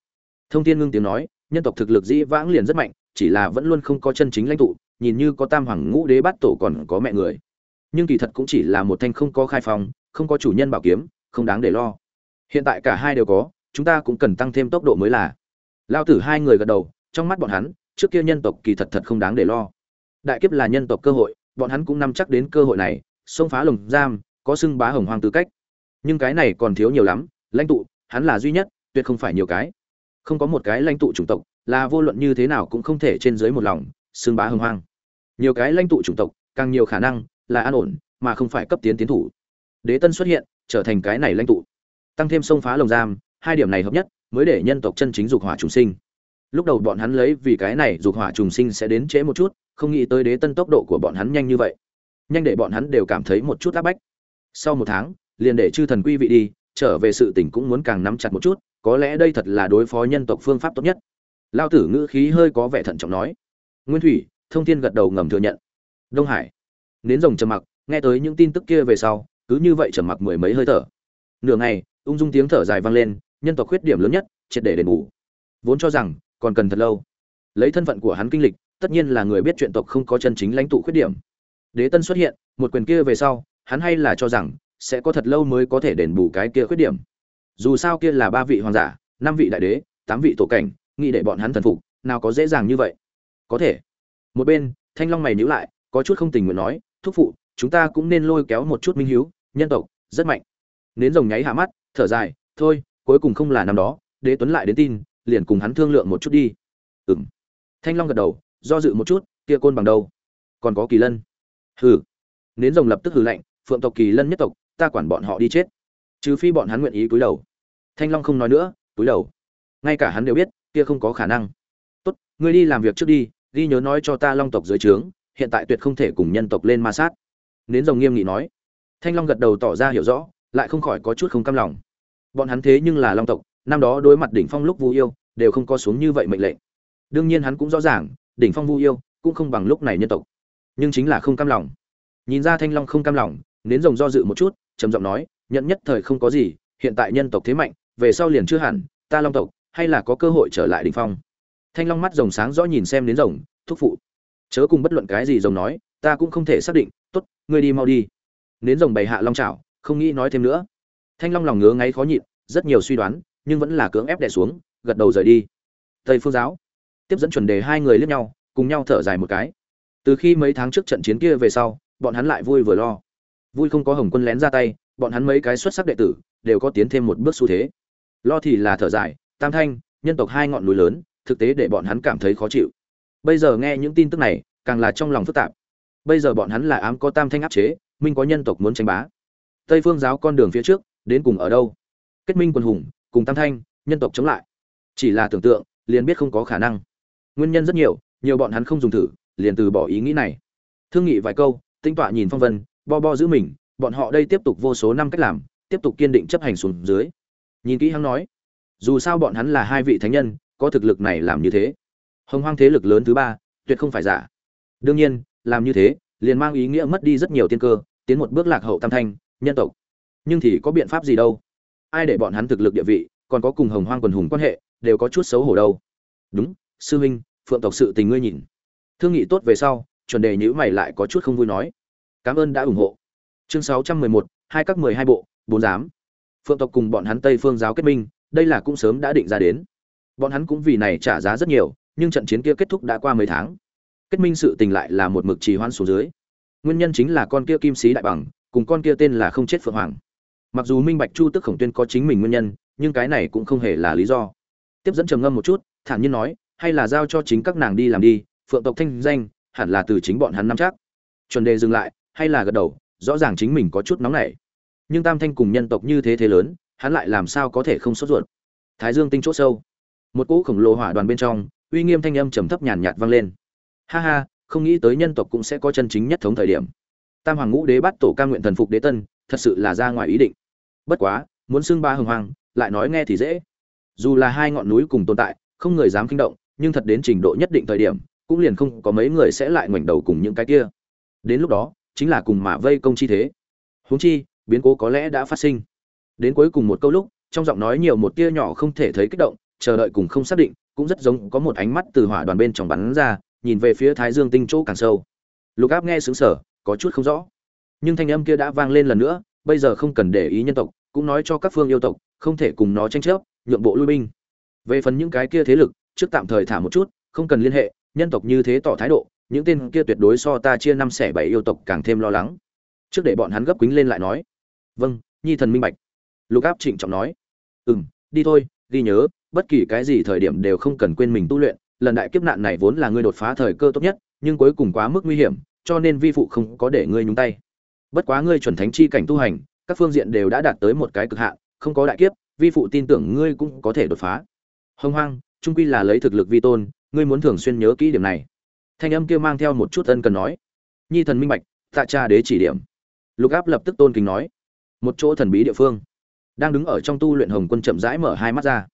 Thông thiên ngưng tiếng nói nhân tộc thực lực dĩ vãng liền rất mạnh chỉ là vẫn luôn không có chân chính lãnh tụ nhìn như có tam hoàng ngũ đế bát tổ còn có mẹ người. Nhưng kỳ thật cũng chỉ là một thanh không có khai phòng, không có chủ nhân bảo kiếm không đáng để lo hiện tại cả hai đều có, chúng ta cũng cần tăng thêm tốc độ mới là. Lao tử hai người gật đầu, trong mắt bọn hắn, trước kia nhân tộc kỳ thật thật không đáng để lo. Đại kiếp là nhân tộc cơ hội, bọn hắn cũng nắm chắc đến cơ hội này, xông phá lồng giam, có xưng bá hồng hoàng tư cách. Nhưng cái này còn thiếu nhiều lắm, lãnh tụ, hắn là duy nhất, tuyệt không phải nhiều cái. Không có một cái lãnh tụ chủng tộc, là vô luận như thế nào cũng không thể trên dưới một lòng, xưng bá hồng hoang. Nhiều cái lãnh tụ chủng tộc, càng nhiều khả năng là an ổn, mà không phải cấp tiến tiến thủ. Đế tân xuất hiện, trở thành cái này lãnh tụ tăng thêm sông phá lồng giam, hai điểm này hợp nhất, mới để nhân tộc chân chính dục hỏa trùng sinh. Lúc đầu bọn hắn lấy vì cái này dục hỏa trùng sinh sẽ đến trễ một chút, không nghĩ tới đế tân tốc độ của bọn hắn nhanh như vậy. Nhanh để bọn hắn đều cảm thấy một chút áp bách. Sau một tháng, liền để chư thần quy vị đi, trở về sự tỉnh cũng muốn càng nắm chặt một chút, có lẽ đây thật là đối phó nhân tộc phương pháp tốt nhất. Lao tử ngữ khí hơi có vẻ thận trọng nói. Nguyên thủy, thông thiên gật đầu ngầm thừa nhận. Đông hải, nến rồng trầm mặc, nghe tới những tin tức kia về sau, cứ như vậy trầm mặc mười mấy hơi thở nửa ngày, ung dung tiếng thở dài vang lên, nhân tộc khuyết điểm lớn nhất, triệt để đền bù. Vốn cho rằng, còn cần thật lâu. Lấy thân phận của hắn kinh lịch, tất nhiên là người biết chuyện tộc không có chân chính lãnh tụ khuyết điểm. Đế tân xuất hiện, một quyền kia về sau, hắn hay là cho rằng, sẽ có thật lâu mới có thể đền bù cái kia khuyết điểm. Dù sao kia là ba vị hoàng giả, năm vị đại đế, tám vị tổ cảnh, nghĩ để bọn hắn thần phục, nào có dễ dàng như vậy. Có thể. Một bên, thanh long mày nhíu lại, có chút không tình nguyện nói, thúc phụ, chúng ta cũng nên lôi kéo một chút minh hiếu, nhân tộc, rất mạnh nến rồng nháy hạ mắt, thở dài, thôi, cuối cùng không là năm đó, đế tuấn lại đến tin, liền cùng hắn thương lượng một chút đi. Ừm. Thanh long gật đầu, do dự một chút, kia côn bằng đâu? Còn có kỳ lân. Hừ. Nến rồng lập tức hừ lạnh, phượng tộc kỳ lân nhất tộc, ta quản bọn họ đi chết. Trừ phi bọn hắn nguyện ý cúi đầu. Thanh long không nói nữa, cúi đầu. Ngay cả hắn đều biết, kia không có khả năng. Tốt, ngươi đi làm việc trước đi, ghi nhớ nói cho ta long tộc dưới trướng, hiện tại tuyệt không thể cùng nhân tộc lên ma sát. Nến rồng nghiêm nghị nói. Thanh long gật đầu tỏ ra hiểu rõ lại không khỏi có chút không cam lòng. Bọn hắn thế nhưng là long tộc, năm đó đối mặt đỉnh phong lúc vu yêu, đều không có xuống như vậy mệnh lệnh. Đương nhiên hắn cũng rõ ràng, đỉnh phong vu yêu cũng không bằng lúc này nhân tộc, nhưng chính là không cam lòng. Nhìn ra thanh long không cam lòng, nến rồng do dự một chút, trầm giọng nói nhận nhất thời không có gì, hiện tại nhân tộc thế mạnh, về sau liền chưa hẳn, ta long tộc, hay là có cơ hội trở lại đỉnh phong? Thanh long mắt rồng sáng rõ nhìn xem đến rồng, thúc phụ. Chớ cùng bất luận cái gì rồng nói, ta cũng không thể xác định, tốt, ngươi đi mau đi. Nến rồng bày hạ long chảo không nghĩ nói thêm nữa. Thanh long lòng ngứa ngáy khó nhịn, rất nhiều suy đoán, nhưng vẫn là cưỡng ép đè xuống, gật đầu rời đi. Tây phương giáo. Tiếp dẫn chuẩn đề hai người liếc nhau, cùng nhau thở dài một cái. Từ khi mấy tháng trước trận chiến kia về sau, bọn hắn lại vui vừa lo. Vui không có hồng quân lén ra tay, bọn hắn mấy cái xuất sắc đệ tử đều có tiến thêm một bước xu thế. Lo thì là thở dài, tam thanh, nhân tộc hai ngọn núi lớn, thực tế để bọn hắn cảm thấy khó chịu. Bây giờ nghe những tin tức này, càng là trong lòng phức tạp. Bây giờ bọn hắn là ám có tam thanh áp chế, minh có nhân tộc muốn tranh bá tây phương giáo con đường phía trước, đến cùng ở đâu? Kết minh quân hùng, cùng tam thanh, nhân tộc chống lại. Chỉ là tưởng tượng, liền biết không có khả năng. Nguyên nhân rất nhiều nhiều bọn hắn không dùng thử, liền từ bỏ ý nghĩ này. Thương nghị vài câu tinh tọa nhìn phong vân, bo bo giữ mình, bọn họ đây tiếp tục vô số năm cách làm, tiếp tục kiên định chấp hành xuống dưới. Nhìn kỹ hắn nói, dù sao bọn hắn là hai vị thánh nhân, có thực lực này làm như thế. Hồng hoang thế lực lớn thứ ba, tuyệt không phải giả. Đương nhiên, làm như thế, liền mang ý nghĩa mất đi rất nhiều tiên cơ, tiến một bước lạc hậu tam thanh nhân tộc. Nhưng thì có biện pháp gì đâu? Ai để bọn hắn thực lực địa vị, còn có cùng hồng hoang quần hùng quan hệ, đều có chút xấu hổ đâu. Đúng, sư huynh, phượng tộc sự tình ngươi nhìn. Thương nghị tốt về sau, chuẩn đề nhữ mày lại có chút không vui nói. Cảm ơn đã ủng hộ. Chương sáu trăm mười một, hai các mười hai bộ, bốn giám. Phượng tộc cùng bọn hắn tây phương giáo kết minh, đây là cũng sớm đã định ra đến. Bọn hắn cũng vì này trả giá rất nhiều, nhưng trận chiến kia kết thúc đã qua mấy tháng. Kết minh sự tình lại là một mực trì hoãn xuống dưới. Nguyên nhân chính là con kia kim sĩ đại bằng cùng con kia tên là không chết phượng hoàng. Mặc dù minh bạch chu tức khổng tuyên có chính mình nguyên nhân, nhưng cái này cũng không hề là lý do. Tiếp dẫn trầm ngâm một chút, thản nhiên nói, hay là giao cho chính các nàng đi làm đi, phượng tộc thanh danh, hẳn là từ chính bọn hắn nắm chắc. Chuẩn đề dừng lại, hay là gật đầu, rõ ràng chính mình có chút nóng nảy. Nhưng tam thanh cùng nhân tộc như thế thế lớn, hắn lại làm sao có thể không sốt ruột? Thái dương tinh chỗ sâu. Một cỗ khổng lồ hỏa đoàn bên trong, uy nghiêm thanh âm trầm thấp nhàn nhạt vang lên. Ha ha, không nghĩ tới nhân tộc cũng sẽ có chân chính nhất thống thời điểm tam hoàng ngũ đế bắt tổ ca nguyện thần phục đế tân, thật sự là ra ngoài ý định. Bất quá, muốn xưng ba hồng hoàng, lại nói nghe thì dễ. Dù là hai ngọn núi cùng tồn tại, không người dám kinh động, nhưng thật đến trình độ nhất định thời điểm, cũng liền không có mấy người sẽ lại ngoảnh đầu cùng những cái kia. Đến lúc đó, chính là cùng mà vây công chi thế. Huống chi, biến cố có lẽ đã phát sinh. Đến cuối cùng một câu lúc, trong giọng nói nhiều một tia nhỏ không thể thấy kích động, chờ đợi cùng không xác định, cũng rất giống có một ánh mắt từ hỏa đoàn bên trong bắn ra, nhìn về phía thái dương tinh chỗ càng sâu. Lục áp nghe xứng sở có chút không rõ. Nhưng thanh âm kia đã vang lên lần nữa, bây giờ không cần để ý nhân tộc, cũng nói cho các phương yêu tộc, không thể cùng nó tranh chấp, nhượng bộ lui binh. Về phần những cái kia thế lực, trước tạm thời thả một chút, không cần liên hệ, nhân tộc như thế tỏ thái độ, những tên kia tuyệt đối so ta chia năm xẻ bảy yêu tộc càng thêm lo lắng. Trước để bọn hắn gấp quýnh lên lại nói. Vâng nhi thần minh bạch. Lục áp trịnh trọng nói. Ừ m đi thôi, ghi nhớ, bất kỳ cái gì thời điểm đều không cần quên mình tu luyện, lần đại kiếp nạn này vốn là ngươi đột phá thời cơ tốt nhất, nhưng cuối cùng quá mức nguy hiểm cho nên vi phụ không có để ngươi nhúng tay. Bất quá ngươi chuẩn thánh chi cảnh tu hành, các phương diện đều đã đạt tới một cái cực hạn, không có đại kiếp, vi phụ tin tưởng ngươi cũng có thể đột phá. Hông hoang, trung quy là lấy thực lực vi tôn, ngươi muốn thường xuyên nhớ kỹ điểm này. Thanh âm kia mang theo một chút ân cần nói. Nhi thần minh bạch, tạ cha đế chỉ điểm. Lục áp lập tức tôn kính nói. Một chỗ thần bí địa phương. Đang đứng ở trong tu luyện hồng quân chậm rãi mở hai mắt ra.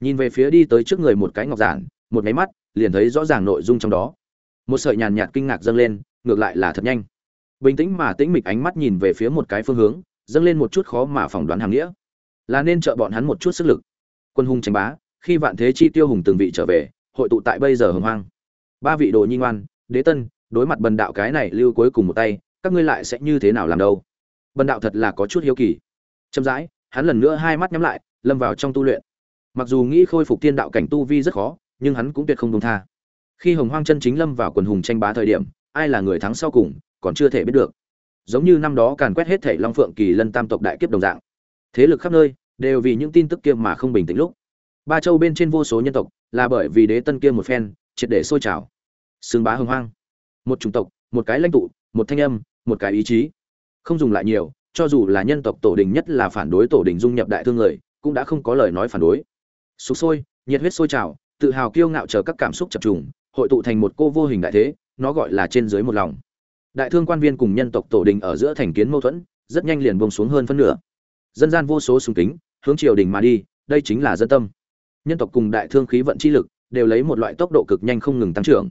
Nhìn về phía đi tới trước người một cái ngọc giản, một máy mắt, liền thấy rõ ràng nội dung trong đó. Một sợi nhàn nhạt kinh ngạc dâng lên ngược lại là thật nhanh. Bình tĩnh mà tĩnh mịch ánh mắt nhìn về phía một cái phương hướng, dâng lên một chút khó mà phỏng đoán hàng nghĩa. Là nên trợ bọn hắn một chút sức lực. Quân hùng tranh bá, khi vạn thế chi tiêu hùng từng vị trở về, hội tụ tại bây giờ hồng hoang. Ba vị đồ nhi ngoan, đế tân, đối mặt bần đạo cái này lưu cuối cùng một tay, các ngươi lại sẽ như thế nào làm đâu? Bần đạo thật là có chút hiếu kỳ. Chậm rãi, hắn lần nữa hai mắt nhắm lại, lâm vào trong tu luyện. Mặc dù nghĩ khôi phục Thiên đạo cảnh tu vi rất khó, nhưng hắn cũng tuyệt không đông tha. Khi hồng hoang chân chính lâm vào quần hùng tranh bá thời điểm ai là người thắng sau cùng, còn chưa thể biết được. Giống như năm đó càn quét hết thể long phượng kỳ lân tam tộc đại kiếp đồng dạng. Thế lực khắp nơi đều vì những tin tức kia mà không bình tĩnh lúc. Ba châu bên trên vô số nhân tộc là bởi vì đế tân kia một phen, triệt để sôi trào. Xương bá hưng hoang. Một chủng tộc, một cái lãnh tụ, một thanh âm, một cái ý chí. Không dùng lại nhiều, cho dù là nhân tộc tổ đình nhất là phản đối tổ đình dung nhập đại thương người, cũng đã không có lời nói phản đối. Sục sôi, nhiệt huyết sôi trào, tự hào kiêu ngạo chờ các cảm xúc chập trùng, hội tụ thành một cô vô hình đại thế nó gọi là trên dưới một lòng. Đại thương quan viên cùng nhân tộc tổ đình ở giữa thành kiến mâu thuẫn, rất nhanh liền bông xuống hơn phân nửa. Dân gian vô số sùng kính, hướng triều đình mà đi, đây chính là dân tâm. Nhân tộc cùng đại thương khí vận chi lực đều lấy một loại tốc độ cực nhanh không ngừng tăng trưởng.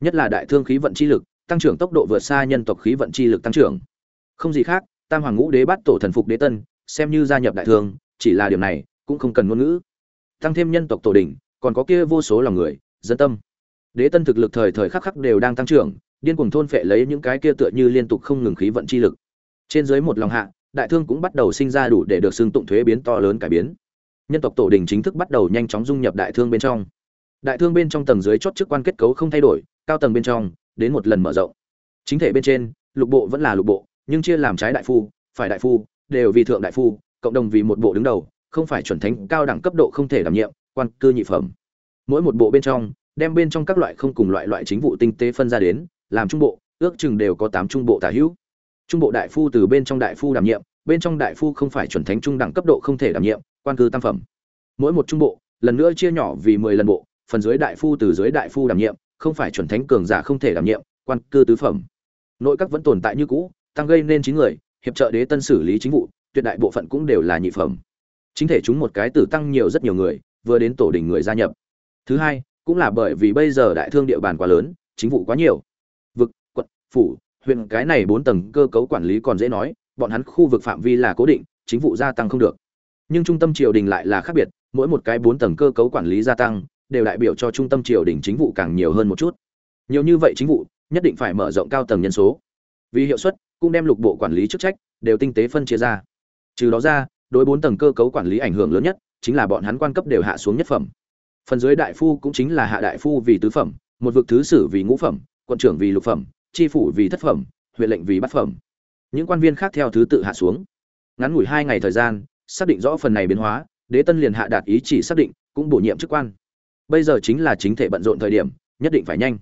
Nhất là đại thương khí vận chi lực, tăng trưởng tốc độ vượt xa nhân tộc khí vận chi lực tăng trưởng. Không gì khác, tam hoàng ngũ đế bắt tổ thần phục đế tân, xem như gia nhập đại thương, chỉ là điều này cũng không cần ngôn ngữ. Tăng thêm nhân tộc tổ đình, còn có kia vô số lòng người, dân tâm đế tân thực lực thời thời khắc khắc đều đang tăng trưởng, điên cuồng thôn phệ lấy những cái kia tựa như liên tục không ngừng khí vận chi lực. Trên dưới một lòng hạ, đại thương cũng bắt đầu sinh ra đủ để được xưng tụng thuế biến to lớn cải biến. Nhân tộc tổ đình chính thức bắt đầu nhanh chóng dung nhập đại thương bên trong. Đại thương bên trong tầng dưới chót chức quan kết cấu không thay đổi, cao tầng bên trong, đến một lần mở rộng. Chính thể bên trên, lục bộ vẫn là lục bộ, nhưng chia làm trái đại phu, phải đại phu, đều vì thượng đại phu, cộng đồng vì một bộ đứng đầu, không phải chuẩn thánh cao đẳng cấp độ không thể đảm nhiệm, quan cư nhị phẩm. Mỗi một bộ bên trong đem bên trong các loại không cùng loại loại chính vụ tinh tế phân ra đến, làm trung bộ, ước chừng đều có tám trung bộ tả hữu. Trung bộ đại phu từ bên trong đại phu đảm nhiệm, bên trong đại phu không phải chuẩn thánh trung đẳng cấp độ không thể đảm nhiệm, quan cư tam phẩm. Mỗi một trung bộ, lần nữa chia nhỏ vì mười lần bộ, phần dưới đại phu từ dưới đại phu đảm nhiệm, không phải chuẩn thánh cường giả không thể đảm nhiệm, quan cư tứ phẩm. Nội các vẫn tồn tại như cũ, tăng gây nên chín người, hiệp trợ đế tân xử lý chính vụ, tuyệt đại bộ phận cũng đều là nhị phẩm. Chính thể chúng một cái tử tăng nhiều rất nhiều người, vừa đến tổ đỉnh người gia nhập. Thứ hai cũng là bởi vì bây giờ đại thương địa bàn quá lớn, chính vụ quá nhiều. Vực, quận, phủ, huyện, cái này bốn tầng cơ cấu quản lý còn dễ nói, bọn hắn khu vực phạm vi là cố định, chính vụ gia tăng không được. Nhưng trung tâm triều đình lại là khác biệt, mỗi một cái bốn tầng cơ cấu quản lý gia tăng, đều đại biểu cho trung tâm triều đình chính vụ càng nhiều hơn một chút. Nhiều như vậy chính vụ, nhất định phải mở rộng cao tầng nhân số. Vì hiệu suất, cũng đem lục bộ quản lý chức trách, đều tinh tế phân chia ra. Trừ đó ra, đối bốn tầng cơ cấu quản lý ảnh hưởng lớn nhất, chính là bọn hắn quan cấp đều hạ xuống nhất phẩm phần dưới đại phu cũng chính là hạ đại phu vì tứ phẩm, một vực thứ sử vì ngũ phẩm, quận trưởng vì lục phẩm, tri phủ vì thất phẩm, huyện lệnh vì bát phẩm. Những quan viên khác theo thứ tự hạ xuống. Ngắn ngủi hai ngày thời gian, xác định rõ phần này biến hóa, đế tân liền hạ đạt ý chỉ xác định, cũng bổ nhiệm chức quan. Bây giờ chính là chính thể bận rộn thời điểm, nhất định phải nhanh.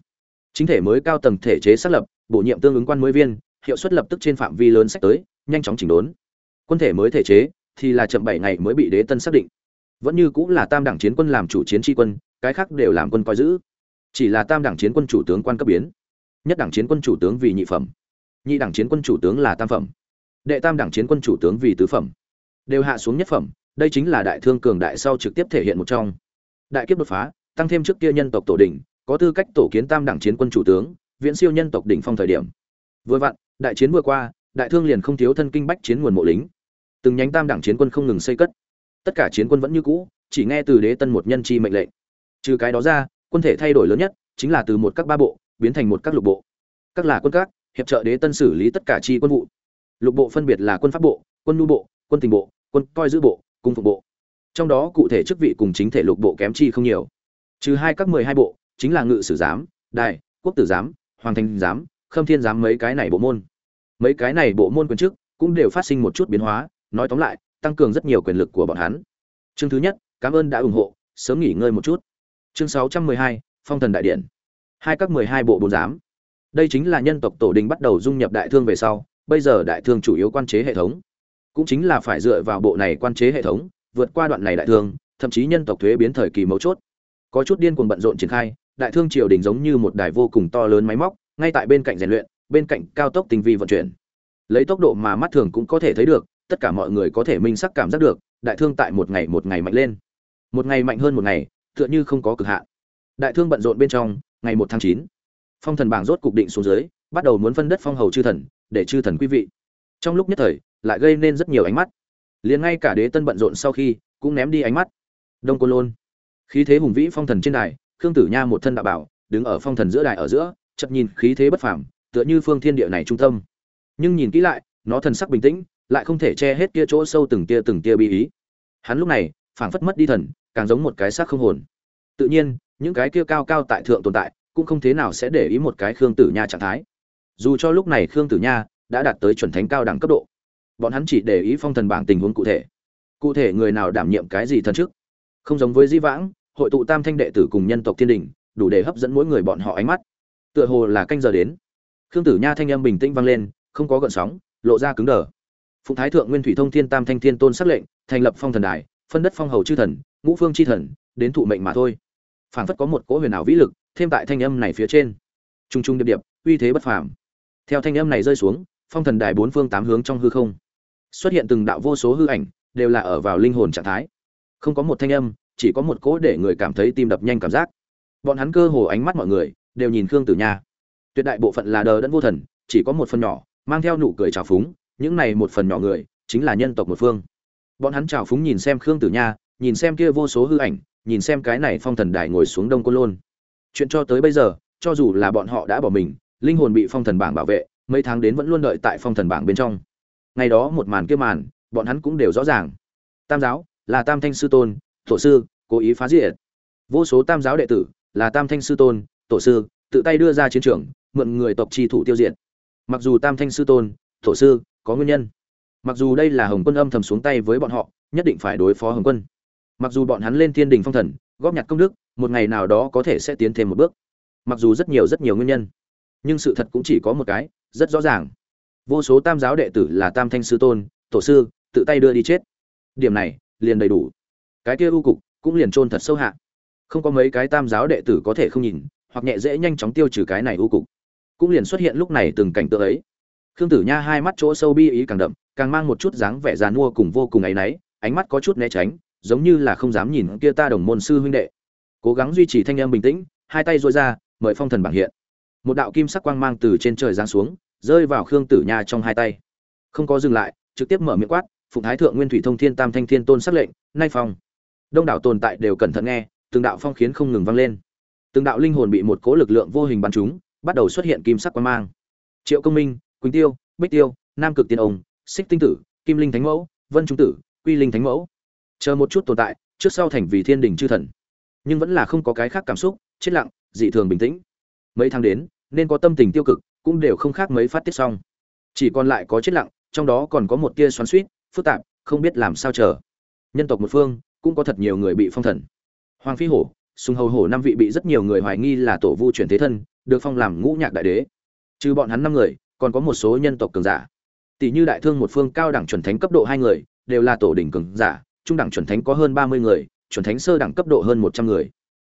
Chính thể mới cao tầng thể chế xác lập, bổ nhiệm tương ứng quan mới viên, hiệu suất lập tức trên phạm vi lớn sách tới, nhanh chóng chỉnh đốn. Quân thể mới thể chế, thì là chậm bảy ngày mới bị đế tân xác định vẫn như cũng là tam đẳng chiến quân làm chủ chiến tri quân, cái khác đều làm quân coi giữ. Chỉ là tam đẳng chiến quân chủ tướng quan cấp biến, nhất đẳng chiến quân chủ tướng vì nhị phẩm, nhị đẳng chiến quân chủ tướng là tam phẩm, đệ tam đẳng chiến quân chủ tướng vì tứ phẩm, đều hạ xuống nhất phẩm, đây chính là đại thương cường đại sau trực tiếp thể hiện một trong. Đại kiếp đột phá, tăng thêm trước kia nhân tộc tổ đỉnh, có tư cách tổ kiến tam đẳng chiến quân chủ tướng, viễn siêu nhân tộc đỉnh phong thời điểm. Vừa vặn, đại chiến vừa qua, đại thương liền không thiếu thân kinh bách chiến nguồn mộ lính. Từng nhánh tam đẳng chiến quân không ngừng xây cất tất cả chiến quân vẫn như cũ, chỉ nghe từ đế tân một nhân chi mệnh lệnh. Trừ cái đó ra, quân thể thay đổi lớn nhất chính là từ một các ba bộ, biến thành một các lục bộ. Các là quân các, hiệp trợ đế tân xử lý tất cả chi quân vụ. Lục bộ phân biệt là quân pháp bộ, quân nhu bộ, quân tình bộ, quân coi giữ bộ, cung phục bộ. Trong đó cụ thể chức vị cùng chính thể lục bộ kém chi không nhiều. Trừ hai các mười hai bộ, chính là ngự sử giám, đài, quốc tử giám, hoàng thành giám, khâm thiên giám mấy cái này bộ môn. Mấy cái này bộ môn quyền chức cũng đều phát sinh một chút biến hóa, nói tóm lại tăng cường rất nhiều quyền lực của bọn hắn. Chương thứ nhất, cảm ơn đã ủng hộ, sớm nghỉ ngơi một chút. Chương sáu trăm mười hai, phong thần đại điện. Hai các mười hai bộ bốn giám. Đây chính là nhân tộc tổ đình bắt đầu dung nhập đại thương về sau, bây giờ đại thương chủ yếu quan chế hệ thống. Cũng chính là phải dựa vào bộ này quan chế hệ thống, vượt qua đoạn này đại thương, thậm chí nhân tộc thuế biến thời kỳ mấu chốt. Có chút điên cuồng bận rộn triển khai, đại thương triều đình giống như một đài vô cùng to lớn máy móc, ngay tại bên cạnh rèn luyện, bên cạnh cao tốc tinh vi vận chuyển. Lấy tốc độ mà mắt thường cũng có thể thấy được tất cả mọi người có thể minh sắc cảm giác được, đại thương tại một ngày một ngày mạnh lên. Một ngày mạnh hơn một ngày, tựa như không có cực hạn. Đại thương bận rộn bên trong, ngày một tháng chín, phong thần bảng rốt cục định xuống dưới, bắt đầu muốn phân đất phong hầu chư thần, để chư thần quý vị. Trong lúc nhất thời, lại gây nên rất nhiều ánh mắt. Liền ngay cả đế tân bận rộn sau khi, cũng ném đi ánh mắt. Đông côn lôn. Khí thế hùng vĩ phong thần trên đài, khương tử nha một thân đạo bảo, đứng ở phong thần giữa đài ở giữa chậm nhìn khí thế bất phàm, tựa như phương thiên địa này trung tâm. Nhưng nhìn kỹ lại, nó thần sắc bình tĩnh lại không thể che hết kia chỗ sâu từng tia từng tia bi ý. Hắn lúc này, phảng phất mất đi thần, càng giống một cái xác không hồn. Tự nhiên, những cái kia cao cao tại thượng tồn tại, cũng không thế nào sẽ để ý một cái khương tử nha trạng thái. Dù cho lúc này khương tử nha đã đạt tới chuẩn thánh cao đẳng cấp độ, bọn hắn chỉ để ý phong thần bảng tình huống cụ thể. Cụ thể người nào đảm nhiệm cái gì thần chức? Không giống với di vãng, hội tụ tam thanh đệ tử cùng nhân tộc thiên đình, đủ để hấp dẫn mỗi người bọn họ ánh mắt. Tựa hồ là canh giờ đến. Khương tử nha thanh âm bình tĩnh vang lên, không có gợn sóng, lộ ra cứng đờ phụng thái thượng nguyên thủy thông thiên tam thanh thiên tôn sắc lệnh, thành lập phong thần đài, phân đất phong hầu chư thần, ngũ phương chi thần, đến thụ mệnh mà thôi. Phảng phất có một cỗ huyền ảo vĩ lực, thêm tại thanh âm này phía trên. Trung trung điệp điệp, uy thế bất phàm. Theo thanh âm này rơi xuống, phong thần đài bốn phương tám hướng trong hư không, xuất hiện từng đạo vô số hư ảnh, đều là ở vào linh hồn trạng thái. Không có một thanh âm, chỉ có một cỗ để người cảm thấy tim đập nhanh cảm giác. Bọn hắn cơ hồ ánh mắt mọi người, đều nhìn khương tử nha. Tuyệt đại bộ phận là đờ đẫn vô thần, chỉ có một phần nhỏ, mang theo nụ cười trào phúng những này một phần nhỏ người, chính là nhân tộc một phương. Bọn hắn trào phúng nhìn xem khương tử nha, nhìn xem kia vô số hư ảnh, nhìn xem cái này phong thần đài ngồi xuống đông côn lôn. Chuyện cho tới bây giờ, cho dù là bọn họ đã bỏ mình, linh hồn bị phong thần bảng bảo vệ, mấy tháng đến vẫn luôn đợi tại phong thần bảng bên trong. Ngày đó một màn kia màn, bọn hắn cũng đều rõ ràng. Tam giáo, là tam thanh sư tôn, tổ sư, cố ý phá diệt. Vô số tam giáo đệ tử, là tam thanh sư tôn, tổ sư, tự tay đưa ra chiến trường, mượn người tộc chi thủ tiêu diệt. Mặc dù tam thanh sư tôn thổ sư có nguyên nhân. Mặc dù đây là hồng quân âm thầm xuống tay với bọn họ, nhất định phải đối phó hồng quân. Mặc dù bọn hắn lên thiên đình phong thần, góp nhặt công đức, một ngày nào đó có thể sẽ tiến thêm một bước. Mặc dù rất nhiều rất nhiều nguyên nhân, nhưng sự thật cũng chỉ có một cái, rất rõ ràng. Vô số tam giáo đệ tử là tam thanh sư tôn, tổ sư, tự tay đưa đi chết. Điểm này, liền đầy đủ. Cái kia ưu cục cũng liền chôn thật sâu hạ. Không có mấy cái tam giáo đệ tử có thể không nhìn, hoặc nhẹ dễ nhanh chóng tiêu trừ cái này ưu cục. Cũng liền xuất hiện lúc này từng cảnh tượng ấy khương tử nha hai mắt chỗ sâu bi ý càng đậm, càng mang một chút dáng vẻ dàn mua cùng vô cùng áy náy, ánh mắt có chút né tránh, giống như là không dám nhìn kia ta đồng môn sư huynh đệ. Cố gắng duy trì thanh âm bình tĩnh, hai tay dội ra, mời phong thần bảng hiện. Một đạo kim sắc quang mang từ trên trời giáng xuống, rơi vào khương tử nha trong hai tay. Không có dừng lại, trực tiếp mở miệng quát, phụng thái thượng nguyên thủy thông thiên tam thanh thiên tôn sắc lệnh, nay phong. Đông đảo tồn tại đều cẩn thận nghe, từng đạo phong khiến không ngừng vang lên. Từng đạo linh hồn bị một cố lực lượng vô hình bắn chúng bắt đầu xuất hiện kim sắc quang mang. Triệu công minh quỳnh tiêu, bích tiêu, nam cực tiên ông, xích tinh tử, kim linh thánh mẫu, vân trung tử, quy linh thánh mẫu. Chờ một chút tồn tại, trước sau thành vì thiên đình chư thần. Nhưng vẫn là không có cái khác cảm xúc, chết lặng, dị thường bình tĩnh. Mấy tháng đến, nên có tâm tình tiêu cực, cũng đều không khác mấy phát tiết xong. Chỉ còn lại có chết lặng, trong đó còn có một tia xoắn suýt phức tạp, không biết làm sao chờ. Nhân tộc một phương, cũng có thật nhiều người bị phong thần. Hoàng phi hổ, sùng hầu hổ năm vị bị rất nhiều người hoài nghi là tổ vu chuyển thế thân, được phong làm ngũ nhạc đại đế. Trừ bọn hắn năm người còn có một số nhân tộc cường giả. Tỷ như đại thương một phương cao đẳng chuẩn thánh cấp độ hai người, đều là tổ đỉnh cường giả, trung đẳng chuẩn thánh có hơn ba mươi người, chuẩn thánh sơ đẳng cấp độ hơn một trăm người.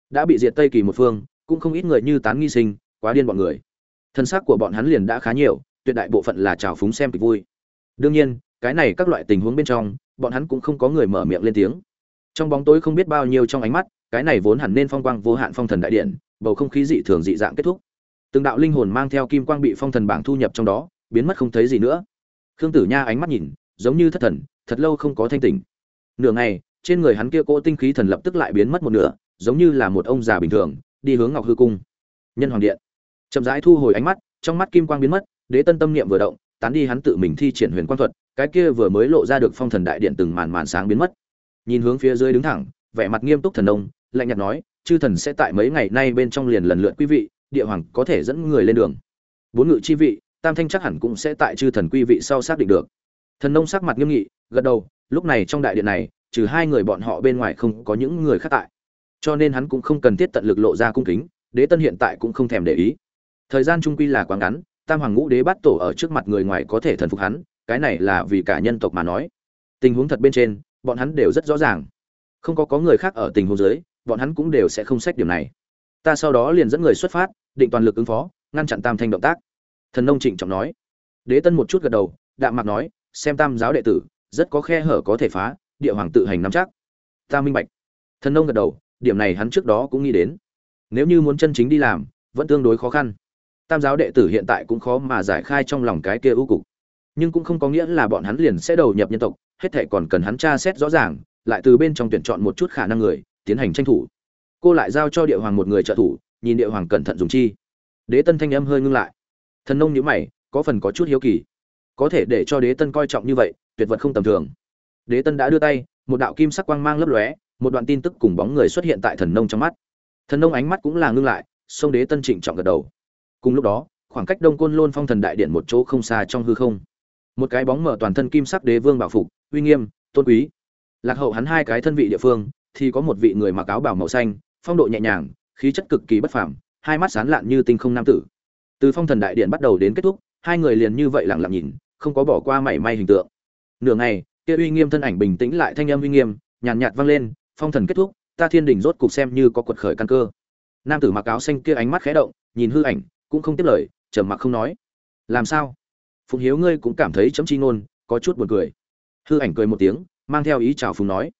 Đã bị diệt tây kỳ một phương, cũng không ít người như tán nghi sinh, quá điên bọn người. Thân xác của bọn hắn liền đã khá nhiều, tuyệt đại bộ phận là trào phúng xem kịch vui. Đương nhiên, cái này các loại tình huống bên trong, bọn hắn cũng không có người mở miệng lên tiếng. Trong bóng tối không biết bao nhiêu trong ánh mắt, cái này vốn hẳn nên phong quang vô hạn phong thần đại điện, bầu không khí dị thường dị dạng kết thúc từng đạo linh hồn mang theo kim quang bị phong thần bảng thu nhập trong đó, biến mất không thấy gì nữa. Khương tử nha ánh mắt nhìn, giống như thất thần, thật lâu không có thanh tỉnh. Nửa ngày, trên người hắn kia cỗ tinh khí thần lập tức lại biến mất một nửa, giống như là một ông già bình thường, đi hướng ngọc hư cung. Nhân hoàng điện. Chậm rãi thu hồi ánh mắt, trong mắt kim quang biến mất, đế tân tâm niệm vừa động, tán đi hắn tự mình thi triển huyền quang thuật, cái kia vừa mới lộ ra được phong thần đại điện từng màn màn sáng biến mất. Nhìn hướng phía dưới đứng thẳng, vẻ mặt nghiêm túc thần nông, lạnh nhạt nói, chư thần sẽ tại mấy ngày nay bên trong liền lần lượt quý vị địa hoàng có thể dẫn người lên đường. Bốn ngự chi vị, tam thanh chắc hẳn cũng sẽ tại chư thần quy vị sau xác định được. Thần nông sắc mặt nghiêm nghị, gật đầu, lúc này trong đại điện này, trừ hai người bọn họ bên ngoài không có những người khác tại. Cho nên hắn cũng không cần thiết tận lực lộ ra cung kính, đế tân hiện tại cũng không thèm để ý. Thời gian trung quy là quá ngắn, tam hoàng ngũ đế bắt tổ ở trước mặt người ngoài có thể thần phục hắn, cái này là vì cả nhân tộc mà nói. Tình huống thật bên trên, bọn hắn đều rất rõ ràng. Không có có người khác ở tình huống dưới, bọn hắn cũng đều sẽ không xét điểm này. Ta sau đó liền dẫn người xuất phát định toàn lực ứng phó, ngăn chặn tam thanh động tác. Thần nông trịnh trọng nói. Đế tân một chút gật đầu, đạm mạc nói, xem tam giáo đệ tử, rất có khe hở có thể phá, địa hoàng tự hành nắm chắc. Ta minh bạch. Thần nông gật đầu, điểm này hắn trước đó cũng nghĩ đến. Nếu như muốn chân chính đi làm, vẫn tương đối khó khăn. Tam giáo đệ tử hiện tại cũng khó mà giải khai trong lòng cái kia ưu cục. Nhưng cũng không có nghĩa là bọn hắn liền sẽ đầu nhập nhân tộc, hết thệ còn cần hắn tra xét rõ ràng, lại từ bên trong tuyển chọn một chút khả năng người, tiến hành tranh thủ. Cô lại giao cho địa hoàng một người trợ thủ nhìn địa hoàng cẩn thận dùng chi. Đế tân thanh âm hơi ngưng lại. Thần nông nhữ mày, có phần có chút hiếu kỳ. Có thể để cho đế tân coi trọng như vậy, tuyệt vật không tầm thường. Đế tân đã đưa tay, một đạo kim sắc quang mang lấp lóe, một đoạn tin tức cùng bóng người xuất hiện tại thần nông trong mắt. Thần nông ánh mắt cũng là ngưng lại sông đế tân trịnh trọng gật đầu. Cùng lúc đó, khoảng cách đông côn lôn phong thần đại điện một chỗ không xa trong hư không, một cái bóng mở toàn thân kim sắc đế vương bảo phục, uy nghiêm, tôn quý. Lạc hậu hắn hai cái thân vị địa phương, thì có một vị người mặc áo bảo màu xanh, phong độ nhẹ nhàng khí chất cực kỳ bất phàm, hai mắt sáng lạn như tinh không nam tử. Từ phong thần đại điện bắt đầu đến kết thúc, hai người liền như vậy lặng lặng nhìn, không có bỏ qua mảy may hình tượng. Nửa ngày, kia uy nghiêm thân ảnh bình tĩnh lại thanh âm uy nghiêm, nhàn nhạt vang lên, phong thần kết thúc, ta thiên đình rốt cục xem như có quật khởi căn cơ. Nam tử mặc áo xanh kia ánh mắt khẽ động, nhìn hư ảnh, cũng không tiếp lời, trầm mặc không nói. Làm sao? Phùng hiếu ngươi cũng cảm thấy chấm chi ngôn, có chút buồn cười. Hư ảnh cười một tiếng, mang theo ý chào phúng nói.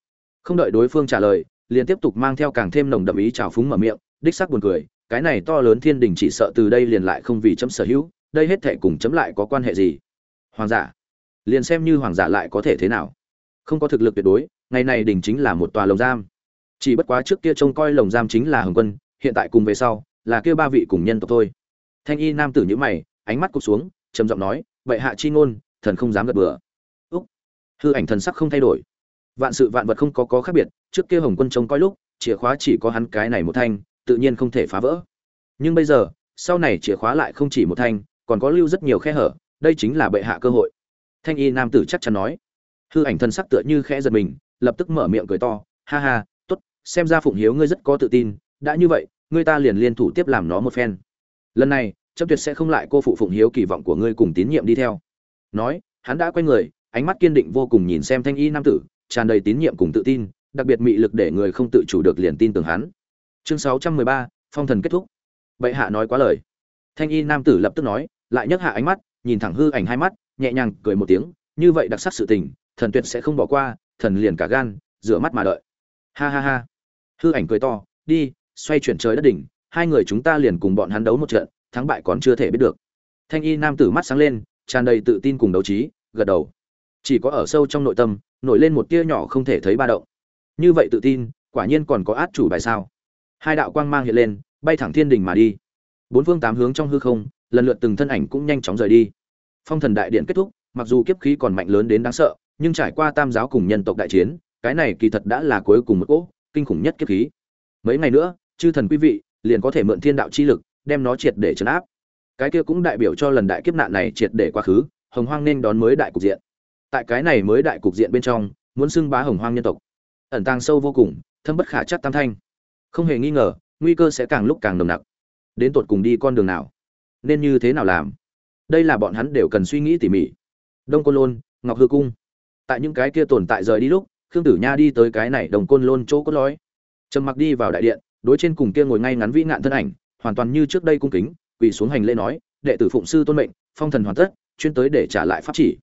Không đợi đối phương trả lời, liền tiếp tục mang theo càng thêm nồng đậm ý chào phúng mở miệng đích xác buồn cười, cái này to lớn thiên đình chỉ sợ từ đây liền lại không vì chấm sở hữu, đây hết thệ cùng chấm lại có quan hệ gì? Hoàng giả, liền xem như hoàng giả lại có thể thế nào? Không có thực lực tuyệt đối, ngày này đình chính là một tòa lồng giam. Chỉ bất quá trước kia trông coi lồng giam chính là hồng quân, hiện tại cùng về sau, là kêu ba vị cùng nhân tộc thôi. Thanh y nam tử nhữ mày, ánh mắt cụt xuống, trầm giọng nói vậy hạ chi ngôn, thần không dám gật bừa. Úc, hư ảnh thần sắc không thay đổi. Vạn sự vạn vật không có có khác biệt, trước kia hồng quân trông coi lúc, chìa khóa chỉ có hắn cái này một thanh tự nhiên không thể phá vỡ. Nhưng bây giờ, sau này chìa khóa lại không chỉ một thanh, còn có lưu rất nhiều khe hở, đây chính là bệ hạ cơ hội. Thanh y nam tử chắc chắn nói. Hư ảnh thân sắc tựa như khẽ giật mình, lập tức mở miệng cười to, ha ha, tốt, xem ra phụng hiếu ngươi rất có tự tin, đã như vậy, ngươi ta liền liên thủ tiếp làm nó một phen. Lần này, chấp tuyệt sẽ không lại cô phụ phụng hiếu kỳ vọng của ngươi cùng tín nhiệm đi theo. Nói, hắn đã quay người, ánh mắt kiên định vô cùng nhìn xem thanh y nam tử, tràn đầy tín nhiệm cùng tự tin, đặc biệt mị lực để người không tự chủ được liền tin tưởng hắn chương sáu trăm mười ba, phong thần kết thúc. Bệ hạ nói quá lời. Thanh y nam tử lập tức nói, lại nhấc hạ ánh mắt, nhìn thẳng hư ảnh hai mắt, nhẹ nhàng cười một tiếng, như vậy đặc sắc sự tình, thần tuyệt sẽ không bỏ qua, thần liền cả gan, rửa mắt mà đợi. Ha ha ha. Hư ảnh cười to, đi, xoay chuyển trời đất đỉnh, hai người chúng ta liền cùng bọn hắn đấu một trận, thắng bại còn chưa thể biết được. Thanh y nam tử mắt sáng lên, tràn đầy tự tin cùng đấu trí, gật đầu. Chỉ có ở sâu trong nội tâm, nổi lên một tia nhỏ không thể thấy ba động. Như vậy tự tin, quả nhiên còn có át chủ bài sao? Hai đạo quang mang hiện lên, bay thẳng thiên đình mà đi. Bốn phương tám hướng trong hư không, lần lượt từng thân ảnh cũng nhanh chóng rời đi. Phong thần đại điện kết thúc, mặc dù kiếp khí còn mạnh lớn đến đáng sợ, nhưng trải qua tam giáo cùng nhân tộc đại chiến, cái này kỳ thật đã là cuối cùng một cỗ kinh khủng nhất kiếp khí. Mấy ngày nữa, chư thần quý vị liền có thể mượn thiên đạo chi lực, đem nó triệt để trấn áp. Cái kia cũng đại biểu cho lần đại kiếp nạn này triệt để quá khứ, hồng hoang nên đón mới đại cục diện. Tại cái này mới đại cục diện bên trong, muốn xưng bá hồng hoang nhân tộc. Ẩn tàng sâu vô cùng, thâm bất khả chắc tam thanh không hề nghi ngờ, nguy cơ sẽ càng lúc càng nồng nặc. Đến tột cùng đi con đường nào? Nên như thế nào làm? Đây là bọn hắn đều cần suy nghĩ tỉ mỉ. Đông côn lôn, ngọc hư cung. Tại những cái kia tồn tại rời đi lúc, khương tử nha đi tới cái này đồng côn lôn chỗ cốt lói trầm mặc đi vào đại điện, đối trên cùng kia ngồi ngay ngắn vĩ ngạn thân ảnh, hoàn toàn như trước đây cung kính, quỳ xuống hành lễ nói, đệ tử phụng sư tôn mệnh, phong thần hoàn tất, chuyên tới để trả lại pháp chỉ.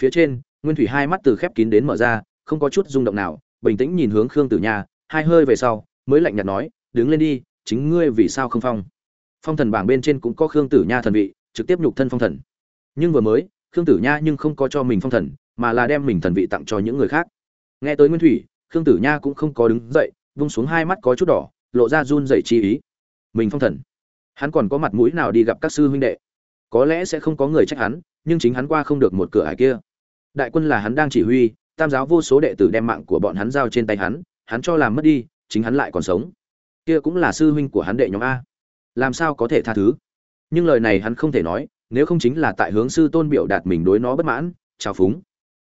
Phía trên, nguyên thủy hai mắt từ khép kín đến mở ra, không có chút rung động nào, bình tĩnh nhìn hướng khương tử nha, hai hơi về sau mới lạnh nhạt nói, đứng lên đi, chính ngươi vì sao không phong? Phong thần bảng bên trên cũng có khương tử nha thần vị, trực tiếp nhục thân phong thần. Nhưng vừa mới, khương tử nha nhưng không có cho mình phong thần, mà là đem mình thần vị tặng cho những người khác. Nghe tới nguyên thủy, khương tử nha cũng không có đứng dậy, vung xuống hai mắt có chút đỏ, lộ ra run dậy chi ý. Mình phong thần. Hắn còn có mặt mũi nào đi gặp các sư huynh đệ? Có lẽ sẽ không có người trách hắn, nhưng chính hắn qua không được một cửa ải kia. Đại quân là hắn đang chỉ huy, tam giáo vô số đệ tử đem mạng của bọn hắn giao trên tay hắn hắn cho làm mất đi chính hắn lại còn sống. Kia cũng là sư huynh của hắn đệ nhóm a. Làm sao có thể tha thứ? Nhưng lời này hắn không thể nói, nếu không chính là tại hướng sư tôn biểu đạt mình đối nó bất mãn, trào phúng.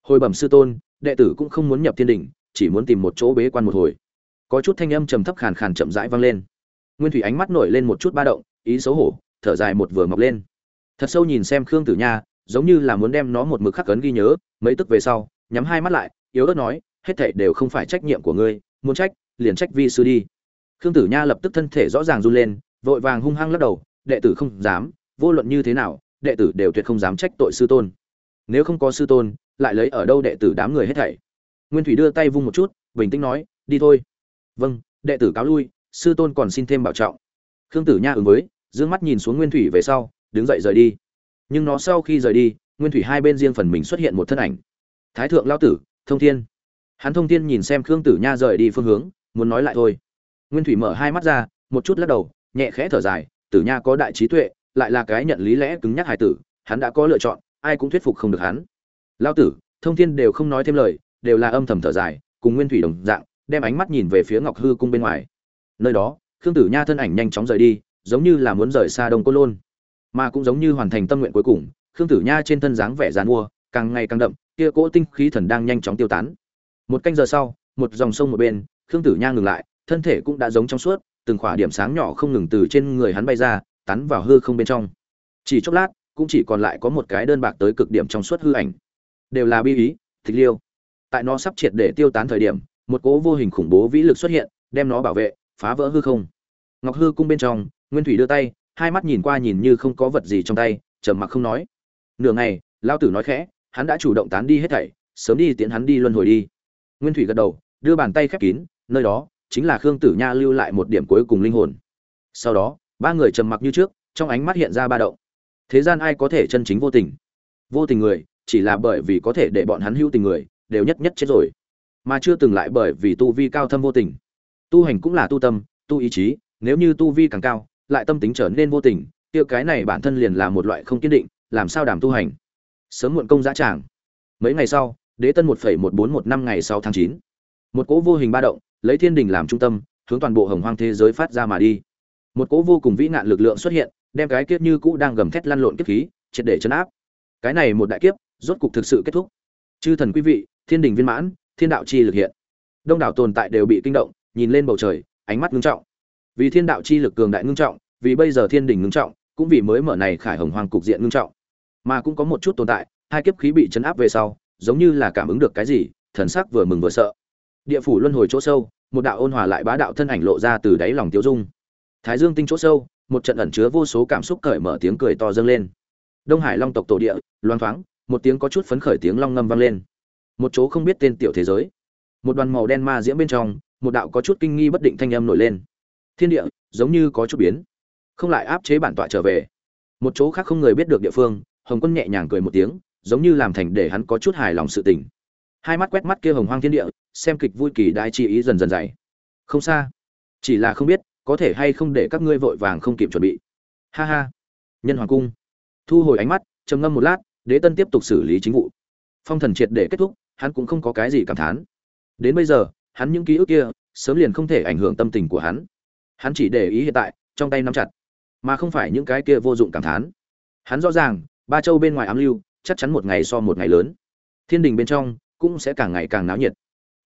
Hồi bẩm sư tôn, đệ tử cũng không muốn nhập thiên đình chỉ muốn tìm một chỗ bế quan một hồi. Có chút thanh âm trầm thấp khàn khàn chậm rãi vang lên. Nguyên thủy ánh mắt nổi lên một chút ba động, ý xấu hổ, thở dài một vừa mọc lên. Thật sâu nhìn xem khương tử nha, giống như là muốn đem nó một mực khắc cấn ghi nhớ, mấy tức về sau, nhắm hai mắt lại, yếu ớt nói, hết thảy đều không phải trách nhiệm của ngươi, muốn trách liền trách vi sư đi. Khương tử nha lập tức thân thể rõ ràng run lên, vội vàng hung hăng lắc đầu, đệ tử không dám, vô luận như thế nào, đệ tử đều tuyệt không dám trách tội sư tôn. Nếu không có sư tôn, lại lấy ở đâu đệ tử đám người hết thảy? Nguyên thủy đưa tay vung một chút, bình tĩnh nói, đi thôi. Vâng đệ tử cáo lui, sư tôn còn xin thêm bảo trọng. Khương tử nha ứng với d mắt nhìn xuống nguyên thủy về sau, đứng dậy rời đi. Nhưng nó sau khi rời đi, nguyên thủy hai bên riêng phần mình xuất hiện một thân ảnh. Thái thượng lao tử, thông thiên. Hắn thông thiên nhìn xem khương tử nha rời đi phương hướng muốn nói lại thôi. Nguyên thủy mở hai mắt ra, một chút lắc đầu, nhẹ khẽ thở dài, tử nha có đại trí tuệ, lại là cái nhận lý lẽ cứng nhắc hài tử, hắn đã có lựa chọn, ai cũng thuyết phục không được hắn. Lao tử, thông thiên đều không nói thêm lời, đều là âm thầm thở dài, cùng nguyên thủy đồng dạng, đem ánh mắt nhìn về phía ngọc hư cung bên ngoài. Nơi đó, khương tử nha thân ảnh nhanh chóng rời đi, giống như là muốn rời xa đông côn lôn, mà cũng giống như hoàn thành tâm nguyện cuối cùng, khương tử nha trên thân dáng vẻ dàn mua, càng ngày càng đậm, kia cỗ tinh khí thần đang nhanh chóng tiêu tán. Một canh giờ sau, một dòng sông một bên khương tử nha ngừng lại, thân thể cũng đã giống trong suốt, từng khỏa điểm sáng nhỏ không ngừng từ trên người hắn bay ra tắn vào hư không bên trong. Chỉ chốc lát, cũng chỉ còn lại có một cái đơn bạc tới cực điểm trong suốt hư ảnh. Đều là bi ý thịt liêu. Tại nó sắp triệt để tiêu tán thời điểm, một cỗ vô hình khủng bố vĩ lực xuất hiện, đem nó bảo vệ, phá vỡ hư không. Ngọc hư cung bên trong, nguyên thủy đưa tay, hai mắt nhìn qua nhìn như không có vật gì trong tay, trầm mặc không nói. Nửa ngày lao tử nói khẽ, hắn đã chủ động tán đi hết thảy, sớm đi tiến hắn đi luân hồi đi. Nguyên thủy gật đầu, đưa bàn tay khép kín nơi đó chính là khương tử nha lưu lại một điểm cuối cùng linh hồn. Sau đó, ba người trầm mặc như trước, trong ánh mắt hiện ra ba động. Thế gian ai có thể chân chính vô tình? Vô tình người, chỉ là bởi vì có thể để bọn hắn hữu tình người, đều nhất nhất chết rồi. Mà chưa từng lại bởi vì tu vi cao thâm vô tình. Tu hành cũng là tu tâm, tu ý chí, nếu như tu vi càng cao, lại tâm tính trở nên vô tình tiêu cái này bản thân liền là một loại không kiên định, làm sao đảm tu hành? Sớm muộn công dã tràng. Mấy ngày sau, đế tân một phẩy một bốn một năm ngày sau tháng chín, một cỗ vô hình ba động lấy thiên đình làm trung tâm, hướng toàn bộ hồng hoang thế giới phát ra mà đi. Một cỗ vô cùng vĩ nạn lực lượng xuất hiện, đem cái kiếp như cũ đang gầm thét lăn lộn kiếp khí, triệt để chấn áp. Cái này một đại kiếp, rốt cục thực sự kết thúc. Chư thần quý vị, thiên đình viên mãn, thiên đạo chi lực hiện. Đông đảo tồn tại đều bị kinh động, nhìn lên bầu trời, ánh mắt ngưng trọng. Vì thiên đạo chi lực cường đại ngưng trọng, vì bây giờ thiên đình ngưng trọng, cũng vì mới mở này khải hồng hoàng cục diện ngưng trọng. Mà cũng có một chút tồn tại, hai kiếp khí bị chấn áp về sau, giống như là cảm ứng được cái gì, thần sắc vừa mừng vừa sợ địa phủ luân hồi chỗ sâu, một đạo ôn hòa lại bá đạo thân ảnh lộ ra từ đáy lòng tiêu dung. Thái dương tinh chỗ sâu, một trận ẩn chứa vô số cảm xúc cởi mở tiếng cười to dâng lên. Đông hải long tộc tổ địa loan thoáng, một tiếng có chút phấn khởi tiếng long ngâm vang lên. Một chỗ không biết tên tiểu thế giới. Một đoàn màu đen ma diễm bên trong, một đạo có chút kinh nghi bất định thanh âm nổi lên. Thiên địa, giống như có chút biến. Không lại áp chế bản tọa trở về. Một chỗ khác không người biết được địa phương, hồng quân nhẹ nhàng cười một tiếng, giống như làm thành để hắn có chút hài lòng sự tình. Hai mắt quét mắt kia hồng hoang thiên địa xem kịch vui kỳ đại chi ý dần dần dày. Không xa. Chỉ là không biết, có thể hay không để các ngươi vội vàng không kịp chuẩn bị. Ha ha. Nhân hoàng cung. Thu hồi ánh mắt, trầm ngâm một lát, đế tân tiếp tục xử lý chính vụ. Phong thần triệt để kết thúc, hắn cũng không có cái gì cảm thán. Đến bây giờ, hắn những ký ức kia, sớm liền không thể ảnh hưởng tâm tình của hắn. Hắn chỉ để ý hiện tại, trong tay nắm chặt. Mà không phải những cái kia vô dụng cảm thán. Hắn rõ ràng, ba châu bên ngoài ám lưu, chắc chắn một ngày so một ngày lớn. Thiên đình bên trong, cũng sẽ càng ngày càng náo nhiệt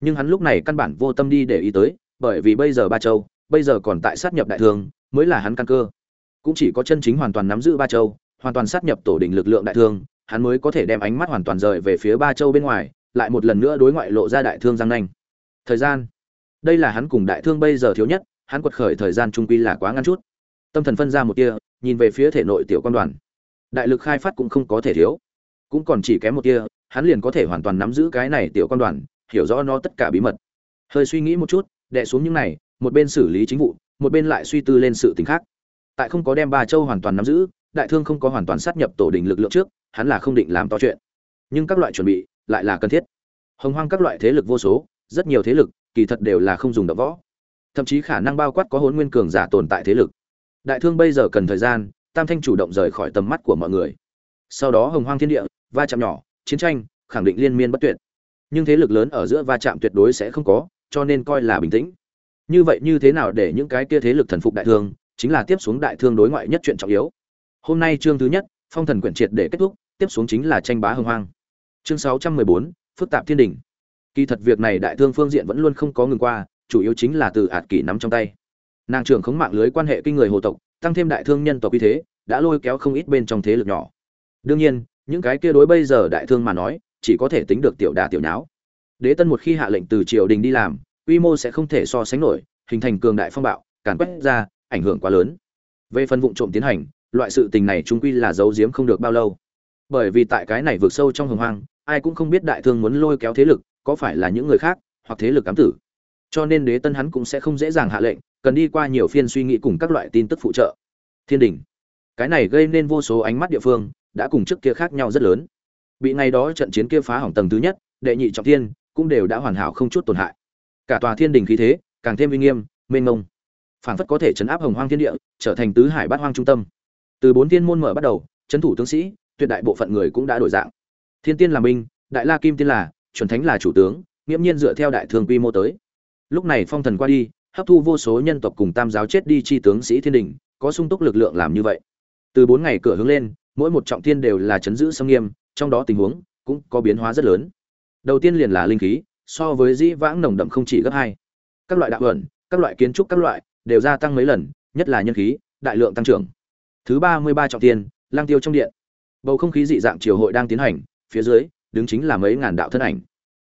nhưng hắn lúc này căn bản vô tâm đi để ý tới, bởi vì bây giờ ba châu, bây giờ còn tại sát nhập đại thương, mới là hắn căn cơ. Cũng chỉ có chân chính hoàn toàn nắm giữ ba châu, hoàn toàn sát nhập tổ đình lực lượng đại thương, hắn mới có thể đem ánh mắt hoàn toàn rời về phía ba châu bên ngoài, lại một lần nữa đối ngoại lộ ra đại thương giang nanh. Thời gian. Đây là hắn cùng đại thương bây giờ thiếu nhất, hắn quật khởi thời gian trung quy là quá ngắn chút. Tâm thần phân ra một tia, nhìn về phía thể nội tiểu quan đoàn. Đại lực khai phát cũng không có thể thiếu. Cũng còn chỉ kém một tia, hắn liền có thể hoàn toàn nắm giữ cái này tiểu quan đoàn hiểu rõ nó tất cả bí mật. Hơi suy nghĩ một chút đệ xuống những này, một bên xử lý chính vụ, một bên lại suy tư lên sự tình khác. Tại không có đem ba châu hoàn toàn nắm giữ, đại thương không có hoàn toàn sát nhập tổ đình lực lượng trước, hắn là không định làm to chuyện. Nhưng các loại chuẩn bị, lại là cần thiết. Hồng hoang các loại thế lực vô số, rất nhiều thế lực, kỳ thật đều là không dùng đập võ. Thậm chí khả năng bao quát có hôn nguyên cường giả tồn tại thế lực. Đại thương bây giờ cần thời gian, tam thanh chủ động rời khỏi tầm mắt của mọi người. Sau đó hồng hoang thiên địa, va chạm nhỏ, chiến tranh, khẳng định liên miên bất tuyệt nhưng thế lực lớn ở giữa va chạm tuyệt đối sẽ không có, cho nên coi là bình tĩnh. Như vậy như thế nào để những cái kia thế lực thần phục đại thương, chính là tiếp xuống đại thương đối ngoại nhất chuyện trọng yếu. Hôm nay chương thứ nhất, phong thần quyển triệt để kết thúc, tiếp xuống chính là tranh bá hưng hoang. Chương sáu trăm mười bốn, phức tạp thiên đình. Kỳ thật việc này đại thương phương diện vẫn luôn không có ngừng qua, chủ yếu chính là từ ạt kỷ nắm trong tay. Nàng trưởng khống mạng lưới quan hệ kinh người hồ tộc, tăng thêm đại thương nhân tộc uy thế, đã lôi kéo không ít bên trong thế lực nhỏ. Đương nhiên, những cái kia đối bây giờ đại thương mà nói chỉ có thể tính được tiểu đà tiểu nháo. Đế tân một khi hạ lệnh từ triều đình đi làm, quy mô sẽ không thể so sánh nổi, hình thành cường đại phong bạo, càn quét ra, ảnh hưởng quá lớn. Về phần vụ trộm tiến hành, loại sự tình này chúng quy là giấu giếm không được bao lâu. Bởi vì tại cái này vượt sâu trong hồng hoang, ai cũng không biết đại thương muốn lôi kéo thế lực, có phải là những người khác, hoặc thế lực cám tử. Cho nên đế tân hắn cũng sẽ không dễ dàng hạ lệnh, cần đi qua nhiều phiên suy nghĩ cùng các loại tin tức phụ trợ. Thiên đình. Cái này gây nên vô số ánh mắt địa phương, đã cùng trước kia khác nhau rất lớn bị ngày đó trận chiến kia phá hỏng tầng thứ nhất, đệ nhị trọng thiên cũng đều đã hoàn hảo không chút tổn hại. Cả tòa thiên đình khí thế, càng thêm uy nghiêm, mênh mông. Phảng phất có thể chấn áp hồng hoang thiên địa, trở thành tứ hải bát hoang trung tâm. Từ bốn thiên môn mở bắt đầu, chấn thủ tướng sĩ, tuyệt đại bộ phận người cũng đã đổi dạng. Thiên tiên là minh, đại la kim tiên là, chuẩn thánh là chủ tướng, nghiễm nhiên dựa theo đại thương quy mô tới. Lúc này phong thần qua đi, hấp thu vô số nhân tộc cùng tam giáo chết đi chi tướng sĩ thiên đình, có sung túc lực lượng làm như vậy. Từ bốn ngày cửa hướng lên, mỗi một trọng thiên đều là chấn giữ sâm nghiêm trong đó tình huống cũng có biến hóa rất lớn. Đầu tiên liền là linh khí, so với dĩ vãng nồng đậm không chỉ gấp hai. Các loại đạo ẩn, các loại kiến trúc các loại đều gia tăng mấy lần, nhất là nhân khí, đại lượng tăng trưởng. Thứ ba mươi ba trọng thiên, lang tiêu trong điện. Bầu không khí dị dạng triều hội đang tiến hành, phía dưới đứng chính là mấy ngàn đạo thân ảnh.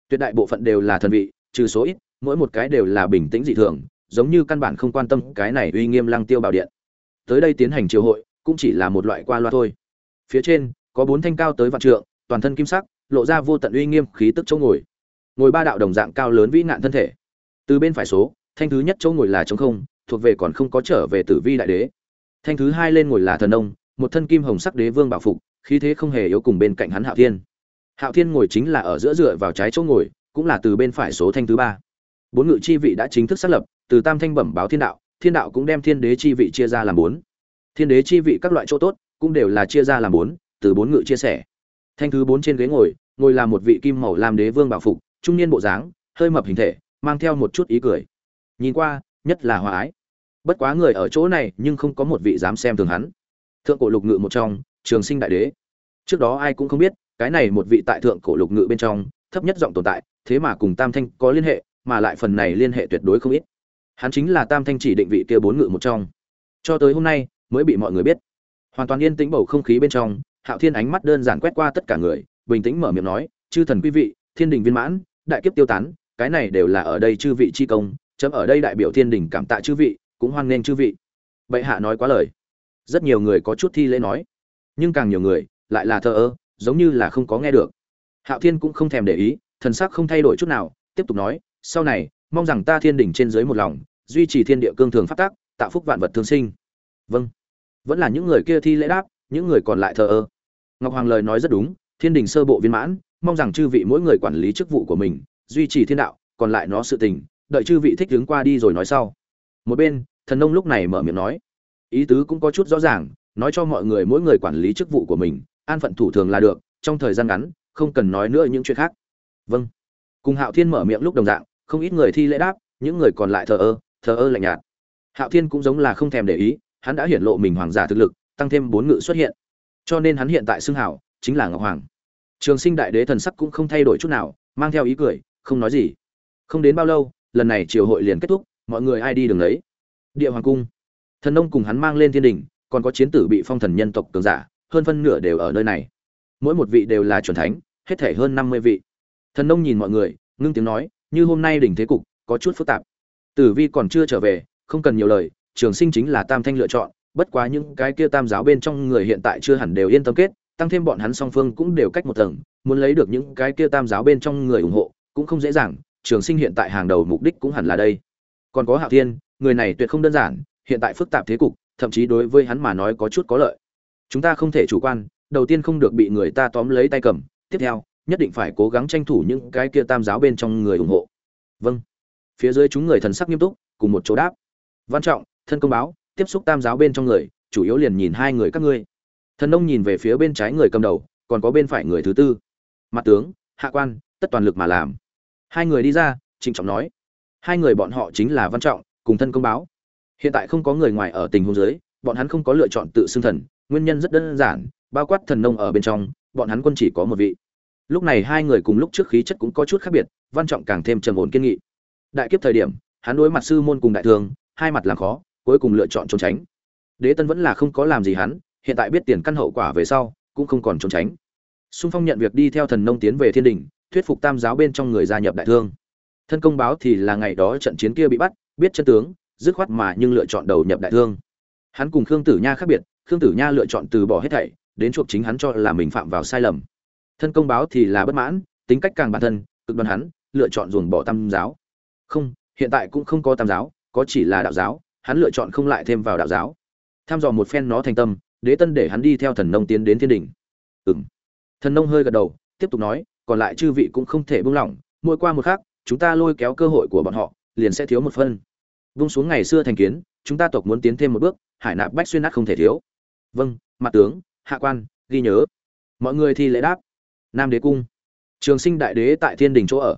Tuyệt đại bộ phận đều là thần vị, trừ số ít, mỗi một cái đều là bình tĩnh dị thường, giống như căn bản không quan tâm cái này uy nghiêm lăng tiêu bảo điện. Tới đây tiến hành triều hội, cũng chỉ là một loại qua loa thôi. Phía trên có bốn thanh cao tới vạn trượng, toàn thân kim sắc, lộ ra vô tận uy nghiêm khí tức chỗ ngồi. Ngồi ba đạo đồng dạng cao lớn vĩ nạn thân thể. Từ bên phải số, thanh thứ nhất chỗ ngồi là trống không, thuộc về còn không có trở về tử vi đại đế. Thanh thứ hai lên ngồi là thần ông một thân kim hồng sắc đế vương bảo phục, khí thế không hề yếu cùng bên cạnh hắn hạo thiên. Hạo thiên ngồi chính là ở giữa dựa vào trái chỗ ngồi, cũng là từ bên phải số thanh thứ ba. Bốn ngự chi vị đã chính thức xác lập, từ tam thanh bẩm báo thiên đạo thiên đạo cũng đem thiên đế chi vị chia ra làm bốn. Thiên đế chi vị các loại chỗ tốt, cũng đều là chia ra làm bốn từ bốn ngự chia sẻ. Thanh thứ bốn trên ghế ngồi ngồi là một vị kim màu làm đế vương bảo phục, trung niên bộ dáng, hơi mập hình thể, mang theo một chút ý cười. Nhìn qua, nhất là hòa ái. Bất quá người ở chỗ này nhưng không có một vị dám xem thường hắn. Thượng cổ lục ngự một trong, trường sinh đại đế. Trước đó ai cũng không biết, cái này một vị tại thượng cổ lục ngự bên trong, thấp nhất giọng tồn tại, thế mà cùng tam thanh có liên hệ, mà lại phần này liên hệ tuyệt đối không ít. Hắn chính là tam thanh chỉ định vị kia bốn ngự một trong. Cho tới hôm nay, mới bị mọi người biết. Hoàn toàn yên tĩnh bầu không khí bên trong hạo thiên ánh mắt đơn giản quét qua tất cả người, bình tĩnh mở miệng nói, chư thần quý vị, thiên đình viên mãn, đại kiếp tiêu tán, cái này đều là ở đây chư vị chi công, chấm ở đây đại biểu thiên đình cảm tạ chư vị, cũng hoan nghênh chư vị. Bệ hạ nói quá lời. Rất nhiều người có chút thi lễ nói, nhưng càng nhiều người lại là thờ ơ, giống như là không có nghe được. Hạo thiên cũng không thèm để ý, thần sắc không thay đổi chút nào, tiếp tục nói, sau này, mong rằng ta thiên đình trên dưới một lòng, duy trì thiên địa cương thường phát tác tạo phúc vạn vật thương sinh. Vâng. Vẫn là những người kia thi lễ đáp, những người còn lại thờ ơ ngọc hoàng lời nói rất đúng, thiên đình sơ bộ viên mãn, mong rằng chư vị mỗi người quản lý chức vụ của mình, duy trì thiên đạo, còn lại nó sự tình, đợi chư vị thích đứng qua đi rồi nói sau. Một bên, thần nông lúc này mở miệng nói, ý tứ cũng có chút rõ ràng, nói cho mọi người mỗi người quản lý chức vụ của mình, an phận thủ thường là được, trong thời gian ngắn, không cần nói nữa những chuyện khác. Vâng. Cùng hạo thiên mở miệng lúc đồng dạng, không ít người thi lễ đáp, những người còn lại thờ ơ thờ ơ lạnh nhạt. Hạo thiên cũng giống là không thèm để ý, hắn đã hiển lộ mình hoàng giả thực lực, tăng thêm bốn ngự xuất hiện cho nên hắn hiện tại xưng hảo, chính là ngọc hoàng. Trường sinh đại đế thần sắc cũng không thay đổi chút nào, mang theo ý cười, không nói gì. Không đến bao lâu, lần này triều hội liền kết thúc, mọi người ai đi đường lấy? Địa hoàng cung. Thần nông cùng hắn mang lên thiên đình, còn có chiến tử bị phong thần nhân tộc cường giả, hơn phân nửa đều ở nơi này. Mỗi một vị đều là chuẩn thánh, hết thể hơn năm mươi vị. Thần nông nhìn mọi người, ngưng tiếng nói, như hôm nay đỉnh thế cục, có chút phức tạp. Tử vi còn chưa trở về, không cần nhiều lời, trường sinh chính là tam thanh lựa chọn bất quá những cái kia tam giáo bên trong người hiện tại chưa hẳn đều yên tâm kết, tăng thêm bọn hắn song phương cũng đều cách một tầng, muốn lấy được những cái kia tam giáo bên trong người ủng hộ, cũng không dễ dàng, trường sinh hiện tại hàng đầu mục đích cũng hẳn là đây. Còn có hạo thiên, người này tuyệt không đơn giản, hiện tại phức tạp thế cục, thậm chí đối với hắn mà nói có chút có lợi. Chúng ta không thể chủ quan, đầu tiên không được bị người ta tóm lấy tay cầm, tiếp theo, nhất định phải cố gắng tranh thủ những cái kia tam giáo bên trong người ủng hộ. Vâng. Phía dưới chúng người thần sắc nghiêm túc, cùng một chỗ đáp. Văn trọng, thân công báo tiếp xúc tam giáo bên trong người, chủ yếu liền nhìn hai người các ngươi. Thần nông nhìn về phía bên trái người cầm đầu, còn có bên phải người thứ tư. Mặt tướng, hạ quan, tất toàn lực mà làm. Hai người đi ra, trịnh trọng nói. Hai người bọn họ chính là văn trọng, cùng thân công báo. Hiện tại không có người ngoài ở tình huống dưới, bọn hắn không có lựa chọn tự xưng thần, nguyên nhân rất đơn giản, bao quát thần nông ở bên trong, bọn hắn quân chỉ có một vị. Lúc này hai người cùng lúc trước khí chất cũng có chút khác biệt, văn trọng càng thêm trầm ổn kiên nghị. Đại kiếp thời điểm, hắn đối mặt sư môn cùng đại thương hai mặt làm khó cuối cùng lựa chọn trốn tránh. Đế tân vẫn là không có làm gì hắn, hiện tại biết tiền căn hậu quả về sau, cũng không còn trốn tránh. Xung phong nhận việc đi theo thần nông tiến về thiên đình, thuyết phục tam giáo bên trong người gia nhập đại thương. Thân công báo thì là ngày đó trận chiến kia bị bắt, biết chân tướng, dứt khoát mà nhưng lựa chọn đầu nhập đại thương. Hắn cùng khương tử nha khác biệt, khương tử nha lựa chọn từ bỏ hết thảy, đến chuộc chính hắn cho là mình phạm vào sai lầm. Thân công báo thì là bất mãn, tính cách càng bản thân, cực đoan hắn, lựa chọn ruồng bỏ tam giáo. Không, hiện tại cũng không có tam giáo, có chỉ là đạo giáo hắn lựa chọn không lại thêm vào đạo giáo. Tham dò một phen nó thành tâm, đế tân để hắn đi theo thần nông tiến đến thiên đình. Ừng thần nông hơi gật đầu, tiếp tục nói, còn lại chư vị cũng không thể buông lỏng, mỗi qua một khác chúng ta lôi kéo cơ hội của bọn họ, liền sẽ thiếu một phân. Vung xuống ngày xưa thành kiến, chúng ta tộc muốn tiến thêm một bước, hải nạp bách xuyên nát không thể thiếu. Vâng mặt tướng, hạ quan, ghi nhớ. Mọi người thi lễ đáp. Nam đế cung. Trường sinh đại đế tại thiên đình chỗ ở.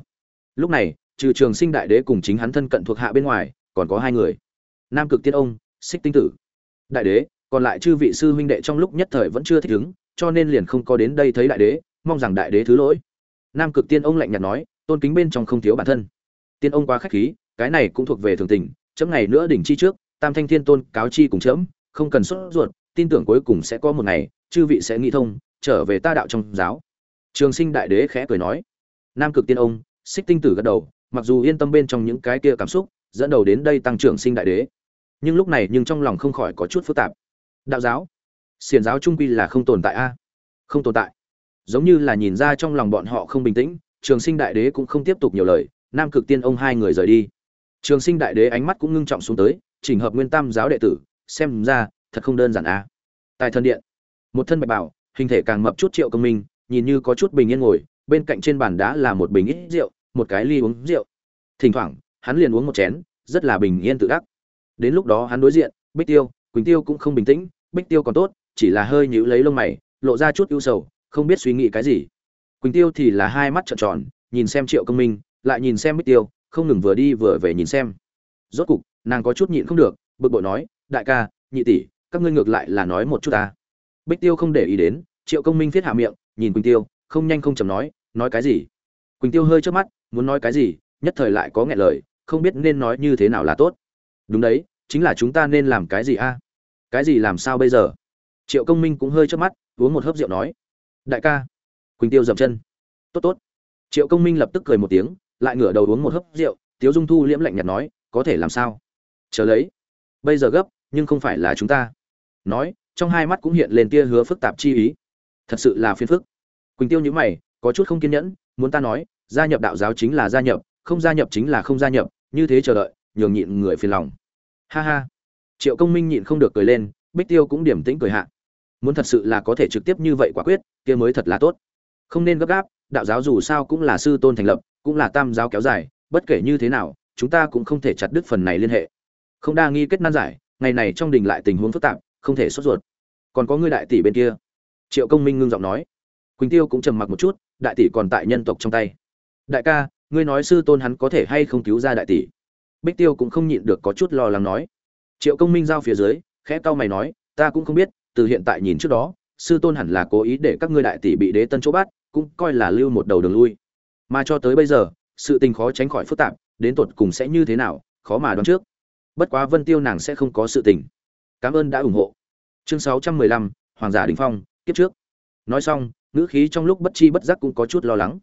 Lúc này, trừ trường sinh đại đế cùng chính hắn thân cận thuộc hạ bên ngoài, còn có hai người nam cực tiên ông, xích tinh tử. Đại đế, còn lại chư vị sư huynh đệ trong lúc nhất thời vẫn chưa thích ứng, cho nên liền không có đến đây thấy đại đế, mong rằng đại đế thứ lỗi. Nam cực tiên ông lạnh nhạt nói, tôn kính bên trong không thiếu bản thân. Tiên ông quá khách khí, cái này cũng thuộc về thường tình, chấm ngày nữa đỉnh chi trước, tam thanh thiên tôn cáo chi cùng chấm, không cần sốt ruột, tin tưởng cuối cùng sẽ có một ngày, chư vị sẽ nghĩ thông, trở về ta đạo trong giáo. Trường sinh đại đế khẽ cười nói. Nam cực tiên ông, xích tinh tử gật đầu, mặc dù yên tâm bên trong những cái kia cảm xúc, dẫn đầu đến đây tăng trưởng sinh đại đế nhưng lúc này nhưng trong lòng không khỏi có chút phức tạp. Đạo giáo xiền giáo trung quy là không tồn tại a. Không tồn tại. Giống như là nhìn ra trong lòng bọn họ không bình tĩnh, trường sinh đại đế cũng không tiếp tục nhiều lời, nam cực tiên ông hai người rời đi. Trường sinh đại đế ánh mắt cũng ngưng trọng xuống tới, chỉnh hợp nguyên tam giáo đệ tử, xem ra, thật không đơn giản a. Tại thân điện, một thân bạch bảo, hình thể càng mập chút triệu công minh, nhìn như có chút bình yên ngồi, bên cạnh trên bàn đá là một bình ít rượu, một cái ly uống rượu. Thỉnh thoảng, hắn liền uống một chén, rất là bình yên tự đắc đến lúc đó hắn đối diện, bích tiêu, quỳnh tiêu cũng không bình tĩnh, bích tiêu còn tốt, chỉ là hơi nhíu lấy lông mày, lộ ra chút ưu sầu, không biết suy nghĩ cái gì. Quỳnh tiêu thì là hai mắt trợn tròn, nhìn xem triệu công minh, lại nhìn xem bích tiêu, không ngừng vừa đi vừa về nhìn xem. Rốt cục, nàng có chút nhịn không được, bực bội nói, đại ca, nhị tỷ, các ngươi ngược lại là nói một chút ta. Bích tiêu không để ý đến, triệu công minh thiết hạ miệng, nhìn quỳnh tiêu, không nhanh không chầm nói nói cái gì? Quỳnh tiêu hơi trước mắt, muốn nói cái gì, nhất thời lại có nghẹn lời, không biết nên nói như thế nào là tốt đúng đấy, chính là chúng ta nên làm cái gì a? Cái gì làm sao bây giờ? Triệu công minh cũng hơi chớp mắt, uống một hớp rượu nói. Đại ca. Quỳnh tiêu dậm chân. Tốt tốt. Triệu công minh lập tức cười một tiếng, lại ngửa đầu uống một hớp rượu, tiếu dung thu liễm lạnh nhạt nói, có thể làm sao? Chờ lấy. Bây giờ gấp, nhưng không phải là chúng ta. Nói, trong hai mắt cũng hiện lên tia hứa phức tạp chi ý. Thật sự là phiền phức. Quỳnh tiêu nhữ mày, có chút không kiên nhẫn, muốn ta nói, gia nhập đạo giáo chính là gia nhập, không gia nhập chính là không gia nhập, như thế chờ đợi, nhường nhịn người phiền lòng ha ha. Triệu công minh nhịn không được cười lên, bích tiêu cũng điểm tĩnh cười hạ. Muốn thật sự là có thể trực tiếp như vậy quả quyết, kia mới thật là tốt. Không nên gấp gáp, đạo giáo dù sao cũng là sư tôn thành lập, cũng là tam giáo kéo dài, bất kể như thế nào, chúng ta cũng không thể chặt đứt phần này liên hệ. Không đa nghi kết nan giải, ngày này trong đình lại tình huống phức tạp, không thể sốt ruột. Còn có ngươi đại tỷ bên kia. Triệu công minh ngưng giọng nói. Quỳnh tiêu cũng trầm mặc một chút, đại tỷ còn tại nhân tộc trong tay. Đại ca, ngươi nói sư tôn hắn có thể hay không cứu ra đại tỷ? Bích tiêu cũng không nhịn được có chút lo lắng nói. Triệu công minh giao phía dưới, khẽ cau mày nói, ta cũng không biết, từ hiện tại nhìn trước đó, sư tôn hẳn là cố ý để các ngươi đại tỷ bị đế tân chỗ bắt, cũng coi là lưu một đầu đường lui. Mà cho tới bây giờ, sự tình khó tránh khỏi phức tạp, đến tột cùng sẽ như thế nào, khó mà đoán trước. Bất quá vân tiêu nàng sẽ không có sự tình. Cảm ơn đã ủng hộ. Chương sáu trăm mười lăm, hoàng giả đình phong, kiếp trước. Nói xong, ngữ khí trong lúc bất chi bất giác cũng có chút lo lắng.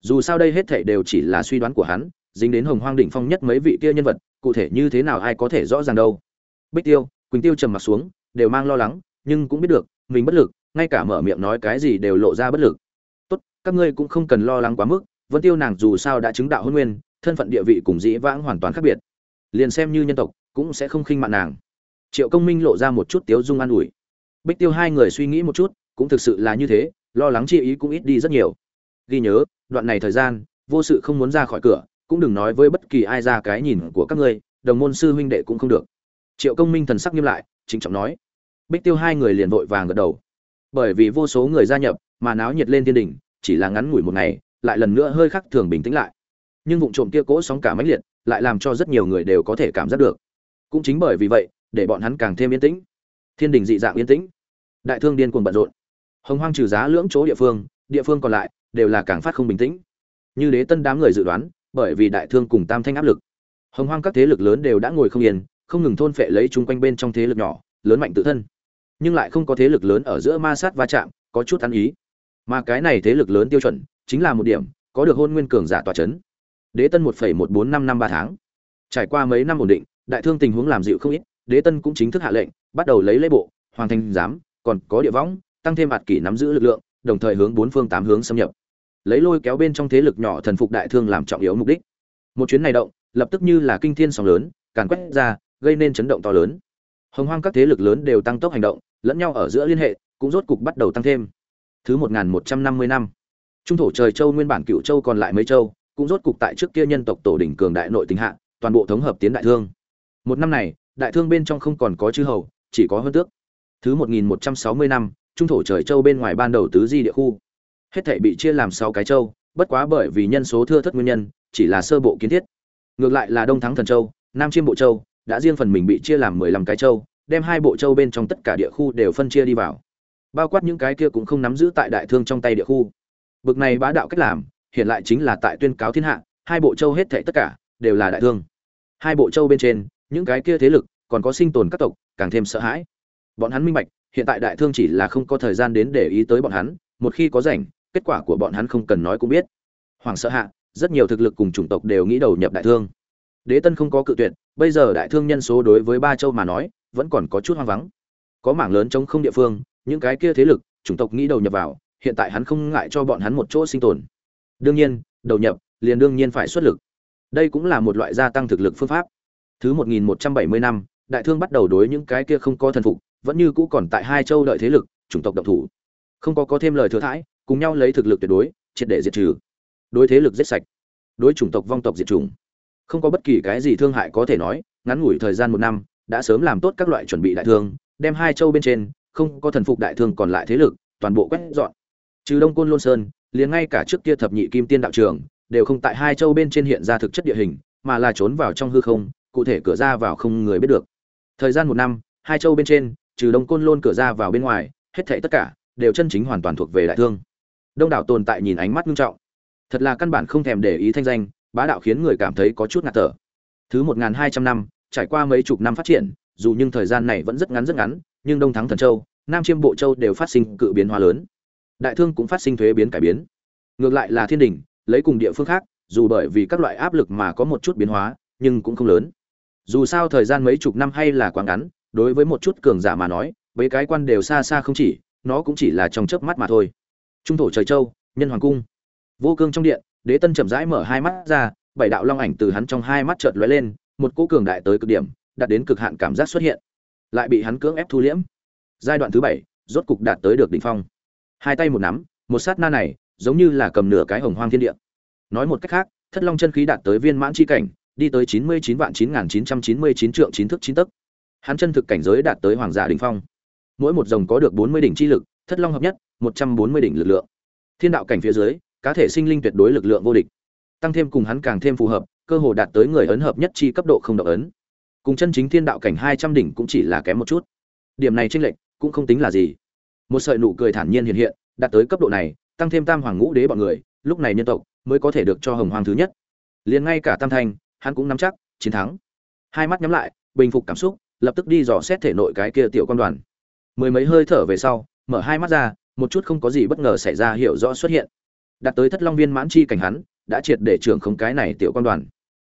Dù sao đây hết thảy đều chỉ là suy đoán của hắn dính đến hồng hoang đỉnh phong nhất mấy vị kia nhân vật, cụ thể như thế nào ai có thể rõ ràng đâu. Bích tiêu, quỳnh tiêu trầm mặt xuống, đều mang lo lắng, nhưng cũng biết được, mình bất lực, ngay cả mở miệng nói cái gì đều lộ ra bất lực. Tốt, các ngươi cũng không cần lo lắng quá mức, vân tiêu nàng dù sao đã chứng đạo hôn nguyên, thân phận địa vị cùng dĩ vãng hoàn toàn khác biệt. Liền xem như nhân tộc, cũng sẽ không khinh mạn nàng. Triệu công minh lộ ra một chút tiếu dung an ủi. Bích tiêu hai người suy nghĩ một chút, cũng thực sự là như thế, lo lắng chi ý cũng ít đi rất nhiều. Ghi nhớ, đoạn này thời gian, vô sự không muốn ra khỏi cửa cũng đừng nói với bất kỳ ai ra cái nhìn của các ngươi, đồng môn sư huynh đệ cũng không được. Triệu công minh thần sắc nghiêm lại chính trọng nói. Bích tiêu hai người liền vội vàng gật đầu. Bởi vì vô số người gia nhập, mà náo nhiệt lên thiên đình chỉ là ngắn ngủi một ngày, lại lần nữa hơi khắc thường bình tĩnh lại. Nhưng vụ trộm kia cỗ sóng cả mãnh liệt, lại làm cho rất nhiều người đều có thể cảm giác được. Cũng chính bởi vì vậy, để bọn hắn càng thêm yên tĩnh. Thiên đình dị dạng yên tĩnh. Đại thương điên cuồng bận rộn. Hồng hoang trừ giá lưỡng chỗ địa phương địa phương còn lại, đều là càng phát không bình tĩnh. Như đế tân đám người dự đoán bởi vì đại thương cùng tam thanh áp lực. Hồng hoang các thế lực lớn đều đã ngồi không yên, không ngừng thôn phệ lấy chung quanh bên trong thế lực nhỏ, lớn mạnh tự thân. Nhưng lại không có thế lực lớn ở giữa ma sát va chạm, có chút ăn ý. Mà cái này thế lực lớn tiêu chuẩn, chính là một điểm, có được hôn nguyên cường giả tòa chấn. Đế tân một một bốn năm năm ba tháng. Trải qua mấy năm ổn định, đại thương tình huống làm dịu không ít, đế tân cũng chính thức hạ lệnh, bắt đầu lấy lễ bộ, hoàng thành giám, còn có địa võng, tăng thêm ạt kỷ nắm giữ lực lượng, đồng thời hướng bốn phương tám hướng xâm nhập lấy lôi kéo bên trong thế lực nhỏ thần phục đại thương làm trọng yếu mục đích. Một chuyến này động, lập tức như là kinh thiên sóng lớn, càn quét ra, gây nên chấn động to lớn. Hồng hoang các thế lực lớn đều tăng tốc hành động, lẫn nhau ở giữa liên hệ, cũng rốt cục bắt đầu tăng thêm. Thứ một nghìn một trăm năm mươi năm, trung thổ trời châu nguyên bản cựu châu còn lại mấy châu, cũng rốt cục tại trước kia nhân tộc tổ đỉnh cường đại nội tình hạ, toàn bộ thống hợp tiến đại thương. Một năm này, đại thương bên trong không còn có chư hầu, chỉ có hơn tước. Thứ một nghìn một trăm sáu mươi năm, trung thổ trời châu bên ngoài ban đầu tứ di địa khu hết thể bị chia làm sáu cái châu, bất quá bởi vì nhân số thưa thất nguyên nhân, chỉ là sơ bộ kiến thiết. Ngược lại là đông thắng thần châu, nam chiêm bộ châu, đã riêng phần mình bị chia làm mười lăm cái châu, đem hai bộ châu bên trong tất cả địa khu đều phân chia đi vào. Bao quát những cái kia cũng không nắm giữ tại đại thương trong tay địa khu. Bực này bá đạo cách làm, hiện lại chính là tại tuyên cáo thiên hạ, hai bộ châu hết thảy tất cả, đều là đại thương. Hai bộ châu bên trên, những cái kia thế lực, còn có sinh tồn các tộc, càng thêm sợ hãi. Bọn hắn minh bạch, hiện tại đại thương chỉ là không có thời gian đến để ý tới bọn hắn, một khi có rảnh kết quả của bọn hắn không cần nói cũng biết. Hoàng sợ hạ, rất nhiều thực lực cùng chủng tộc đều nghĩ đầu nhập đại thương. Đế tân không có cự tuyệt, bây giờ đại thương nhân số đối với ba châu mà nói, vẫn còn có chút hoang vắng. Có mảng lớn chống không địa phương, những cái kia thế lực, chủng tộc nghĩ đầu nhập vào, hiện tại hắn không ngại cho bọn hắn một chỗ sinh tồn. Đương nhiên, đầu nhập, liền đương nhiên phải xuất lực. Đây cũng là một loại gia tăng thực lực phương pháp. Thứ 1170 năm, đại thương bắt đầu đối những cái kia không có thần phục, vẫn như cũ còn tại hai châu đợi thế lực, chủng tộc động thủ. Không có có thêm lời thừa thãi cùng nhau lấy thực lực tuyệt đối, triệt để diệt trừ. Đối thế lực giết sạch, đối chủng tộc vong tộc diệt chủng. Không có bất kỳ cái gì thương hại có thể nói, ngắn ngủi thời gian một năm, đã sớm làm tốt các loại chuẩn bị đại thương, đem hai châu bên trên, không có thần phục đại thương còn lại thế lực, toàn bộ quét dọn. Trừ đông côn lôn sơn, liền ngay cả trước kia thập nhị kim tiên đạo trường, đều không tại hai châu bên trên hiện ra thực chất địa hình, mà là trốn vào trong hư không, cụ thể cửa ra vào không người biết được. Thời gian một năm, hai châu bên trên, trừ đông côn lôn cửa ra vào bên ngoài, hết thảy tất cả, đều chân chính hoàn toàn thuộc về đại thương đông đảo tồn tại nhìn ánh mắt nghiêm trọng. Thật là căn bản không thèm để ý thanh danh, bá đạo khiến người cảm thấy có chút ngạt thở. Thứ một hai trăm năm, trải qua mấy chục năm phát triển, dù nhưng thời gian này vẫn rất ngắn rất ngắn, nhưng đông thắng thần châu, nam chiêm bộ châu đều phát sinh cự biến hóa lớn. Đại thương cũng phát sinh thuế biến cải biến. Ngược lại là thiên đình, lấy cùng địa phương khác, dù bởi vì các loại áp lực mà có một chút biến hóa, nhưng cũng không lớn. Dù sao thời gian mấy chục năm hay là quá ngắn, đối với một chút cường giả mà nói với cái quan đều xa xa không chỉ, nó cũng chỉ là trong chớp mắt mà thôi trung thổ trời châu, nhân hoàng cung. Vô cương trong điện, đế tân chậm rãi mở hai mắt ra, bảy đạo long ảnh từ hắn trong hai mắt chợt lóe lên, một cỗ cường đại tới cực điểm, đạt đến cực hạn cảm giác xuất hiện. Lại bị hắn cưỡng ép thu liễm. Giai đoạn thứ bảy, rốt cục đạt tới được đỉnh phong. Hai tay một nắm, một sát na này, giống như là cầm nửa cái hồng hoang thiên địa. Nói một cách khác, thất long chân khí đạt tới viên mãn chi cảnh, đi tới chín mươi chín vạn chín nghìn chín trăm chín mươi chín trượng chín thức chín tấc. Hắn chân thực cảnh giới đạt tới hoàng giả đỉnh phong. Mỗi một dòng có được bốn mươi đỉnh chi lực thất long hợp nhất, một trăm bốn mươi đỉnh lực lượng. Thiên đạo cảnh phía dưới, cá thể sinh linh tuyệt đối lực lượng vô địch. Tăng thêm cùng hắn càng thêm phù hợp, cơ hồ đạt tới người ấn hợp nhất chi cấp độ không động ấn. Cùng chân chính thiên đạo cảnh hai trăm đỉnh cũng chỉ là kém một chút. Điểm này chênh lệch cũng không tính là gì. Một sợi nụ cười thản nhiên hiện hiện, đạt tới cấp độ này, tăng thêm tam hoàng ngũ đế bọn người, lúc này nhân tộc mới có thể được cho hồng hoàng thứ nhất. Liền ngay cả tam thanh, hắn cũng nắm chắc, chiến thắng. Hai mắt nhắm lại, bình phục cảm xúc, lập tức đi dò xét thể nội cái kia tiểu quan đoàn. Mười mấy hơi thở về sau mở hai mắt ra, một chút không có gì bất ngờ xảy ra hiểu rõ xuất hiện. Đạt tới thất long viên mãn chi cảnh hắn, đã triệt để trưởng không cái này tiểu quan đoàn.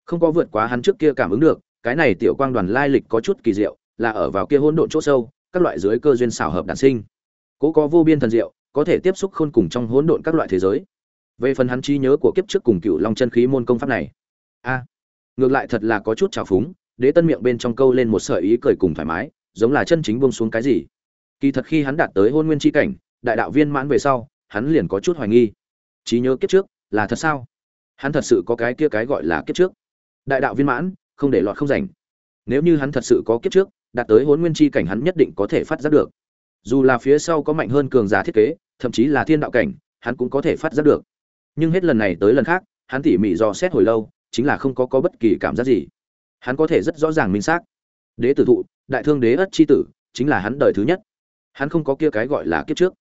Không có vượt quá hắn trước kia cảm ứng được, cái này tiểu quang đoàn lai lịch có chút kỳ diệu, là ở vào kia hỗn độn chỗ sâu, các loại dưới cơ duyên xảo hợp đản sinh. Cố có vô biên thần diệu, có thể tiếp xúc khôn cùng trong hỗn độn các loại thế giới. Về phần hắn trí nhớ của kiếp trước cùng cựu long chân khí môn công pháp này. A, ngược lại thật là có chút trào phúng, đế tân miệng bên trong câu lên một sợi ý cười cùng thoải mái, giống là chân chính buông xuống cái gì kỳ thật khi hắn đạt tới hôn nguyên tri cảnh, đại đạo viên mãn về sau, hắn liền có chút hoài nghi. Trí nhớ kiếp trước là thật sao? Hắn thật sự có cái kia cái gọi là kiếp trước. Đại đạo viên mãn, không để lọt không rảnh. Nếu như hắn thật sự có kiếp trước, đạt tới hôn nguyên chi cảnh hắn nhất định có thể phát giác được. Dù là phía sau có mạnh hơn cường giả thiết kế, thậm chí là thiên đạo cảnh, hắn cũng có thể phát giác được. Nhưng hết lần này tới lần khác, hắn tỉ mỉ dò xét hồi lâu, chính là không có có bất kỳ cảm giác gì. Hắn có thể rất rõ ràng minh xác. Đế tử thụ, đại thương đế ất chi tử, chính là hắn đời thứ nhất hắn không có kia cái gọi là kiếp trước.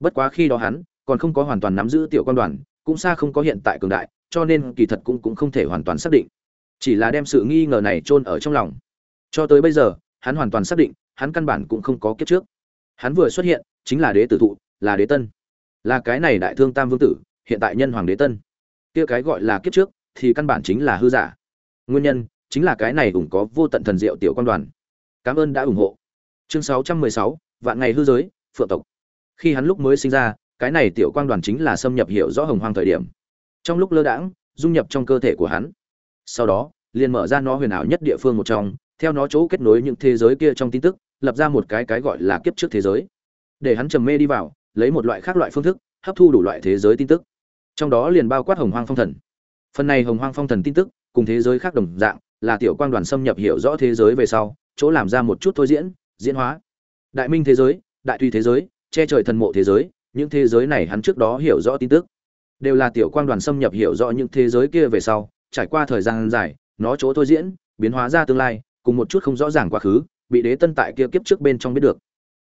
Bất quá khi đó hắn còn không có hoàn toàn nắm giữ tiểu quan đoàn cũng xa không có hiện tại cường đại cho nên kỳ thật cũng cũng không thể hoàn toàn xác định. Chỉ là đem sự nghi ngờ này chôn ở trong lòng. Cho tới bây giờ hắn hoàn toàn xác định hắn căn bản cũng không có kiếp trước. Hắn vừa xuất hiện chính là đế tử thụ là đế tân. Là cái này đại thương tam vương tử hiện tại nhân hoàng đế tân. Kia cái gọi là kiếp trước thì căn bản chính là hư giả. Nguyên nhân chính là cái này ủng có vô tận thần diệu tiểu quan đoàn. Cảm ơn đã ủng hộ. Chương 616, vạn ngày hư giới, phượng tộc. Khi hắn lúc mới sinh ra, cái này tiểu quang đoàn chính là xâm nhập hiểu rõ hồng hoang thời điểm. Trong lúc lơ đãng, dung nhập trong cơ thể của hắn. Sau đó, liền mở ra nó huyền ảo nhất địa phương một trong, theo nó chỗ kết nối những thế giới kia trong tin tức, lập ra một cái cái gọi là kiếp trước thế giới. Để hắn trầm mê đi vào, lấy một loại khác loại phương thức, hấp thu đủ loại thế giới tin tức. Trong đó liền bao quát hồng hoang phong thần. Phần này hồng hoang phong thần tin tức, cùng thế giới khác đồng dạng, là tiểu quang đoàn xâm nhập hiểu rõ thế giới về sau, chỗ làm ra một chút thôi diễn diễn hóa đại minh thế giới đại tùy thế giới che trời thần mộ thế giới những thế giới này hắn trước đó hiểu rõ tin tức. Đều là tiểu quan đoàn xâm nhập hiểu rõ những thế giới kia về sau trải qua thời gian dài nó chỗ thôi diễn biến hóa ra tương lai cùng một chút không rõ ràng quá khứ bị đế tân tại kia kiếp trước bên trong biết được.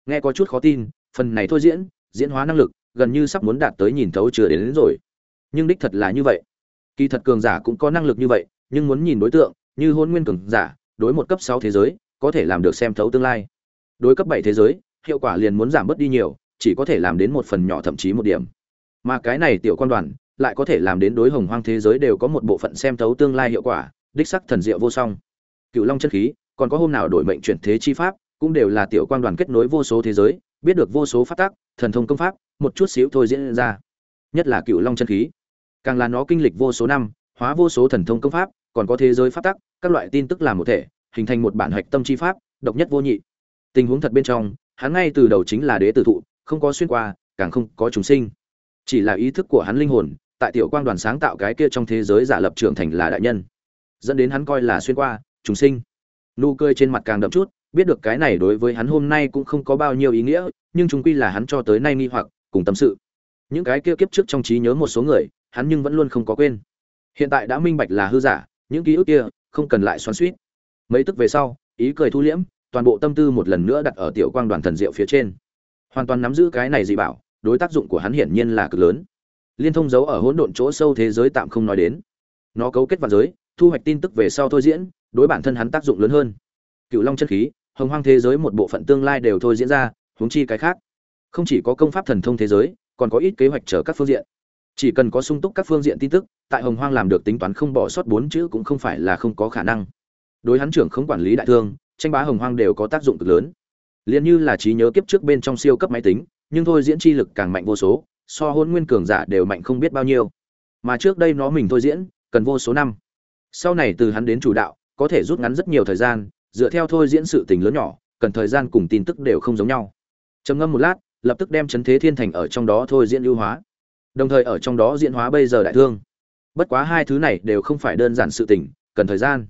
Nghe có chút khó tin phần này thôi diễn diễn hóa năng lực gần như sắp muốn đạt tới nhìn thấu chưa đến, đến rồi. Nhưng đích thật là như vậy. Kỳ thật cường giả cũng có năng lực như vậy nhưng muốn nhìn đối tượng như hôn nguyên cường giả đối một cấp sáu thế giới có thể làm được xem thấu tương lai đối cấp bảy thế giới, hiệu quả liền muốn giảm bớt đi nhiều, chỉ có thể làm đến một phần nhỏ thậm chí một điểm. Mà cái này tiểu quan đoàn, lại có thể làm đến đối hồng hoang thế giới đều có một bộ phận xem thấu tương lai hiệu quả, đích sắc thần diệu vô song. Cựu long chân khí, còn có hôm nào đổi mệnh chuyển thế chi pháp, cũng đều là tiểu quan đoàn kết nối vô số thế giới, biết được vô số phát tác thần thông công pháp, một chút xíu thôi diễn ra. Nhất là cựu long chân khí. Càng là nó kinh lịch vô số năm, hóa vô số thần thông công pháp, còn có thế giới phát tác các loại tin tức làm một thể, hình thành một bản hạch tâm chi pháp, độc nhất vô nhị tình huống thật bên trong, hắn ngay từ đầu chính là đế tử thụ, không có xuyên qua, càng không có chúng sinh. Chỉ là ý thức của hắn linh hồn, tại tiểu quang đoàn sáng tạo cái kia trong thế giới giả lập trưởng thành là đại nhân. Dẫn đến hắn coi là xuyên qua, chúng sinh. Nụ cười trên mặt càng đậm chút, biết được cái này đối với hắn hôm nay cũng không có bao nhiêu ý nghĩa, nhưng chúng quy là hắn cho tới nay nghi hoặc, cùng tâm sự. Những cái kia kiếp trước trong trí nhớ một số người, hắn nhưng vẫn luôn không có quên. Hiện tại đã minh bạch là hư giả, những ký ức kia, không cần lại xoắn suýt mấy tức về sau, ý cười thu liễm toàn bộ tâm tư một lần nữa đặt ở tiểu quang đoàn thần diệu phía trên. Hoàn toàn nắm giữ cái này dị bảo, đối tác dụng của hắn hiển nhiên là cực lớn. Liên thông giấu ở hỗn độn chỗ sâu thế giới tạm không nói đến. Nó cấu kết vào giới, thu hoạch tin tức về sau thôi diễn, đối bản thân hắn tác dụng lớn hơn. Cựu long chân khí, hồng hoang thế giới một bộ phận tương lai đều thôi diễn ra, huống chi cái khác. Không chỉ có công pháp thần thông thế giới, còn có ít kế hoạch trở các phương diện. Chỉ cần có sung túc các phương diện tin tức, tại hồng hoang làm được tính toán không bỏ sót bốn chữ cũng không phải là không có khả năng. Đối hắn trưởng không quản lý đại thương tranh bá hồng hoang đều có tác dụng cực lớn. Liền như là trí nhớ kiếp trước bên trong siêu cấp máy tính, nhưng thôi diễn chi lực càng mạnh vô số, so hôn nguyên cường giả đều mạnh không biết bao nhiêu. Mà trước đây nó mình thôi diễn, cần vô số năm. Sau này từ hắn đến chủ đạo, có thể rút ngắn rất nhiều thời gian, dựa theo thôi diễn sự tình lớn nhỏ, cần thời gian cùng tin tức đều không giống nhau. Trầm ngâm một lát, lập tức đem chấn thế thiên thành ở trong đó thôi diễn ưu hóa. Đồng thời ở trong đó diễn hóa bây giờ đại thương. Bất quá hai thứ này đều không phải đơn giản sự tình, cần thời gian.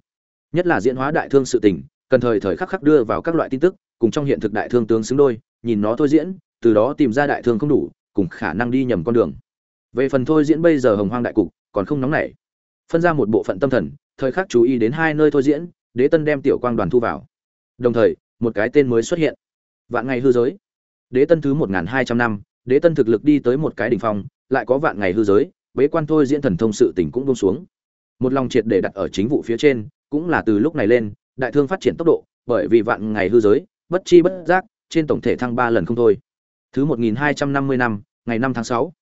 Nhất là diễn hóa đại thương sự tình cần thời thời khắc khắc đưa vào các loại tin tức, cùng trong hiện thực đại thương tướng xứng đôi, nhìn nó thôi diễn, từ đó tìm ra đại thương không đủ, cùng khả năng đi nhầm con đường. Về phần thôi diễn bây giờ hồng hoang đại cục, còn không nóng nảy. Phân ra một bộ phận tâm thần, thời khắc chú ý đến hai nơi thôi diễn, đế tân đem tiểu quang đoàn thu vào. Đồng thời, một cái tên mới xuất hiện. Vạn ngày hư giới. Đế tân thứ một hai trăm năm, đế tân thực lực đi tới một cái đỉnh phong, lại có vạn ngày hư giới, bế quan thôi diễn thần thông sự tỉnh cũng buông xuống. Một lòng triệt để đặt ở chính vụ phía trên, cũng là từ lúc này lên đại thương phát triển tốc độ, bởi vì vạn ngày hư giới, bất chi bất giác, trên tổng thể thăng ba lần không thôi. Thứ một nghìn hai trăm năm mươi năm, ngày năm tháng sáu.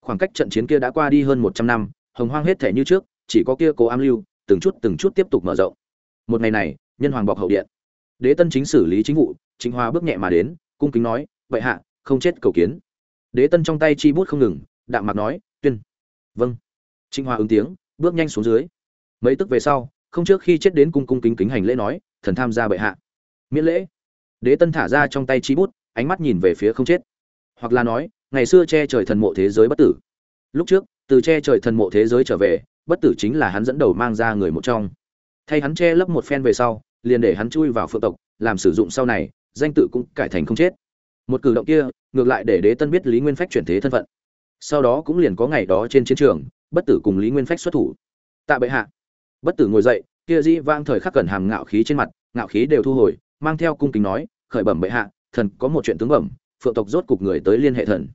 Khoảng cách trận chiến kia đã qua đi hơn một trăm năm, hồng hoang hết thể như trước, chỉ có kia cố am lưu, từng chút từng chút tiếp tục mở rộng. Một ngày này, nhân hoàng bọc hậu điện. Đế tân chính xử lý chính vụ, chính hoa bước nhẹ mà đến, cung kính nói vậy hạ, không chết cầu kiến. Đế tân trong tay chi bút không ngừng, đạm mặt nói, tuyên. Vâng. Chính hoa ứng tiếng, bước nhanh xuống dưới. Mấy tức về sau không trước khi chết đến cung cung kính kính hành lễ nói, thần tham gia bệ hạ. Miễn lễ. Đế tân thả ra trong tay chi bút, ánh mắt nhìn về phía không chết. Hoặc là nói, ngày xưa che trời thần mộ thế giới bất tử. Lúc trước, từ che trời thần mộ thế giới trở về, bất tử chính là hắn dẫn đầu mang ra người một trong. Thay hắn che lấp một phen về sau, liền để hắn chui vào phượng tộc, làm sử dụng sau này, danh tự cũng cải thành không chết. Một cử động kia, ngược lại để đế tân biết lý nguyên phách chuyển thế thân phận. Sau đó cũng liền có ngày đó trên chiến trường, bất tử cùng lý nguyên phách xuất thủ. Tạ bệ hạ bất tử ngồi dậy, kia dĩ vang thời khắc cẩn hàm ngạo khí trên mặt, ngạo khí đều thu hồi, mang theo cung kính nói, khởi bẩm bệ hạ, thần có một chuyện tướng bẩm, phượng tộc rốt cục người tới liên hệ thần.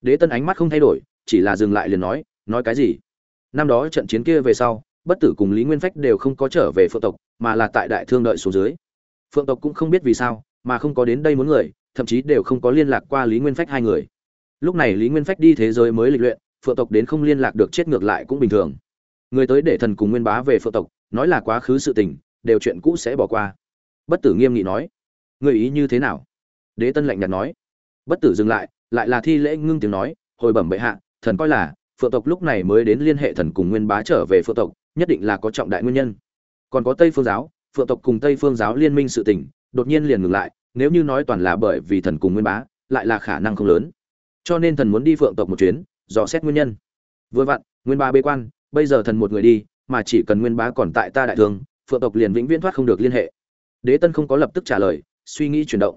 Đế tân ánh mắt không thay đổi, chỉ là dừng lại liền nói nói cái gì? Năm đó trận chiến kia về sau, bất tử cùng lý nguyên phách đều không có trở về phượng tộc, mà là tại đại thương đợi xuống dưới. Phượng tộc cũng không biết vì sao, mà không có đến đây muốn người, thậm chí đều không có liên lạc qua lý nguyên phách hai người. Lúc này lý nguyên phách đi thế giới mới lịch luyện, phượng tộc đến không liên lạc được chết ngược lại cũng bình thường người tới để thần cùng nguyên bá về phượng tộc, nói là quá khứ sự tình, đều chuyện cũ sẽ bỏ qua. Bất tử nghiêm nghị nói người ý như thế nào? Đế tân lạnh nhạt nói, bất tử dừng lại lại là thi lễ ngưng tiếng nói, hồi bẩm bệ hạ, thần coi là, phượng tộc lúc này mới đến liên hệ thần cùng nguyên bá trở về phượng tộc, nhất định là có trọng đại nguyên nhân. Còn có tây phương giáo, phượng tộc cùng tây phương giáo liên minh sự tình, đột nhiên liền ngừng lại, nếu như nói toàn là bởi vì thần cùng nguyên bá, lại là khả năng không lớn. Cho nên thần muốn đi phượng tộc một chuyến, dò xét nguyên nhân. Vừa vặn, nguyên bá bế quan bây giờ thần một người đi, mà chỉ cần nguyên bá còn tại ta đại thương, phượng tộc liền vĩnh viễn thoát không được liên hệ. Đế tân không có lập tức trả lời, suy nghĩ chuyển động.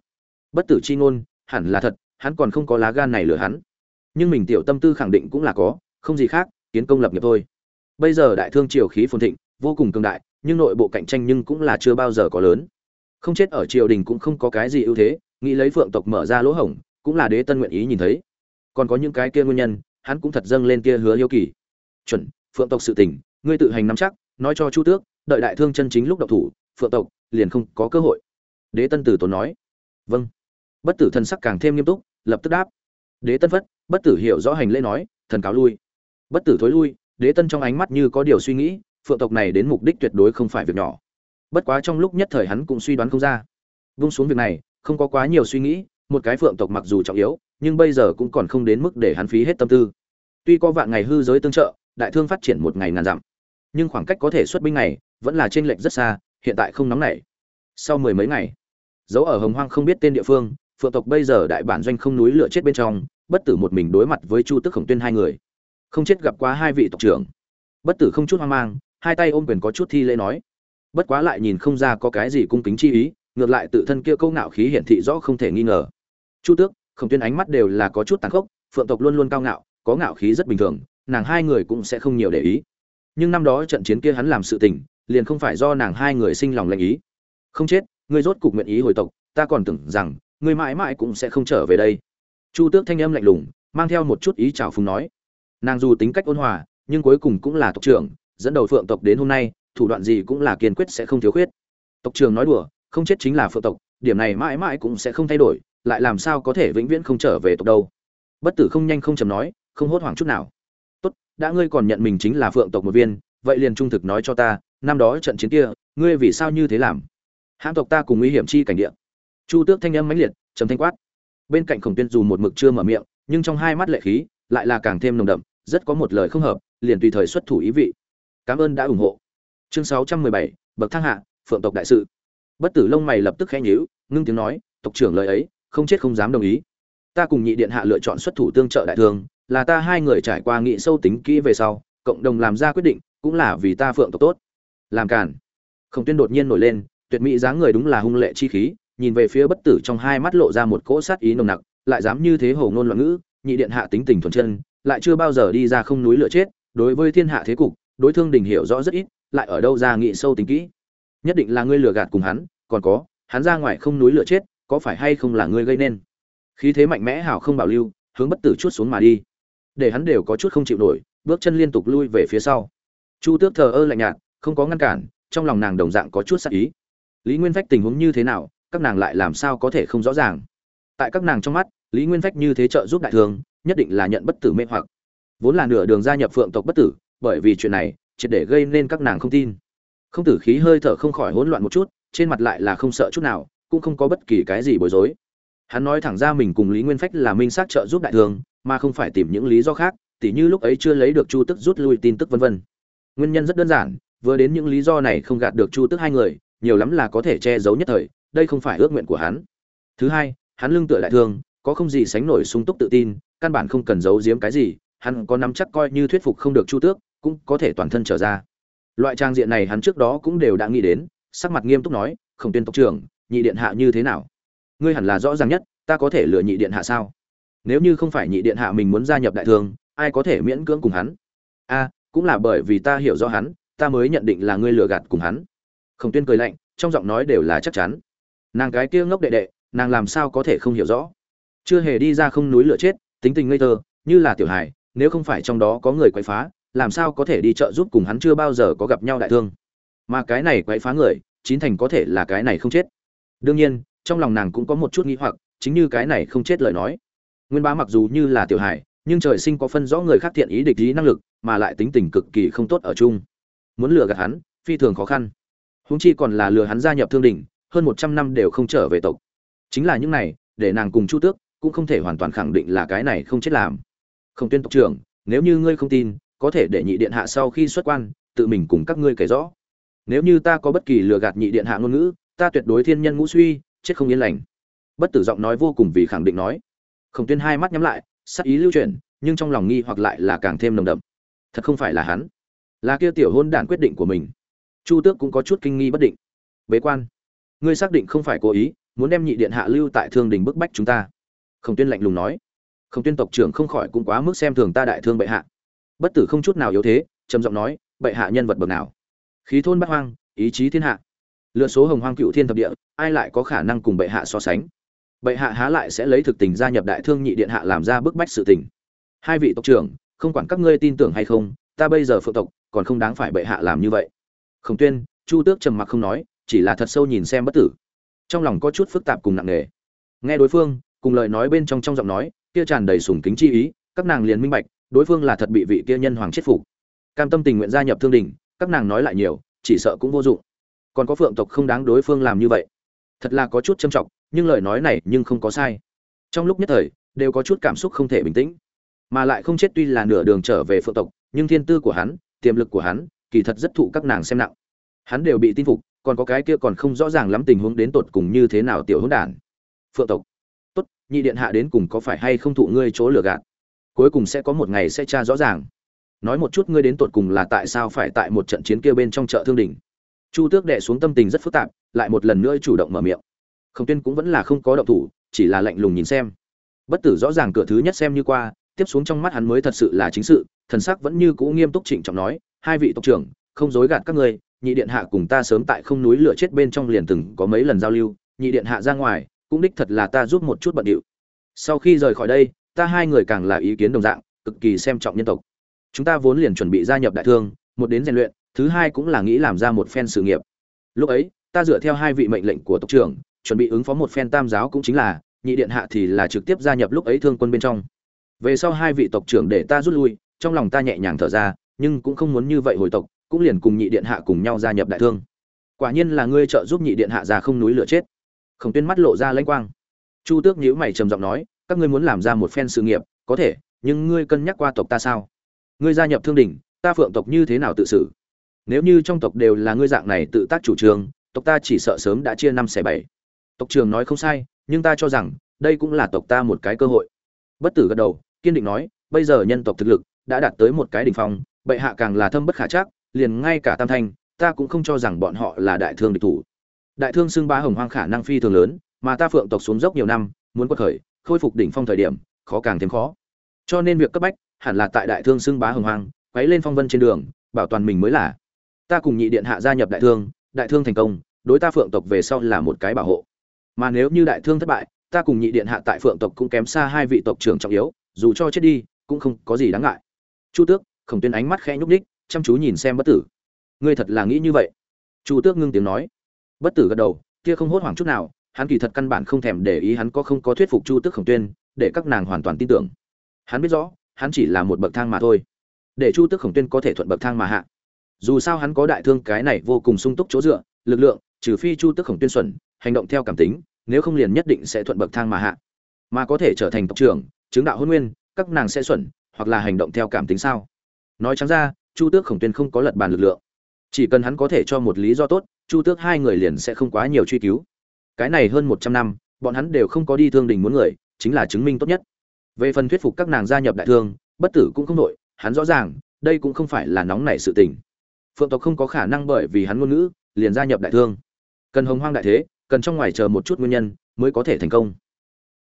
Bất tử chi ngôn, hẳn là thật, hắn còn không có lá gan này lừa hắn. Nhưng mình tiểu tâm tư khẳng định cũng là có, không gì khác, kiến công lập nghiệp thôi. Bây giờ đại thương triều khí phồn thịnh, vô cùng cường đại, nhưng nội bộ cạnh tranh nhưng cũng là chưa bao giờ có lớn. Không chết ở triều đình cũng không có cái gì ưu thế, nghĩ lấy phượng tộc mở ra lỗ hổng, cũng là đế tân nguyện ý nhìn thấy. Còn có những cái kia nguyên nhân, hắn cũng thật dâng lên kia hứa yêu kỳ. Chuẩn phượng tộc sự tình, ngươi tự hành nắm chắc, nói cho chu tước, đợi đại thương chân chính lúc độc thủ, phượng tộc liền không có cơ hội. Đế tân tử tốn nói. Vâng. Bất tử thần sắc càng thêm nghiêm túc, lập tức đáp. Đế tân phất, bất tử hiểu rõ hành lễ nói, thần cáo lui. Bất tử thối lui, đế tân trong ánh mắt như có điều suy nghĩ, phượng tộc này đến mục đích tuyệt đối không phải việc nhỏ. Bất quá trong lúc nhất thời hắn cũng suy đoán không ra. Vung xuống việc này, không có quá nhiều suy nghĩ, một cái phượng tộc mặc dù trọng yếu, nhưng bây giờ cũng còn không đến mức để hắn phí hết tâm tư. Tuy có vạn ngày hư giới tương trợ đại thương phát triển một ngày ngàn dặm. Nhưng khoảng cách có thể xuất binh này vẫn là trên lệch rất xa, hiện tại không nóng nảy. Sau mười mấy ngày, dấu ở hồng hoang không biết tên địa phương, phượng tộc bây giờ đại bản doanh không núi lửa chết bên trong, bất tử một mình đối mặt với chu tức khổng tuyên hai người. Không chết gặp quá hai vị tộc trưởng. Bất tử không chút hoang mang, hai tay ôm quyền có chút thi lễ nói. Bất quá lại nhìn không ra có cái gì cung kính chi ý, ngược lại tự thân kia câu ngạo khí hiển thị rõ không thể nghi ngờ. Chu tước, khổng tuyên ánh mắt đều là có chút tàn khốc, phượng tộc luôn luôn cao ngạo, có ngạo khí rất bình thường nàng hai người cũng sẽ không nhiều để ý. Nhưng năm đó trận chiến kia hắn làm sự tình, liền không phải do nàng hai người sinh lòng lệnh ý. Không chết, ngươi rốt cục nguyện ý hồi tộc, ta còn tưởng rằng, ngươi mãi mãi cũng sẽ không trở về đây. Chu tước thanh âm lạnh lùng, mang theo một chút ý chào phúng nói. Nàng dù tính cách ôn hòa, nhưng cuối cùng cũng là tộc trưởng, dẫn đầu phượng tộc đến hôm nay, thủ đoạn gì cũng là kiên quyết sẽ không thiếu khuyết. Tộc trưởng nói đùa, không chết chính là phượng tộc, điểm này mãi mãi cũng sẽ không thay đổi, lại làm sao có thể vĩnh viễn không trở về tộc đâu. Bất tử không nhanh không chầm nói, không hốt hoảng chút nào đã ngươi còn nhận mình chính là phượng tộc một viên vậy liền trung thực nói cho ta năm đó trận chiến kia ngươi vì sao như thế làm? Hãm tộc ta cùng nguy hiểm chi cảnh địa. Chu tước thanh âm mãnh liệt trầm thanh quát. Bên cạnh khổng tuyên dù một mực chưa mở miệng nhưng trong hai mắt lệ khí lại là càng thêm nồng đậm rất có một lời không hợp liền tùy thời xuất thủ ý vị. Cảm ơn đã ủng hộ. Chương 617, bậc thang hạ phượng tộc đại sự. Bất tử lông mày lập tức khẽ nhíu ngưng tiếng nói tộc trưởng lời ấy không chết không dám đồng ý. Ta cùng nhị điện hạ lựa chọn xuất thủ tương trợ đại thương là ta hai người trải qua nghị sâu tính kỹ về sau, cộng đồng làm ra quyết định, cũng là vì ta phượng tộc tốt. Làm cản khổng tuyên đột nhiên nổi lên, tuyệt mỹ dáng người đúng là hung lệ chi khí, nhìn về phía bất tử trong hai mắt lộ ra một cỗ sát ý nồng nặc, lại dám như thế hồ ngôn loạn ngữ, nhị điện hạ tính tình thuần chân, lại chưa bao giờ đi ra không núi lửa chết, đối với thiên hạ thế cục, đối thương đình hiểu rõ rất ít, lại ở đâu ra nghị sâu tính kỹ. Nhất định là ngươi lừa gạt cùng hắn, còn có, hắn ra ngoài không núi lửa chết, có phải hay không là ngươi gây nên? Khí thế mạnh mẽ hảo không bảo lưu, hướng bất tử chút xuống mà đi để hắn đều có chút không chịu nổi, bước chân liên tục lui về phía sau. Chu tước thờ ơ lạnh nhạt, không có ngăn cản, trong lòng nàng đồng dạng có chút sắc ý. Lý nguyên phách tình huống như thế nào, các nàng lại làm sao có thể không rõ ràng? Tại các nàng trong mắt, lý nguyên phách như thế trợ giúp đại thương, nhất định là nhận bất tử mê hoặc. Vốn là nửa đường gia nhập phượng tộc bất tử, bởi vì chuyện này, triệt để gây nên các nàng không tin. Không tử khí hơi thở không khỏi hỗn loạn một chút, trên mặt lại là không sợ chút nào, cũng không có bất kỳ cái gì bối rối. Hắn nói thẳng ra mình cùng lý nguyên phách là minh xác trợ giúp đại thương mà không phải tìm những lý do khác, tỉ như lúc ấy chưa lấy được chu tức rút lui tin tức vân vân. Nguyên nhân rất đơn giản, vừa đến những lý do này không gạt được chu tức hai người, nhiều lắm là có thể che giấu nhất thời, đây không phải ước nguyện của hắn. Thứ hai, hắn lương tựa đại thương, có không gì sánh nổi sung túc tự tin, căn bản không cần giấu giếm cái gì, hắn có nắm chắc coi như thuyết phục không được chu tước, cũng có thể toàn thân trở ra. Loại trang diện này hắn trước đó cũng đều đã nghĩ đến, sắc mặt nghiêm túc nói không tuyên tộc trưởng, nhị điện hạ như thế nào? Ngươi hẳn là rõ ràng nhất, ta có thể lừa nhị điện hạ sao? Nếu như không phải nhị điện hạ mình muốn gia nhập đại thương, ai có thể miễn cưỡng cùng hắn? A, cũng là bởi vì ta hiểu rõ hắn, ta mới nhận định là ngươi lừa gạt cùng hắn. Khổng tuyên cười lạnh, trong giọng nói đều là chắc chắn. Nàng cái kia ngốc đệ đệ, nàng làm sao có thể không hiểu rõ? Chưa hề đi ra không núi lửa chết, tính tình ngây thơ, như là tiểu hài, nếu không phải trong đó có người quậy phá, làm sao có thể đi chợ giúp cùng hắn chưa bao giờ có gặp nhau đại thương? Mà cái này quậy phá người, chín thành có thể là cái này không chết. Đương nhiên, trong lòng nàng cũng có một chút nghĩ hoặc, chính như cái này không chết lời nói nguyên bá mặc dù như là tiểu Hải, nhưng trời sinh có phân rõ người khác thiện ý địch ý năng lực mà lại tính tình cực kỳ không tốt ở chung. Muốn lừa gạt hắn phi thường khó khăn. Huống chi còn là lừa hắn gia nhập thương đình hơn một trăm năm đều không trở về tộc. Chính là những này để nàng cùng chu tước cũng không thể hoàn toàn khẳng định là cái này không chết làm. Không tuyên tộc trưởng nếu như ngươi không tin có thể để nhị điện hạ sau khi xuất quan tự mình cùng các ngươi kể rõ. Nếu như ta có bất kỳ lừa gạt nhị điện hạ ngôn ngữ ta tuyệt đối thiên nhân ngũ suy chết không yên lành. Bất tử giọng nói vô cùng vì khẳng định nói khổng tuyên hai mắt nhắm lại, sắc ý lưu chuyển, nhưng trong lòng nghi hoặc lại là càng thêm nồng đậm. Thật không phải là hắn. Là kia tiểu hôn đản quyết định của mình. Chu tước cũng có chút kinh nghi bất định. Bế quan, ngươi xác định không phải cố ý, muốn đem nhị điện hạ lưu tại thương đình bức bách chúng ta. Khổng tuyên lạnh lùng nói. Khổng tuyên tộc trưởng không khỏi cũng quá mức xem thường ta đại thương bệ hạ. Bất tử không chút nào yếu thế, trầm giọng nói, bệ hạ nhân vật bậc nào? Khí thôn bắt hoang, ý chí thiên hạ. Lựa số hồng hoang cựu thiên thập địa, ai lại có khả năng cùng bệ hạ so sánh? Bệ hạ há lại sẽ lấy thực tình gia nhập đại thương nhị điện hạ làm ra bức bách sự tình. Hai vị tộc trưởng, không quản các ngươi tin tưởng hay không, ta bây giờ phượng tộc, còn không đáng phải bệ hạ làm như vậy. Khổng tuyên, chu tước trầm mặc không nói, chỉ là thật sâu nhìn xem bất tử. Trong lòng có chút phức tạp cùng nặng nề. Nghe đối phương, cùng lời nói bên trong trong giọng nói, kia tràn đầy sùng kính chi ý, các nàng liền minh bạch, đối phương là thật bị vị kia nhân hoàng chết phục. Cam tâm tình nguyện gia nhập thương đình, các nàng nói lại nhiều, chỉ sợ cũng vô dụng. Còn có phượng tộc không đáng đối phương làm như vậy. Thật là có chút châm trọng nhưng lời nói này nhưng không có sai. Trong lúc nhất thời, đều có chút cảm xúc không thể bình tĩnh. Mà lại không chết tuy là nửa đường trở về phượng tộc, nhưng thiên tư của hắn, tiềm lực của hắn, kỳ thật rất thụ các nàng xem nặng. Hắn đều bị tin phục, còn có cái kia còn không rõ ràng lắm tình huống đến tột cùng như thế nào tiểu hỗn đản. Phượng tộc. Tốt, nhị điện hạ đến cùng có phải hay không thụ ngươi chỗ lừa gạt? Cuối cùng sẽ có một ngày sẽ tra rõ ràng. Nói một chút ngươi đến tột cùng là tại sao phải tại một trận chiến kia bên trong chợ thương đỉnh. Chu tước đệ xuống tâm tình rất phức tạp, lại một lần nữa chủ động mở miệng khổng tuyên cũng vẫn là không có động thủ, chỉ là lạnh lùng nhìn xem. Bất tử rõ ràng cửa thứ nhất xem như qua, tiếp xuống trong mắt hắn mới thật sự là chính sự, thần sắc vẫn như cũ nghiêm túc trịnh trọng nói, hai vị tộc trưởng, không dối gạt các ngươi, nhị điện hạ cùng ta sớm tại không núi lửa chết bên trong liền từng có mấy lần giao lưu, nhị điện hạ ra ngoài, cũng đích thật là ta giúp một chút bận điệu. Sau khi rời khỏi đây, ta hai người càng là ý kiến đồng dạng, cực kỳ xem trọng nhân tộc. Chúng ta vốn liền chuẩn bị gia nhập đại thương, một đến rèn luyện, thứ hai cũng là nghĩ làm ra một phen sự nghiệp. Lúc ấy, ta dựa theo hai vị mệnh lệnh của tộc trưởng chuẩn bị ứng phó một phen tam giáo cũng chính là, nhị điện hạ thì là trực tiếp gia nhập lúc ấy thương quân bên trong. Về sau hai vị tộc trưởng để ta rút lui, trong lòng ta nhẹ nhàng thở ra, nhưng cũng không muốn như vậy hồi tộc, cũng liền cùng nhị điện hạ cùng nhau gia nhập đại thương. Quả nhiên là ngươi trợ giúp nhị điện hạ ra không núi lửa chết. Khổng tuyên mắt lộ ra lãnh quang. Chu tước nhíu mày trầm giọng nói, các ngươi muốn làm ra một phen sự nghiệp, có thể, nhưng ngươi cân nhắc qua tộc ta sao? Ngươi gia nhập thương đình ta phượng tộc như thế nào tự xử? Nếu như trong tộc đều là ngươi dạng này tự tác chủ trương, tộc ta chỉ sợ sớm đã chia năm xẻ bảy tộc trường nói không sai, nhưng ta cho rằng, đây cũng là tộc ta một cái cơ hội. Bất tử gật đầu, kiên định nói, bây giờ nhân tộc thực lực đã đạt tới một cái đỉnh phong, bệ hạ càng là thâm bất khả chắc, liền ngay cả tam thanh, ta cũng không cho rằng bọn họ là đại thương địch thủ. Đại thương xưng bá hồng hoang khả năng phi thường lớn, mà ta phượng tộc xuống dốc nhiều năm, muốn quật khởi, khôi phục đỉnh phong thời điểm, khó càng thêm khó. Cho nên việc cấp bách hẳn là tại đại thương xưng bá hồng hoang, quấy lên phong vân trên đường, bảo toàn mình mới là. Ta cùng nhị điện hạ gia nhập đại thương đại thương thành công, đối ta phượng tộc về sau là một cái bảo hộ mà nếu như đại thương thất bại, ta cùng nhị điện hạ tại phượng tộc cũng kém xa hai vị tộc trưởng trọng yếu, dù cho chết đi, cũng không có gì đáng ngại. Chu tước, khổng tuyên ánh mắt khẽ nhúc ních chăm chú nhìn xem bất tử. Ngươi thật là nghĩ như vậy? Chu tước ngưng tiếng nói. Bất tử gật đầu, kia không hốt hoảng chút nào, hắn kỳ thật căn bản không thèm để ý hắn có không có thuyết phục chu tước khổng tuyên, để các nàng hoàn toàn tin tưởng. Hắn biết rõ, hắn chỉ là một bậc thang mà thôi. Để chu tước khổng tuyên có thể thuận bậc thang mà hạ. Dù sao hắn có đại thương cái này vô cùng sung túc chỗ dựa, lực lượng, trừ phi chu tước khổng tuyên xuẩn hành động theo cảm tính, nếu không liền nhất định sẽ thuận bậc thang mà hạ. Mà có thể trở thành tộc trưởng, chứng đạo hôn nguyên, các nàng sẽ xuẩn, hoặc là hành động theo cảm tính sao? Nói trắng ra, chu tước khổng tuyên không có lật bàn lực lượng. Chỉ cần hắn có thể cho một lý do tốt, chu tước hai người liền sẽ không quá nhiều truy cứu. Cái này hơn một trăm năm, bọn hắn đều không có đi thương đình muốn người, chính là chứng minh tốt nhất. Về phần thuyết phục các nàng gia nhập đại thương, bất tử cũng không đội hắn rõ ràng, đây cũng không phải là nóng nảy sự tình. Phượng tộc không có khả năng bởi vì hắn ngôn ngữ, liền gia nhập đại thương. Cần hồng hoang đại thế cần trong ngoài chờ một chút nguyên nhân mới có thể thành công.